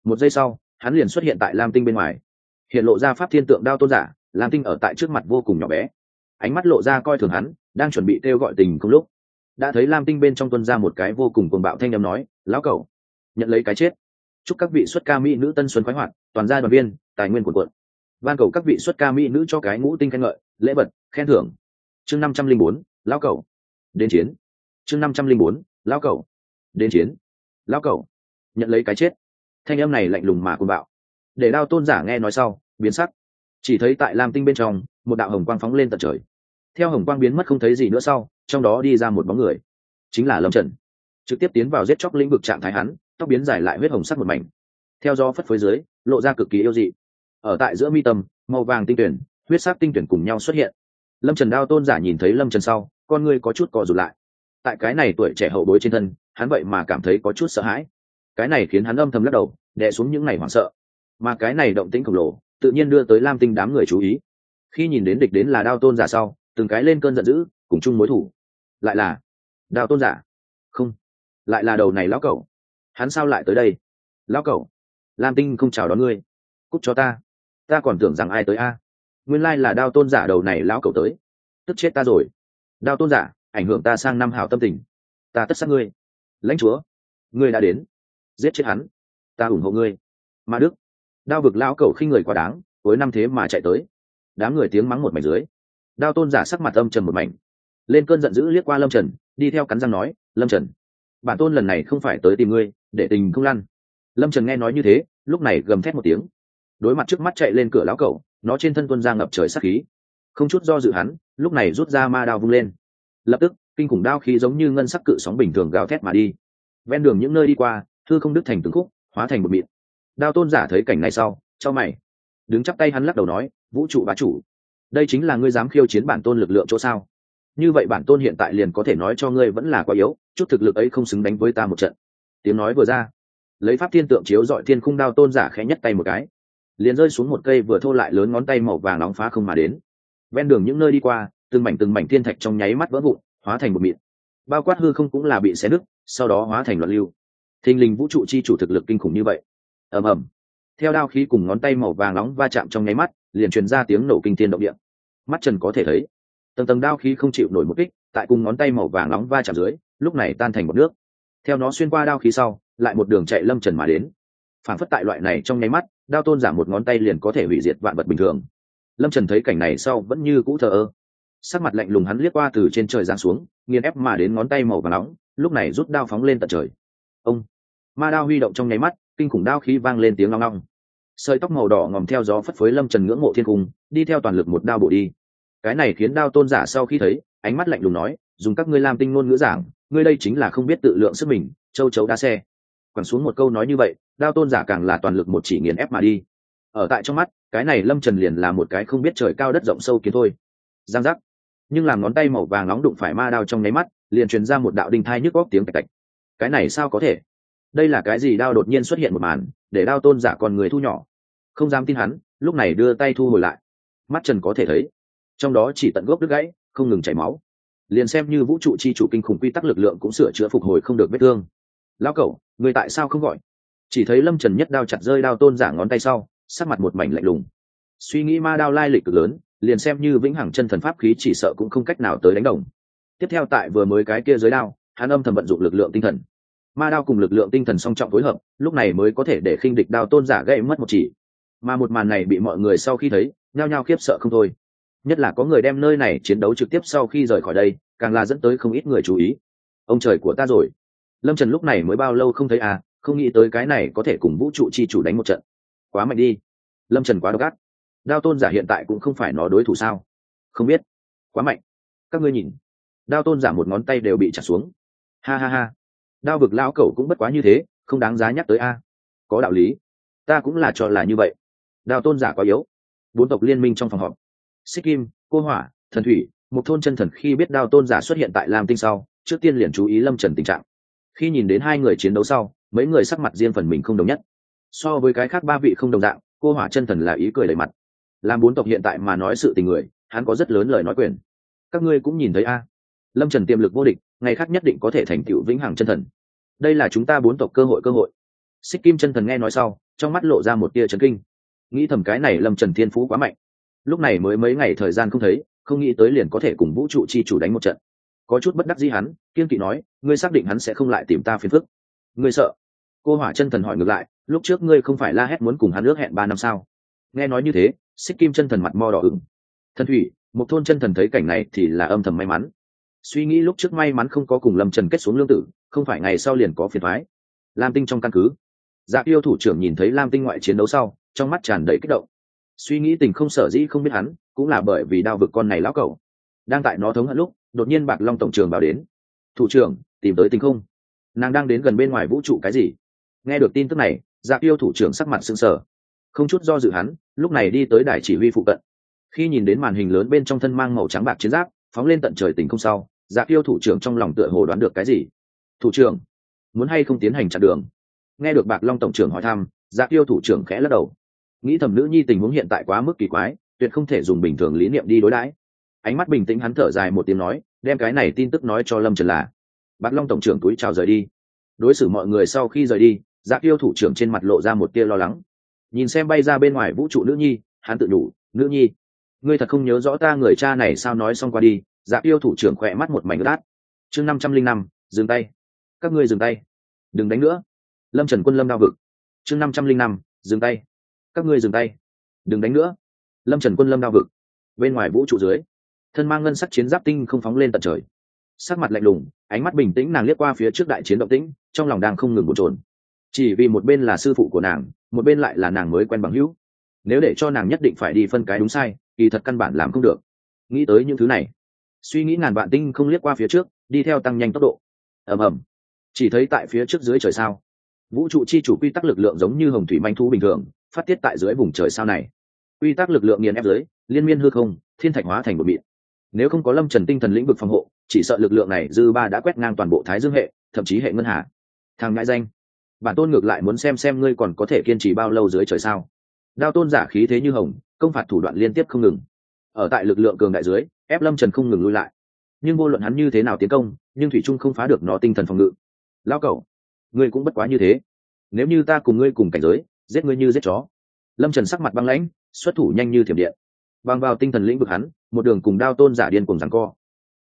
Một giây sau, hắn liền xuất hiện tại lam tinh bên ngoài. Hiện lộ ra pháp thiên tượng đao tôn giả, lam tinh ở tại trước mặt vô cùng nhỏ bé ánh mắt lộ ra coi thường hắn, đang chuẩn bị kêu gọi tình không lúc, đã thấy lam tinh bên trong tuân ra một cái vô cùng cuồng bạo thanh â m nói, lão cầu nhận lấy cái chết. Chúc các vị xuất ca mỹ nữ tân xuân khoái hoạt, toàn gia đoàn viên, tài nguyên quần quận van cầu các vị xuất ca mỹ nữ cho cái ngũ tinh khen ngợi, lễ vật, khen thưởng. Chương năm trăm linh bốn, lão cầu đến chiến. Chương năm trăm linh bốn, lão cầu đến chiến. Lão cầu nhận lấy cái chết. Thanh âm này lạnh lùng mà cuồng bạo. Để đao tôn giả nghe nói sau, biến sắc. Chỉ thấy tại lam tinh bên trong một đạo hồng quang phóng lên tận trời. Theo hồng quang biến mất không thấy gì nữa sau, trong đó đi ra một bóng người. Chính là lâm trần. Trực tiếp tiến vào giết chóc lĩnh vực trạng thái hắn, tóc biến dài lại huyết hồng sắc một mảnh. Theo gió phất phới dưới, lộ ra cực kỳ yêu dị. Ở tại giữa mi tâm, màu vàng tinh tuyển, huyết sắc tinh tuyển cùng nhau xuất hiện. Lâm trần đao tôn giả nhìn thấy lâm trần sau, con ngươi có chút cò rụt lại. Tại cái này tuổi trẻ hậu bối trên thân, hắn vậy mà cảm thấy có chút sợ hãi. Cái này khiến hắn âm thầm lắc đầu, đè xuống những ngày hoảng sợ. Mà cái này động tĩnh khổng lồ, tự nhiên đưa tới lam tinh đám người chú ý khi nhìn đến địch đến là đao tôn giả sau, từng cái lên cơn giận dữ, cùng chung mối thủ. Lại là, đao tôn giả. Không, lại là đầu này lão cẩu. Hắn sao lại tới đây? Lão cẩu, lam tinh không chào đón ngươi. Cúc cho ta. Ta còn tưởng rằng ai tới a? Nguyên lai là đao tôn giả đầu này lão cẩu tới. Tức chết ta rồi. Đao tôn giả, ảnh hưởng ta sang năm hào tâm tình. Ta tất sát ngươi. Lãnh chúa, ngươi đã đến. Giết chết hắn. Ta ủng hộ ngươi. Mà đức, đao vực lão cẩu khi người quá đáng, cuối năm thế mà chạy tới đám người tiếng mắng một mảnh dưới. Đao tôn giả sắc mặt âm trầm một mảnh. Lên cơn giận dữ liếc qua lâm trần, đi theo cắn răng nói, lâm trần, bản tôn lần này không phải tới tìm ngươi, để tình không lăn. Lâm trần nghe nói như thế, lúc này gầm thét một tiếng. Đối mặt trước mắt chạy lên cửa lão cẩu, nó trên thân tuân ra ngập trời sắc khí. Không chút do dự hắn, lúc này rút ra ma đao vung lên. Lập tức, kinh khủng đao khí giống như ngân sắc cự sóng bình thường gào thét mà đi. Ven đường những nơi đi qua thư không đứt thành từng khúc, hóa thành một mịn. Đao tôn giả thấy cảnh này sau cho mày. Đứng chắp tay hắn lắc đầu nói vũ trụ bá chủ. Đây chính là ngươi dám khiêu chiến bản tôn lực lượng chỗ sao? Như vậy bản tôn hiện tại liền có thể nói cho ngươi vẫn là quá yếu, chút thực lực ấy không xứng đánh với ta một trận. Tiếng nói vừa ra, lấy pháp thiên tượng chiếu dọi thiên khung đao tôn giả khẽ nhất tay một cái. Liền rơi xuống một cây vừa thô lại lớn ngón tay màu vàng nóng phá không mà đến. Ven đường những nơi đi qua, từng mảnh từng mảnh thiên thạch trong nháy mắt vỡ vụn, hóa thành một mịn. Bao quát hư không cũng là bị xé nứt, sau đó hóa thành loạn lưu. Thình lình vũ trụ chi chủ thực lực kinh khủng như vậy. Ầm ầm theo đao khí cùng ngón tay màu vàng nóng va chạm trong nháy mắt, liền truyền ra tiếng nổ kinh thiên động địa. Mắt trần có thể thấy, tầng tầng đao khí không chịu nổi một kích, tại cùng ngón tay màu vàng nóng va chạm dưới, lúc này tan thành một nước. Theo nó xuyên qua đao khí sau, lại một đường chạy lâm trần mà đến. Phản phất tại loại này trong nháy mắt, đao tôn giảm một ngón tay liền có thể hủy diệt vạn vật bình thường. Lâm trần thấy cảnh này sau vẫn như cũ thờ ơ. Sắc mặt lạnh lùng hắn liếc qua từ trên trời giáng xuống, nghiền ép mà đến ngón tay màu và nóng, lúc này rút đao phóng lên tận trời. Ông, ma đao huy động trong nháy mắt, kinh khủng đao khí vang lên tiếng long long sợi tóc màu đỏ ngòm theo gió phất phới lâm trần ngưỡng mộ thiên cung, đi theo toàn lực một đao bổ đi. Cái này khiến đao tôn giả sau khi thấy, ánh mắt lạnh lùng nói, dùng các ngươi làm tinh ngôn ngữ giảng, ngươi đây chính là không biết tự lượng sức mình, châu chấu đa xe. Quẳng xuống một câu nói như vậy, đao tôn giả càng là toàn lực một chỉ nghiền ép mà đi. Ở tại trong mắt, cái này lâm trần liền là một cái không biết trời cao đất rộng sâu kiến thôi. Giang giác. Nhưng làm ngón tay màu vàng nóng đụng phải ma đao trong nháy mắt, liền truyền ra một đạo đinh thai nhức góc tiếng cạch cạch cái này sao có thể? Đây là cái gì đao đột nhiên xuất hiện một màn, để đao tôn giả còn người thu nhỏ? Không dám tin hắn, lúc này đưa tay thu hồi lại. Mắt trần có thể thấy, trong đó chỉ tận gốc đứt gãy, không ngừng chảy máu. Liền xem như vũ trụ chi chủ kinh khủng quy tắc lực lượng cũng sửa chữa phục hồi không được vết thương. Lao cẩu, người tại sao không gọi? Chỉ thấy lâm trần nhất đao chặt rơi đao tôn giả ngón tay sau, sắc mặt một mảnh lạnh lùng. Suy nghĩ ma đao lai lịch cực lớn, liền xem như vĩnh hằng chân thần pháp khí chỉ sợ cũng không cách nào tới đánh đồng. Tiếp theo tại vừa mới cái kia dưới đao, hắn âm thầm vận dụng lực lượng tinh thần. Ma đao cùng lực lượng tinh thần song trọng phối hợp, lúc này mới có thể để khinh địch đao tôn giả gây mất một chỉ mà một màn này bị mọi người sau khi thấy, nhao nhao khiếp sợ không thôi. Nhất là có người đem nơi này chiến đấu trực tiếp sau khi rời khỏi đây, càng là dẫn tới không ít người chú ý. Ông trời của ta rồi. Lâm trần lúc này mới bao lâu không thấy à không nghĩ tới cái này có thể cùng vũ trụ chi chủ đánh một trận. Quá mạnh đi. Lâm trần quá độc ác. Đao tôn giả hiện tại cũng không phải nó đối thủ sao? Không biết. Quá mạnh. Các ngươi nhìn. Đao tôn giả một ngón tay đều bị trả xuống. Ha ha ha. Đao vực lão cẩu cũng bất quá như thế, không đáng giá nhắc tới a. Có đạo lý. Ta cũng là cho là như vậy. Đào tôn giả quá yếu. Bốn tộc liên minh trong phòng họp. Xích kim, cô hỏa, thần thủy, một thôn chân thần khi biết đao tôn giả xuất hiện tại lam tinh sau, trước tiên liền chú ý lâm trần tình trạng. Khi nhìn đến hai người chiến đấu sau, mấy người sắc mặt riêng phần mình không đồng nhất. So với cái khác ba vị không đồng dạng, cô hỏa chân thần là ý cười đầy mặt. Làm bốn tộc hiện tại mà nói sự tình người, hắn có rất lớn lời nói quyền. Các ngươi cũng nhìn thấy a. Lâm trần tiềm lực vô địch, ngày khác nhất định có thể thành tựu vĩnh hằng chân thần. Đây là chúng ta bốn tộc cơ hội cơ hội. Xích kim chân thần nghe nói sau, trong mắt lộ ra một tia trấn kinh nghĩ thầm cái này lâm trần thiên phú quá mạnh. Lúc này mới mấy ngày thời gian không thấy, không nghĩ tới liền có thể cùng vũ trụ chi chủ đánh một trận. Có chút bất đắc dĩ hắn, kiên kỵ nói, ngươi xác định hắn sẽ không lại tìm ta phiền phức. Ngươi sợ? Cô hỏa chân thần hỏi ngược lại, lúc trước ngươi không phải la hét muốn cùng hắn ước hẹn ba năm sao? Nghe nói như thế, xích kim chân thần mặt mo đỏ ửng. Thần thủy, một thôn chân thần thấy cảnh này thì là âm thầm may mắn. Suy nghĩ lúc trước may mắn không có cùng lâm trần kết xuống lương tử, không phải ngày sau liền có phiền thoái. Lam tinh trong căn cứ. Dạ yêu thủ trưởng nhìn thấy lam tinh ngoại chiến đấu sau trong mắt tràn đầy kích động. Suy nghĩ tình không sở dĩ không biết hắn, cũng là bởi vì đao vực con này lão cầu đang tại nó thống hận lúc, đột nhiên bạc long tổng trường bảo đến. Thủ trưởng, tìm tới tình không. Nàng đang đến gần bên ngoài vũ trụ cái gì? Nghe được tin tức này dạ yêu thủ trưởng sắc mặt sưng sờ. Không chút do dự hắn, lúc này đi tới đài chỉ huy phụ cận. Khi nhìn đến màn hình lớn bên trong thân mang màu trắng bạc chiến giáp, phóng lên tận trời tình không sau dạ yêu thủ trưởng trong lòng tựa hồ đoán được cái gì? Thủ trưởng, muốn hay không tiến hành chặn đường? Nghe được bạc long tổng trưởng hỏi thăm dạ yêu thủ trưởng khẽ lắc đầu nghĩ thầm nữ nhi tình huống hiện tại quá mức kỳ quái, tuyệt không thể dùng bình thường lý niệm đi đối đãi. Ánh mắt bình tĩnh hắn thở dài một tiếng nói, đem cái này tin tức nói cho lâm trần là bạc long tổng trưởng túi chào rời đi. Đối xử mọi người sau khi rời đi dạ yêu thủ trưởng trên mặt lộ ra một tia lo lắng. Nhìn xem bay ra bên ngoài vũ trụ nữ nhi, hắn tự đủ nữ nhi, ngươi thật không nhớ rõ ta người cha này sao nói xong qua đi? Dạ yêu thủ trưởng khỏe mắt một mảnh đát chương năm trăm linh năm, dừng tay. Các ngươi dừng tay. Đừng đánh nữa. Lâm trần quân lâm đao vực. Chương năm trăm linh năm, dừng tay các ngươi dừng tay, đừng đánh nữa. Lâm trần quân lâm đao vực, bên ngoài vũ trụ dưới, thân mang ngân sắc chiến giáp tinh không phóng lên tận trời. Sắc mặt lạnh lùng, ánh mắt bình tĩnh nàng liếc qua phía trước đại chiến động tĩnh, trong lòng đang không ngừng bồn trồn chỉ vì một bên là sư phụ của nàng, một bên lại là nàng mới quen bằng hữu. Nếu để cho nàng nhất định phải đi phân cái đúng sai, kỳ thật căn bản làm không được. Nghĩ tới những thứ này, suy nghĩ ngàn vạn tinh không liếc qua phía trước, đi theo tăng nhanh tốc độ. Ầm ầm. Chỉ thấy tại phía trước dưới trời sao, vũ trụ chi chủ quy tắc lực lượng giống như hồng thủy manh thu bình thường phát tiết tại dưới vùng trời sao này. Quy tắc lực lượng nghiền ép dưới, liên miên hư không, thiên thạch hóa thành một mịn. Nếu không có lâm trần tinh thần lĩnh vực phòng hộ, chỉ sợ lực lượng này dư ba đã quét ngang toàn bộ thái dương hệ, thậm chí hệ ngân hà. Thằng ngại danh, bản tôn ngược lại muốn xem xem ngươi còn có thể kiên trì bao lâu dưới trời sao. Đao tôn giả khí thế như hồng, công phạt thủ đoạn liên tiếp không ngừng. Ở tại lực lượng cường đại dưới, ép lâm trần không ngừng lui lại. Nhưng vô luận hắn như thế nào tiến công, nhưng thủy trung không phá được nó tinh thần phòng ngự. Lao cẩu, ngươi cũng bất quá như thế. Nếu như ta cùng ngươi cùng cảnh giới giết ngươi như giết chó. Lâm trần sắc mặt băng lãnh, xuất thủ nhanh như thiểm điện. Bằng vào tinh thần lĩnh vực hắn, một đường cùng đao tôn giả điên cùng rằng co.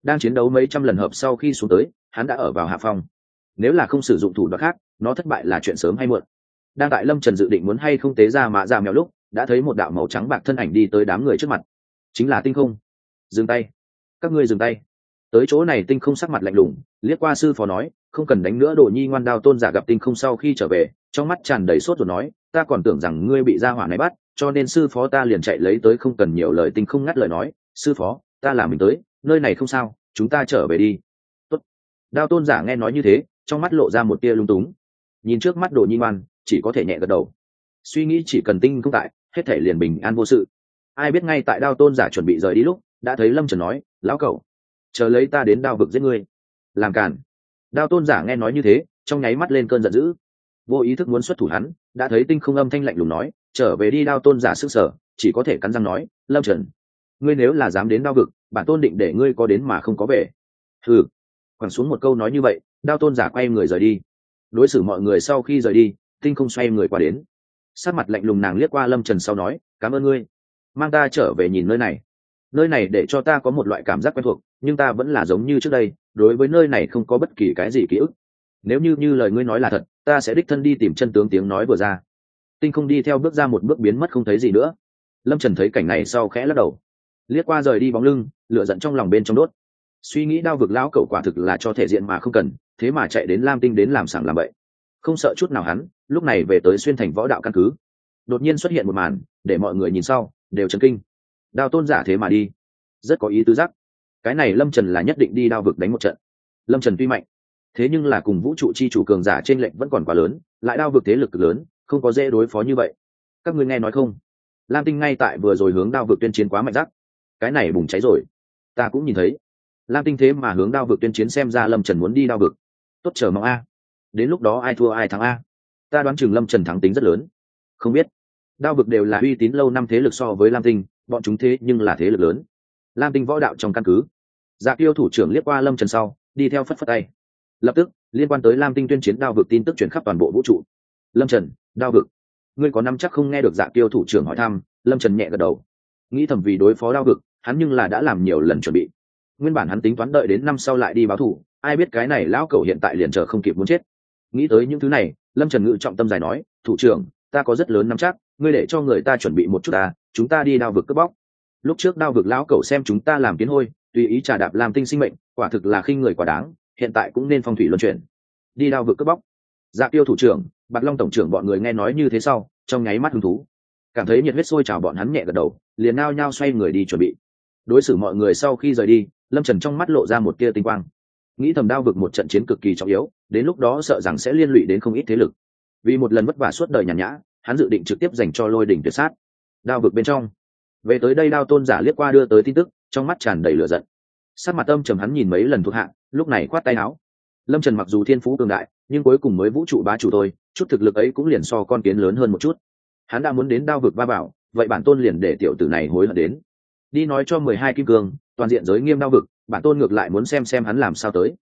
Đang chiến đấu mấy trăm lần hợp sau khi xuống tới, hắn đã ở vào hạ phong. Nếu là không sử dụng thủ đoạn khác, nó thất bại là chuyện sớm hay muộn. Đang tại lâm trần dự định muốn hay không tế ra mạ ra mèo lúc, đã thấy một đạo màu trắng bạc thân ảnh đi tới đám người trước mặt. Chính là tinh không. Dừng tay. Các ngươi dừng tay. Tới chỗ này tinh không sắc mặt lạnh lùng, liếc qua sư phó nói, không cần đánh nữa, đồ nhi ngoan đao tôn giả gặp tinh không sau khi trở về trong mắt tràn đầy sốt rồi nói, ta còn tưởng rằng ngươi bị gia hỏa này bắt, cho nên sư phó ta liền chạy lấy tới không cần nhiều lời tinh không ngắt lời nói, sư phó, ta là mình tới, nơi này không sao, chúng ta trở về đi. Tốt. đao tôn giả nghe nói như thế, trong mắt lộ ra một tia lung túng. Nhìn trước mắt đồ nhi ngoan, chỉ có thể nhẹ gật đầu. Suy nghĩ chỉ cần tinh không tại, hết thể liền bình an vô sự. Ai biết ngay tại đao tôn giả chuẩn bị rời đi lúc, đã thấy lâm trần nói, lão cậu chờ lấy ta đến đao vực giết ngươi. Làm cản đao tôn giả nghe nói như thế, trong nháy mắt lên cơn giận dữ vô ý thức muốn xuất thủ hắn, đã thấy tinh không âm thanh lạnh lùng nói, trở về đi đao tôn giả sức sở, chỉ có thể cắn răng nói, lâm trần, ngươi nếu là dám đến đao vực, bản tôn định để ngươi có đến mà không có về. Ừ quẳng xuống một câu nói như vậy, đao tôn giả quay người rời đi. Đối xử mọi người sau khi rời đi, tinh không xoay người qua đến. Sát mặt lạnh lùng nàng liếc qua lâm trần sau nói, cảm ơn ngươi. Mang ta trở về nhìn nơi này. Nơi này để cho ta có một loại cảm giác quen thuộc, nhưng ta vẫn là giống như trước đây, đối với nơi này không có bất kỳ cái gì ký ức nếu như như lời ngươi nói là thật, ta sẽ đích thân đi tìm chân tướng tiếng nói vừa ra. Tinh không đi theo bước ra một bước biến mất không thấy gì nữa. Lâm trần thấy cảnh này sau khẽ lắc đầu. Liếc qua rời đi bóng lưng, lửa giận trong lòng bên trong đốt. Suy nghĩ đau vực lão cậu quả thực là cho thể diện mà không cần, thế mà chạy đến lam tinh đến làm sảng làm bậy. Không sợ chút nào hắn, lúc này về tới xuyên thành võ đạo căn cứ. Đột nhiên xuất hiện một màn, để mọi người nhìn sau, đều chấn kinh. Đao tôn giả thế mà đi. Rất có ý tứ giác. Cái này lâm trần là nhất định đi đao vực đánh một trận. Lâm trần tuy mạnh thế nhưng là cùng vũ trụ chi chủ cường giả trên lệnh vẫn còn quá lớn, lại đao vực thế lực lớn, không có dễ đối phó như vậy. Các ngươi nghe nói không? Lam tinh ngay tại vừa rồi hướng đao vực tuyên chiến quá mạnh rắc. Cái này bùng cháy rồi. Ta cũng nhìn thấy. Lam tinh thế mà hướng đao vực tuyên chiến xem ra lâm trần muốn đi đao vực. Tốt chờ mong a. Đến lúc đó ai thua ai thắng a. Ta đoán chừng lâm trần thắng tính rất lớn. Không biết. Đao vực đều là uy tín lâu năm thế lực so với lam tinh, bọn chúng thế nhưng là thế lực lớn. Lam tinh võ đạo trong căn cứ. Dạ tiêu thủ trưởng liếc qua lâm trần sau, đi theo phất phất tay lập tức, liên quan tới lam tinh tuyên chiến đao vực tin tức chuyển khắp toàn bộ vũ trụ. Lâm trần, đao vực. Ngươi có năm chắc không nghe được dạ tiêu thủ trưởng hỏi thăm? Lâm trần nhẹ gật đầu. Nghĩ thầm vì đối phó đao vực, hắn nhưng là đã làm nhiều lần chuẩn bị. Nguyên bản hắn tính toán đợi đến năm sau lại đi báo thù ai biết cái này lão cẩu hiện tại liền chờ không kịp muốn chết. Nghĩ tới những thứ này, lâm trần ngự trọng tâm dài nói, thủ trưởng, ta có rất lớn nắm chắc, ngươi để cho người ta chuẩn bị một chút ta, chúng ta đi đao vực cướp bóc. Lúc trước đao vực lão cẩu xem chúng ta làm kiến hôi, tùy ý trà đạp làm tinh sinh mệnh, quả thực là khinh người quả đáng hiện tại cũng nên phong thủy luân chuyển. Đi đao vực cướp bóc. Dạ tiêu thủ trưởng, bạc long tổng trưởng bọn người nghe nói như thế sau, trong nháy mắt hứng thú. Cảm thấy nhiệt huyết sôi trào bọn hắn nhẹ gật đầu, liền nao nhao xoay người đi chuẩn bị. Đối xử mọi người sau khi rời đi, lâm trần trong mắt lộ ra một tia tinh quang. Nghĩ thầm đao vực một trận chiến cực kỳ trọng yếu, đến lúc đó sợ rằng sẽ liên lụy đến không ít thế lực. Vì một lần vất vả suốt đời nhàn nhã, hắn dự định trực tiếp dành cho lôi đỉnh tuyệt sát. Đao vực bên trong. Về tới đây đao tôn giả liếc qua đưa tới tin tức, trong mắt tràn đầy lửa giận sát mặt âm trầm hắn nhìn mấy lần thuộc hạ, lúc này khoát tay áo. Lâm trần mặc dù thiên phú cường đại, nhưng cuối cùng mới vũ trụ bá chủ tôi chút thực lực ấy cũng liền so con kiến lớn hơn một chút. Hắn đã muốn đến đao vực ba bảo, vậy bản tôn liền để tiểu tử này hối hận đến. Đi nói cho mười hai kim cương, toàn diện giới nghiêm đao vực, bản tôn ngược lại muốn xem xem hắn làm sao tới.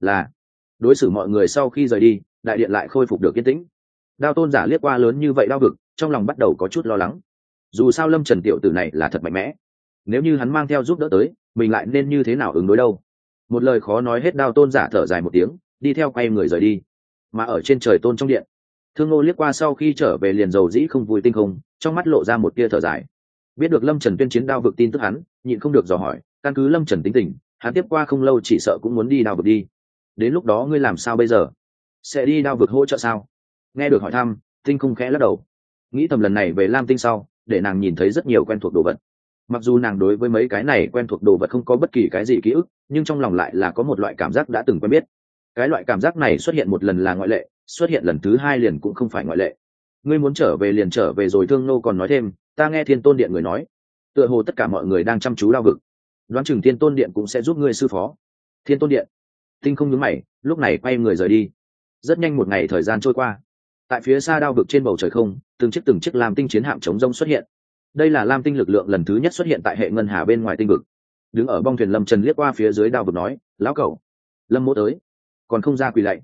Là, đối xử mọi người sau khi rời đi, đại điện lại khôi phục được yên tĩnh. Đao tôn giả liếc qua lớn như vậy đao vực, trong lòng bắt đầu có chút lo lắng. Dù sao lâm trần tiểu tử này là thật mạnh mẽ. Nếu như hắn mang theo giúp đỡ tới mình lại nên như thế nào ứng đối đâu? Một lời khó nói hết đao tôn giả thở dài một tiếng, đi theo quay người rời đi. Mà ở trên trời tôn trong điện, thương ngô liếc qua sau khi trở về liền dầu dĩ không vui tinh không, trong mắt lộ ra một tia thở dài. Biết được lâm trần tuyên chiến đao vực tin tức hắn, nhịn không được dò hỏi, căn cứ lâm trần tính tình, hắn tiếp qua không lâu chỉ sợ cũng muốn đi đao vực đi. Đến lúc đó ngươi làm sao bây giờ? Sẽ đi đao vực hỗ trợ sao? Nghe được hỏi thăm, tinh không khẽ lắc đầu. Nghĩ thầm lần này về lam tinh sau, để nàng nhìn thấy rất nhiều quen thuộc đồ vật mặc dù nàng đối với mấy cái này quen thuộc đồ vật không có bất kỳ cái gì ký ức, nhưng trong lòng lại là có một loại cảm giác đã từng quen biết. Cái loại cảm giác này xuất hiện một lần là ngoại lệ, xuất hiện lần thứ hai liền cũng không phải ngoại lệ. Ngươi muốn trở về liền trở về rồi, thương nô còn nói thêm, ta nghe thiên tôn điện người nói. Tựa hồ tất cả mọi người đang chăm chú lao vực. Đoán chừng thiên tôn điện cũng sẽ giúp ngươi sư phó. Thiên tôn điện. Tinh không nhướng mày, lúc này quay người rời đi. Rất nhanh một ngày thời gian trôi qua. Tại phía xa đao vực trên bầu trời không, từng chiếc từng chiếc làm tinh chiến hạm chống rông xuất hiện đây là lam tinh lực lượng lần thứ nhất xuất hiện tại hệ ngân hà bên ngoài tinh vực. Đứng ở bong thuyền lâm trần liếc qua phía dưới đao vực nói, lão cầu lâm mỗ tới. Còn không ra quỳ lạy.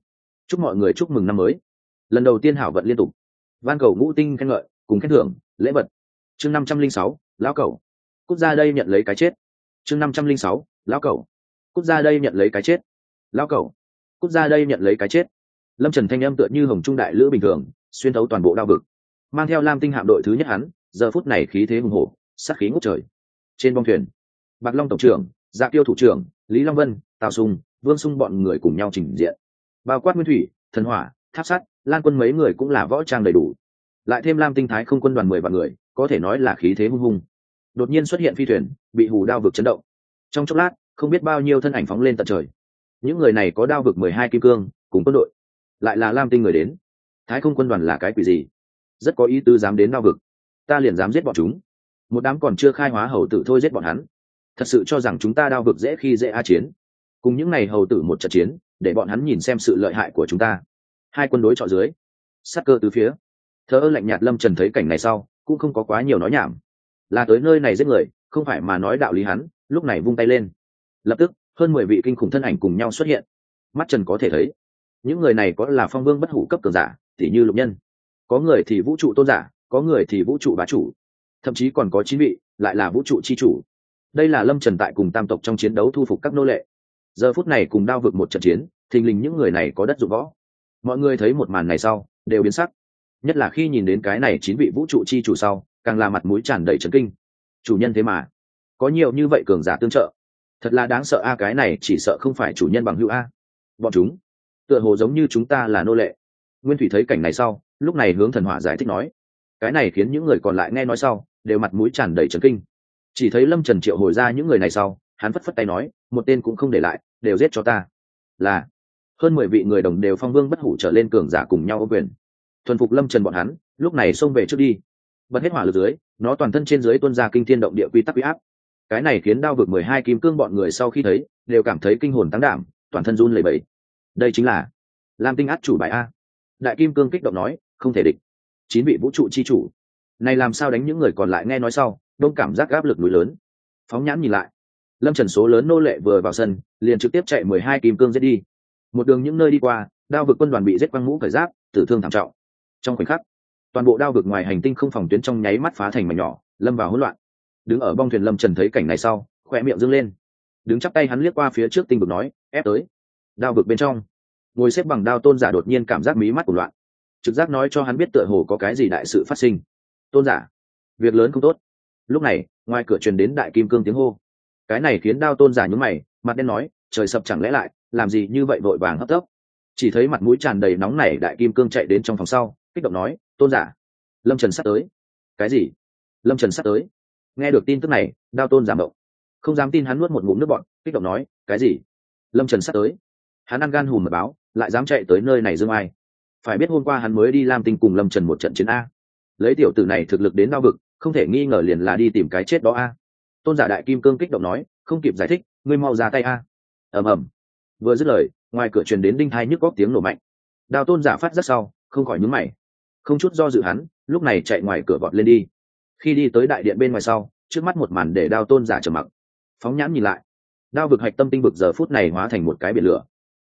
Chúc mọi người chúc mừng năm mới. Lần đầu tiên hảo vận liên tục. Van cầu ngũ tinh khen ngợi, cùng khen thưởng, lễ vật. Chương năm trăm linh sáu, lão cầu quốc gia đây nhận lấy cái chết. Chương năm trăm linh sáu, lão cầu quốc gia đây nhận lấy cái chết. Lão cầu quốc gia đây nhận lấy cái chết. Lâm trần thanh âm tựa như hồng trung đại lữ bình thường, xuyên thấu toàn bộ đao vực. Mang theo lam tinh hạm đội thứ nhất hắn giờ phút này khí thế hùng hổ, sát khí ngút trời. Trên bong thuyền, bạc long tổng trưởng dạ tiêu thủ trưởng, lý long vân, tào sùng, vương sung bọn người cùng nhau trình diện. Bao quát nguyên thủy, thần hỏa, tháp sắt, lan quân mấy người cũng là võ trang đầy đủ. Lại thêm lam tinh thái không quân đoàn mười vạn người, có thể nói là khí thế hung hùng. Đột nhiên xuất hiện phi thuyền, bị hù đao vực chấn động. Trong chốc lát, không biết bao nhiêu thân ảnh phóng lên tận trời. Những người này có đao vực mười hai kim cương, cùng quân đội. Lại là lam tinh người đến. Thái không quân đoàn là cái quỷ gì? Rất có ý tư dám đến đao vực ta liền dám giết bọn chúng. Một đám còn chưa khai hóa hầu tử thôi giết bọn hắn. Thật sự cho rằng chúng ta đao vực dễ khi dễ a chiến. Cùng những ngày hầu tử một trận chiến, để bọn hắn nhìn xem sự lợi hại của chúng ta. Hai quân đối trọ dưới, sát cơ từ phía. Thợ lạnh nhạt lâm trần thấy cảnh này sau, cũng không có quá nhiều nói nhảm. Là tới nơi này giết người, không phải mà nói đạo lý hắn, lúc này vung tay lên. Lập tức, hơn mười vị kinh khủng thân ảnh cùng nhau xuất hiện. Mắt trần có thể thấy, những người này có là phong vương bất hủ cấp cường giả t như lục nhân. Có người thì vũ trụ tôn giả có người thì vũ trụ bá chủ, thậm chí còn có chín vị, lại là vũ trụ c h i chủ. Đây là lâm trần tại cùng tam tộc trong chiến đấu thu phục các nô lệ. Giờ phút này cùng đao vực một trận chiến, thình lình những người này có đất dụng võ. Mọi người thấy một màn này sau, đều biến sắc. Nhất là khi nhìn đến cái này chín vị vũ trụ chi chủ sau, càng là mặt mũi tràn đầy trấn kinh. Chủ nhân thế mà, có nhiều như vậy cường giả tương trợ. Thật là đáng sợ a, cái này chỉ sợ không phải chủ nhân bằng hữu a. Bọn chúng, tựa hồ giống như chúng ta là nô lệ. Nguyên thủy thấy cảnh này sau, lúc này hướng thần hỏa giải thích nói cái này khiến những người còn lại nghe nói sau, đều mặt mũi tràn đầy trấn kinh. Chỉ thấy lâm trần triệu hồi ra những người này sau, hắn phất phất tay nói, một tên cũng không để lại, đều giết cho ta. Là, hơn mười vị người đồng đều phong vương bất hủ trở lên cường giả cùng nhau ô quyền. Thuần phục lâm trần bọn hắn, lúc này xông về trước đi. Bật hết hỏa lực dưới, nó toàn thân trên dưới tuân ra kinh thiên động địa quy tắc quy áp. Cái này khiến đao vực mười hai kim cương bọn người sau khi thấy, đều cảm thấy kinh hồn tăng đảm, toàn thân run lẩy bẩy. Đây chính là lam tinh át chủ bài a. Đại kim cương kích động nói, không thể địch chín vị vũ trụ chi chủ. Này làm sao đánh những người còn lại nghe nói sau, đông cảm giác áp lực núi lớn. Phóng nhãn nhìn lại. Lâm trần số lớn nô lệ vừa vào sân, liền trực tiếp chạy mười hai kim cương giết đi. Một đường những nơi đi qua, đao vực quân đoàn bị giết quăng mũ khởi giáp, tử thương thảm trọng. Trong khoảnh khắc, toàn bộ đao vực ngoài hành tinh không phòng tuyến trong nháy mắt phá thành mảnh nhỏ, lâm vào hỗn loạn. Đứng ở bong thuyền lâm trần thấy cảnh này sau khoe miệng dâng lên. Đứng chắp tay hắn liếc qua phía trước tinh vực nói, ép tới. Đao vực bên trong, ngồi xếp bằng đao tôn giả đột nhiên cảm giác mí mắt của loạn trực giác nói cho hắn biết tựa hồ có cái gì đại sự phát sinh. Tôn giả, việc lớn không tốt. Lúc này, ngoài cửa truyền đến đại kim cương tiếng hô. Cái này khiến đao tôn giả nhúng mày, mặt đen nói, trời sập chẳng lẽ lại, làm gì như vậy vội vàng hấp tấp. Chỉ thấy mặt mũi tràn đầy nóng này đại kim cương chạy đến trong phòng sau, kích động nói, tôn giả, lâm trần sắp tới. Cái gì? Lâm trần sắp tới. Nghe được tin tức này, đao tôn giả mộng. Không dám tin hắn nuốt một ngụm nước bọn kích động nói, cái gì? Lâm trần sắp tới. Hắn ăn gan hùm mật báo, lại dám chạy tới nơi này dương ai? Phải biết hôm qua hắn mới đi lam tinh cùng lâm trần một trận chiến a. Lấy tiểu tử này thực lực đến đao vực, không thể nghi ngờ liền là đi tìm cái chết đó a. Tôn giả đại kim cương kích động nói, không kịp giải thích, ngươi mau ra tay a. Ầm ầm. Vừa dứt lời, ngoài cửa truyền đến đinh thai nhức góc tiếng nổ mạnh. Đào tôn giả phát rất sau, không khỏi nhúng mày. Không chút do dự hắn, lúc này chạy ngoài cửa vọt lên đi. Khi đi tới đại điện bên ngoài sau, trước mắt một màn để đao tôn giả trầm mặc. Phóng nhãn nhìn lại. Đao vực hạch tâm tinh vực giờ phút này hóa thành một cái biển lửa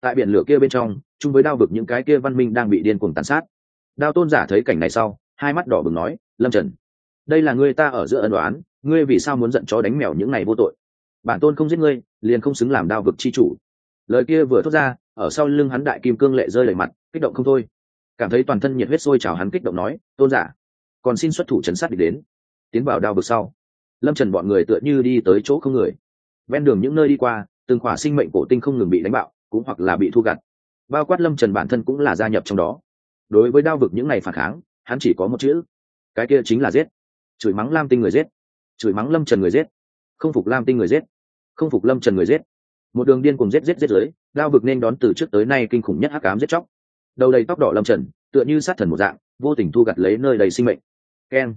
tại biển lửa kia bên trong, chung với đao vực những cái kia văn minh đang bị điên cuồng tàn sát. Đao tôn giả thấy cảnh này sau, hai mắt đỏ bừng nói, lâm trần, đây là ngươi ta ở giữa ân đoán, ngươi vì sao muốn giận chó đánh mèo những ngày vô tội? Bản tôn không giết ngươi, liền không xứng làm đao vực chi chủ. Lời kia vừa thốt ra, ở sau lưng hắn đại kim cương lệ rơi lầy mặt, kích động không thôi. Cảm thấy toàn thân nhiệt huyết sôi trào hắn kích động nói, tôn giả, còn xin xuất thủ chấn sát địch đến. Tiến vào đao vực sau, lâm trần bọn người tựa như đi tới chỗ không người. Ven đường những nơi đi qua, từng khỏa sinh mệnh cổ tinh không ngừng bị đánh bạo cũng hoặc là bị thu gặt. Bao quát lâm trần bản thân cũng là gia nhập trong đó. Đối với đao vực những ngày phản kháng, hắn chỉ có một chữ. Cái kia chính là giết. Chửi mắng lam tinh người giết. Chửi mắng lâm trần người giết. Không phục lam tinh người giết. Không phục lâm trần người giết. Một đường điên cùng giết giết giết dưới, đao vực nên đón từ trước tới nay kinh khủng nhất hắc ám giết chóc. Đầu đầy tóc đỏ lâm trần, tựa như sát thần một dạng, vô tình thu gặt lấy nơi đầy sinh mệnh. Keng.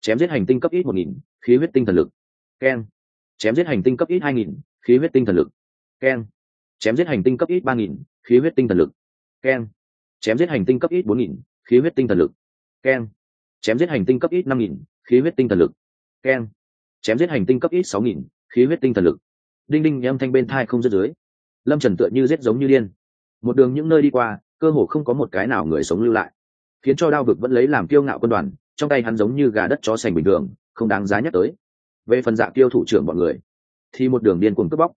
Chém giết hành tinh cấp ít một nghìn, khí huyết tinh thần lực. Keng. Chém giết hành tinh cấp ít hai nghìn, khí huyết tinh thần lực. Keng chém giết hành tinh cấp ít ba nghìn, khí huyết tinh thần lực. Keng chém giết hành tinh cấp ít bốn nghìn, khí huyết tinh thần lực. Keng chém giết hành tinh cấp ít năm nghìn, khí huyết tinh thần lực. Keng chém giết hành tinh cấp ít sáu nghìn, khí huyết tinh thần lực. Đinh đinh âm thanh bên thai không dứt dưới. Lâm trần tựa như giết giống như điên. Một đường những nơi đi qua, cơ hồ không có một cái nào người sống lưu lại. Khiến cho đao vực vẫn lấy làm kiêu ngạo quân đoàn, trong tay hắn giống như gà đất chó sành bình thường, không đáng giá nhắc tới. Về phần dạng tiêu thủ trưởng bọn người, thì một đường điên cuồng cướp bóc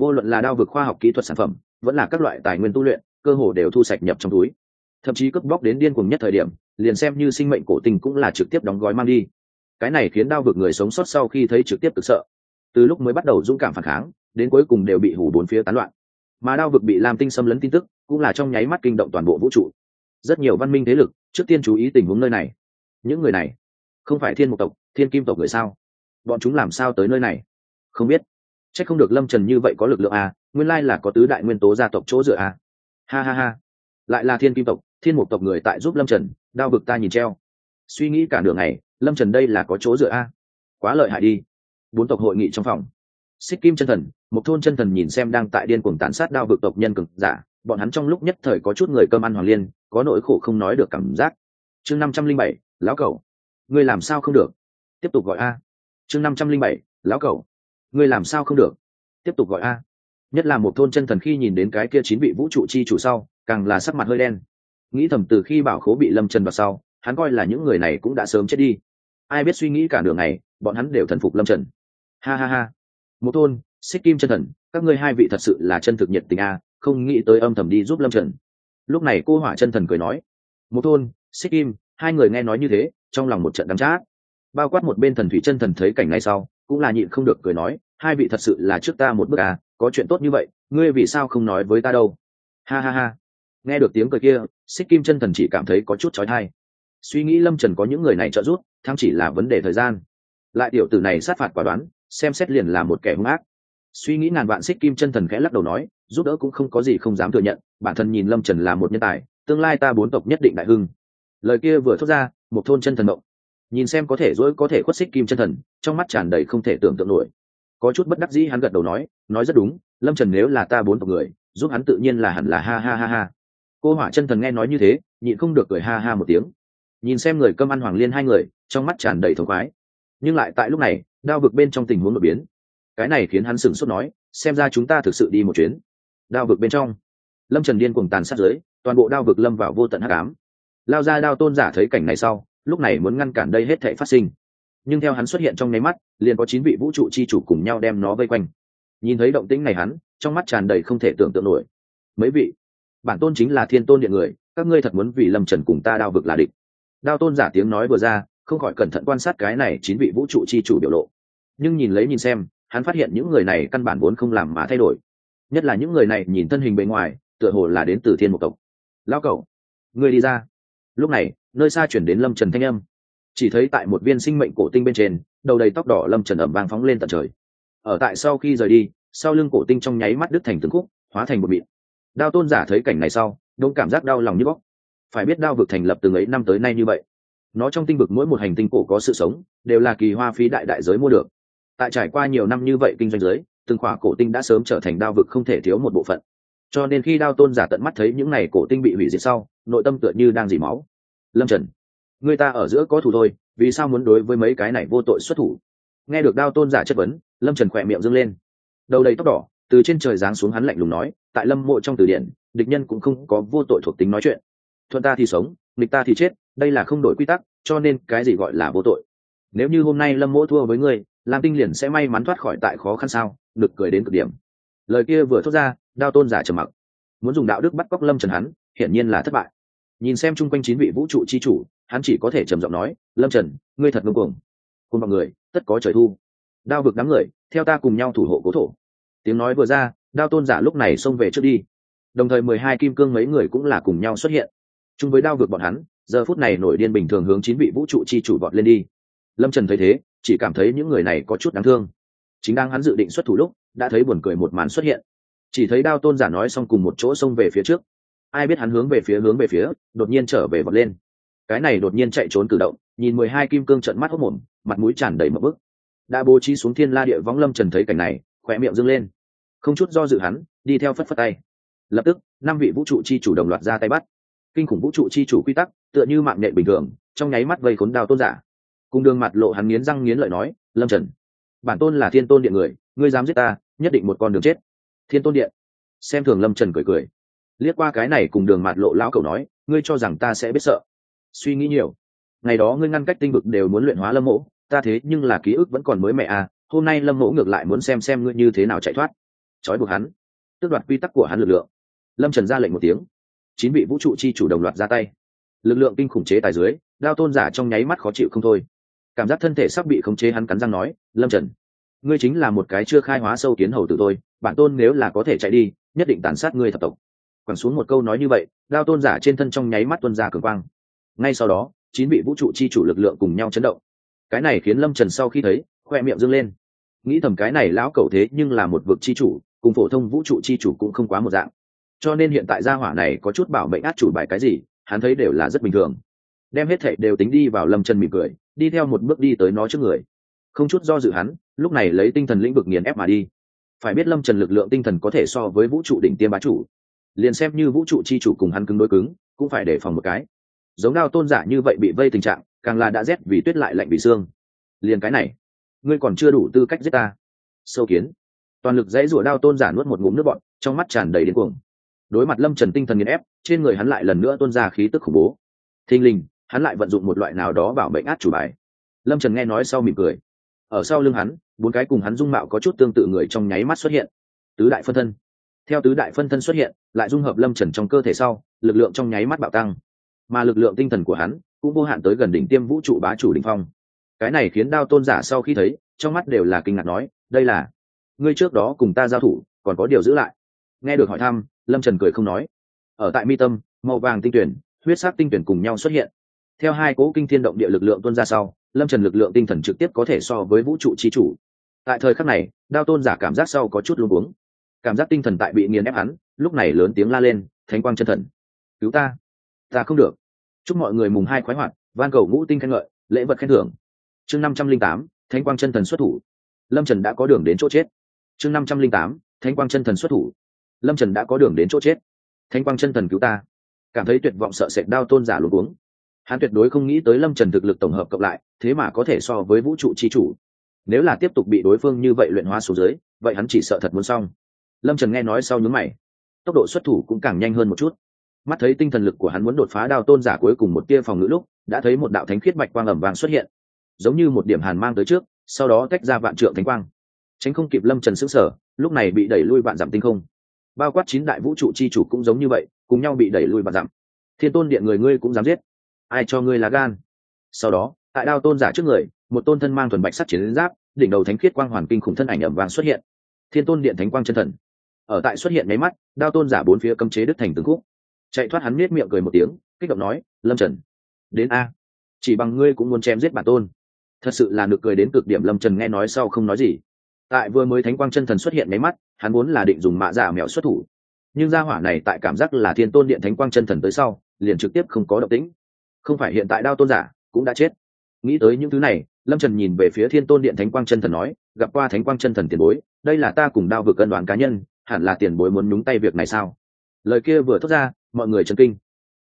vô luận là đao vực khoa học kỹ thuật sản phẩm, vẫn là các loại tài nguyên tu luyện, cơ hồ đều thu sạch nhập trong túi. Thậm chí cướp bóc đến điên cuồng nhất thời điểm, liền xem như sinh mệnh cổ tình cũng là trực tiếp đóng gói mang đi. Cái này khiến đao vực người sống sót sau khi thấy trực tiếp cực sợ. Từ lúc mới bắt đầu dũng cảm phản kháng, đến cuối cùng đều bị hủ bốn phía tán loạn. Mà đao vực bị làm tinh xâm lấn tin tức, cũng là trong nháy mắt kinh động toàn bộ vũ trụ. Rất nhiều văn minh thế lực, trước tiên chú ý tình huống nơi này. Những người này, không phải thiên mục tộc, thiên kim tộc người sao? Bọn chúng làm sao tới nơi này? Không biết c h ắ c không được lâm trần như vậy có lực lượng à, nguyên lai là có tứ đại nguyên tố gia tộc chỗ dựa à. ha ha ha. Lại là thiên kim tộc thiên mục tộc người tại giúp lâm trần đao vực ta nhìn treo. Suy nghĩ cả đường này lâm trần đây là có chỗ dựa à. quá lợi hại đi. Bốn tộc hội nghị trong phòng. Xích kim chân thần một thôn chân thần nhìn xem đang tại điên cuồng tàn sát đao vực tộc nhân cực giả bọn hắn trong lúc nhất thời có chút người cơm ăn hoàng liên có nỗi khổ không nói được cảm giác. Chương năm trăm linh bảy lão cầu ngươi làm sao không được? Tiếp tục gọi a. Chương năm trăm linh bảy lão cầu ngươi làm sao không được? Tiếp tục gọi a. Nhất là một thôn chân thần khi nhìn đến cái kia chín vị vũ trụ chi chủ sau, càng là sắc mặt hơi đen. Nghĩ thầm từ khi bảo khố bị lâm trần vào sau, hắn coi là những người này cũng đã sớm chết đi. Ai biết suy nghĩ cả đường này bọn hắn đều thần phục lâm trần. Ha ha ha. Một thôn, xích kim chân thần, các ngươi hai vị thật sự là chân thực nhiệt tình a, không nghĩ tới âm thầm đi giúp lâm trần. Lúc này cô hỏa chân thần cười nói. Một thôn, xích kim, hai người nghe nói như thế, trong lòng một trận đắm chát. Bao quát một bên thần thủy chân thần thấy cảnh ngay sau cũng là nhịn không được cười nói, hai vị thật sự là trước ta một bước à có chuyện tốt như vậy, ngươi vì sao không nói với ta đâu? Ha ha ha. Nghe được tiếng cười kia, xích kim chân thần chỉ cảm thấy có chút trói thai suy nghĩ lâm trần có những người này trợ giúp thăng chỉ là vấn đề thời gian. Lại tiểu tử này sát phạt quả đoán, xem xét liền là một kẻ hung ác. Suy nghĩ ngàn vạn xích kim chân thần khẽ lắc đầu nói, giúp đỡ cũng không có gì không dám thừa nhận, bản thân nhìn lâm trần là một nhân tài, tương lai ta bốn tộc nhất định đại hưng. Lời kia vừa thốt ra, một thôn chân thần động nhìn xem có thể dỗi có thể khuất xích kim chân thần, trong mắt tràn đầy không thể tưởng tượng nổi. Có chút bất đắc dĩ hắn gật đầu nói nói rất đúng, lâm trần nếu là ta bốn tộc người, giúp hắn tự nhiên là hẳn là ha ha ha ha. Cô hỏa chân thần nghe nói như thế, nhịn không được cười ha ha một tiếng. Nhìn xem người cơm ăn hoàng liên hai người, trong mắt tràn đầy thống khoái. Nhưng lại tại lúc này, đao vực bên trong tình huống đột biến. Cái này khiến hắn sửng sốt nói, xem ra chúng ta thực sự đi một chuyến. Đao vực bên trong, lâm trần điên cùng tàn sát giới toàn bộ đao vực lâm vào vô tận hắc ám. Lao ra đao tôn giả thấy cảnh này sau lúc này muốn ngăn cản đây hết thể phát sinh. Nhưng theo hắn xuất hiện trong nháy mắt, liền có chín vị vũ trụ chi chủ cùng nhau đem nó vây quanh. Nhìn thấy động tĩnh này hắn, trong mắt tràn đầy không thể tưởng tượng nổi. Mấy vị, bản tôn chính là thiên tôn điện người, các ngươi thật muốn vì lâm trần cùng ta đao vực là địch. Đao tôn giả tiếng nói vừa ra, không khỏi cẩn thận quan sát cái này chín vị vũ trụ chi chủ biểu lộ. Nhưng nhìn lấy nhìn xem, hắn phát hiện những người này căn bản vốn không làm mà thay đổi. Nhất là những người này nhìn thân hình bề ngoài, tựa hồ là đến từ thiên mục tộc. Lao cậu người đi ra lúc này, nơi xa chuyển đến lâm trần thanh âm. Chỉ thấy tại một viên sinh mệnh cổ tinh bên trên, đầu đầy tóc đỏ lâm trần ẩm vang phóng lên tận trời. Ở tại sau khi rời đi, sau lưng cổ tinh trong nháy mắt đứt thành từng khúc, hóa thành một mịn. Đao tôn giả thấy cảnh này sau đông cảm giác đau lòng như bóc phải biết đao vực thành lập từ ấy năm tới nay như vậy. Nó trong tinh vực mỗi một hành tinh cổ có sự sống, đều là kỳ hoa phí đại đại giới mua được. Tại trải qua nhiều năm như vậy kinh doanh giới từng khỏa cổ tinh đã sớm trở thành đao vực không thể thiếu một bộ phận. Cho nên khi đao tôn giả tận mắt thấy những n à y cổ tinh bị hủy diệt sau, nội tâm tựa như đang dỉ máu lâm trần người ta ở giữa có thủ thôi vì sao muốn đối với mấy cái này vô tội xuất thủ nghe được đao tôn giả chất vấn lâm trần khỏe miệng dâng lên đầu đầy tóc đỏ từ trên trời giáng xuống hắn lạnh lùng nói tại lâm mộ trong từ điển địch nhân cũng không có vô tội thuộc tính nói chuyện thuận ta thì sống nghịch ta thì chết đây là không đổi quy tắc cho nên cái gì gọi là vô tội nếu như hôm nay lâm mộ thua với ngươi lam tinh liền sẽ may mắn thoát khỏi tại khó khăn sao được cười đến cực điểm lời kia vừa thốt ra đao tôn giả trầm mặc muốn dùng đạo đức bắt cóc lâm trần hắn hiển nhiên là thất bại nhìn xem chung quanh chín vị vũ trụ chi chủ, hắn chỉ có thể trầm giọng nói, lâm trần, ngươi thật ngưng cuồng. Cùng mọi người, tất có trời thu. Đao vực đám người, theo ta cùng nhau thủ hộ cố thổ. Tiếng nói vừa ra, đao tôn giả lúc này xông về trước đi. Đồng thời mười hai kim cương mấy người cũng là cùng nhau xuất hiện. Chung với đao vượt bọn hắn, giờ phút này nổi điên bình thường hướng chín vị vũ trụ chi chủ vọt lên đi. Lâm trần thấy thế, chỉ cảm thấy những người này có chút đáng thương. Chính đang hắn dự định xuất thủ lúc, đã thấy buồn cười một màn xuất hiện. Chỉ thấy đao tôn giả nói xong cùng một chỗ xông về phía trước ai biết hắn hướng về phía hướng về phía, đột nhiên trở về vọt lên. Cái này đột nhiên chạy trốn cử động, nhìn mười hai kim cương trận mắt hốc mồm, mặt mũi tràn đầy mập bức. Đã bố trí xuống thiên la địa võng lâm trần thấy cảnh này khỏe miệng dâng lên. Không chút do dự hắn, đi theo phất phất tay. Lập tức, năm vị vũ trụ chi chủ đồng loạt ra tay bắt. Kinh khủng vũ trụ chi chủ quy tắc, tựa như mạng nhện bình thường, trong nháy mắt vây khốn đào tôn giả. Cùng đường mặt lộ hắn nghiến răng nghiến lợi nói, lâm trần, bản tôn là thiên tôn điện người, ngươi dám giết ta, nhất định một con đường chết. Thiên tôn điện. Xem thường lâm trần cười cười liếc qua cái này cùng đường mặt lộ lão cầu nói, ngươi cho rằng ta sẽ biết sợ. Suy nghĩ nhiều. Ngày đó ngươi ngăn cách tinh vực đều muốn luyện hóa lâm mộ, ta thế nhưng là ký ức vẫn còn mới mẹ à hôm nay lâm mộ ngược lại muốn xem xem ngươi như thế nào chạy thoát. Trói buộc hắn. Tước đoạt quy tắc của hắn lực lượng. Lâm trần ra lệnh một tiếng. Chín vị vũ trụ chi chủ đồng loạt ra tay. Lực lượng kinh khủng chế tài dưới, đao tôn giả trong nháy mắt khó chịu không thôi. Cảm giác thân thể sắp bị khống chế hắn cắn răng nói, lâm trần, ngươi chính là một cái chưa khai hóa sâu kiến hầu tử tôi bản tôn nếu là có thể chạy đi, nhất định tàn sát ngươi thập tộc quẳng xuống một câu nói như vậy, đao tôn giả trên thân trong nháy mắt tuân ra cường quang. Ngay sau đó, chín vị vũ trụ chi chủ lực lượng cùng nhau chấn động. Cái này khiến lâm trần sau khi thấy, khoe miệng dâng lên. Nghĩ thầm cái này lão cầu thế nhưng là một vực chi chủ, cùng phổ thông vũ trụ chi chủ cũng không quá một dạng. Cho nên hiện tại gia hỏa này có chút bảo mệnh át chủ bài cái gì, hắn thấy đều là rất bình thường. Đem hết thệ đều tính đi vào lâm trần mỉm cười, đi theo một bước đi tới nó trước người. Không chút do dự hắn, lúc này lấy tinh thần lĩnh vực nghiền ép mà đi. Phải biết lâm trần lực lượng tinh thần có thể so với vũ trụ đỉnh tiêm bá chủ liền xem như vũ trụ chi chủ cùng hắn cứng đối cứng, cũng phải đề phòng một cái. Giống đao tôn giả như vậy bị vây tình trạng, càng là đã rét vì tuyết lại lạnh vì xương. Liền cái này, ngươi còn chưa đủ tư cách giết ta. Sâu kiến. Toàn lực dãy rủa đao tôn giả nuốt một ngụm nước bọn trong mắt tràn đầy điên cuồng. Đối mặt lâm trần tinh thần nghiền ép, trên người hắn lại lần nữa tôn ra khí tức khủng bố. Thình lình, hắn lại vận dụng một loại nào đó bảo mệnh át chủ bài. Lâm trần nghe nói sau mỉm cười. Ở sau lưng hắn, bốn cái cùng hắn dung mạo có chút tương tự người trong nháy mắt xuất hiện. Tứ đại phân thân theo tứ đại phân thân xuất hiện, lại dung hợp lâm trần trong cơ thể sau, lực lượng trong nháy mắt bạo tăng. Mà lực lượng tinh thần của hắn cũng vô hạn tới gần đỉnh tiêm vũ trụ bá chủ đình phong. Cái này khiến đao tôn giả sau khi thấy, trong mắt đều là kinh ngạc nói, đây là, ngươi trước đó cùng ta giao thủ, còn có điều giữ lại. Nghe được hỏi thăm, lâm trần cười không nói. Ở tại mi tâm, màu vàng tinh tuyển, huyết sắc tinh tuyển cùng nhau xuất hiện. Theo hai cố kinh thiên động địa lực lượng tuân ra sau, lâm trần lực lượng tinh thần trực tiếp có thể so với vũ trụ chi chủ. Tại thời khắc này, đao tôn giả cảm giác sau có chút luôn uống cảm giác tinh thần tại bị nghiền ép hắn, lúc này lớn tiếng la lên, thánh quang chân thần, cứu ta ta không được. Chúc mọi người mùng hai khoái hoạt, van cầu ngũ tinh khen ngợi, lễ vật khen thưởng. Chương năm trăm linh tám, thánh quang chân thần xuất thủ. Lâm trần đã có đường đến chỗ chết. Chương năm trăm linh tám, thánh quang chân thần xuất thủ. Lâm trần đã có đường đến chỗ chết. Thánh quang chân thần cứu ta. Cảm thấy tuyệt vọng sợ sệt đao tôn giả luôn uống hắn tuyệt đối không nghĩ tới lâm trần thực lực tổng hợp cộng lại, thế mà có thể so với vũ trụ chi chủ. Nếu là tiếp tục bị đối phương như vậy luyện hóa số dưới, vậy hắn chỉ sợ thật muốn xong lâm trần nghe nói sau nhúm mày. Tốc độ xuất thủ cũng càng nhanh hơn một chút. Mắt thấy tinh thần lực của hắn muốn đột phá đao tôn giả cuối cùng một tia phòng ngữ lúc, đã thấy một đạo thánh khiết bạch quang ẩm vàng xuất hiện. Giống như một điểm hàn mang tới trước, sau đó tách ra vạn trượng thánh quang. Tránh không kịp lâm trần xứng sở lúc này bị đẩy lui vạn giảm tinh không. Bao quát chín đại vũ trụ chi chủ cũng giống như vậy, cùng nhau bị đẩy lui vạn giảm thiên tôn điện người ngươi cũng dám giết. Ai cho ngươi lá gan? Sau đó, tại đao tôn giả trước người, một tôn thân mang thuần bạch sắt chiến giáp, đỉnh đầu thánh khiết quang hoàn kinh khủng thân ảnh ẩm vàng xuất hiện. Thiên tôn điện thánh quang chân thần ở tại xuất hiện máy mắt, đao tôn giả bốn phía cấm chế đức thành từng khúc. Chạy thoát hắn miết miệng cười một tiếng, kích động nói, lâm trần, đến a. Chỉ bằng ngươi cũng muốn chém giết bản tôn. Thật sự là được cười đến cực điểm lâm trần nghe nói sau không nói gì. Tại vừa mới thánh quang chân thần xuất hiện máy mắt, hắn vốn là định dùng mạ giả mèo xuất thủ. Nhưng gia hỏa này tại cảm giác là thiên tôn điện thánh quang chân thần tới sau, liền trực tiếp không có động tĩnh. Không phải hiện tại đao tôn giả cũng đã chết. Nghĩ tới những thứ này, lâm trần nhìn về phía thiên tôn điện thánh quang chân thần nói, gặp qua thánh quang chân thần tiền bối, đây là ta cùng đao vực cân đoàn cá nhân hẳn là tiền bối muốn nhúng tay việc này sao? Lời kia vừa thốt ra, mọi người chấn kinh.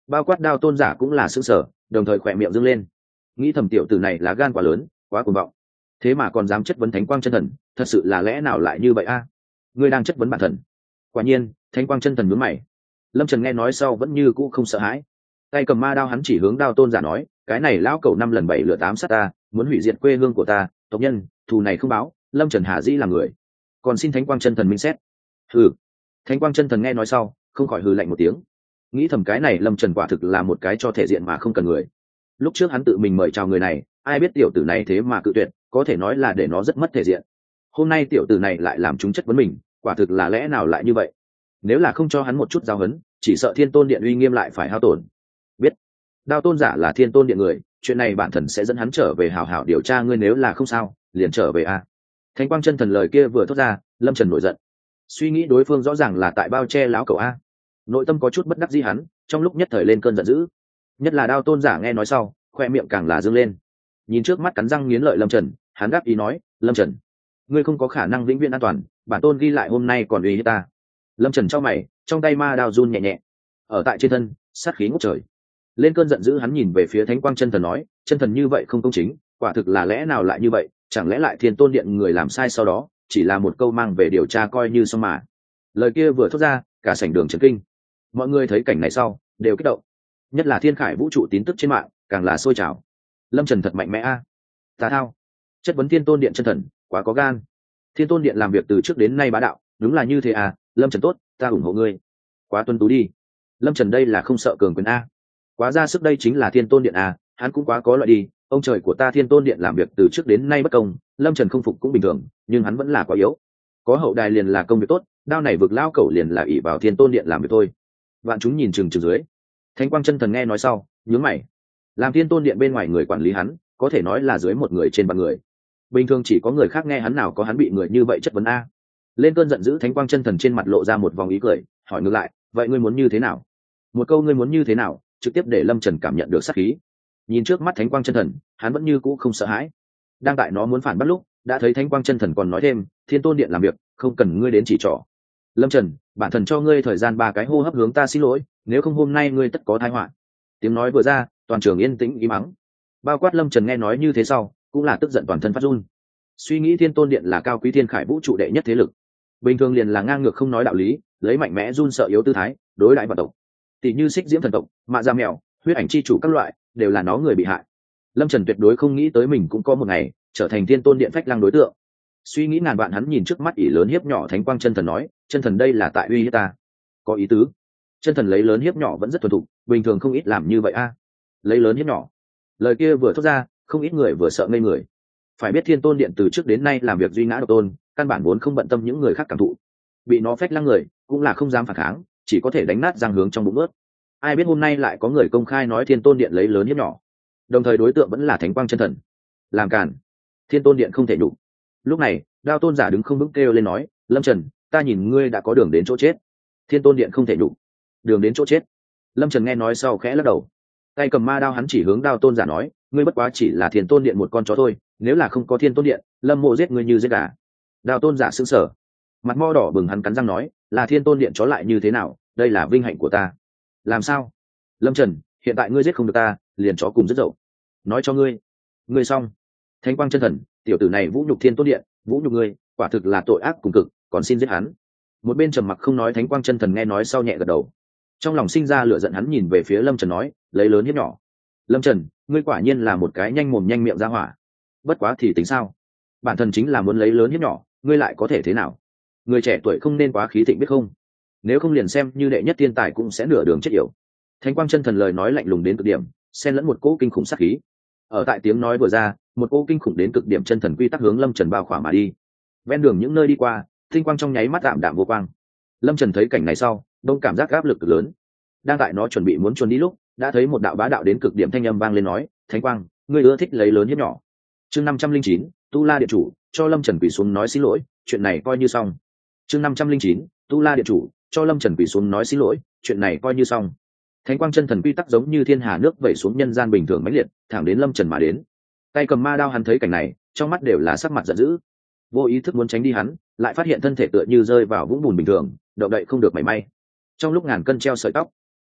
Bao quát đao tôn giả cũng là xứng sở đồng thời khỏe miệng dâng lên. Nghĩ thầm tiểu tử này là gan quá lớn, quá cuồng vọng. Thế mà còn dám chất vấn thánh quang chân thần, thật sự là lẽ nào lại như vậy a? Ngươi đang chất vấn bản thần. Quả nhiên, thánh quang chân thần mướn mày. Lâm trần nghe nói sau vẫn như cũ không sợ hãi. Tay cầm ma đao hắn chỉ hướng đao tôn giả nói, cái này lão cầu năm lần bảy lửa tám sát ta, muốn hủy diệt quê hương của ta, tộc nhân, thù này không báo. Lâm trần hà dĩ là người. Còn xin thánh quang chân thần minh xét hừ. Thánh quang chân thần nghe nói sau, không khỏi hừ lạnh một tiếng. Nghĩ thầm cái này lâm trần quả thực là một cái cho thể diện mà không cần người. Lúc trước hắn tự mình mời chào người này, ai biết tiểu tử này thế mà cự tuyệt, có thể nói là để nó rất mất thể diện. Hôm nay tiểu tử này lại làm chúng chất vấn mình, quả thực là lẽ nào lại như vậy? Nếu là không cho hắn một chút giao hấn, chỉ sợ thiên tôn điện uy nghiêm lại phải hao tổn. Biết, đao tôn giả là thiên tôn điện người, chuyện này bản thần sẽ dẫn hắn trở về hào hảo điều tra ngươi nếu là không sao, liền trở về a. Thánh quang chân thần lời kia vừa thốt ra, lâm trần nổi giận suy nghĩ đối phương rõ ràng là tại bao che láo cầu a. Nội tâm có chút bất đắc di hắn, trong lúc nhất thời lên cơn giận dữ. Nhất là đao tôn giả nghe nói sau, khoe miệng càng là dâng lên. Nhìn trước mắt cắn răng nghiến lợi lâm trần, hắn gáp ý nói, lâm trần, ngươi không có khả năng vĩnh viễn an toàn, bản tôn ghi lại hôm nay còn uy hiếp ta. Lâm trần cho mày, trong tay ma đao run nhẹ nhẹ. Ở tại trên thân, sát khí ngốc trời. Lên cơn giận dữ hắn nhìn về phía thánh quang chân thần nói, chân thần như vậy không công chính, quả thực là lẽ nào lại như vậy, chẳng lẽ lại thiên tôn điện người làm sai sau đó chỉ là một câu mang về điều tra coi như xong mà. Lời kia vừa thốt ra, cả sảnh đường trấn kinh. Mọi người thấy cảnh này sau, đều kích động. Nhất là thiên khải vũ trụ tín tức trên mạng, càng là sôi trào. Lâm trần thật mạnh mẽ a. À. tà thao. Chất vấn thiên tôn điện chân thần, quá có gan. Thiên tôn điện làm việc từ trước đến nay bá đạo, đúng là như thế à lâm trần tốt, ta ủng hộ ngươi. Quá tuân tú đi. Lâm trần đây là không sợ cường quyền a. Quá ra sức đây chính là thiên tôn điện a hắn cũng quá có loại đi ông trời của ta thiên tôn điện làm việc từ trước đến nay bất công, lâm trần không phục cũng bình thường, nhưng hắn vẫn là quá yếu. Có hậu đài liền là công việc tốt, đao này vực lao cẩu liền là ỷ vào thiên tôn điện làm việc thôi. Vạn chúng nhìn chừng chừng dưới. Thánh quang chân thần nghe nói sau, nhướng mày. Làm thiên tôn điện bên ngoài người quản lý hắn, có thể nói là dưới một người trên ba người. Bình thường chỉ có người khác nghe hắn nào có hắn bị người như vậy chất vấn a. Lên cơn giận dữ thánh quang chân thần trên mặt lộ ra một vòng ý cười, hỏi ngược lại, vậy ngươi muốn như thế nào? Một câu ngươi muốn như thế nào? trực tiếp để lâm trần cảm nhận được sắc khí nhìn trước mắt thánh quang chân thần, hắn vẫn như cũ không sợ hãi. Đang tại nó muốn phản bắt lúc, đã thấy thánh quang chân thần còn nói thêm, thiên tôn điện làm việc, không cần ngươi đến chỉ trỏ. Lâm trần, bản thần cho ngươi thời gian ba cái hô hấp hướng ta xin lỗi, nếu không hôm nay ngươi tất có thái họa. Tiếng nói vừa ra, toàn trường yên tĩnh ý mắng bao quát lâm trần nghe nói như thế sau, cũng là tức giận toàn thân phát run. Suy nghĩ thiên tôn điện là cao quý thiên khải vũ trụ đệ nhất thế lực. Bình thường liền là ngang ngược không nói đạo lý, lấy mạnh mẽ run sợ yếu tư thái, đối đại vào tộc tỷ như xích diễm thần tộc, mạ da mèo, huyết ảnh c h i chủ các loại đều là nó người bị hại. Lâm trần tuyệt đối không nghĩ tới mình cũng có một ngày trở thành thiên tôn điện phách lăng đối tượng. Suy nghĩ ngàn bạn hắn nhìn trước mắt ỷ lớn hiếp nhỏ thánh quang chân thần nói, chân thần đây là tại uy hiếp ta. Có ý tứ. Chân thần lấy lớn hiếp nhỏ vẫn rất thuần thục, bình thường không ít làm như vậy a. Lấy lớn hiếp nhỏ. Lời kia vừa thốt ra, không ít người vừa sợ ngây người. Phải biết thiên tôn điện từ trước đến nay làm việc duy ngã độc tôn, căn bản vốn không bận tâm những người khác cảm thụ. Bị nó phách lăng người, cũng là không dám phản kháng, chỉ có thể đánh nát răng hướng trong bụng ướt ai biết hôm nay lại có người công khai nói thiên tôn điện lấy lớn hiếp nhỏ. Đồng thời đối tượng vẫn là thánh quang chân thần. Làm cản thiên tôn điện không thể đủ lúc này, đao tôn giả đứng không vững kêu lên nói, lâm trần, ta nhìn ngươi đã có đường đến chỗ chết. Thiên tôn điện không thể đủ đường đến chỗ chết. Lâm trần nghe nói sau khẽ lắc đầu. Tay cầm ma đao hắn chỉ hướng đao tôn giả nói, ngươi bất quá chỉ là thiên tôn điện một con chó thôi, nếu là không có thiên tôn điện, lâm mộ giết ngươi như giết gà. Đao tôn giả xứng sở mặt mo đỏ bừng hắn cắn răng nói, là thiên tôn điện chó lại như thế nào? Đây là vinh hạnh của ta làm sao? Lâm trần, hiện tại ngươi giết không được ta, liền chó cùng rất dậu. Nói cho ngươi. Ngươi xong. Thanh quang chân thần, tiểu tử này vũ nhục thiên tôn điện, vũ nhục ngươi, quả thực là tội ác cùng cực, còn xin giết hắn. Một bên trầm mặc không nói, thánh quang chân thần nghe nói sau nhẹ gật đầu. Trong lòng sinh ra lửa giận, hắn nhìn về phía lâm trần nói, lấy lớn hiếp nhỏ. Lâm trần, ngươi quả nhiên là một cái nhanh mồm nhanh miệng ra hỏa. Bất quá thì tính sao? Bản thân chính là muốn lấy lớn hiếp nhỏ, ngươi lại có thể thế nào? Người trẻ tuổi không nên quá khí thịnh biết không? Nếu không liền xem như đệ nhất thiên tài cũng sẽ nửa đường chết yểu. Thánh quang chân thần lời nói lạnh lùng đến cực điểm, xen lẫn một cỗ kinh khủng sát khí. Ở tại tiếng nói vừa ra, một cỗ kinh khủng đến cực điểm chân thần quy tắc hướng lâm trần bao khỏa mà đi. Ven đường những nơi đi qua, tinh quang trong nháy mắt tạm đạm vô quang. Lâm trần thấy cảnh này sau, đông cảm giác áp lực lớn. Đang tại nó chuẩn bị muốn chuồn đi lúc, đã thấy một đạo bá đạo đến cực điểm thanh âm vang lên nói, thánh quang, ngươi ưa thích lấy lớn hiếp nhỏ. Chương năm trăm linh chín, tu la điện chủ, cho lâm trần quỳ xuống nói xin lỗi, chuyện này coi như xong. Chương năm trăm linh chín, tu la điện chủ cho lâm trần quỳ xuống nói xin lỗi, chuyện này coi như xong. Thánh quang chân thần quy tắc giống như thiên hà nước vẩy xuống nhân gian bình thường mãnh liệt, thẳng đến lâm trần mà đến. Tay cầm ma đao hắn thấy cảnh này, trong mắt đều là sắc mặt giận dữ. Vô ý thức muốn tránh đi hắn, lại phát hiện thân thể tựa như rơi vào vũng bùn bình thường, động đậy không được mảy may. Trong lúc ngàn cân treo sợi tóc,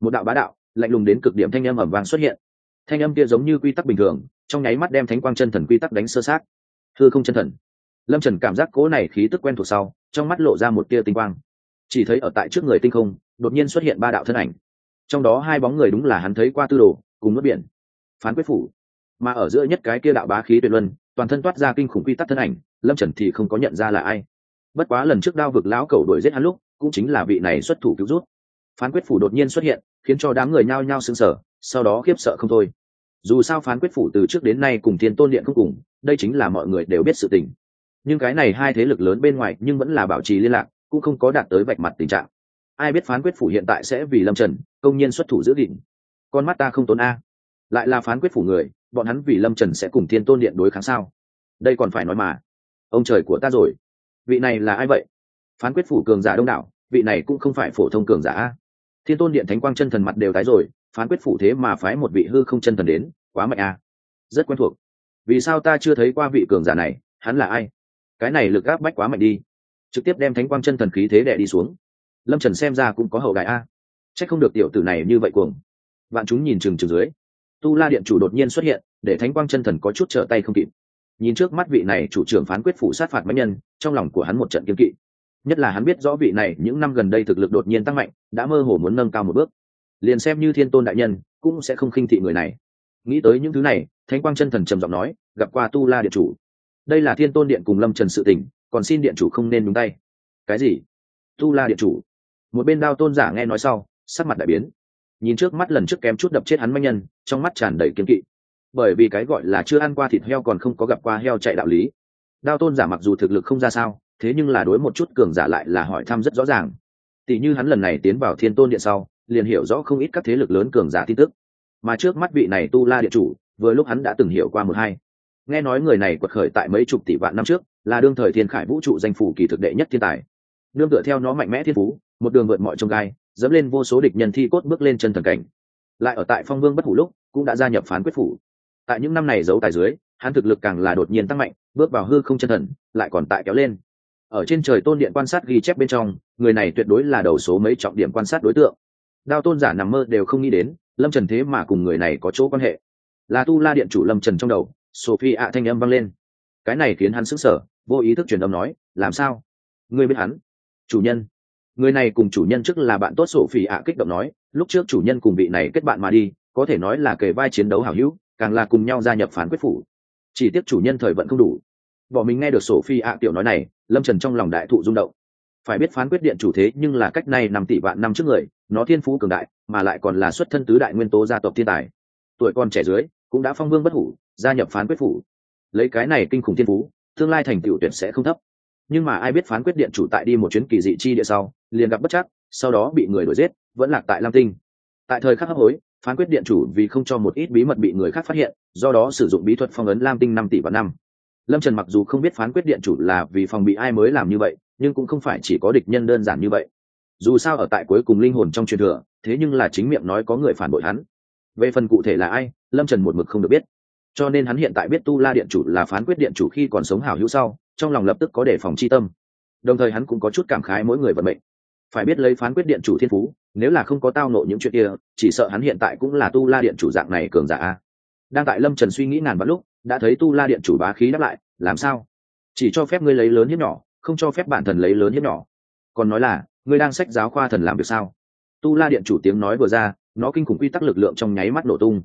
một đạo bá đạo, lạnh lùng đến cực điểm thanh âm ẩm vàng xuất hiện. Thanh âm kia giống như quy tắc bình thường, trong nháy mắt đem thánh quang chân thần quy tắc đánh sơ sát. Thư không chân thần. Lâm trần cảm giác cố này khí tức quen thuộc sau, trong mắt lộ ra một tia tinh quang chỉ thấy ở tại trước người tinh không, đột nhiên xuất hiện ba đạo thân ảnh. Trong đó hai bóng người đúng là hắn thấy qua tư đồ, cùng nước biển. Phán quyết phủ. Mà ở giữa nhất cái kia đạo bá khí tuyệt luân, toàn thân toát ra kinh khủng quy tắc thân ảnh, lâm trần thì không có nhận ra là ai. Bất quá lần trước đao vực lão cầu đuổi giết hắn lúc, cũng chính là vị này xuất thủ cứu rút. Phán quyết phủ đột nhiên xuất hiện, khiến cho đám người nhao nhao sững sờ, sau đó khiếp sợ không thôi. Dù sao phán quyết phủ từ trước đến nay cùng thiên tôn điện không cùng, đây chính là mọi người đều biết sự tình. Nhưng cái này hai thế lực lớn bên ngoài nhưng vẫn là bảo trì liên lạc cũng không có đạt tới vạch mặt tình trạng. Ai biết phán quyết phủ hiện tại sẽ vì lâm trần, công nhiên xuất thủ giữ gìn. Con mắt ta không tốn a. Lại là phán quyết phủ người, bọn hắn vì lâm trần sẽ cùng thiên tôn điện đối kháng sao? Đây còn phải nói mà. Ông trời của ta rồi. Vị này là ai vậy? Phán quyết phủ cường giả đông đảo, vị này cũng không phải phổ thông cường giả a. thiên tôn điện thánh quang chân thần mặt đều tái rồi, phán quyết phủ thế mà phái một vị hư không chân thần đến, quá mạnh a. rất quen thuộc. Vì sao ta chưa thấy qua vị cường giả này, hắn là ai? Cái này lực gáp bách quá mạnh đi trực tiếp đem thánh quang chân thần khí thế đẻ đi xuống. Lâm trần xem ra cũng có hậu đại a. C h ắ c không được tiểu tử này như vậy cuồng. Vạn chúng nhìn chừng chừng dưới. Tu la điện chủ đột nhiên xuất hiện, để thánh quang chân thần có chút trở tay không kịp. Nhìn trước mắt vị này chủ trưởng phán quyết phủ sát phạt mạnh nhân, trong lòng của hắn một trận kiếm kỵ. Nhất là hắn biết rõ vị này những năm gần đây thực lực đột nhiên tăng mạnh, đã mơ hồ muốn nâng cao một bước. Liền xem như thiên tôn đại nhân, cũng sẽ không khinh thị người này. Nghĩ tới những thứ này, thánh quang chân thần trầm giọng nói, gặp qua tu la điện chủ. Đây là thiên tôn điện cùng lâm trần sự tình còn xin điện chủ không nên đúng tay. Cái gì? Tu la điện chủ. Một bên đao tôn giả nghe nói sau, sắc mặt đại biến. Nhìn trước mắt lần trước kém chút đập chết hắn manh nhân, trong mắt tràn đầy kiếm kỵ. Bởi vì cái gọi là chưa ăn qua thịt heo còn không có gặp qua heo chạy đạo lý. Đao tôn giả mặc dù thực lực không ra sao, thế nhưng là đối một chút cường giả lại là hỏi thăm rất rõ ràng. Tỷ như hắn lần này tiến vào thiên tôn điện sau, liền hiểu rõ không ít các thế lực lớn cường giả tin tức. Mà trước mắt vị này tu la điện chủ, vừa lúc hắn đã từng hiểu qua một hai. Nghe nói người này quật khởi tại mấy chục tỷ vạn năm trước là đương thời thiên khải vũ trụ danh phủ kỳ thực đệ nhất thiên tài. Đương tựa theo nó mạnh mẽ thiên phú, một đường vượt mọi trông gai, dẫm lên vô số địch nhân thi cốt bước lên chân thần cảnh. Lại ở tại phong vương bất hủ lúc, cũng đã gia nhập phán quyết phủ. Tại những năm này giấu tài dưới, hắn thực lực càng là đột nhiên tăng mạnh, bước vào hư không chân thần, lại còn tại kéo lên. Ở trên trời tôn điện quan sát ghi chép bên trong, người này tuyệt đối là đầu số mấy trọng điểm quan sát đối tượng. Đao tôn giả nằm mơ đều không nghĩ đến, lâm trần thế mà cùng người này có chỗ quan hệ. Là tu la điện chủ lâm trần trong đầu sophie ạ thanh âm vang lên cái này khiến hắn sững sờ, vô ý thức truyền âm nói, làm sao? Ngươi biết hắn? Chủ nhân. Người này cùng chủ nhân trước là bạn tốt sổ phỉ ạ kích động nói, lúc trước chủ nhân cùng vị này kết bạn mà đi, có thể nói là kề vai chiến đấu hảo hữu, càng là cùng nhau gia nhập phán quyết phủ. Chỉ tiếc chủ nhân thời vận không đủ. Bọn mình nghe được sổ phi ạ tiểu nói này, lâm trần trong lòng đại thụ rung động. Phải biết phán quyết điện chủ thế nhưng là cách này năm tỷ vạn năm trước người, nó thiên phú cường đại, mà lại còn là xuất thân tứ đại nguyên tố gia tộc thiên tài. Tuổi con trẻ dưới, cũng đã phong vương bất hủ, gia nhập phán quyết phủ lấy cái này kinh khủng thiên phú, tương lai thành tựu tuyệt sẽ không thấp. Nhưng mà ai biết phán quyết điện chủ tại đi một chuyến kỳ dị chi địa sau, liền gặp bất chắc, sau đó bị người đuổi giết, vẫn lạc tại lam tinh. Tại thời khắc hấp hối, phán quyết điện chủ vì không cho một ít bí mật bị người khác phát hiện, do đó sử dụng bí thuật phong ấn lam tinh năm tỷ vạn năm. Lâm trần mặc dù không biết phán quyết điện chủ là vì phòng bị ai mới làm như vậy, nhưng cũng không phải chỉ có địch nhân đơn giản như vậy. Dù sao ở tại cuối cùng linh hồn trong truyền thừa, thế nhưng là chính miệng nói có người phản bội hắn. Về phần cụ thể là ai, lâm trần một mực không được biết cho nên hắn hiện tại biết tu la điện chủ là phán quyết điện chủ khi còn sống hảo hữu sau, trong lòng lập tức có đề phòng c h i tâm. Đồng thời hắn cũng có chút cảm khái mỗi người vận mệnh. Phải biết lấy phán quyết điện chủ thiên phú, nếu là không có tao nộ những chuyện kia, chỉ sợ hắn hiện tại cũng là tu la điện chủ dạng này cường giả đang tại lâm trần suy nghĩ ngàn vạn lúc, đã thấy tu la điện chủ bá khí đáp lại, làm sao? Chỉ cho phép ngươi lấy lớn hiếp nhỏ, không cho phép bản thần lấy lớn hiếp nhỏ. Còn nói là, ngươi đang sách giáo khoa thần làm việc sao? Tu la điện chủ tiếng nói vừa ra, nó kinh khủng quy tắc lực lượng trong nháy mắt nổ tung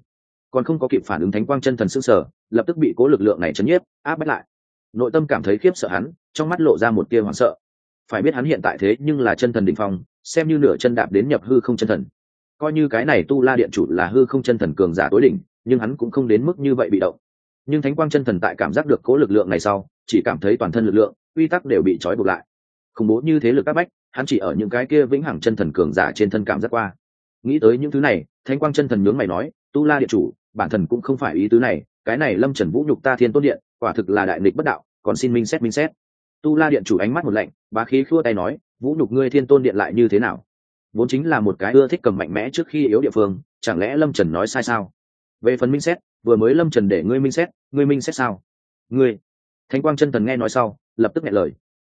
còn không có kịp phản ứng thánh quang chân thần s ư sở, lập tức bị cố lực lượng này chấn nhiếp, áp bách lại. Nội tâm cảm thấy khiếp sợ hắn, trong mắt lộ ra một tia hoảng sợ. Phải biết hắn hiện tại thế nhưng là chân thần đỉnh phong, xem như nửa chân đạp đến nhập hư không chân thần. Coi như cái này tu la điện chủ là hư không chân thần cường giả tối đỉnh, nhưng hắn cũng không đến mức như vậy bị động. Nhưng thánh quang chân thần tại cảm giác được cố lực lượng này sau, chỉ cảm thấy toàn thân lực lượng, quy tắc đều bị trói buộc lại. Khủng bố như thế lực các bách, hắn chỉ ở những cái kia vĩnh hằng chân thần cường giả trên thân cảm giác qua. Nghĩ tới những thứ này, thánh quang chân thần nhướng mày nói, tu la điện chủ bản thần cũng không phải ý tứ này, cái này lâm trần vũ nhục ta thiên tôn điện, quả thực là đại nghịch bất đạo, còn xin minh xét minh xét. Tu la điện chủ ánh mắt một lạnh, bá khí khua tay nói, vũ nhục ngươi thiên tôn điện lại như thế nào? Vốn chính là một cái ưa thích cầm mạnh mẽ trước khi yếu địa phương, chẳng lẽ lâm trần nói sai sao? Về phần minh xét, vừa mới lâm trần để ngươi minh xét, ngươi minh xét sao? Ngươi. Thánh quang chân thần nghe nói sau, lập tức nghe lời.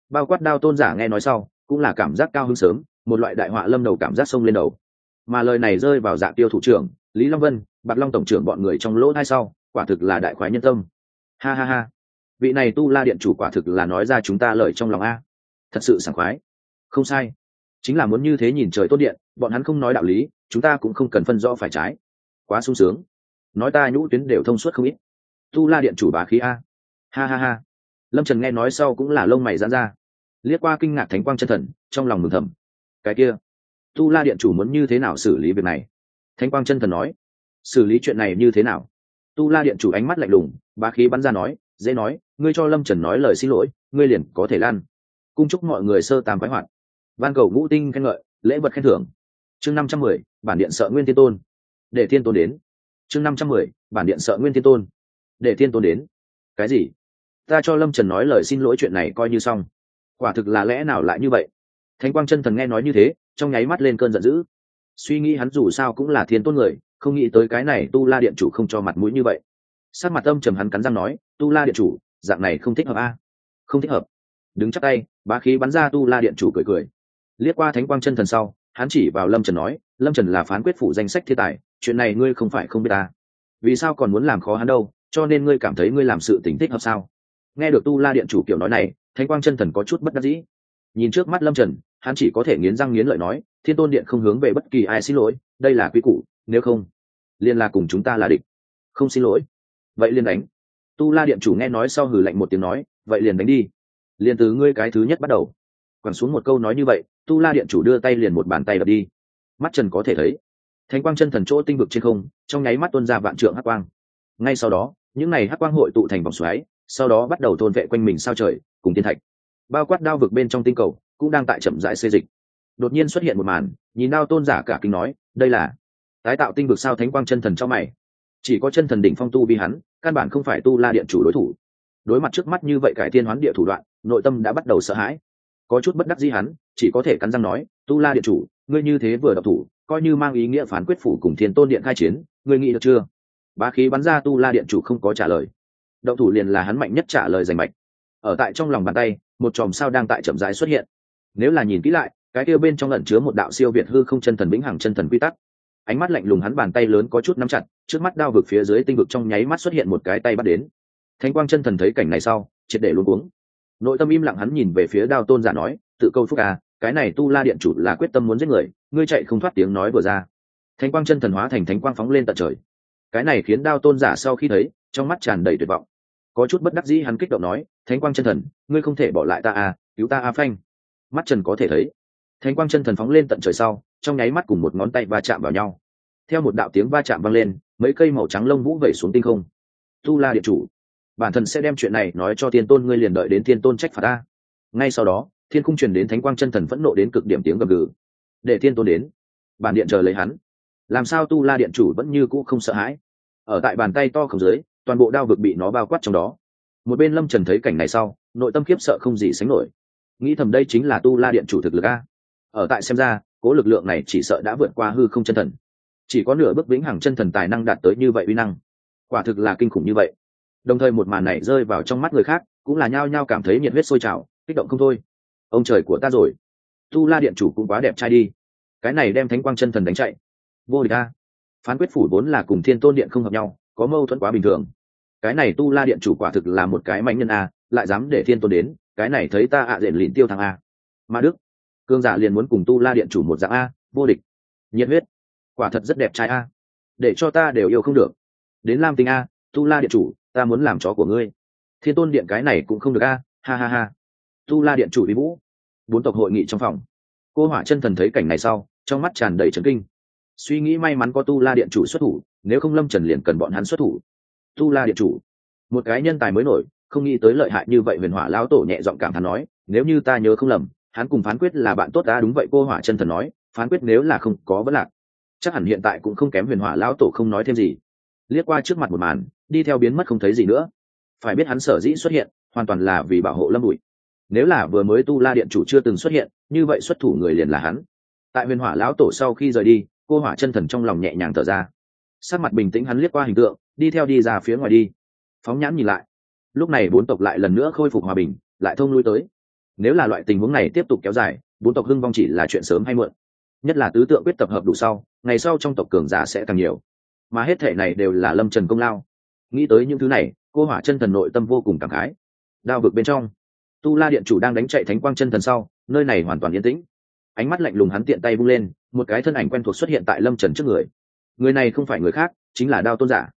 Bao quát đao tôn giả nghe nói sau, cũng là cảm giác cao hứng sớm, một loại đại họa lâm đầu cảm giác sông lên đầu. Mà lời này rơi vào dạ tiêu thủ trưởng, lý long vân bạc long tổng trưởng bọn người trong lỗ hai sau, quả thực là đại khoái nhân tâm. Ha ha ha. Vị này tu la điện chủ quả thực là nói ra chúng ta lời trong lòng a. Thật sự sảng khoái. Không sai. Chính là muốn như thế nhìn trời tốt điện, bọn hắn không nói đạo lý, chúng ta cũng không cần phân rõ phải trái. Quá sung sướng. Nói ta nhũ tuyến đều thông suốt không ít. Tu la điện chủ bá khí a. Ha ha ha. Lâm trần nghe nói sau cũng là lông mày dán ra. Liếc qua kinh ngạc thánh quang chân thần, trong lòng mừng thầm. Cái kia. Tu la điện chủ muốn như thế nào xử lý việc này? Thánh quang chân thần nói xử lý chuyện này như thế nào? Tu la điện chủ ánh mắt lạnh lùng, bá khí bắn ra nói, dễ nói, ngươi cho lâm trần nói lời xin lỗi, ngươi liền có thể lan. Cung chúc mọi người sơ tàm khoái hoạt. Van cầu ngũ tinh khen ngợi, lễ vật khen thưởng. Chương năm trăm mười, bản điện sợ nguyên thiên tôn. Để thiên tôn đến. Chương năm trăm mười, bản điện sợ nguyên thiên tôn. Để thiên tôn đến. Cái gì? Ta cho lâm trần nói lời xin lỗi chuyện này coi như xong. Quả thực là lẽ nào lại như vậy? Thánh quang chân thần nghe nói như thế, trong nháy mắt lên cơn giận dữ. Suy nghĩ hắn dù sao cũng là thiên tôn người không nghĩ tới cái này tu la điện chủ không cho mặt mũi như vậy. Sát mặt âm trầm hắn cắn răng nói, tu la điện chủ, dạng này không thích hợp a. Không thích hợp. Đứng chắc tay, bá khí bắn ra tu la điện chủ cười cười. Liếc qua thánh quang chân thần sau, hắn chỉ vào lâm trần nói, lâm trần là phán quyết phủ danh sách thiên tài, chuyện này ngươi không phải không biết ta. Vì sao còn muốn làm khó hắn đâu, cho nên ngươi cảm thấy ngươi làm sự tình thích hợp sao? Nghe được tu la điện chủ kiểu nói này, thánh quang chân thần có chút bất đắc dĩ. Nhìn trước mắt lâm trần, hắn chỉ có thể nghiến răng nghiến lợi nói, thiên tôn điện không hướng về bất kỳ ai xin lỗi, đây là quy củ nếu không, liên là cùng chúng ta là địch. Không xin lỗi. Vậy liền đánh. Tu la điện chủ nghe nói sau hừ lạnh một tiếng nói, vậy liền đánh đi. Liền từ ngươi cái thứ nhất bắt đầu. Quẳng xuống một câu nói như vậy, tu la điện chủ đưa tay liền một bàn tay đập đi. Mắt trần có thể thấy, thánh quang chân thần chỗ tinh vực trên không, trong nháy mắt tuân ra vạn trượng hắc quang. Ngay sau đó, những n à y hắc quang hội tụ thành vòng xoáy, sau đó bắt đầu thôn vệ quanh mình sao trời, cùng thiên thạch. Bao quát đao vực bên trong tinh cầu, cũng đang tại chậm rãi xê dịch. Đột nhiên xuất hiện một màn, nhìn đao tôn giả cả kinh nói, đây là tái tạo tinh vực sao thánh quang chân thần cho mày. Chỉ có chân thần đỉnh phong tu vi hắn, căn bản không phải tu la điện chủ đối thủ. Đối mặt trước mắt như vậy cải thiên hoán địa thủ đoạn, nội tâm đã bắt đầu sợ hãi. Có chút bất đắc di hắn, chỉ có thể cắn răng nói, tu la điện chủ, ngươi như thế vừa độc thủ, coi như mang ý nghĩa phán quyết phủ cùng thiên tôn điện khai chiến, ngươi nghĩ được chưa? Bá khí bắn ra tu la điện chủ không có trả lời. Động thủ liền là hắn mạnh nhất trả lời giành mạch. Ở tại trong lòng bàn tay, một chòm sao đang tại chậm rãi xuất hiện. Nếu là nhìn kỹ lại, cái kia bên trong lẩn chứa một đạo siêu việt hư không chân thần vĩnh hằng chân thần quy tắc ánh mắt lạnh lùng hắn bàn tay lớn có chút nắm chặt, trước mắt đao vực phía dưới tinh vực trong nháy mắt xuất hiện một cái tay bắt đến. Thánh quang chân thần thấy cảnh này sau, triệt để luôn uống nội tâm im lặng hắn nhìn về phía đao tôn giả nói, tự câu phúc à cái này tu la điện chủ là quyết tâm muốn giết người, ngươi chạy không thoát tiếng nói vừa ra. Thánh quang chân thần hóa thành thánh quang phóng lên tận trời. Cái này khiến đao tôn giả sau khi thấy, trong mắt tràn đầy tuyệt vọng. Có chút bất đắc dĩ hắn kích động nói thánh quang chân thần, ngươi không thể bỏ lại ta à cứu ta a phanh. Mắt trần có thể thấy thánh quang chân thần phóng lên tận trời sau trong nháy mắt cùng một ngón tay va chạm vào nhau. Theo một đạo tiếng va chạm vang lên, mấy cây màu trắng lông vũ vẩy xuống tinh không. Tu la điện chủ, bản thân sẽ đem chuyện này nói cho thiên tôn, ngươi liền đợi đến thiên tôn trách phạt ta. Ngay sau đó, thiên cung truyền đến thánh quang chân thần phẫn nộ đến cực điểm tiếng gầm gừ. Để thiên tôn đến, bản điện chờ lấy hắn. Làm sao tu la điện chủ vẫn như cũ không sợ hãi? Ở tại bàn tay to khổng dưới, toàn bộ đao vực bị nó bao quát trong đó. Một bên lâm trần thấy cảnh này sau, nội tâm khiếp sợ không gì sánh nổi. Nghĩ thầm đây chính là tu la điện chủ thực lực a. Ở tại xem ra cố lực lượng này chỉ sợ đã vượt qua hư không chân thần. Chỉ có nửa bước vĩnh hằng chân thần tài năng đạt tới như vậy uy năng. Quả thực là kinh khủng như vậy. Đồng thời một màn này rơi vào trong mắt người khác, cũng là nhao nhao cảm thấy nhiệt huyết sôi trào, kích động không thôi. Ông trời của ta rồi. Tu la điện chủ cũng quá đẹp trai đi. Cái này đem thánh quang chân thần đánh chạy. Vô địch ta phán quyết phủ vốn là cùng thiên tôn điện không hợp nhau, có mâu thuẫn quá bình thường. Cái này tu la điện chủ quả thực là một cái mạnh nhân a, lại dám để thiên tôn đến, cái này thấy ta ạ à diện lịn tiêu thằng a. Mà đức cương giả liền muốn cùng tu la điện chủ một dạng a, vô địch. Nhiệt huyết. Quả thật rất đẹp trai a. Để cho ta đều yêu không được. Đến lam tinh a, tu la điện chủ, ta muốn làm chó của ngươi. Thiên tôn điện cái này cũng không được a, ha ha ha. Tu la điện chủ đi vũ. Bốn tộc hội nghị trong phòng. Cô hỏa chân thần thấy cảnh này sau, trong mắt tràn đầy trấn kinh. Suy nghĩ may mắn có tu la điện chủ xuất thủ, nếu không lâm trần liền cần bọn hắn xuất thủ. Tu la điện chủ. Một cái nhân tài mới nổi, không nghĩ tới lợi hại như vậy huyền hỏa lão tổ nhẹ giọng cảm thán nói, nếu như ta nhớ không lầm hắn cùng phán quyết là bạn tốt ta đúng vậy, cô hỏa chân thần nói, phán quyết nếu là không có vấn lạc, chắc hẳn hiện tại cũng không kém huyền hỏa lão tổ không nói thêm gì. Liếc qua trước mặt một màn, đi theo biến mất không thấy gì nữa. Phải biết hắn sở dĩ xuất hiện, hoàn toàn là vì bảo hộ lâm bụi. Nếu là vừa mới tu la điện chủ chưa từng xuất hiện, như vậy xuất thủ người liền là hắn. Tại huyền hỏa lão tổ sau khi rời đi, cô hỏa chân thần trong lòng nhẹ nhàng thở ra. Sát mặt bình tĩnh hắn liếc qua hình tượng, đi theo đi ra phía ngoài đi. Phóng nhãn nhìn lại. Lúc này bốn tộc lại lần nữa khôi phục hòa bình, lại thông lui tới nếu là loại tình huống này tiếp tục kéo dài, bốn tộc hưng vong chỉ là chuyện sớm hay muộn. Nhất là tứ tượng quyết tập hợp đủ sau, ngày sau trong tộc cường giả sẽ càng nhiều. Mà hết thể này đều là lâm trần công lao. Nghĩ tới những thứ này, cô hỏa chân thần nội tâm vô cùng cảm khái. Đao vực bên trong, tu la điện chủ đang đánh chạy thánh quang chân thần sau, nơi này hoàn toàn yên tĩnh. Ánh mắt lạnh lùng hắn tiện tay vung lên, một cái thân ảnh quen thuộc xuất hiện tại lâm trần trước người. Người này không phải người khác, chính là đao tôn giả.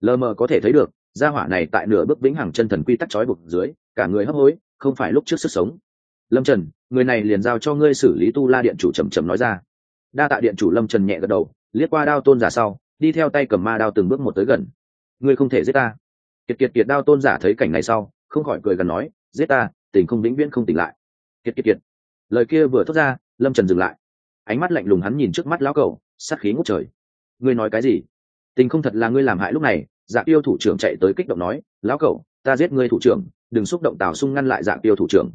Lờ mờ có thể thấy được, gia hỏa này tại nửa bước vĩnh hằng chân thần quy tắc trói buộc dưới, cả người hấp hối, không phải lúc trước sức sống lâm trần, người này liền giao cho ngươi xử lý tu la điện chủ trầm trầm nói ra. Đa tạ điện chủ lâm trần nhẹ gật đầu, liếc qua đao tôn giả sau, đi theo tay cầm ma đao từng bước một tới gần. Ngươi không thể giết ta. Kiệt kiệt kiệt đao tôn giả thấy cảnh này sau, không khỏi cười gần nói, giết ta, tình không vĩnh viễn không tỉnh lại. Kiệt kiệt kiệt. Lời kia vừa thốt ra, lâm trần dừng lại. Ánh mắt lạnh lùng hắn nhìn trước mắt lão cầu sát khí ngút trời. Ngươi nói cái gì? Tình không thật là ngươi làm hại lúc này dạ tiêu thủ trưởng chạy tới kích động nói, lão cậu ta giết ngươi thủ trưởng, đừng xúc động tào sung ngăn lại dạ tiêu thủ trưởng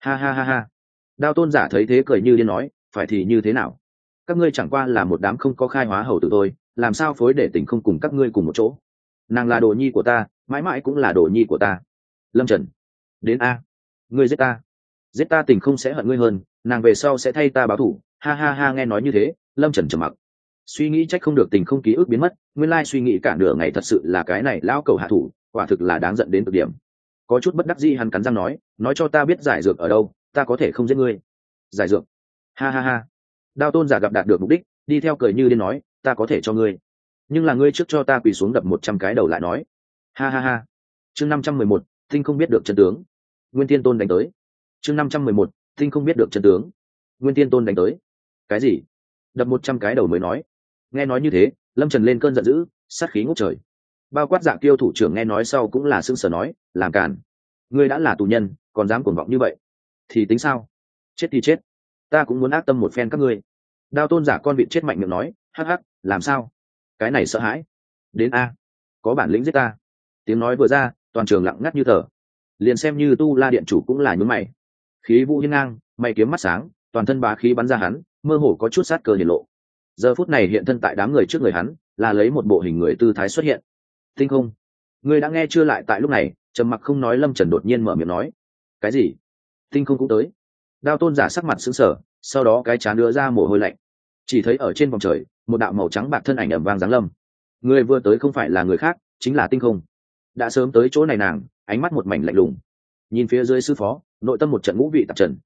ha ha ha ha. Đao tôn giả thấy thế cười như điên nói, phải thì như thế nào? Các ngươi chẳng qua là một đám không có khai hóa hầu tử tôi làm sao phối để tình không cùng các ngươi cùng một chỗ? Nàng là đồ nhi của ta, mãi mãi cũng là đồ nhi của ta. Lâm trần. Đến a. Ngươi giết ta. Giết ta tình không sẽ hận ngươi hơn, nàng về sau sẽ thay ta báo thủ. Ha ha ha, nghe nói như thế, lâm trần trầm mặc. Suy nghĩ trách không được tình không ký ức biến mất, nguyên lai suy nghĩ cả nửa ngày thật sự là cái này lão cầu hạ thủ, quả thực là đáng giận đến cực điểm có chút bất đắc dĩ hắn cắn răng nói nói cho ta biết giải dược ở đâu, ta có thể không giết ngươi. Giải dược? Ha ha ha. Đao tôn giả gặp đạt được mục đích, đi theo cười như điên nói, ta có thể cho ngươi, nhưng là ngươi trước cho ta quỳ xuống đập một trăm cái đầu lại nói. Ha ha ha. Chương năm trăm mười một, tinh không biết được chân tướng. Nguyên tiên tôn đánh tới. Chương năm trăm mười một, tinh không biết được chân tướng. Nguyên tiên tôn đánh tới. Cái gì? Đập một trăm cái đầu mới nói. Nghe nói như thế, lâm trần lên cơn giận dữ, sát khí ngút trời bao quát dạng tiêu thủ trưởng nghe nói sau cũng là xương sở nói, làm càn. Ngươi đã là tù nhân, còn dám cuồng vọng như vậy? Thì tính sao? Chết thì chết. Ta cũng muốn ác tâm một phen các ngươi. Đao tôn giả con vịt chết mạnh miệng nói, hắc hắc, làm sao? Cái này sợ hãi. Đến a, có bản lĩnh giết ta. Tiếng nói vừa ra, toàn trường lặng ngắt như tờ. Liền xem như tu la điện chủ cũng là nhún mày. Khí vũ hiên ngang, mày kiếm mắt sáng, toàn thân bá khí bắn ra hắn, mơ hồ có chút sát cơ hiển lộ. Giờ phút này hiện thân tại đám người trước người hắn, là lấy một bộ hình người tư thái xuất hiện tinh không? Ngươi đã nghe chưa lại tại lúc này, trầm mặc không nói lâm trần đột nhiên mở miệng nói. Cái gì? Tinh không cũng tới. Đao tôn giả sắc mặt xứng sở sau đó cái chán đưa ra mồ hôi lạnh. Chỉ thấy ở trên vòng trời, một đạo màu trắng bạc thân ảnh ẩm vang giáng lâm. Người vừa tới không phải là người khác, chính là tinh không. Đã sớm tới chỗ này nàng, ánh mắt một mảnh lạnh lùng. Nhìn phía dưới sư phó, nội tâm một trận ngũ vị tạp trần.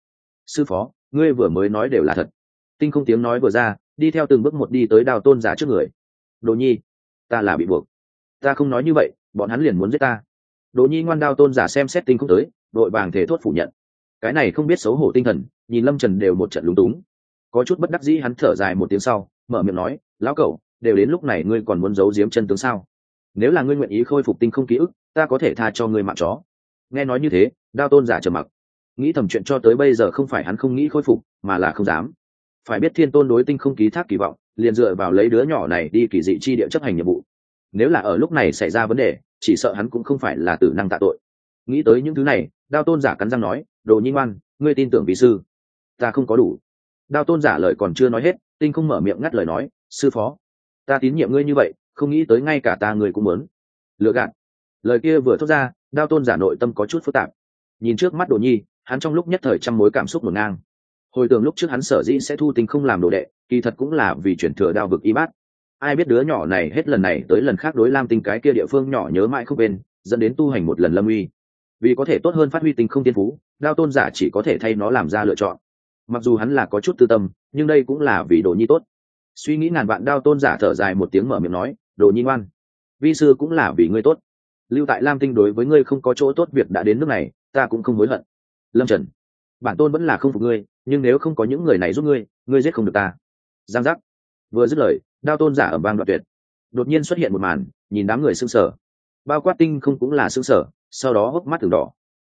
Sư phó, ngươi vừa mới nói đều là thật. Tinh không tiếng nói vừa ra, đi theo từng bước một đi tới đào tôn giả trước người. Đồ nhi, ta là bị buộc ta không nói như vậy, bọn hắn liền muốn giết ta. Đỗ nhi ngoan đao tôn giả xem xét tinh không tới, đội vàng thể thốt phủ nhận. Cái này không biết xấu hổ tinh thần, nhìn lâm trần đều một trận lúng túng. Có chút bất đắc dĩ hắn thở dài một tiếng sau, mở miệng nói, lão cậu, đều đến lúc này ngươi còn muốn giấu giếm chân tướng sao? Nếu là ngươi nguyện ý khôi phục tinh không ký ức, ta có thể tha cho ngươi mạng chó. Nghe nói như thế, đao tôn giả trầm mặc. Nghĩ thầm chuyện cho tới bây giờ không phải hắn không nghĩ khôi phục, mà là không dám. Phải biết thiên tôn đối tinh không ký thác kỳ vọng, liền dựa vào lấy đứa nhỏ này đi kỳ dị chi địa chấp hành nhiệm vụ nếu là ở lúc này xảy ra vấn đề, chỉ sợ hắn cũng không phải là tử năng tạ tội. Nghĩ tới những thứ này, đao tôn giả cắn răng nói, đồ nhi ngoan, ngươi tin tưởng vị sư. Ta không có đủ. Đao tôn giả lời còn chưa nói hết, tinh không mở miệng ngắt lời nói, sư phó, ta tín nhiệm ngươi như vậy, không nghĩ tới ngay cả ta người cũng muốn. Lựa gạt. Lời kia vừa thốt ra, đao tôn giả nội tâm có chút phức tạp. Nhìn trước mắt đồ nhi, hắn trong lúc nhất thời trăm mối cảm xúc ngổn ngang. Hồi tưởng lúc trước hắn sở dĩ sẽ thu tinh không làm đồ đệ, kỳ thật cũng là vì chuyển thừa đao vực y bát ai biết đứa nhỏ này hết lần này tới lần khác đối lam tinh cái kia địa phương nhỏ nhớ mãi không quên. dẫn đến tu hành một lần lâm uy. Vì có thể tốt hơn phát huy tinh không tiên phú, đao tôn giả chỉ có thể thay nó làm ra lựa chọn. Mặc dù hắn là có chút tư tâm, nhưng đây cũng là vì đồ nhi tốt. Suy nghĩ ngàn vạn, đao tôn giả thở dài một tiếng mở miệng nói, đồ nhi ngoan, vi sư cũng là vì ngươi tốt. Lưu tại lam tinh đối với ngươi không có chỗ tốt việc đã đến nước này, ta cũng không hối hận. Lâm trần, bản tôn vẫn là không phục ngươi, nhưng nếu không có những người này giúp ngươi ngươi giết không được ta. Giang giác, vừa dứt lời đao tôn giả ở bang đoạn tuyệt. Đột nhiên xuất hiện một màn, nhìn đám người s ư n g sở bao quát tinh không cũng là s ư n g sở sau đó hốc mắt từng đỏ.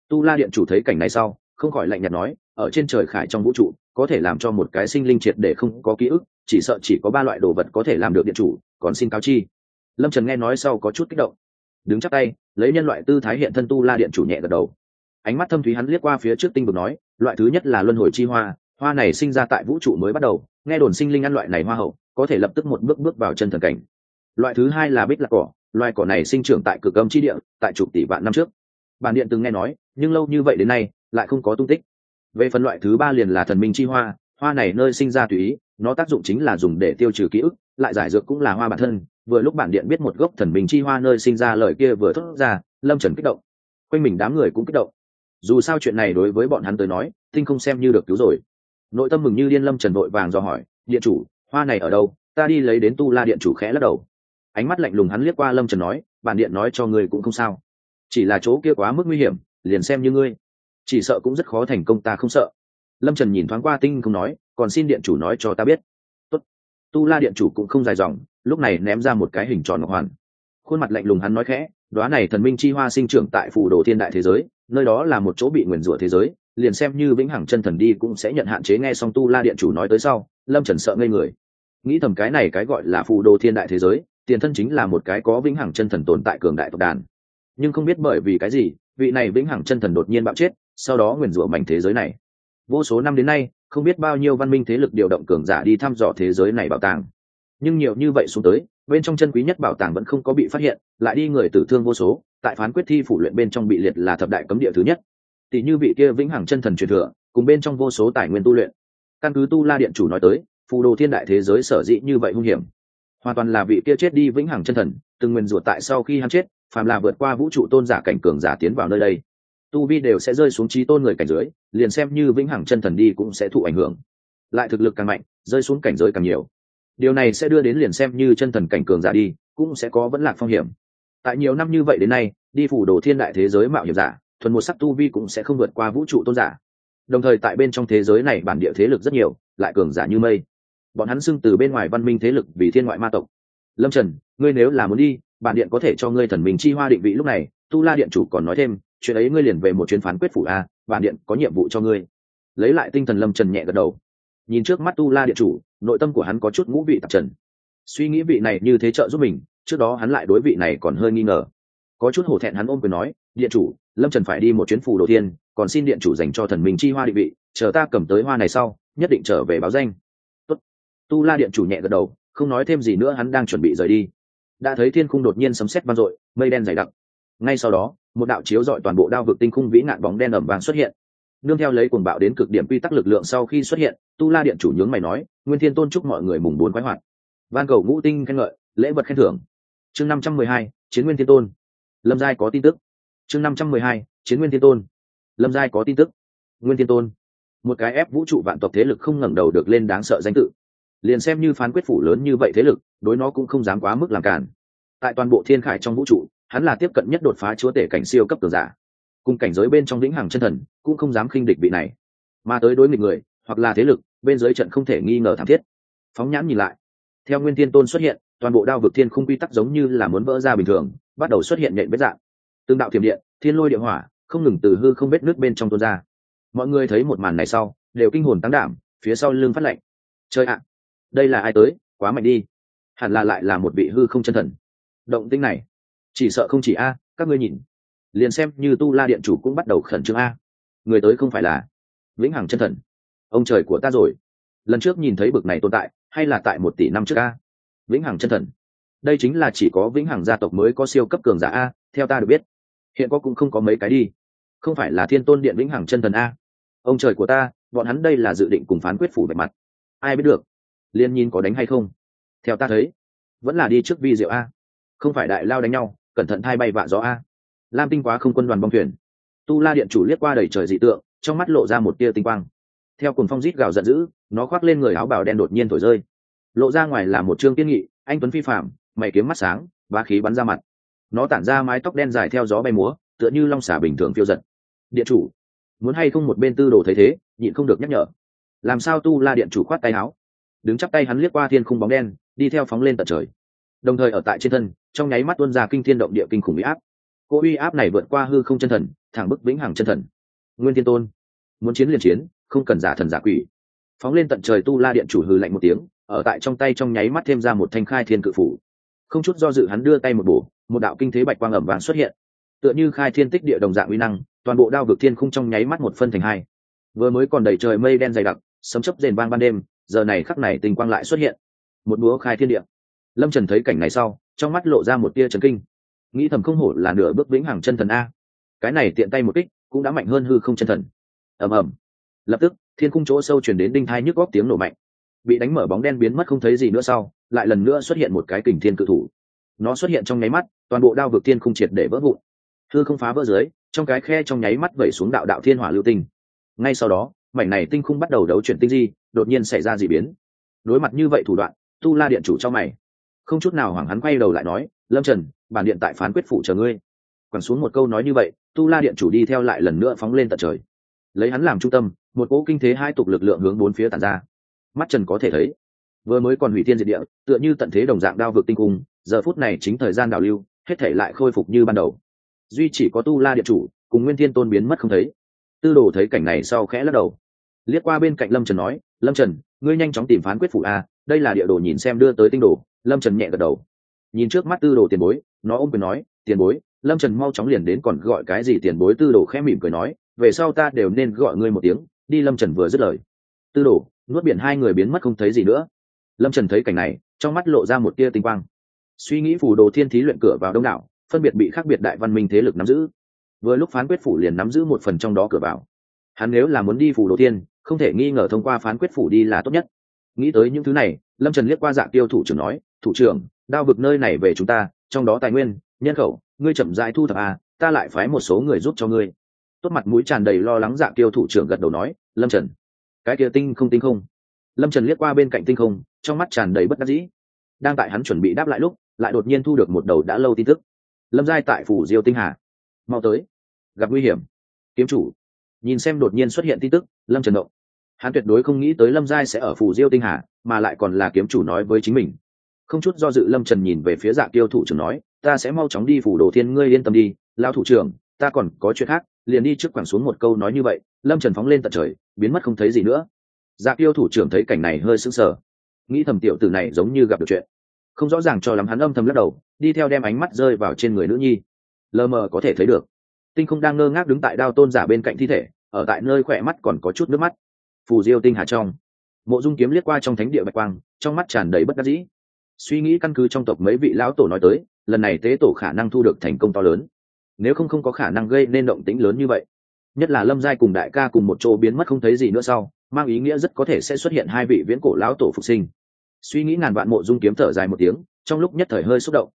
Tu la điện chủ thấy cảnh này sau, không khỏi lạnh nhạt nói, ở trên trời khải trong vũ trụ, có thể làm cho một cái sinh linh triệt để không có ký ức, chỉ sợ chỉ có ba loại đồ vật có thể làm được điện chủ, còn xin cáo chi. Lâm trần nghe nói sau có chút kích động. Đứng chắc tay, lấy nhân loại tư thái hiện thân tu la điện chủ nhẹ gật đầu. Ánh mắt thâm thúy hắn liếc qua phía trước tinh vực nói, loại thứ nhất là luân hồi chi hoa hoa này sinh ra tại vũ trụ mới bắt đầu, nghe đồn sinh linh ăn loại này hoa hậu có thể lập tức một bước bước vào chân thần cảnh. Loại thứ hai là bích lạc cỏ, loài cỏ này sinh trưởng tại cực âm chi địa, tại chục tỷ vạn năm trước. Bản điện từng nghe nói, nhưng lâu như vậy đến nay, lại không có tung tích. Về phần loại thứ ba liền là thần minh chi hoa hoa này nơi sinh ra tùy ý, nó tác dụng chính là dùng để tiêu trừ ký ức, lại giải dược cũng là hoa bản thân. Vừa lúc bản điện biết một gốc thần minh chi hoa nơi sinh ra lời kia vừa thốt ra, lâm trần kích động. Quanh mình đám người cũng kích động. Dù sao chuyện này đối với bọn hắn tới nói, tinh không xem như được cứu rồi. Nội tâm mừng như điên lâm trần vội vàng do hỏi, điện chủ hoa này ở đâu? Ta đi lấy đến tu la điện chủ khẽ lắc đầu. Ánh mắt lạnh lùng hắn liếc qua lâm trần nói, bản điện nói cho ngươi cũng không sao. Chỉ là chỗ kia quá mức nguy hiểm, liền xem như ngươi. Chỉ sợ cũng rất khó thành công, ta không sợ. Lâm trần nhìn thoáng qua tinh không nói, còn xin điện chủ nói cho ta biết. Tốt. tu la điện chủ cũng không dài dòng, lúc này ném ra một cái hình tròn ngọc hoàn. Khuôn mặt lạnh lùng hắn nói khẽ đoá này thần minh chi hoa sinh trưởng tại phủ đồ thiên đại thế giới, nơi đó là một chỗ bị nguyền rủa thế giới, liền xem như vĩnh hằng chân thần đi cũng sẽ nhận hạn chế. Nghe xong tu la điện chủ nói tới sau, lâm trần sợ ngây người nghĩ thầm cái này cái gọi là phù đồ thiên đại thế giới, tiền thân chính là một cái có vĩnh hằng chân thần tồn tại cường đại tộc đàn. Nhưng không biết bởi vì cái gì, vị này vĩnh hằng chân thần đột nhiên bạo chết, sau đó nguyền rủa mảnh thế giới này. Vô số năm đến nay, không biết bao nhiêu văn minh thế lực điều động cường giả đi thăm dò thế giới này bảo tàng. Nhưng nhiều như vậy xuống tới, bên trong chân quý nhất bảo tàng vẫn không có bị phát hiện, lại đi người tử thương vô số, tại phán quyết thi phủ luyện bên trong bị liệt là thập đại cấm địa thứ nhất. Tỷ như vị kia vĩnh hằng chân thần truyền thừa, cùng bên trong vô số tài nguyên tu luyện. Căn cứ tu la điện chủ nói tới phù đồ thiên đại thế giới sở dĩ như vậy hung hiểm. Hoàn toàn là vị kia chết đi vĩnh hằng chân thần, từng nguyền ruột tại sau khi hắn chết, phàm là vượt qua vũ trụ tôn giả cảnh cường giả tiến vào nơi đây, tu vi đều sẽ rơi xuống trí tôn người cảnh giới, liền xem như vĩnh hằng chân thần đi cũng sẽ thụ ảnh hưởng. Lại thực lực càng mạnh, rơi xuống cảnh giới càng nhiều. Điều này sẽ đưa đến liền xem như chân thần cảnh cường giả đi, cũng sẽ có vẫn lạc phong hiểm. Tại nhiều năm như vậy đến nay, đi phủ đồ thiên đại thế giới mạo hiểm giả, thuần một sắc tu vi cũng sẽ không vượt qua vũ trụ tôn giả. Đồng thời tại bên trong thế giới này bản địa thế lực rất nhiều, lại cường giả như mây bọn hắn xưng từ bên ngoài văn minh thế lực vì thiên ngoại ma tộc. Lâm trần, ngươi nếu là muốn đi, bản điện có thể cho ngươi thần mình chi hoa định vị lúc này, tu la điện chủ còn nói thêm, chuyện ấy ngươi liền về một chuyến phán quyết phủ a, bản điện có nhiệm vụ cho ngươi. Lấy lại tinh thần lâm trần nhẹ gật đầu. Nhìn trước mắt tu la điện chủ, nội tâm của hắn có chút ngũ vị tạp trần. Suy nghĩ vị này như thế trợ giúp mình, trước đó hắn lại đối vị này còn hơi nghi ngờ. Có chút hổ thẹn hắn ôm quyền nói, điện chủ, lâm trần phải đi một chuyến phủ đầu tiên, còn xin điện chủ dành cho thần mình chi hoa định vị, chờ ta cầm tới hoa này sau, nhất định trở về báo danh tu la điện chủ nhẹ gật đầu, không nói thêm gì nữa, hắn đang chuẩn bị rời đi. Đã thấy thiên khung đột nhiên sấm sét vang dội, mây đen dày đặc. Ngay sau đó, một đạo chiếu dọi toàn bộ đao vực tinh khung vĩ nạn bóng đen ẩm vàng xuất hiện. Nương theo lấy cuồng bạo đến cực điểm quy tắc lực lượng sau khi xuất hiện, tu la điện chủ nhướng mày nói, nguyên thiên tôn chúc mọi người mùng bốn quái hoạt. Van cầu ngũ tinh khen ngợi, lễ vật khen thưởng. Chương năm trăm mười hai, chiến nguyên thiên tôn. Lâm giai có tin tức. Chương năm trăm mười hai, chiến nguyên thiên tôn. Lâm giai có tin tức. Nguyên thiên tôn. Một cái ép vũ trụ vạn tộc thế lực không ngẩng đầu được lên đáng sợ danh tự liền xem như phán quyết phủ lớn như vậy thế lực, đối nó cũng không dám quá mức làm cản tại toàn bộ thiên khải trong vũ trụ, hắn là tiếp cận nhất đột phá chúa tể cảnh siêu cấp cường giả. Cùng cảnh giới bên trong lĩnh hàng chân thần, cũng không dám khinh địch vị này. Mà tới đối nghịch người, hoặc là thế lực, bên dưới trận không thể nghi ngờ thảm thiết. Phóng nhãn nhìn lại. Theo nguyên thiên tôn xuất hiện, toàn bộ đao vực thiên không quy tắc giống như là muốn vỡ ra bình thường, bắt đầu xuất hiện nhện vết dạng. Tương đạo thiểm điện, thiên lôi địa hỏa, không ngừng từ hư không vết nước bên trong tuôn ra. Mọi người thấy một màn này sau, đều kinh hồn tăng đảm, phía sau lưng phát lạnh. Chơi ạ đây là ai tới, quá mạnh đi. Hẳn là lại là một vị hư không chân thần. Động tinh này, chỉ sợ không chỉ a, các ngươi nhìn. Liền xem như tu la điện chủ cũng bắt đầu khẩn trương a. Người tới không phải là vĩnh hằng chân thần. Ông trời của ta rồi. Lần trước nhìn thấy bực này tồn tại, hay là tại một tỷ năm trước a? Vĩnh hằng chân thần. Đây chính là chỉ có vĩnh hằng gia tộc mới có siêu cấp cường giả a, theo ta được biết. Hiện có cũng không có mấy cái đi. Không phải là thiên tôn điện vĩnh hằng chân thần a. Ông trời của ta, bọn hắn đây là dự định cùng phán quyết phủ về mặt. Ai biết được liên nhìn có đánh hay không? Theo ta thấy, vẫn là đi trước vi diệu a. Không phải đại lao đánh nhau, cẩn thận thay bay vạ gió a. Lam tinh quá không quân đoàn bong thuyền. Tu la điện chủ liếc qua đầy trời dị tượng, trong mắt lộ ra một tia tinh quang. Theo cùng phong rít gào giận dữ, nó khoác lên người áo bào đen đột nhiên thổi rơi. Lộ ra ngoài là một trương tiên nghị, anh tuấn phi phạm mày kiếm mắt sáng và khí bắn ra mặt. Nó tản ra mái tóc đen dài theo gió bay múa, tựa như long xả bình thường phiêu giật. Điện chủ, muốn hay không một bên tư đồ thấy thế, nhịn không được nhắc nhở. Làm sao tu la điện chủ khoát tay áo? Đứng chắp tay hắn liếc qua thiên khung bóng đen, đi theo phóng lên tận trời. Đồng thời ở tại trên thân, trong nháy mắt tuôn ra kinh thiên động địa kinh khủng uy áp. Cô uy áp này vượt qua hư không chân thần, thẳng bức vĩnh hằng chân thần. Nguyên thiên tôn, muốn chiến liền chiến, không cần giả thần giả quỷ. Phóng lên tận trời tu la điện chủ hư lạnh một tiếng, ở tại trong tay trong nháy mắt thêm ra một thanh khai thiên cự phủ. Không chút do dự hắn đưa tay một bổ, một đạo kinh thế bạch quang ẩm vàng xuất hiện. Tựa như khai thiên tích địa đồng dạng uy năng, toàn bộ đao vực thiên khung trong nháy mắt một phân thành hai. Vừa mới còn đầy trời mây đen dày đặc, sấm chấp rền vang ban đêm giờ này khắc này tình quang lại xuất hiện. Một búa khai thiên địa. Lâm trần thấy cảnh này sau, trong mắt lộ ra một tia trấn kinh. Nghĩ thầm không hổ là nửa bước vĩnh hằng chân thần a. Cái này tiện tay một kích, cũng đã mạnh hơn hư không chân thần. Ầm ầm. Lập tức, thiên khung chỗ sâu chuyển đến đinh thai nhức góp tiếng nổ mạnh. Bị đánh mở bóng đen biến mất không thấy gì nữa sau, lại lần nữa xuất hiện một cái kình thiên cự thủ. Nó xuất hiện trong nháy mắt, toàn bộ đao vực thiên khung triệt để vỡ vụn. Hư không phá vỡ dưới, trong cái khe trong nháy mắt vẩy xuống đạo đạo thiên hỏa lưu tinh. Ngay sau đó mảnh này tinh khung bắt đầu đấu chuyển tinh di, đột nhiên xảy ra d ị biến. Đối mặt như vậy thủ đoạn, tu la điện chủ cho mày. Không chút nào hoảng hắn quay đầu lại nói, lâm trần, bản điện tại phán quyết phủ chờ ngươi. Quẳng xuống một câu nói như vậy, tu la điện chủ đi theo lại lần nữa phóng lên tận trời. Lấy hắn làm trung tâm, một cỗ kinh thế hai tục lực lượng hướng bốn phía tàn ra. Mắt trần có thể thấy, vừa mới còn hủy thiên diệt địa, tựa như tận thế đồng dạng đao vực tinh cung, giờ phút này chính thời gian đào lưu, hết thể lại khôi phục như ban đầu. Duy chỉ có tu la điện chủ cùng nguyên thiên tôn biến mất không thấy tư đồ thấy cảnh này sau khẽ lắc đầu. Liếc qua bên cạnh lâm trần nói, lâm trần, ngươi nhanh chóng tìm phán quyết phủ a, đây là địa đồ nhìn xem đưa tới tinh đồ. Lâm trần nhẹ gật đầu. Nhìn trước mắt tư đồ tiền bối, nó ôm quyền nói, tiền bối, lâm trần mau chóng liền đến còn gọi cái gì tiền bối? Tư đồ khẽ mỉm cười nói, về sau ta đều nên gọi ngươi một tiếng. Đi lâm trần vừa dứt lời. Tư đồ, nuốt biển hai người biến mất không thấy gì nữa. Lâm trần thấy cảnh này, trong mắt lộ ra một tia tinh quang. Suy nghĩ phù đồ thiên thí luyện cửa vào đông đảo, phân biệt bị khác biệt đại văn minh thế lực nắm giữ vừa lúc phán quyết phủ liền nắm giữ một phần trong đó cửa vào. Hắn nếu là muốn đi phủ đồ thiên không thể nghi ngờ thông qua phán quyết phủ đi là tốt nhất. Nghĩ tới những thứ này, lâm trần liếc qua dạ tiêu thủ trưởng nói, thủ trưởng, đao vực nơi này về chúng ta, trong đó tài nguyên, nhân khẩu, ngươi chậm rãi thu thập à ta lại phái một số người giúp cho ngươi. Tốt mặt mũi tràn đầy lo lắng dạ tiêu thủ trưởng gật đầu nói, lâm trần, cái kia tinh không tinh không. Lâm trần liếc qua bên cạnh tinh không, trong mắt tràn đầy bất đắc dĩ. Đang tại hắn chuẩn bị đáp lại lúc, lại đột nhiên thu được một đầu đã lâu tin tức. Lâm giai tại phủ diêu tinh hà mau tới. Gặp nguy hiểm. Kiếm chủ. Nhìn xem đột nhiên xuất hiện tin tức, lâm trần động. Hắn tuyệt đối không nghĩ tới lâm giai sẽ ở phủ diêu tinh hà, mà lại còn là kiếm chủ nói với chính mình. Không chút do dự lâm trần nhìn về phía dạ tiêu thủ trưởng nói, ta sẽ mau chóng đi phủ đồ thiên, ngươi yên tâm đi lao thủ trưởng, ta còn có chuyện khác, liền đi trước quẳng xuống một câu nói như vậy. Lâm trần phóng lên tận trời, biến mất không thấy gì nữa. Dạ tiêu thủ trưởng thấy cảnh này hơi sững sờ. Nghĩ thầm tiểu tử này giống như gặp được chuyện. Không rõ ràng cho lắm, hắn âm thầm lắc đầu, đi theo đem ánh mắt rơi vào trên người nữ nhi lờ mờ có thể thấy được. Tinh không đang ngơ ngác đứng tại đao tôn giả bên cạnh thi thể, ở tại nơi khỏe mắt còn có chút nước mắt. Phù diêu tinh hà trong. Mộ dung kiếm liếc qua trong thánh địa bạch quang, trong mắt tràn đầy bất đắc dĩ. Suy nghĩ căn cứ trong tộc mấy vị lão tổ nói tới, lần này tế tổ khả năng thu được thành công to lớn. Nếu không không có khả năng gây nên động tĩnh lớn như vậy, nhất là lâm giai cùng đại ca cùng một chỗ biến mất không thấy gì nữa sau, mang ý nghĩa rất có thể sẽ xuất hiện hai vị viễn cổ lão tổ phục sinh. Suy nghĩ ngàn vạn mộ dung kiếm thở dài một tiếng, trong lúc nhất thời hơi xúc động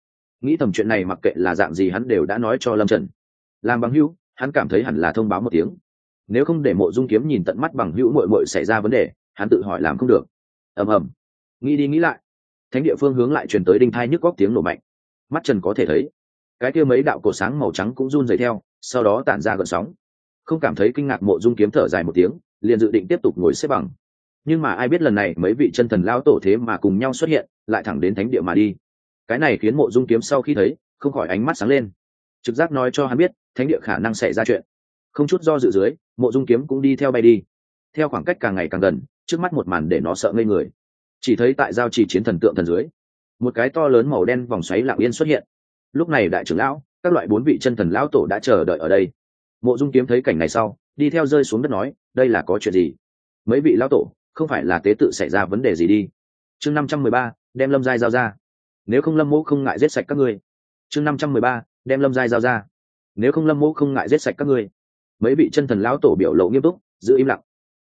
nghĩ thầm chuyện này mặc kệ là dạng gì hắn đều đã nói cho lâm trần. Làm bằng hữu, hắn cảm thấy hẳn là thông báo một tiếng. Nếu không để mộ dung kiếm nhìn tận mắt bằng hữu mội mội xảy ra vấn đề, hắn tự hỏi làm không được. Ầm ầm. Nghĩ đi nghĩ lại. Thánh địa phương hướng lại truyền tới đinh thai nhức góc tiếng nổ mạnh. Mắt trần có thể thấy, cái kia mấy đạo cổ sáng màu trắng cũng run dày theo, sau đó tản ra gợn sóng. Không cảm thấy kinh ngạc, mộ dung kiếm thở dài một tiếng, liền dự định tiếp tục ngồi xếp bằng. Nhưng mà ai biết lần này mấy vị chân thần lao tổ thế mà cùng nhau xuất hiện, lại thẳng đến thánh địa mà đi cái này khiến mộ dung kiếm sau khi thấy, không khỏi ánh mắt sáng lên. Trực giác nói cho hắn biết, thánh địa khả năng xảy ra chuyện. Không chút do dự dưới, mộ dung kiếm cũng đi theo bay đi. Theo khoảng cách càng ngày càng gần, trước mắt một màn để nó sợ ngây người. Chỉ thấy tại giao chỉ chiến thần tượng thần dưới, một cái to lớn màu đen vòng xoáy lạng yên xuất hiện. Lúc này đại trưởng lão, các loại bốn vị chân thần lão tổ đã chờ đợi ở đây. Mộ dung kiếm thấy cảnh này sau, đi theo rơi xuống đất nói, đây là có chuyện gì? Mấy vị lão tổ, không phải là tế tự xảy ra vấn đề gì đi. Chương năm trăm mười ba, đem lâm giai giao ra nếu không lâm mẫu không ngại giết sạch các ngươi. Chương năm trăm mười ba, đem lâm giai giao ra. Nếu không lâm mẫu không ngại giết sạch các ngươi. Mấy vị chân thần lão tổ biểu lộ nghiêm túc, giữ im lặng.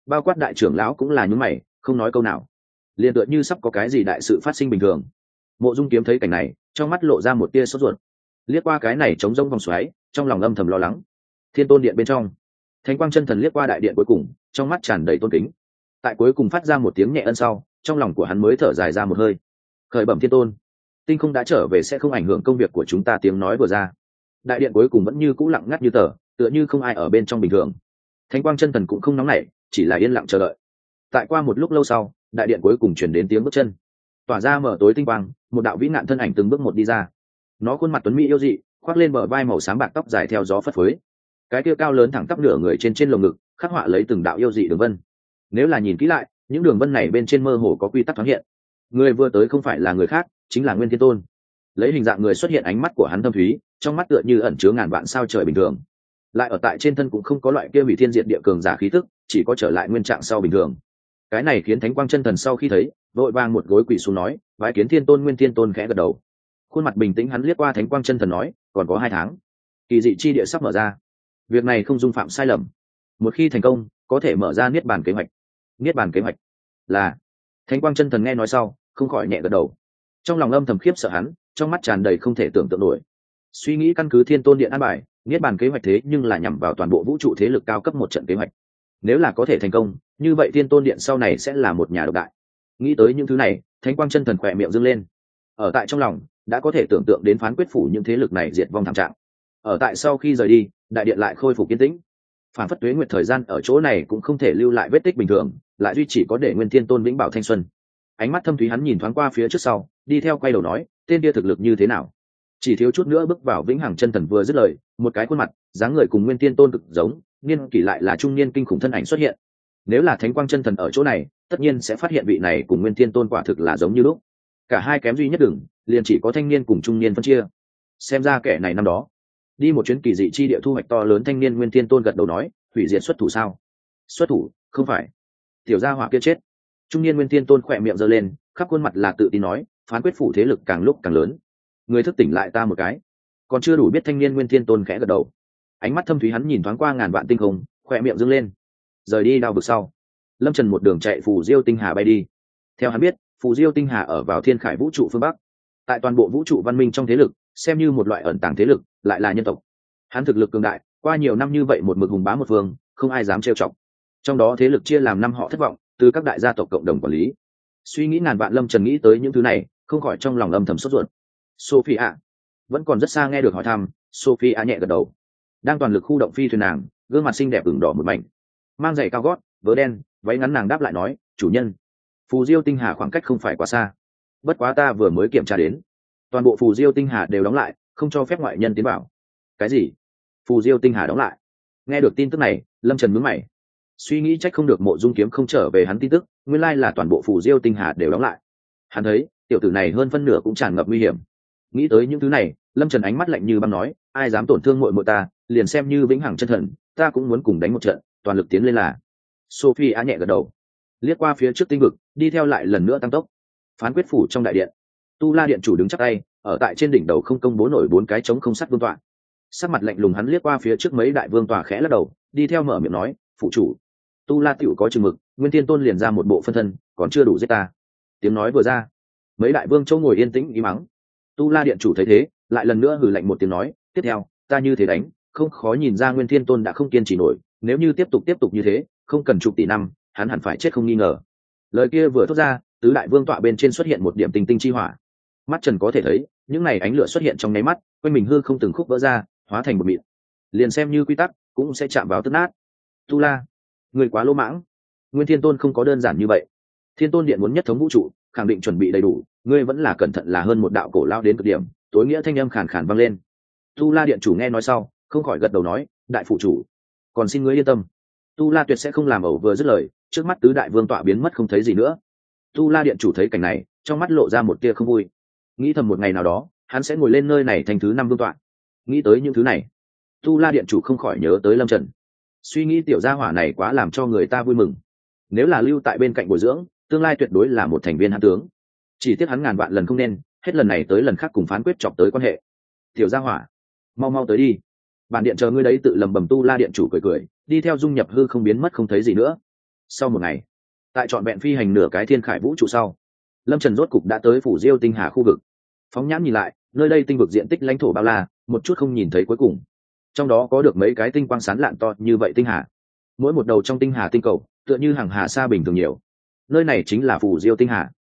Bao quát đại trưởng lão cũng là những mày, không nói câu nào. Liền tựa như sắp có cái gì đại sự phát sinh bình thường. Mộ dung kiếm thấy cảnh này, trong mắt lộ ra một tia sốt ruột. Liếc qua cái này chống rông vòng xoáy, trong lòng âm thầm lo lắng. Thiên tôn điện bên trong. Thánh quang chân thần liếc qua đại điện cuối cùng, trong mắt tràn đầy tôn kính. Tại cuối cùng phát ra một tiếng nhẹ ân sau, trong lòng của hắn mới thở dài ra một hơi. Khởi bẩm thiên tôn tinh không đã trở về sẽ không ảnh hưởng công việc của chúng ta tiếng nói vừa ra. Đại điện cuối cùng vẫn như c ũ lặng ngắt như tờ, tựa như không ai ở bên trong bình thường. Thánh quang chân thần cũng không nóng nảy, chỉ là yên lặng chờ đợi. Tại qua một lúc lâu sau, đại điện cuối cùng chuyển đến tiếng bước chân. Tỏa ra mở tối tinh quang, một đạo vĩ nạn thân ảnh từng bước một đi ra. Nó khuôn mặt tuấn mỹ yêu dị, khoác lên bờ vai màu sáng bạc tóc dài theo gió phất phới. Cái kia cao lớn thẳng tắp nửa người trên trên lồng ngực, khắc họa lấy từng đạo yêu dị đường vân. Nếu là nhìn kỹ lại, những đường vân này bên trên mơ hồ có quy tắc thoáng hiện. Người vừa tới không phải là người khác chính là nguyên thiên tôn. Lấy hình dạng người xuất hiện ánh mắt của hắn thâm thúy, trong mắt tựa như ẩn chứa ngàn vạn sao trời bình thường. Lại ở tại trên thân cũng không có loại kia hủy thiên diện địa cường giả khí tức, chỉ có trở lại nguyên trạng sau bình thường. Cái này khiến thánh quang chân thần sau khi thấy, vội vàng một gối quỷ xuống nói vái kiến thiên tôn. Nguyên thiên tôn khẽ gật đầu. Khuôn mặt bình tĩnh hắn liếc qua thánh quang chân thần nói, còn có hai tháng. Kỳ dị chi địa sắp mở ra. Việc này không dung phạm sai lầm. Một khi thành công, có thể mở ra niết bàn kế hoạch. Niết bàn kế hoạch là thánh quang chân thần nghe nói sau, không khỏi nhẹ gật đầu trong lòng âm thầm khiếp sợ hắn, trong mắt tràn đầy không thể tưởng tượng nổi. Suy nghĩ căn cứ thiên tôn điện an bài, niết bàn kế hoạch thế nhưng là nhằm vào toàn bộ vũ trụ thế lực cao cấp một trận kế hoạch. Nếu là có thể thành công, như vậy thiên tôn điện sau này sẽ là một nhà độc đại. Nghĩ tới những thứ này, thánh quang chân thần khỏe miệng dâng lên. Ở tại trong lòng, đã có thể tưởng tượng đến phán quyết phủ những thế lực này diệt vong thảm trạng. Ở tại sau khi rời đi, đại điện lại khôi phục kiến tĩnh. Phản phất tuế nguyệt thời gian ở chỗ này cũng không thể lưu lại vết tích bình thường, lại duy chỉ có để nguyên thiên tôn vĩnh bảo thanh xuân. Ánh mắt thâm thúy hắn nhìn thoáng qua phía trước sau đi theo quay đầu nói, tên kia thực lực như thế nào? Chỉ thiếu chút nữa bước vào vĩnh hằng chân thần vừa dứt lời, một cái khuôn mặt, dáng người cùng nguyên tiên tôn cực giống, niên kỷ lại là trung niên kinh khủng thân ảnh xuất hiện. Nếu là thánh quang chân thần ở chỗ này, tất nhiên sẽ phát hiện vị này cùng nguyên tiên tôn quả thực là giống như lúc. Cả hai kém duy nhất đừng, liền chỉ có thanh niên cùng trung niên phân chia. Xem ra kẻ này năm đó, đi một chuyến kỳ dị chi địa thu hoạch to lớn thanh niên nguyên tiên tôn gật đầu nói, hủy diệt xuất thủ sao? Xuất thủ, không phải. Tiểu gia hỏa kia chết. Trung niên nguyên tiên tôn khỏe miệng giơ lên, khắp khuôn mặt là tự tin nói phán quyết phủ thế lực càng lúc càng lớn. Người thức tỉnh lại ta một cái. Còn chưa đủ biết thanh niên nguyên thiên tôn khẽ gật đầu. Ánh mắt thâm thúy hắn nhìn thoáng qua ngàn vạn tinh không, khỏe miệng dâng lên. Rời đi đao vực sau, lâm trần một đường chạy phù diêu tinh hà bay đi. Theo hắn biết, phù diêu tinh hà ở vào thiên khải vũ trụ phương bắc. Tại toàn bộ vũ trụ văn minh trong thế lực, xem như một loại ẩn tàng thế lực, lại là nhân tộc. Hắn thực lực cường đại, qua nhiều năm như vậy một mực hùng bá một phương, không ai dám trêu chọc. Trong đó thế lực chia làm năm họ thất vọng, từ các đại gia tộc cộng đồng quản lý. Suy nghĩ ngàn vạn lâm trần nghĩ tới những thứ này không khỏi trong lòng âm thầm sốt ruột. Sophie ạ vẫn còn rất xa nghe được hỏi thăm sophie ạ nhẹ gật đầu. Đang toàn lực khu động phi thuyền nàng, gương mặt xinh đẹp ửng đỏ một mảnh. Mang giày cao gót, vớ đen, váy ngắn nàng đáp lại nói, chủ nhân, phù diêu tinh hà khoảng cách không phải quá xa. Bất quá ta vừa mới kiểm tra đến. Toàn bộ phù diêu tinh hà đều đóng lại, không cho phép ngoại nhân tiến vào. Cái gì? Phù diêu tinh hà đóng lại. Nghe được tin tức này, lâm trần mướn mày. Suy nghĩ trách không được mộ dung kiếm không trở về hắn tin tức, nguyên lai là toàn bộ phù diêu tinh hà đều đóng lại. Hắn thấy tiểu tử này hơn phân nửa cũng tràn ngập nguy hiểm. Nghĩ tới những thứ này, lâm trần ánh mắt lạnh như băng nói, ai dám tổn thương mội mội ta, liền xem như vĩnh hằng chân thần, ta cũng muốn cùng đánh một trận, toàn lực tiến lên là. Sophie á nhẹ gật đầu. Liếc qua phía trước tinh vực, đi theo lại lần nữa tăng tốc. Phán quyết phủ trong đại điện. Tu la điện chủ đứng chắc tay, ở tại trên đỉnh đầu không công bố nổi bốn cái trống không sắt vương tọa. Sắc mặt lạnh lùng hắn liếc qua phía trước mấy đại vương tòa khẽ lắc đầu, đi theo mở miệng nói phụ chủ. Tu la tựu có chừng mực, nguyên tiên tôn liền ra một bộ phân thân, còn chưa đủ giết ta. Tiếng nói vừa ra mấy đại vương châu ngồi yên tĩnh ý mắng. Tu la điện chủ thấy thế, lại lần nữa hử lạnh một tiếng nói, tiếp theo, ta như thế đánh, không khó nhìn ra nguyên thiên tôn đã không kiên trì nổi, nếu như tiếp tục tiếp tục như thế, không cần chục tỷ năm, hắn hẳn phải chết không nghi ngờ. Lời kia vừa thốt ra, tứ đại vương tọa bên trên xuất hiện một điểm tinh tinh chi hỏa. Mắt trần có thể thấy, những n à y ánh lửa xuất hiện trong nháy mắt, quanh mình hư không từng khúc vỡ ra, hóa thành một mịn. Liền xem như quy tắc, cũng sẽ chạm vào tức nát. Tu la, người quá lỗ mãng. Nguyên thiên tôn không có đơn giản như vậy. Thiên tôn điện muốn nhất thống vũ trụ khẳng định chuẩn bị đầy đủ, ngươi vẫn là cẩn thận là hơn một đạo cổ lao đến cực điểm, tối nghĩa thanh âm khàn khàn vang lên. Tu la điện chủ nghe nói sau, không khỏi gật đầu nói, đại phụ chủ, còn xin ngươi yên tâm. Tu la tuyệt sẽ không làm ẩu vừa dứt lời, trước mắt tứ đại vương tọa biến mất không thấy gì nữa. Tu la điện chủ thấy cảnh này, trong mắt lộ ra một tia không vui. Nghĩ thầm một ngày nào đó, hắn sẽ ngồi lên nơi này thành thứ năm vương tọa. Nghĩ tới những thứ này, tu la điện chủ không khỏi nhớ tới lâm trần. Suy nghĩ tiểu gia hỏa này quá làm cho người ta vui mừng. Nếu là lưu tại bên cạnh bồi dưỡng tương lai tuyệt đối là một thành viên hãn tướng. Chỉ tiếc hắn ngàn vạn lần không nên, hết lần này tới lần khác cùng phán quyết chọc tới quan hệ. Tiểu gia hỏa, mau mau tới đi. Bản điện chờ ngươi đấy tự lầm bầm tu la điện chủ cười cười, đi theo dung nhập hư không biến mất không thấy gì nữa. Sau một ngày, tại trọn vẹn phi hành nửa cái thiên khải vũ trụ sau, lâm trần rốt cục đã tới phủ diêu tinh hà khu vực. Phóng nhãn nhìn lại, nơi đây tinh vực diện tích lãnh thổ bao la, một chút không nhìn thấy cuối cùng. Trong đó có được mấy cái tinh quang sán lạn to như vậy tinh hà. Mỗi một đầu trong tinh hà tinh cầu, tựa như hàng hà xa bình thường nhiều nơi này chính là phủ diêu tinh hà.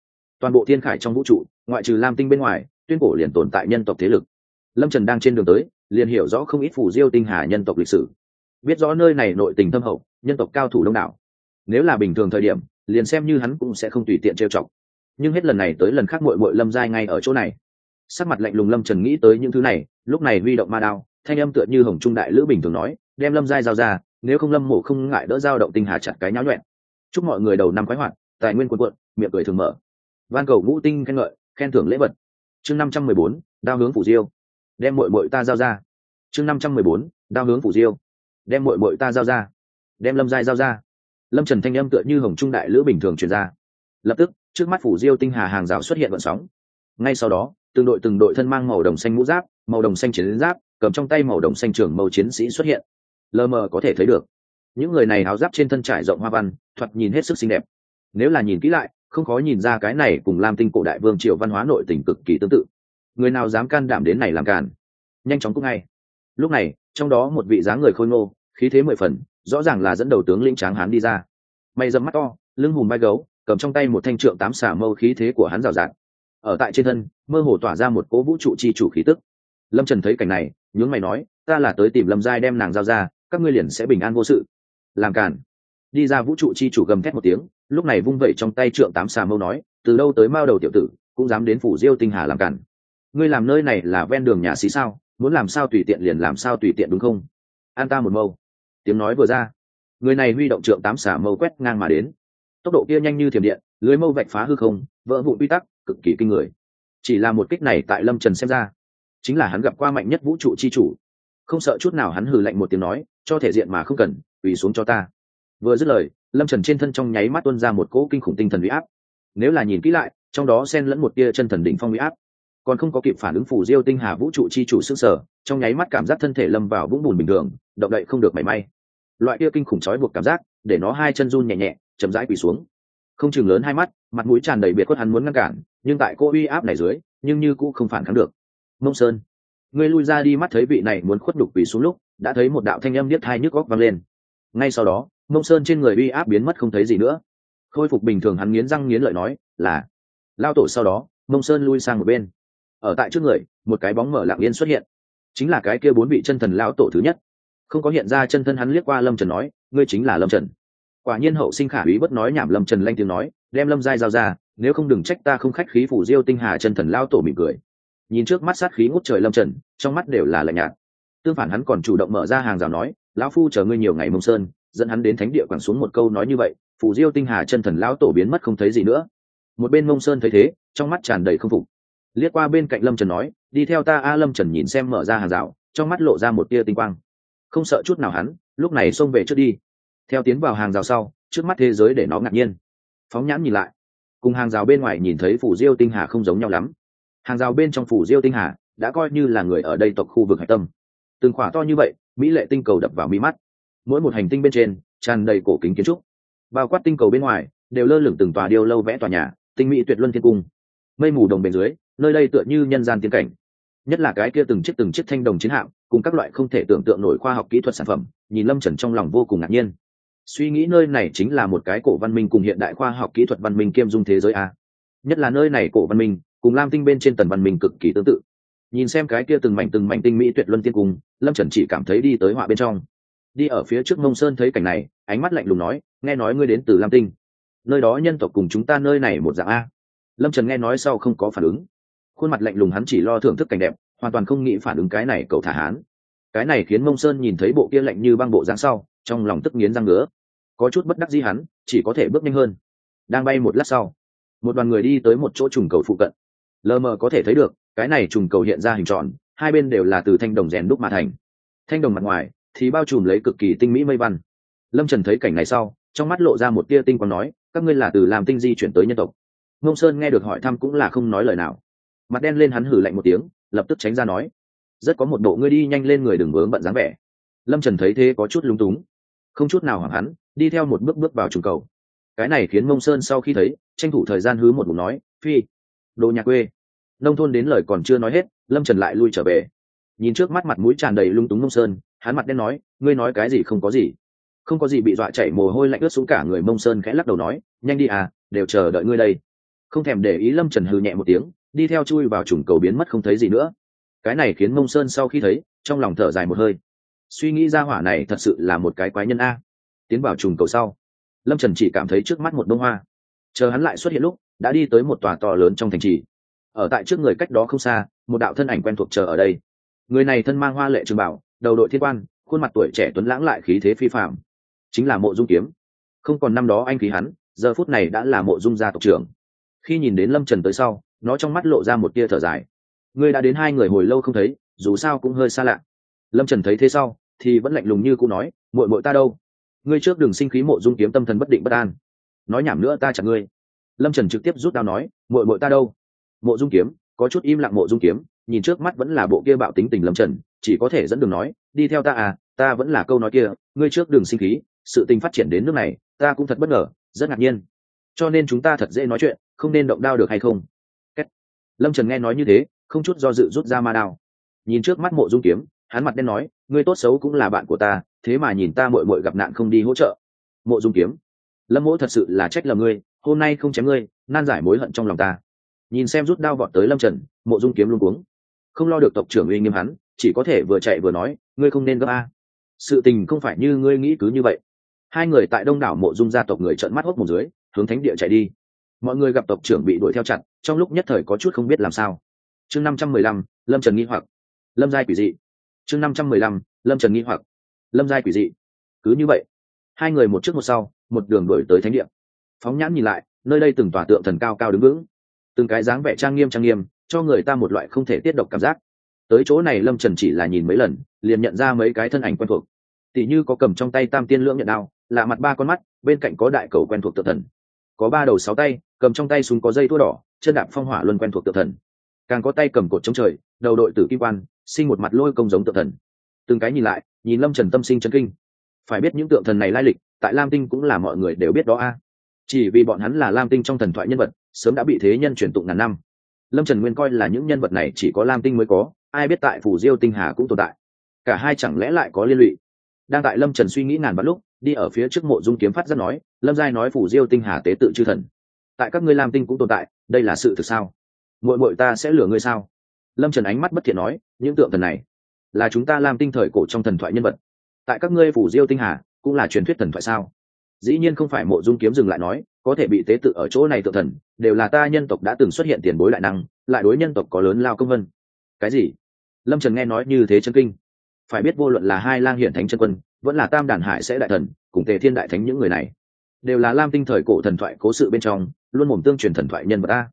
Toàn bộ thiên khải trong vũ trụ, ngoại trừ lam tinh bên ngoài, tuyên cổ liền tồn tại nhân tộc thế lực. Lâm trần đang trên đường tới, liền hiểu rõ không ít phủ diêu tinh hà nhân tộc lịch sử. Biết rõ nơi này nội tình thâm hậu, nhân tộc cao thủ đông đảo. Nếu là bình thường thời điểm, liền xem như hắn cũng sẽ không tùy tiện trêu chọc. Nhưng hết lần này tới lần khác mội mội lâm giai ngay ở chỗ này. Sắc mặt lạnh lùng lâm trần nghĩ tới những thứ này, lúc này huy động ma đao, thanh âm tựa như hồng trung đại lữ bình thường nói, đem lâm giai giao ra, nếu không lâm mổ không ngại đỡ giao động tinh hà chặt cái nháo nhuẹn. Chúc mọi người đầu năm khoái hoạt tài nguyên quân quận miệng cười thường mở. Van cầu ngũ tinh khen ngợi, khen thưởng lễ vật. Chương năm trăm mười bốn, đao hướng phủ diêu. Đem mội mội ta giao ra. Chương năm trăm mười bốn, đao hướng phủ diêu. Đem mội mội ta giao ra. Đem lâm giai giao ra. Lâm trần thanh âm tựa như hồng trung đại lữ bình thường truyền ra. Lập tức, trước mắt phủ diêu tinh hà hàng rào xuất hiện vận sóng. Ngay sau đó, từng đội từng đội thân mang màu đồng xanh mũ giáp, màu đồng xanh chiến giáp, cầm trong tay màu đồng xanh trường màu chiến sĩ xuất hiện. Lờ mờ có thể thấy được. Những người này áo giáp trên thân trải rộng hoa văn, thoạt nhìn hết sức xinh đẹp nếu là nhìn kỹ lại, không khó nhìn ra cái này cùng lam tinh cổ đại vương triều văn hóa nội tỉnh cực kỳ tương tự. Người nào dám can đảm đến này làm càn? Nhanh chóng cũng ngay. Lúc này, trong đó một vị dáng người khôi ngô, khí thế mười phần, rõ ràng là dẫn đầu tướng lĩnh tráng hán đi ra. Mày dầm mắt to, lưng hùm vai gấu, cầm trong tay một thanh trượng tám xả mâu khí thế của hắn rào rạt. Ở tại trên thân, mơ hồ tỏa ra một cố vũ trụ chi chủ khí tức. Lâm trần thấy cảnh này, nhướng mày nói, ta là tới tìm lâm giai đem nàng giao ra, các ngươi liền sẽ bình an vô sự. Làm cản đi ra vũ trụ chi chủ gầm thét một tiếng, lúc này vung vẩy trong tay trượng tám xà mâu nói, từ đâu tới mao đầu tiểu tử, cũng dám đến phủ diêu tinh hà làm cản. Ngươi làm nơi này là ven đường nhà xí sao, muốn làm sao tùy tiện liền làm sao tùy tiện đúng không? An ta một mâu. Tiếng nói vừa ra, người này huy động trượng tám xà mâu quét ngang mà đến. Tốc độ kia nhanh như thiểm điện, lưới mâu vạch phá hư không, vỡ vụ quy tắc, cực kỳ kinh người. Chỉ là một kích này tại lâm trần xem ra, chính là hắn gặp qua mạnh nhất vũ trụ chi chủ. Không sợ chút nào hắn hừ lạnh một tiếng nói, cho thể diện mà không cần, quỳ xuống cho ta vừa dứt lời, lâm trần trên thân trong nháy mắt tuân ra một cỗ kinh khủng tinh thần huy áp. Nếu là nhìn kỹ lại, trong đó xen lẫn một tia chân thần đỉnh phong huy áp. Còn không có kịp phản ứng phủ diêu tinh hà vũ trụ chi chủ s ư sở trong nháy mắt cảm giác thân thể lâm vào vũng bùn bình thường, động đậy không được mảy may. Loại kia kinh khủng trói buộc cảm giác, để nó hai chân run nhẹ nhẹ, chậm rãi quỳ xuống. Không chừng lớn hai mắt, mặt mũi tràn đầy biệt khuất hắn muốn ngăn cản, nhưng tại cô uy áp này dưới, nhưng như cũng không phản kháng được. Mông sơn, ngươi lui ra đi mắt thấy vị này muốn khuất đục quỳ xuống lúc, đã thấy một đạo thanh âm niết hai nhức góc vang lên. Ngay sau đó mông sơn trên người uy áp biến mất không thấy gì nữa. Khôi phục bình thường hắn nghiến răng nghiến lợi nói, là. Lao tổ sau đó, mông sơn lui sang một bên. Ở tại trước người, một cái bóng mở lạng yên xuất hiện. Chính là cái kia bốn vị chân thần lão tổ thứ nhất. Không có hiện ra chân thân hắn liếc qua lâm trần nói, ngươi chính là lâm trần. Quả nhiên hậu sinh khả úy bất nói nhảm lâm trần lanh tiếng nói, đem lâm giai giao ra, nếu không đừng trách ta không khách khí phủ diêu tinh hà chân thần lao tổ mỉm cười. Nhìn trước mắt sát khí ngút trời lâm trần, trong mắt đều là lạnh nhạt. Tương phản hắn còn chủ động mở ra hàng rào nói, lão phu chờ ngươi nhiều ngày mông sơn dẫn hắn đến thánh địa quẳng xuống một câu nói như vậy phủ diêu tinh hà chân thần lão tổ biến mất không thấy gì nữa. Một bên mông sơn thấy thế, trong mắt tràn đầy k phục. Liếc qua bên cạnh lâm trần nói, đi theo ta a, lâm trần nhìn xem mở ra hàng rào, trong mắt lộ ra một tia tinh quang. Không sợ chút nào hắn, lúc này xông về trước đi. Theo tiến vào hàng rào sau, trước mắt thế giới để nó ngạc nhiên. Phóng nhãn nhìn lại, cùng hàng rào bên ngoài nhìn thấy phủ diêu tinh hà không giống nhau lắm. Hàng rào bên trong phủ diêu tinh hà đã coi như là người ở đây tộc khu vực hạch tâm. Từng khỏa to như vậy, mỹ lệ tinh cầu đập vào mỹ mắt mỗi một hành tinh bên trên, tràn đầy cổ kính kiến trúc. Bao quát tinh cầu bên ngoài, đều lơ lửng từng tòa điêu lâu vẽ tòa nhà, tinh mỹ tuyệt luân thiên cung. Mây mù đồng bền dưới, nơi đây tựa như nhân gian tiến cảnh. Nhất là cái kia từng chiếc từng chiếc thanh đồng chiến hạm, cùng các loại không thể tưởng tượng nổi khoa học kỹ thuật sản phẩm, nhìn lâm trần trong lòng vô cùng ngạc nhiên. Suy nghĩ nơi này chính là một cái cổ văn minh cùng hiện đại khoa học kỹ thuật văn minh kiêm dung thế giới a. Nhất là nơi này cổ văn minh, cùng lam tinh bên trên tần văn minh cực kỳ tương tự. Nhìn xem cái kia từng mảnh từng mảnh tinh mỹ tuyệt luân tiên cung, lâm trần chỉ cảm thấy đi tới họa bên trong đi ở phía trước mông sơn thấy cảnh này, ánh mắt lạnh lùng nói, nghe nói ngươi đến từ lam tinh. Nơi đó nhân tộc cùng chúng ta nơi này một dạng a. Lâm trần nghe nói sau không có phản ứng. Khuôn mặt lạnh lùng hắn chỉ lo thưởng thức cảnh đẹp, hoàn toàn không nghĩ phản ứng cái này cậu thả hán. Cái này khiến mông sơn nhìn thấy bộ kia lạnh như băng bộ dáng sau, trong lòng tức nghiến răng ngứa. Có chút bất đắc dĩ hắn, chỉ có thể bước nhanh hơn. Đang bay một lát sau, một đoàn người đi tới một chỗ trùng cầu phụ cận. Lờ mờ có thể thấy được, cái này trùng cầu hiện ra hình tròn, hai bên đều là từ thanh đồng rèn đúc mà thành. Thanh đồng mặt ngoài thì bao trùm lấy cực kỳ tinh mỹ mây văn. Lâm trần thấy cảnh này sau, trong mắt lộ ra một tia tinh quang nói, các ngươi là từ làm tinh di chuyển tới nhân tộc. Ngông sơn nghe được hỏi thăm cũng là không nói lời nào. Mặt đen lên hắn hử lạnh một tiếng, lập tức tránh ra nói, rất có một bộ ngươi đi nhanh lên người đừng vướng bận dáng vẻ. Lâm trần thấy thế có chút lúng túng. Không chút nào hoảng hắn, đi theo một bước bước vào trùng cầu. Cái này khiến mông sơn sau khi thấy, tranh thủ thời gian hứ một bụng nói, phi, đồ nhà quê. Nông thôn đến lời còn chưa nói hết, lâm trần lại lui trở về nhìn trước mắt mặt mũi tràn đầy lung túng mông sơn, hắn mặt đen nói, ngươi nói cái gì không có gì. Không có gì bị dọa chảy mồ hôi lạnh ướt xuống cả người mông sơn khẽ lắc đầu nói, nhanh đi à đều chờ đợi ngươi đây. Không thèm để ý lâm trần hư nhẹ một tiếng, đi theo chui vào trùng cầu biến mất không thấy gì nữa. Cái này khiến mông sơn sau khi thấy, trong lòng thở dài một hơi. Suy nghĩ ra hỏa này thật sự là một cái quái nhân a. Tiến vào trùng cầu sau, lâm trần chỉ cảm thấy trước mắt một bông hoa. Chờ hắn lại xuất hiện lúc, đã đi tới một tòa to lớn trong thành trì. Ở tại trước người cách đó không xa, một đạo thân ảnh quen thuộc chờ ở đây người này thân mang hoa lệ trường bảo, đầu đội thiên quan, khuôn mặt tuổi trẻ tuấn lãng lại khí thế phi phạm chính là mộ dung kiếm. Không còn năm đó anh khí hắn, giờ phút này đã là mộ dung gia tộc trưởng. Khi nhìn đến lâm trần tới sau, nó trong mắt lộ ra một tia thở dài. Ngươi đã đến hai người hồi lâu không thấy, dù sao cũng hơi xa lạ. Lâm trần thấy thế sau, thì vẫn lạnh lùng như cũ nói, muội muội ta đâu? Ngươi trước đường sinh khí mộ dung kiếm tâm thần bất định bất an. Nói nhảm nữa ta chặn ngươi. Lâm trần trực tiếp rút đao nói, muội muội ta đâu? Mộ dung kiếm, có chút im lặng mộ dung kiếm nhìn trước mắt vẫn là bộ kia bạo tính tình lâm trần, chỉ có thể dẫn đường nói, đi theo ta à ta vẫn là câu nói kia, ngươi trước đường sinh khí, sự tình phát triển đến nước này, ta cũng thật bất ngờ, rất ngạc nhiên. Cho nên chúng ta thật dễ nói chuyện, không nên động đao được hay không? Lâm trần nghe nói như thế, không chút do dự rút ra ma đao. Nhìn trước mắt mộ dung kiếm, hắn mặt đen nói, ngươi tốt xấu cũng là bạn của ta, thế mà nhìn ta mội mội gặp nạn không đi hỗ trợ. Mộ dung kiếm. Lâm mỗ thật sự là trách lầm ngươi, hôm nay không chém ngươi, nan giải mối hận trong lòng ta. Nhìn xem rút đao vọt tới lâm trần, mộ dung kiếm luôn cuống không lo được tộc trưởng uy nghiêm hắn, chỉ có thể vừa chạy vừa nói, ngươi không nên gấp a. Sự tình không phải như ngươi nghĩ cứ như vậy. Hai người tại đông đảo mộ dung gia tộc người trợn mắt hốc một dưới, hướng thánh địa chạy đi. Mọi người gặp tộc trưởng bị đuổi theo chặt trong lúc nhất thời có chút không biết làm sao. Chương năm trăm mười lăm, lâm trần nghi hoặc. Lâm giai quỷ dị. Chương năm trăm mười lăm, lâm trần nghi hoặc. Lâm giai quỷ dị. Cứ như vậy, hai người một trước một sau, một đường đuổi tới thánh địa. Phóng nhãn nhìn lại, nơi đây từng tòa tượng thần cao cao đứng vững. Từng cái dáng vẻ trang nghiêm trang nghiêm cho người ta một loại không thể tiết độc cảm giác. Tới chỗ này lâm trần chỉ là nhìn mấy lần, liền nhận ra mấy cái thân ảnh quen thuộc. Tỷ như có cầm trong tay tam tiên lưỡng nhận đao, lạ mặt ba con mắt, bên cạnh có đại cầu quen thuộc tự thần. Có ba đầu sáu tay, cầm trong tay súng có dây thua đỏ, chân đạp phong hỏa luân quen thuộc tự thần. Càng có tay cầm cột chống trời, đầu đội tử kim quan, sinh một mặt lôi công giống tự thần. Từng cái nhìn lại, nhìn lâm trần tâm sinh chân kinh. Phải biết những tượng thần này lai lịch, tại lam tinh cũng là mọi người đều biết đó a. Chỉ vì bọn hắn là lam tinh trong thần thoại nhân vật, sớm đã bị thế nhân truyền tụng ngàn năm lâm trần nguyên coi là những nhân vật này chỉ có lam tinh mới có, ai biết tại phủ diêu tinh hà cũng tồn tại. Cả hai chẳng lẽ lại có liên lụy? Đang tại lâm trần suy nghĩ ngàn vạn lúc, đi ở phía trước mộ dung kiếm phát rất nói, lâm giai nói phủ diêu tinh hà tế tự chư thần. Tại các ngươi lam tinh cũng tồn tại, đây là sự thực sao? Mội mội ta sẽ lừa ngươi sao? Lâm trần ánh mắt bất thiện nói, những tượng thần này, là chúng ta lam tinh thời cổ trong thần thoại nhân vật. Tại các ngươi phủ diêu tinh hà, cũng là truyền thuyết thần thoại sao? Dĩ nhiên không phải mộ dung kiếm dừng lại nói, có thể bị tế tự ở chỗ này tự thần, đều là ta nhân tộc đã từng xuất hiện tiền bối lại năng, lại đối nhân tộc có lớn lao công vân. Cái gì? Lâm trần nghe nói như thế chân kinh. Phải biết vô luận là hai lang hiển thánh chân quân, vẫn là tam đàn hải sẽ đại thần, cùng tề thiên đại thánh những người này, đều là lam tinh thời cổ thần thoại cố sự bên trong, luôn mồm tương truyền thần thoại nhân vật a.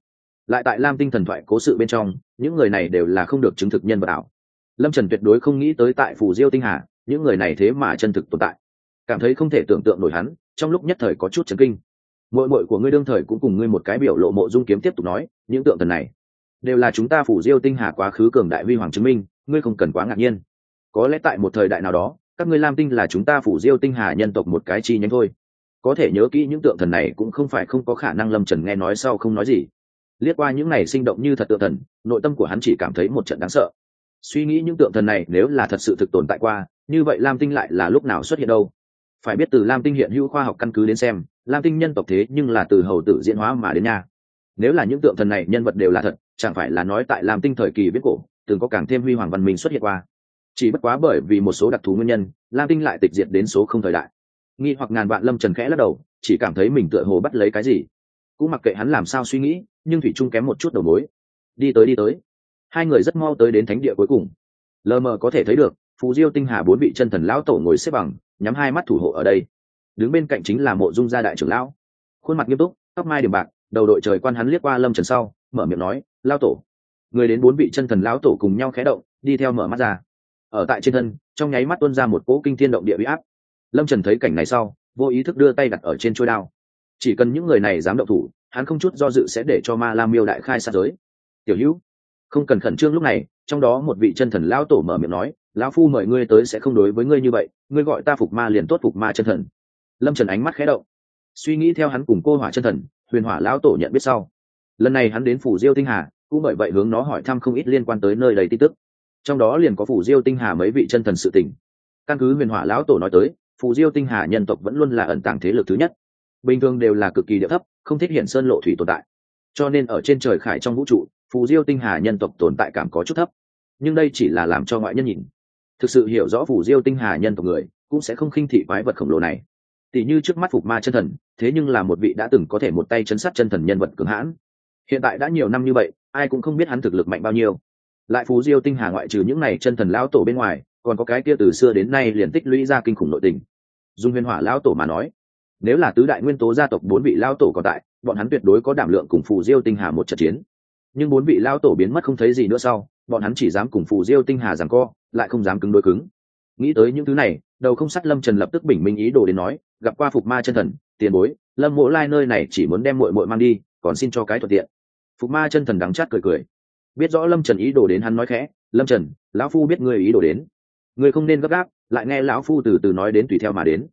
Lại tại lam tinh thần thoại cố sự bên trong, những người này đều là không được chứng thực nhân vật ảo. Lâm trần tuyệt đối không nghĩ tới tại phủ diêu tinh hà, những người này thế mà chân thực tồn tại. Cảm thấy không thể tưởng tượng nổi hắn trong lúc nhất thời có chút chấn kinh. Mội mội của ngươi đương thời cũng cùng ngươi một cái biểu lộ mộ dung kiếm tiếp tục nói, những tượng thần này đều là chúng ta phủ diêu tinh hà quá khứ cường đại huy hoàng chứng minh, ngươi không cần quá ngạc nhiên. Có lẽ tại một thời đại nào đó, các ngươi lam tinh là chúng ta phủ diêu tinh hà nhân tộc một cái chi nhánh thôi. Có thể nhớ kỹ những tượng thần này cũng không phải không có khả năng lâm trần nghe nói sau không nói gì. Liếc qua những này sinh động như thật tượng thần, nội tâm của hắn chỉ cảm thấy một trận đáng sợ. Suy nghĩ những tượng thần này nếu là thật sự thực tồn tại qua, như vậy lam tinh lại là lúc nào xuất hiện đâu? Phải biết từ lam tinh hiện hữu khoa học căn cứ đến xem, lam tinh nhân tộc thế nhưng là từ hầu tử diễn hóa mà đến nha. Nếu là những tượng thần này nhân vật đều là thật, chẳng phải là nói tại lam tinh thời kỳ biết cổ, từng có càng thêm huy hoàng văn minh xuất hiện qua. Chỉ bất quá bởi vì một số đặc thù nguyên nhân, lam tinh lại tịch diệt đến số không thời đại. Nghi hoặc ngàn vạn lâm trần khẽ lắc đầu, chỉ cảm thấy mình tựa hồ bắt lấy cái gì. Cũng mặc kệ hắn làm sao suy nghĩ, nhưng thủy trung kém một chút đầu mối. Đi tới đi tới. Hai người rất mau tới đến thánh địa cuối cùng. Lờ mờ có thể thấy được, phù diêu tinh hà bốn vị chân thần lão tổ ngồi xếp bằng nhắm hai mắt thủ hộ ở đây. Đứng bên cạnh chính là mộ dung gia đại trưởng lão. Khuôn mặt nghiêm túc, tóc mai điểm bạc, đầu đội trời quan hắn liếc qua lâm trần sau, mở miệng nói lao tổ. Người đến bốn vị chân thần lão tổ cùng nhau khé động, đi theo mở mắt ra. Ở tại trên thân, trong nháy mắt tuôn ra một cỗ kinh thiên động địa huy áp. Lâm trần thấy cảnh này sau, vô ý thức đưa tay đặt ở trên trôi đao. Chỉ cần những người này dám động thủ, hắn không chút do dự sẽ để cho ma lam miêu đại khai sát giới. Tiểu hữu, không cần khẩn trương lúc này trong đó một vị chân thần lão tổ mở miệng nói, lão phu mời ngươi tới sẽ không đối với ngươi như vậy, ngươi gọi ta phục ma liền tốt phục ma chân thần. Lâm trần ánh mắt khẽ động, suy nghĩ theo hắn cùng cô hỏa chân thần, huyền hỏa lão tổ nhận biết sau. Lần này hắn đến phủ diêu tinh hà, cũng bởi vậy hướng nó hỏi thăm không ít liên quan tới nơi đầy tin tức. Trong đó liền có phủ diêu tinh hà mấy vị chân thần sự tình. Căn cứ huyền hỏa lão tổ nói tới, phủ diêu tinh hà nhân tộc vẫn luôn là ẩn tàng thế lực thứ nhất. Bình thường đều là cực kỳ địa thấp, không thích hiện sơn lộ thủy tồn tại. Cho nên ở trên trời khải trong vũ trụ phù diêu tinh hà nhân tộc tồn tại cảm có chút thấp. Nhưng đây chỉ là làm cho ngoại nhân nhìn. Thực sự hiểu rõ phù diêu tinh hà nhân tộc người, cũng sẽ không khinh thị quái vật khổng lồ này. Tỉ như trước mắt phục ma chân thần, thế nhưng là một vị đã từng có thể một tay chấn sát chân thần nhân vật cường hãn. Hiện tại đã nhiều năm như vậy, ai cũng không biết hắn thực lực mạnh bao nhiêu. Lại phú diêu tinh hà ngoại trừ những này chân thần lão tổ bên ngoài, còn có cái kia từ xưa đến nay liền tích lũy ra kinh khủng nội tình. Dung huyền hỏa lão tổ mà nói, nếu là tứ đại nguyên tố gia tộc bốn vị lão tổ còn tại, bọn hắn tuyệt đối có đảm lượng cùng phù diêu tinh hà một trận chiến nhưng bốn vị lao tổ biến mất không thấy gì nữa sau, bọn hắn chỉ dám cùng phù diêu tinh hà rằng co, lại không dám cứng đôi cứng. Nghĩ tới những thứ này, đầu không sắt lâm trần lập tức bình minh ý đồ đến nói, gặp qua phục ma chân thần, tiền bối, lâm mỗ lai nơi này chỉ muốn đem mội mội mang đi, còn xin cho cái thuận tiện. Phục ma chân thần đắng chát cười cười. Biết rõ lâm trần ý đồ đến hắn nói khẽ, lâm trần, lão phu biết ngươi ý đồ đến. Ngươi không nên gấp gáp, lại nghe lão phu từ từ nói đến tùy theo mà đến.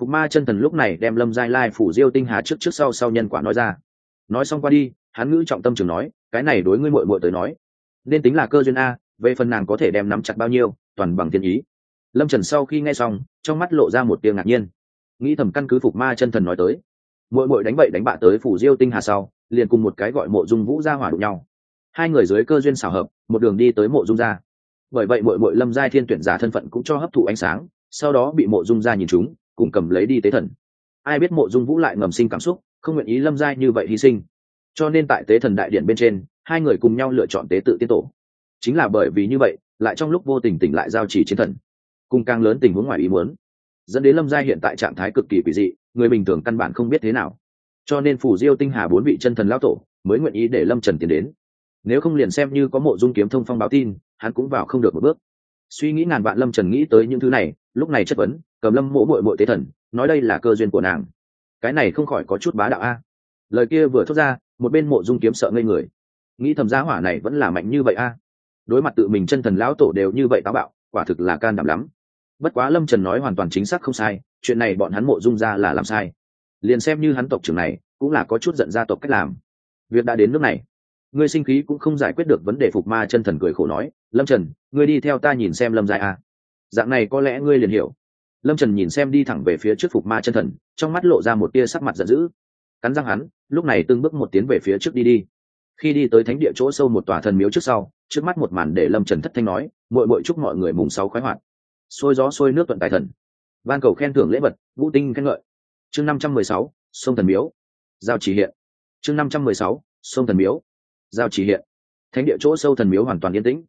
Phục ma chân thần lúc này đem lâm giai lai phủ diêu tinh hà trước trước sau sau nhân quả nói ra. Nói xong qua đi, hắn ngữ trọng tâm trường nói cái này đối ngươi muội muội tới nói, nên tính là cơ duyên a, về phần nàng có thể đem nắm chặt bao nhiêu, toàn bằng thiên ý. Lâm trần sau khi nghe xong, trong mắt lộ ra một tiếng ngạc nhiên. Nghĩ thầm căn cứ phục ma chân thần nói tới mỗi mỗi đánh bậy đánh bạ tới phủ diêu tinh hà sau, liền cùng một cái gọi mộ dung vũ ra hỏa đụng nhau. Hai người dưới cơ duyên xảo hợp, một đường đi tới mộ dung gia. Bởi vậy mỗi mỗi lâm giai thiên tuyển giả thân phận cũng cho hấp thụ ánh sáng, sau đó bị mộ dung gia nhìn chúng, cùng cầm lấy đi tế thần. Ai biết mộ dung vũ lại ngầm sinh cảm xúc, không nguyện ý lâm giai như vậy hy sinh cho nên tại tế thần đại điện bên trên, hai người cùng nhau lựa chọn tế tự tiên tổ. Chính là bởi vì như vậy, lại trong lúc vô tình tỉnh lại giao chỉ chiến thần. Cùng càng lớn tình huống ngoài ý muốn, dẫn đến lâm gia hiện tại trạng thái cực kỳ quỷ dị, người bình thường căn bản không biết thế nào. Cho nên phủ diêu tinh hà bốn vị chân thần lão tổ mới nguyện ý để lâm trần tiến đến. Nếu không liền xem như có mộ dung kiếm thông phong báo tin, hắn cũng vào không được một bước. Suy nghĩ ngàn vạn lâm trần nghĩ tới những thứ này, lúc này chất vấn, cầm lâm mỗ bội bội tế thần, nói đây là cơ duyên của nàng. Cái này không khỏi có chút bá đạo a. Lời kia vừa thốt ra một bên mộ dung kiếm sợ ngây người. Nghĩ thầm giá hỏa này vẫn là mạnh như vậy a. Đối mặt tự mình chân thần lão tổ đều như vậy táo bạo, quả thực là can đảm lắm. Bất quá lâm trần nói hoàn toàn chính xác không sai, chuyện này bọn hắn mộ dung ra là làm sai. Liền xem như hắn tộc trưởng này, cũng là có chút giận gia tộc cách làm. Việc đã đến nước này, ngươi sinh khí cũng không giải quyết được vấn đề phục ma chân thần cười khổ nói, lâm trần, ngươi đi theo ta nhìn xem lâm dài à. dạng này có lẽ ngươi liền hiểu. Lâm trần nhìn xem đi thẳng về phía trước phục ma chân thần, trong mắt lộ ra một tia sắc mặt giận dữ cắn răng hắn, lúc này từng bước một tiến về phía trước đi đi. Khi đi tới thánh địa chỗ sâu một tòa thần miếu trước sau, trước mắt một màn để lâm trần thất thanh nói mội mội chúc mọi người mùng sáu khoái hoạt. Xôi gió xôi nước tuận tài thần. Van cầu khen thưởng lễ vật, vũ tinh khen ngợi. Chương năm trăm mười sáu, sông thần miếu. Giao chỉ hiện. Chương năm trăm mười sáu, sông thần miếu. Giao chỉ hiện. Thánh địa chỗ sâu thần miếu hoàn toàn yên tĩnh.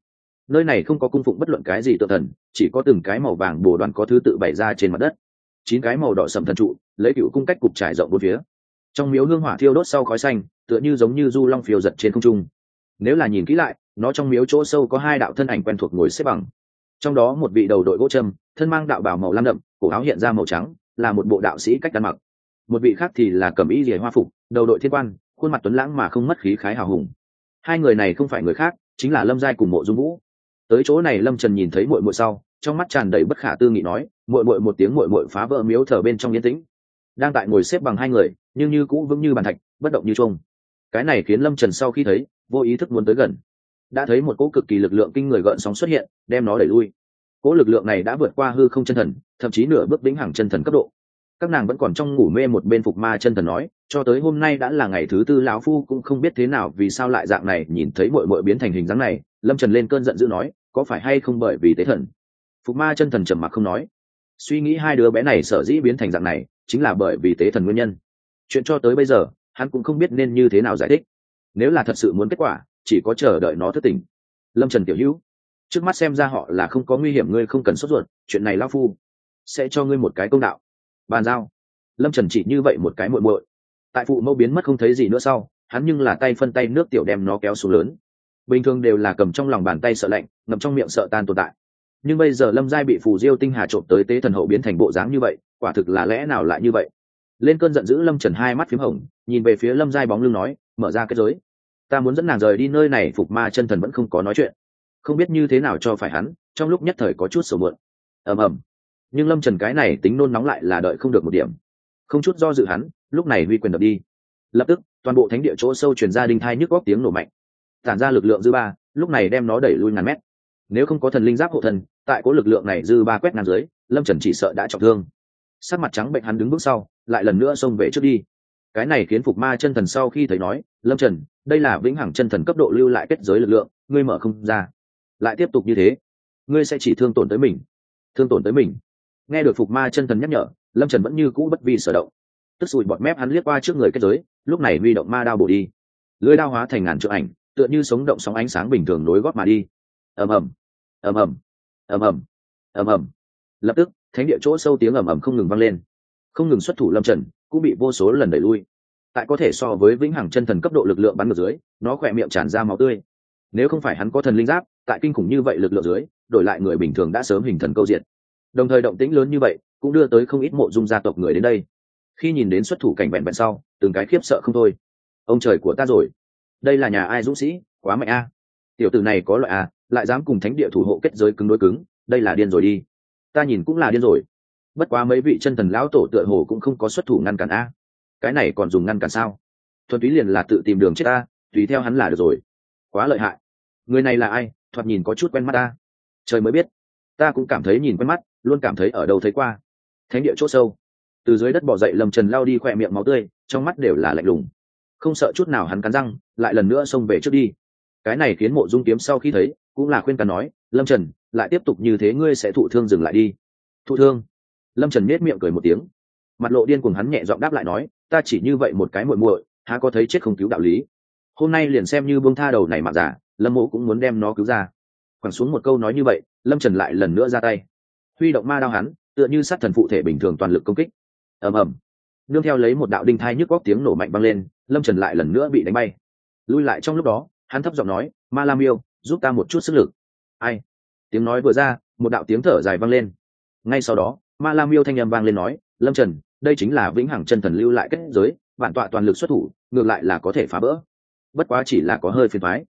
Nơi này không có cung phụng bất luận cái gì tự thần, chỉ có từng cái màu vàng bồ đoàn có thứ tự bày ra trên mặt đất. Chín cái màu đỏ sầm thần trụ, lấy cựu cung cách cục trải rộng bốn phía trong miếu hương hỏa thiêu đốt sau khói xanh, tựa như giống như du long phiêu giật trên không trung. Nếu là nhìn kỹ lại, nó trong miếu chỗ sâu có hai đạo thân ảnh quen thuộc ngồi xếp bằng. Trong đó một vị đầu đội gỗ trâm thân mang đạo bảo màu lam đậm, cổ áo hiện ra màu trắng, là một bộ đạo sĩ cách ăn mặc. Một vị khác thì là cầm y rỉa hoa phục, đầu đội thiên quan, khuôn mặt tuấn lãng mà không mất khí khái hào hùng. Hai người này không phải người khác, chính là lâm giai cùng mộ dung vũ. Tới chỗ này lâm trần nhìn thấy mội mội sau, trong mắt tràn đầy bất khả tư nghị nói mội mội một tiếng mội mội phá vỡ miếu thờ bên trong yên tĩnh. Đang tại ngồi xếp bằng hai người nhưng như cũ vững như bàn thạch, bất động như trung cái này khiến lâm trần sau khi thấy, vô ý thức muốn tới gần. Đã thấy một cỗ cực kỳ lực lượng kinh người gợn sóng xuất hiện, đem nó đẩy lui. Cỗ lực lượng này đã vượt qua hư không chân thần, thậm chí nửa bước đỉnh hàng chân thần cấp độ. Các nàng vẫn còn trong ngủ mê một bên phục ma chân thần nói, cho tới hôm nay đã là ngày thứ tư lão phu cũng không biết thế nào vì sao lại dạng này, nhìn thấy mội mội biến thành hình dáng này, lâm trần lên cơn giận dữ nói, có phải hay không bởi vì tế thần? Phục ma chân thần trầm mặc không nói. Suy nghĩ hai đứa bé này sở dĩ biến thành dạng này, chính là bởi vì tế thần nguyên nhân chuyện cho tới bây giờ, hắn cũng không biết nên như thế nào giải thích. Nếu là thật sự muốn kết quả, chỉ có chờ đợi nó thất tình lâm trần tiểu hữu, trước mắt xem ra họ là không có nguy hiểm, ngươi không cần sốt ruột, chuyện này lao phu sẽ cho ngươi một cái công đạo. Bàn giao. Lâm trần chỉ như vậy một cái muội muội. Tại phụ mẫu biến mất không thấy gì nữa sau, hắn nhưng là tay phân tay nước tiểu đem nó kéo xuống lớn. Bình thường đều là cầm trong lòng bàn tay sợ lạnh, ngậm trong miệng sợ tan tồn tại. Nhưng bây giờ lâm giai bị phù diêu tinh hà trộm tới tế thần hậu biến thành bộ dáng như vậy, quả thực là lẽ nào lại như vậy? Lên cơn giận dữ lâm trần hai mắt p h í m hồng, nhìn về phía lâm giai bóng lưng nói, mở ra kết giới. Ta muốn dẫn nàng rời đi nơi này, phục ma chân thần vẫn không có nói chuyện. Không biết như thế nào cho phải hắn, trong lúc nhất thời có chút sầu mượn ầm ầm. Nhưng lâm trần cái này tính nôn nóng lại là đợi không được một điểm. Không chút do dự hắn, lúc này huy quyền đập đi. Lập tức, toàn bộ thánh địa chỗ sâu chuyển ra đinh thai nhức góc tiếng nổ mạnh. Tản ra lực lượng dư ba, lúc này đem nó đẩy lui ngàn mét. Nếu không có thần linh giáp hộ thần tại có lực lượng này dư ba quét ngàn dưới, lâm trần chỉ sợ đã trọng thương. Sắc mặt trắng bệnh hắn đứng bước sau lại lần nữa xông về trước đi. Cái này khiến phục ma chân thần sau khi thấy nói, lâm trần, đây là vĩnh hằng chân thần cấp độ lưu lại kết giới lực lượng, ngươi mở không ra. Lại tiếp tục như thế, ngươi sẽ chỉ thương tổn tới mình, thương tổn tới mình. Nghe được phục ma chân thần nhắc nhở, lâm trần vẫn như cũ bất vi sở động. Tức sùi bọt mép hắn liếc qua trước người kết giới, lúc này huy động ma đao bổ đi. Lưới đao hóa thành ngàn trượng ảnh, tựa như sống động sóng ánh sáng bình thường nối gót mà đi. Ầm ầm ầm ầm ầm ầm ầm ầm. Lập tức, thánh địa chỗ sâu tiếng ầm ầm không ngừng vang lên không ngừng xuất thủ lâm trần, cũng bị vô số lần đẩy lui. Tại có thể so với vĩnh hằng chân thần cấp độ lực lượng bắn ngược dưới, nó khỏe miệng tràn ra máu tươi. Nếu không phải hắn có thần linh giáp, tại kinh khủng như vậy lực lượng dưới, đổi lại người bình thường đã sớm hình thần câu diện đồng thời động tĩnh lớn như vậy, cũng đưa tới không ít mộ dung gia tộc người đến đây. Khi nhìn đến xuất thủ cảnh vẹn vẹn sau, từng cái khiếp sợ không thôi. Ông trời của ta rồi. Đây là nhà ai dũng sĩ? Quá mạnh a. Tiểu tử này có loại a, lại dám cùng thánh địa thủ hộ kết giới cứng đối cứng, đây là điên rồi đi. Ta nhìn cũng là điên rồi bất quá mấy vị chân thần lão tổ tựa hồ cũng không có xuất thủ ngăn cản a. Cái này còn dùng ngăn cản sao? Thuần túy liền là tự tìm đường chết ta tùy theo hắn là được rồi. Quá lợi hại. Người này là ai? Thoạt nhìn có chút quen mắt ta trời mới biết. Ta cũng cảm thấy nhìn quen mắt, luôn cảm thấy ở đâu thấy qua. Thánh địa c h ỗ sâu. Từ dưới đất bỏ dậy lầm trần lao đi khỏe miệng máu tươi, trong mắt đều là lạnh lùng. Không sợ chút nào hắn cắn răng, lại lần nữa xông về trước đi. Cái này khiến mộ dung kiếm sau khi thấy, cũng là khuyên cắn nói, lâm trần, lại tiếp tục như thế ngươi sẽ thụ thương dừng lại đi. Thụ thương? Lâm trần nết miệng cười một tiếng mặt lộ điên cùng hắn nhẹ giọng đáp lại nói ta chỉ như vậy một cái muội muội há có thấy chết không cứu đạo lý hôm nay liền xem như bông tha đầu này mà giả lâm mộ cũng muốn đem nó cứu ra quẳng xuống một câu nói như vậy lâm trần lại lần nữa ra tay huy động ma đao hắn tựa như sát thần phụ thể bình thường toàn lực công kích ầm ầm nương theo lấy một đạo đinh thai nhức góc tiếng nổ mạnh băng lên lâm trần lại lần nữa bị đánh bay lui lại trong lúc đó hắn thấp giọng nói ma lam yêu giúp ta một chút sức lực ai tiếng nói vừa ra một đạo tiếng thở dài vang lên ngay sau đó ma lam yêu thanh â m vang lên nói lâm trần đây chính là vĩnh hằng chân thần lưu lại kết giới bản tọa toàn lực xuất thủ ngược lại là có thể phá bỡ. bất quá chỉ là có hơi phiền thoái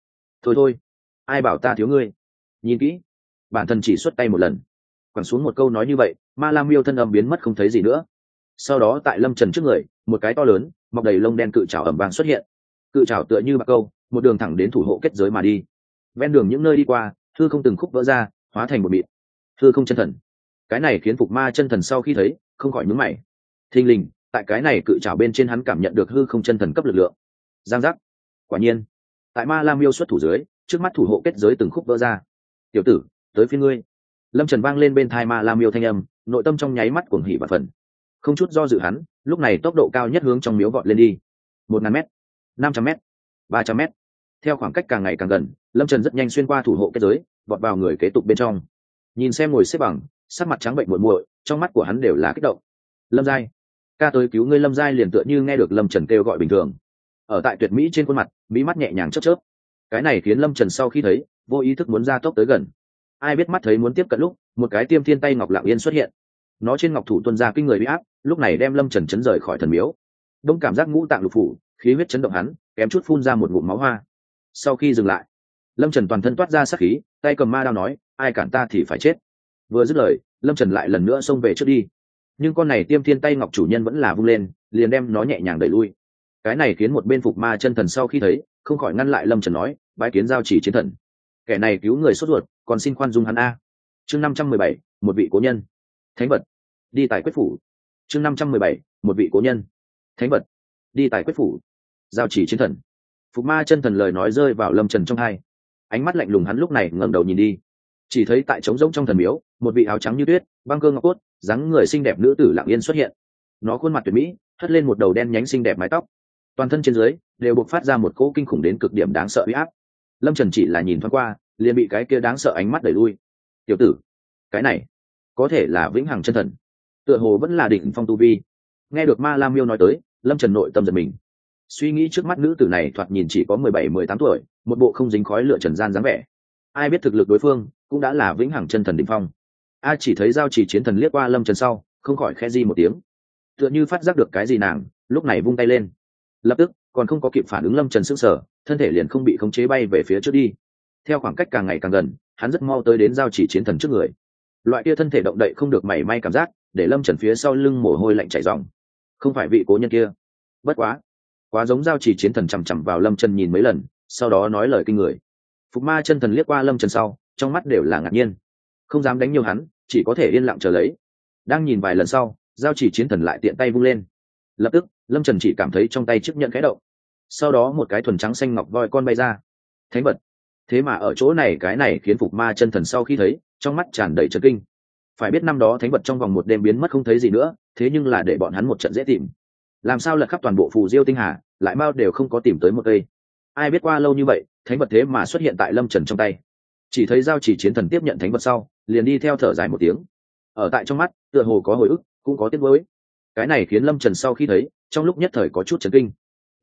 thôi thôi ai bảo ta thiếu ngươi? Nhìn kỹ. Bản thân chỉ xuất tay một lần. Quẳng xuống một câu nói như vậy ma lam miêu thân âm biến mất không thấy gì nữa. Sau đó tại lâm trần trước người một cái to lớn mọc đầy lông đen cự trào ẩm vàng xuất hiện. Cự trào tựa như bạc câu một đường thẳng đến thủ hộ kết giới mà đi. Ven đường những nơi đi qua thư không từng khúc vỡ ra hóa thành một mịt, thư không chân thần cái này khiến phục ma chân thần sau khi thấy, không khỏi nhúng mày. Thình lình, tại cái này cự trào bên trên hắn cảm nhận được hư không chân thần cấp lực lượng. Giang giác. Quả nhiên, tại ma lam miêu xuất thủ dưới, trước mắt thủ hộ kết giới từng khúc vỡ ra. Tiểu tử, tới phía ngươi. Lâm trần vang lên bên thai ma lam miêu thanh âm, nội tâm trong nháy mắt cuồng hỉ và phần không chút do dự hắn, lúc này tốc độ cao nhất hướng trong miếu vọt lên đi. Một ngàn m năm trăm m ba trăm m theo khoảng cách càng ngày càng gần, lâm trần rất nhanh xuyên qua thủ hộ kết giới, vọt vào người kế tục bên trong. Nhìn xem ngồi xếp bằng sắc mặt trắng bệnh muội muội, trong mắt của hắn đều là kích động. Lâm giai, ca tới cứu ngươi lâm giai liền tựa như nghe được lâm trần kêu gọi bình thường. Ở tại tuyệt mỹ trên khuôn mặt, mỹ mắt nhẹ nhàng chớp chớp. Cái này khiến lâm trần sau khi thấy, vô ý thức muốn ra tốc tới gần. Ai biết mắt thấy muốn tiếp cận lúc, một cái tiêm thiên tay ngọc lạng yên xuất hiện. Nó trên ngọc thủ tuân ra kinh người bị áp, lúc này đem lâm trần chấn rời khỏi thần miếu. Đông cảm giác ngũ tạng lục phủ, khí huyết chấn động hắn, kém chút phun ra một ngụm máu hoa. Sau khi dừng lại, lâm trần toàn thân toát ra sát khí, tay cầm ma đao nói, ai cản ta thì phải chết vừa dứt lời, lâm trần lại lần nữa xông về trước đi. Nhưng con này tiêm thiên tay ngọc chủ nhân vẫn là vung lên, liền đem nó nhẹ nhàng đẩy lui. Cái này khiến một bên phục ma chân thần sau khi thấy, không khỏi ngăn lại lâm trần nói bãi kiến giao chỉ chiến thần. Kẻ này cứu người sốt ruột, còn xin khoan dung hắn a. Chương năm trăm mười bảy, một vị cố nhân. Thánh vật. Đi tại quyết phủ. Chương năm trăm mười bảy, một vị cố nhân. Thánh vật. Đi tại quyết phủ. Giao chỉ chiến thần. Phục ma chân thần lời nói rơi vào lâm trần trong hai. Ánh mắt lạnh lùng hắn lúc này ngẩng đầu nhìn đi. Chỉ thấy tại trống rỗng trong thần miếu một vị áo trắng như tuyết, băng cơ ngọc cốt, dáng người xinh đẹp nữ tử lặng yên xuất hiện. Nó khuôn mặt tuyệt mỹ, hất lên một đầu đen nhánh xinh đẹp mái tóc. Toàn thân trên dưới đều buộc phát ra một cỗ kinh khủng đến cực điểm đáng sợ uy áp. Lâm trần chỉ là nhìn thoáng qua, liền bị cái kia đáng sợ ánh mắt đẩy lui. Tiểu tử, cái này có thể là vĩnh hằng chân thần. Tựa hồ vẫn là định phong tu vi. Nghe được ma lam miêu nói tới, lâm trần nội tâm giật mình. Suy nghĩ trước mắt nữ tử này thoạt nhìn chỉ có mười bảy, mười tám tuổi, một bộ không dính khói lửa trần gian dáng vẻ. Ai biết thực lực đối phương cũng đã là vĩnh hằng chân thần định phong a chỉ thấy giao chỉ chiến thần liếc qua lâm trần sau, không khỏi khe di một tiếng. Tựa như phát giác được cái gì nàng, lúc này vung tay lên. Lập tức, còn không có kịp phản ứng lâm trần s ư n g sở thân thể liền không bị khống chế bay về phía trước đi. Theo khoảng cách càng ngày càng gần, hắn rất mau tới đến giao chỉ chiến thần trước người. Loại kia thân thể động đậy không được mảy may cảm giác, để lâm trần phía sau lưng mồ hôi lạnh chảy dòng không phải vị cố nhân kia. Bất quá. Quá giống giao chỉ chiến thần chằm chằm vào lâm trần nhìn mấy lần, sau đó nói lời kinh người. Phục ma chân thần liếc qua lâm trần sau, trong mắt đều là ngạc nhiên không dám đánh nhiều hắn, chỉ có thể yên lặng chờ lấy. Đang nhìn vài lần sau, giao chỉ chiến thần lại tiện tay vung lên. Lập tức, lâm trần chỉ cảm thấy trong tay chiếc nhận khẽ động. Sau đó một cái thuần trắng xanh ngọc voi con bay ra. Thánh vật. Thế mà ở chỗ này, cái này khiến phục ma chân thần sau khi thấy, trong mắt tràn đầy trật kinh. Phải biết năm đó thánh vật trong vòng một đêm biến mất không thấy gì nữa, thế nhưng là để bọn hắn một trận dễ tìm. Làm sao lật khắp toàn bộ phù diêu tinh hà, lại mao đều không có tìm tới một cây. Ai biết qua lâu như vậy, thánh vật thế mà xuất hiện tại lâm trần trong tay. Chỉ thấy giao chỉ chiến thần tiếp nhận thánh vật sau liền đi theo thở dài một tiếng. Ở tại trong mắt, tựa hồ có hồi ức, cũng có tiếc với cái này khiến lâm trần sau khi thấy, trong lúc nhất thời có chút chấn kinh.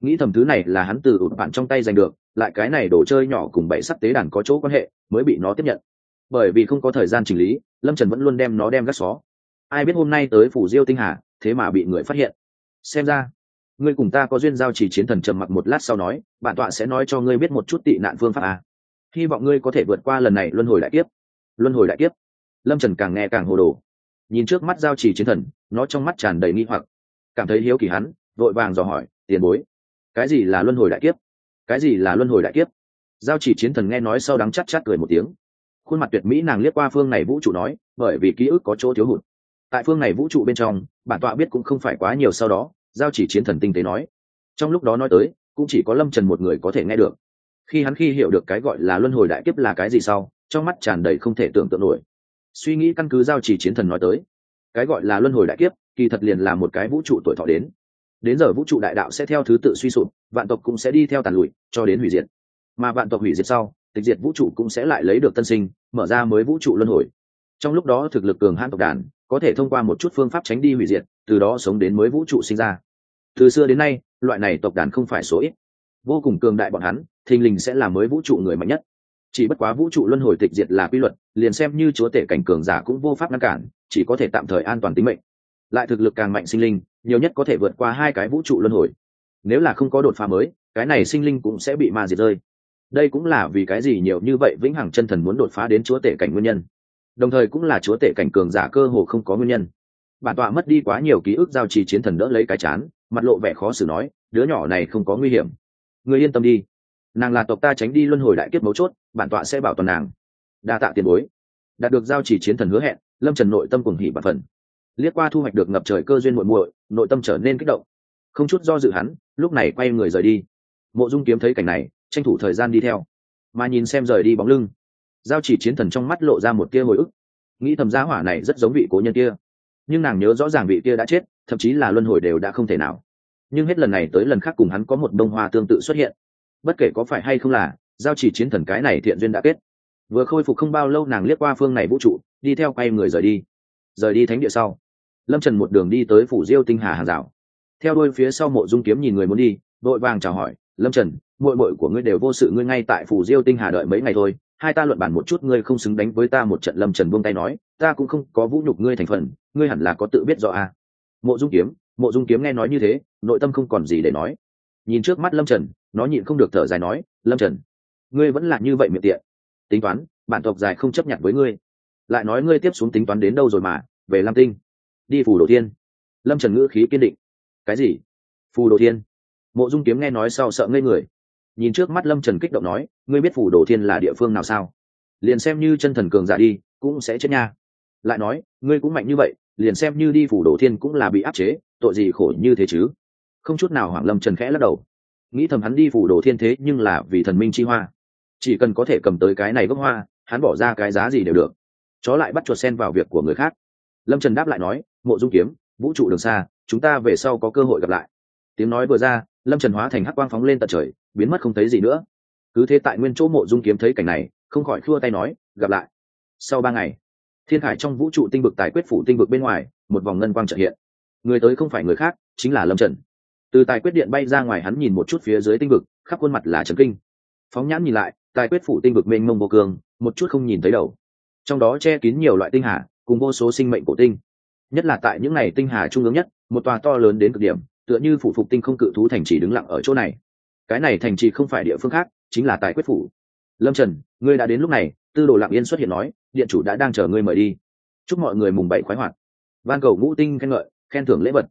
Nghĩ thầm thứ này là hắn từ ụt bạn trong tay giành được, lại cái này đồ chơi nhỏ cùng bảy sắc tế đàn có chỗ quan hệ, mới bị nó tiếp nhận. Bởi vì không có thời gian chỉnh lý, lâm trần vẫn luôn đem nó đem gác xó. Ai biết hôm nay tới phủ diêu tinh hà, thế mà bị người phát hiện. Xem ra, ngươi cùng ta có duyên giao chỉ chiến thần trầm mặc một lát sau nói, bản tọa sẽ nói cho ngươi biết một chút tị nạn phương pháp à. hy vọng ngươi có thể vượt qua lần này luân hồi đại tiếp luân hồi đại kiếp. Lâm trần càng nghe càng hồ đồ. Nhìn trước mắt giao chỉ chiến thần, nó trong mắt tràn đầy nghi hoặc. Cảm thấy hiếu kỳ hắn, vội vàng dò hỏi, tiền bối, cái gì là luân hồi đại kiếp? Cái gì là luân hồi đại kiếp? Giao chỉ chiến thần nghe nói sau đắng chắc chắc cười một tiếng. Khuôn mặt tuyệt mỹ nàng liếc qua phương này vũ trụ nói, bởi vì ký ức có chỗ thiếu hụt. Tại phương này vũ trụ bên trong, bản tọa biết cũng không phải quá nhiều sau đó, giao chỉ chiến thần tinh tế nói. Trong lúc đó nói tới, cũng chỉ có lâm trần một người có thể nghe được. Khi hắn khi hiểu được cái gọi là luân hồi đại kiếp là cái gì sau trong mắt tràn đầy không thể tưởng tượng nổi. Suy nghĩ căn cứ giao chỉ chiến thần nói tới, cái gọi là luân hồi đại kiếp, kỳ thật liền là một cái vũ trụ tuổi thọ đến. Đến giờ vũ trụ đại đạo sẽ theo thứ tự suy sụp, vạn tộc cũng sẽ đi theo tàn lụi, cho đến hủy diệt. Mà vạn tộc hủy diệt sau, tịch diệt vũ trụ cũng sẽ lại lấy được tân sinh, mở ra mới vũ trụ luân hồi. Trong lúc đó thực lực cường hãn tộc đàn, có thể thông qua một chút phương pháp tránh đi hủy diệt, từ đó sống đến mới vũ trụ sinh ra. Từ xưa đến nay, loại này tộc đàn không phải số ít. Vô cùng cường đại bọn hắn, thình lình sẽ là mới vũ trụ người mạnh nhất chỉ bất quá vũ trụ luân hồi tịch diệt là quy luật, liền xem như chúa tể cảnh cường giả cũng vô pháp ngăn cản, chỉ có thể tạm thời an toàn tính mệnh. Lại thực lực càng mạnh sinh linh, nhiều nhất có thể vượt qua hai cái vũ trụ luân hồi. Nếu là không có đột phá mới, cái này sinh linh cũng sẽ bị ma diệt rơi. Đây cũng là vì cái gì nhiều như vậy vĩnh hằng chân thần muốn đột phá đến chúa tể cảnh nguyên nhân. Đồng thời cũng là chúa tể cảnh cường giả cơ hồ không có nguyên nhân. Bản tọa mất đi quá nhiều ký ức giao trì chiến thần đỡ lấy cái chán, mặt lộ vẻ khó xử nói, đứa nhỏ này không có nguy hiểm. Người yên tâm đi nàng là tộc ta tránh đi luân hồi đại kiếp mấu chốt, bản tọa sẽ bảo toàn nàng. Đa tạ tiền bối. Đạt được giao chỉ chiến thần hứa hẹn, lâm trần nội tâm cùng hỉ bản phần liếc qua thu hoạch được ngập trời cơ duyên muội muội, nội tâm trở nên kích động. Không chút do dự hắn, lúc này quay người rời đi. Mộ dung kiếm thấy cảnh này, tranh thủ thời gian đi theo. Mà nhìn xem rời đi bóng lưng, giao chỉ chiến thần trong mắt lộ ra một tia hồi ức. Nghĩ thầm giá hỏa này rất giống vị cố nhân kia. Nhưng nàng nhớ rõ ràng vị kia đã chết, thậm chí là luân hồi đều đã không thể nào. Nhưng hết lần này tới lần khác cùng hắn có một bông hoa tương tự xuất hiện bất kể có phải hay không là, giao chỉ chiến thần cái này thiện duyên đã kết. Vừa khôi phục không bao lâu nàng liếc qua phương này vũ trụ, đi theo quay người rời đi. Rời đi thánh địa sau, lâm trần một đường đi tới phủ diêu tinh hà hàng rào. Theo đuôi phía sau mộ dung kiếm nhìn người muốn đi vội vàng chào hỏi, lâm trần mội mội của ngươi đều vô sự, ngươi ngay tại phủ diêu tinh hà đợi mấy ngày thôi. Hai ta luận bản một chút, ngươi không xứng đánh với ta một trận. Lâm trần buông tay nói, ta cũng không có vũ nhục ngươi thành phần, ngươi hẳn là có tự biết rõ à. mộ dung kiếm, mộ dung kiếm nghe nói như thế, nội tâm không còn gì để nói nhìn trước mắt lâm trần, nó nhịn không được thở dài nói, lâm trần, ngươi vẫn là như vậy miệng tiện. Tính toán, bản tộc dài không chấp nhận với ngươi. Lại nói ngươi tiếp xuống tính toán đến đâu rồi mà, về lam tinh. Đi phủ đồ thiên. Lâm trần ngữ khí kiên định. Cái gì? Phù đồ thiên? Mộ dung kiếm nghe nói sau sợ ngây người. Nhìn trước mắt lâm trần kích động nói, ngươi biết phủ đồ thiên là địa phương nào sao? Liền xem như chân thần cường giả đi, cũng sẽ chết nha. Lại nói, ngươi cũng mạnh như vậy, liền xem như đi phủ đồ thiên cũng là bị áp chế, tội gì khổ như thế chứ? Không chút nào hoảng lâm trần khẽ lắc đầu. Nghĩ thầm hắn đi phủ đồ thiên thế nhưng là vì thần minh chi hoa. Chỉ cần có thể cầm tới cái này gốc hoa, hắn bỏ ra cái giá gì đều được. Chó lại bắt chuột sen vào việc của người khác. Lâm trần đáp lại nói, mộ dung kiếm, vũ trụ đường xa, chúng ta về sau có cơ hội gặp lại. Tiếng nói vừa ra, lâm trần hóa thành hắc quang phóng lên tận trời, biến mất không thấy gì nữa. Cứ thế tại nguyên chỗ mộ dung kiếm thấy cảnh này, không khỏi khua tay nói, gặp lại. Sau ba ngày, thiên khải trong vũ trụ tinh vực tài quyết phủ tinh vực bên ngoài, một vòng ngân quang trợ hiện. Người tới không phải người khác, chính là lâm trần từ tài quyết điện bay ra ngoài hắn nhìn một chút phía dưới tinh vực, khắp khuôn mặt là trần kinh. Phóng nhãn nhìn lại, tài quyết phủ tinh vực mênh mông vô cường, một chút không nhìn thấy đầu. Trong đó che kín nhiều loại tinh hà, cùng vô số sinh mệnh cổ tinh. Nhất là tại những ngày tinh hà trung ương nhất, một tòa to lớn đến cực điểm, tựa như phủ phục tinh không cự thú thành trì đứng lặng ở chỗ này. Cái này thành trì không phải địa phương khác, chính là tài quyết phủ. Lâm trần, ngươi đã đến lúc này, tư đồ lặng yên xuất hiện nói, điện chủ đã đang chờ ngươi mời đi. Chúc mọi người mùng bảy khoái hoạt. Van cầu ngũ tinh khen ngợi, khen thưởng lễ vật.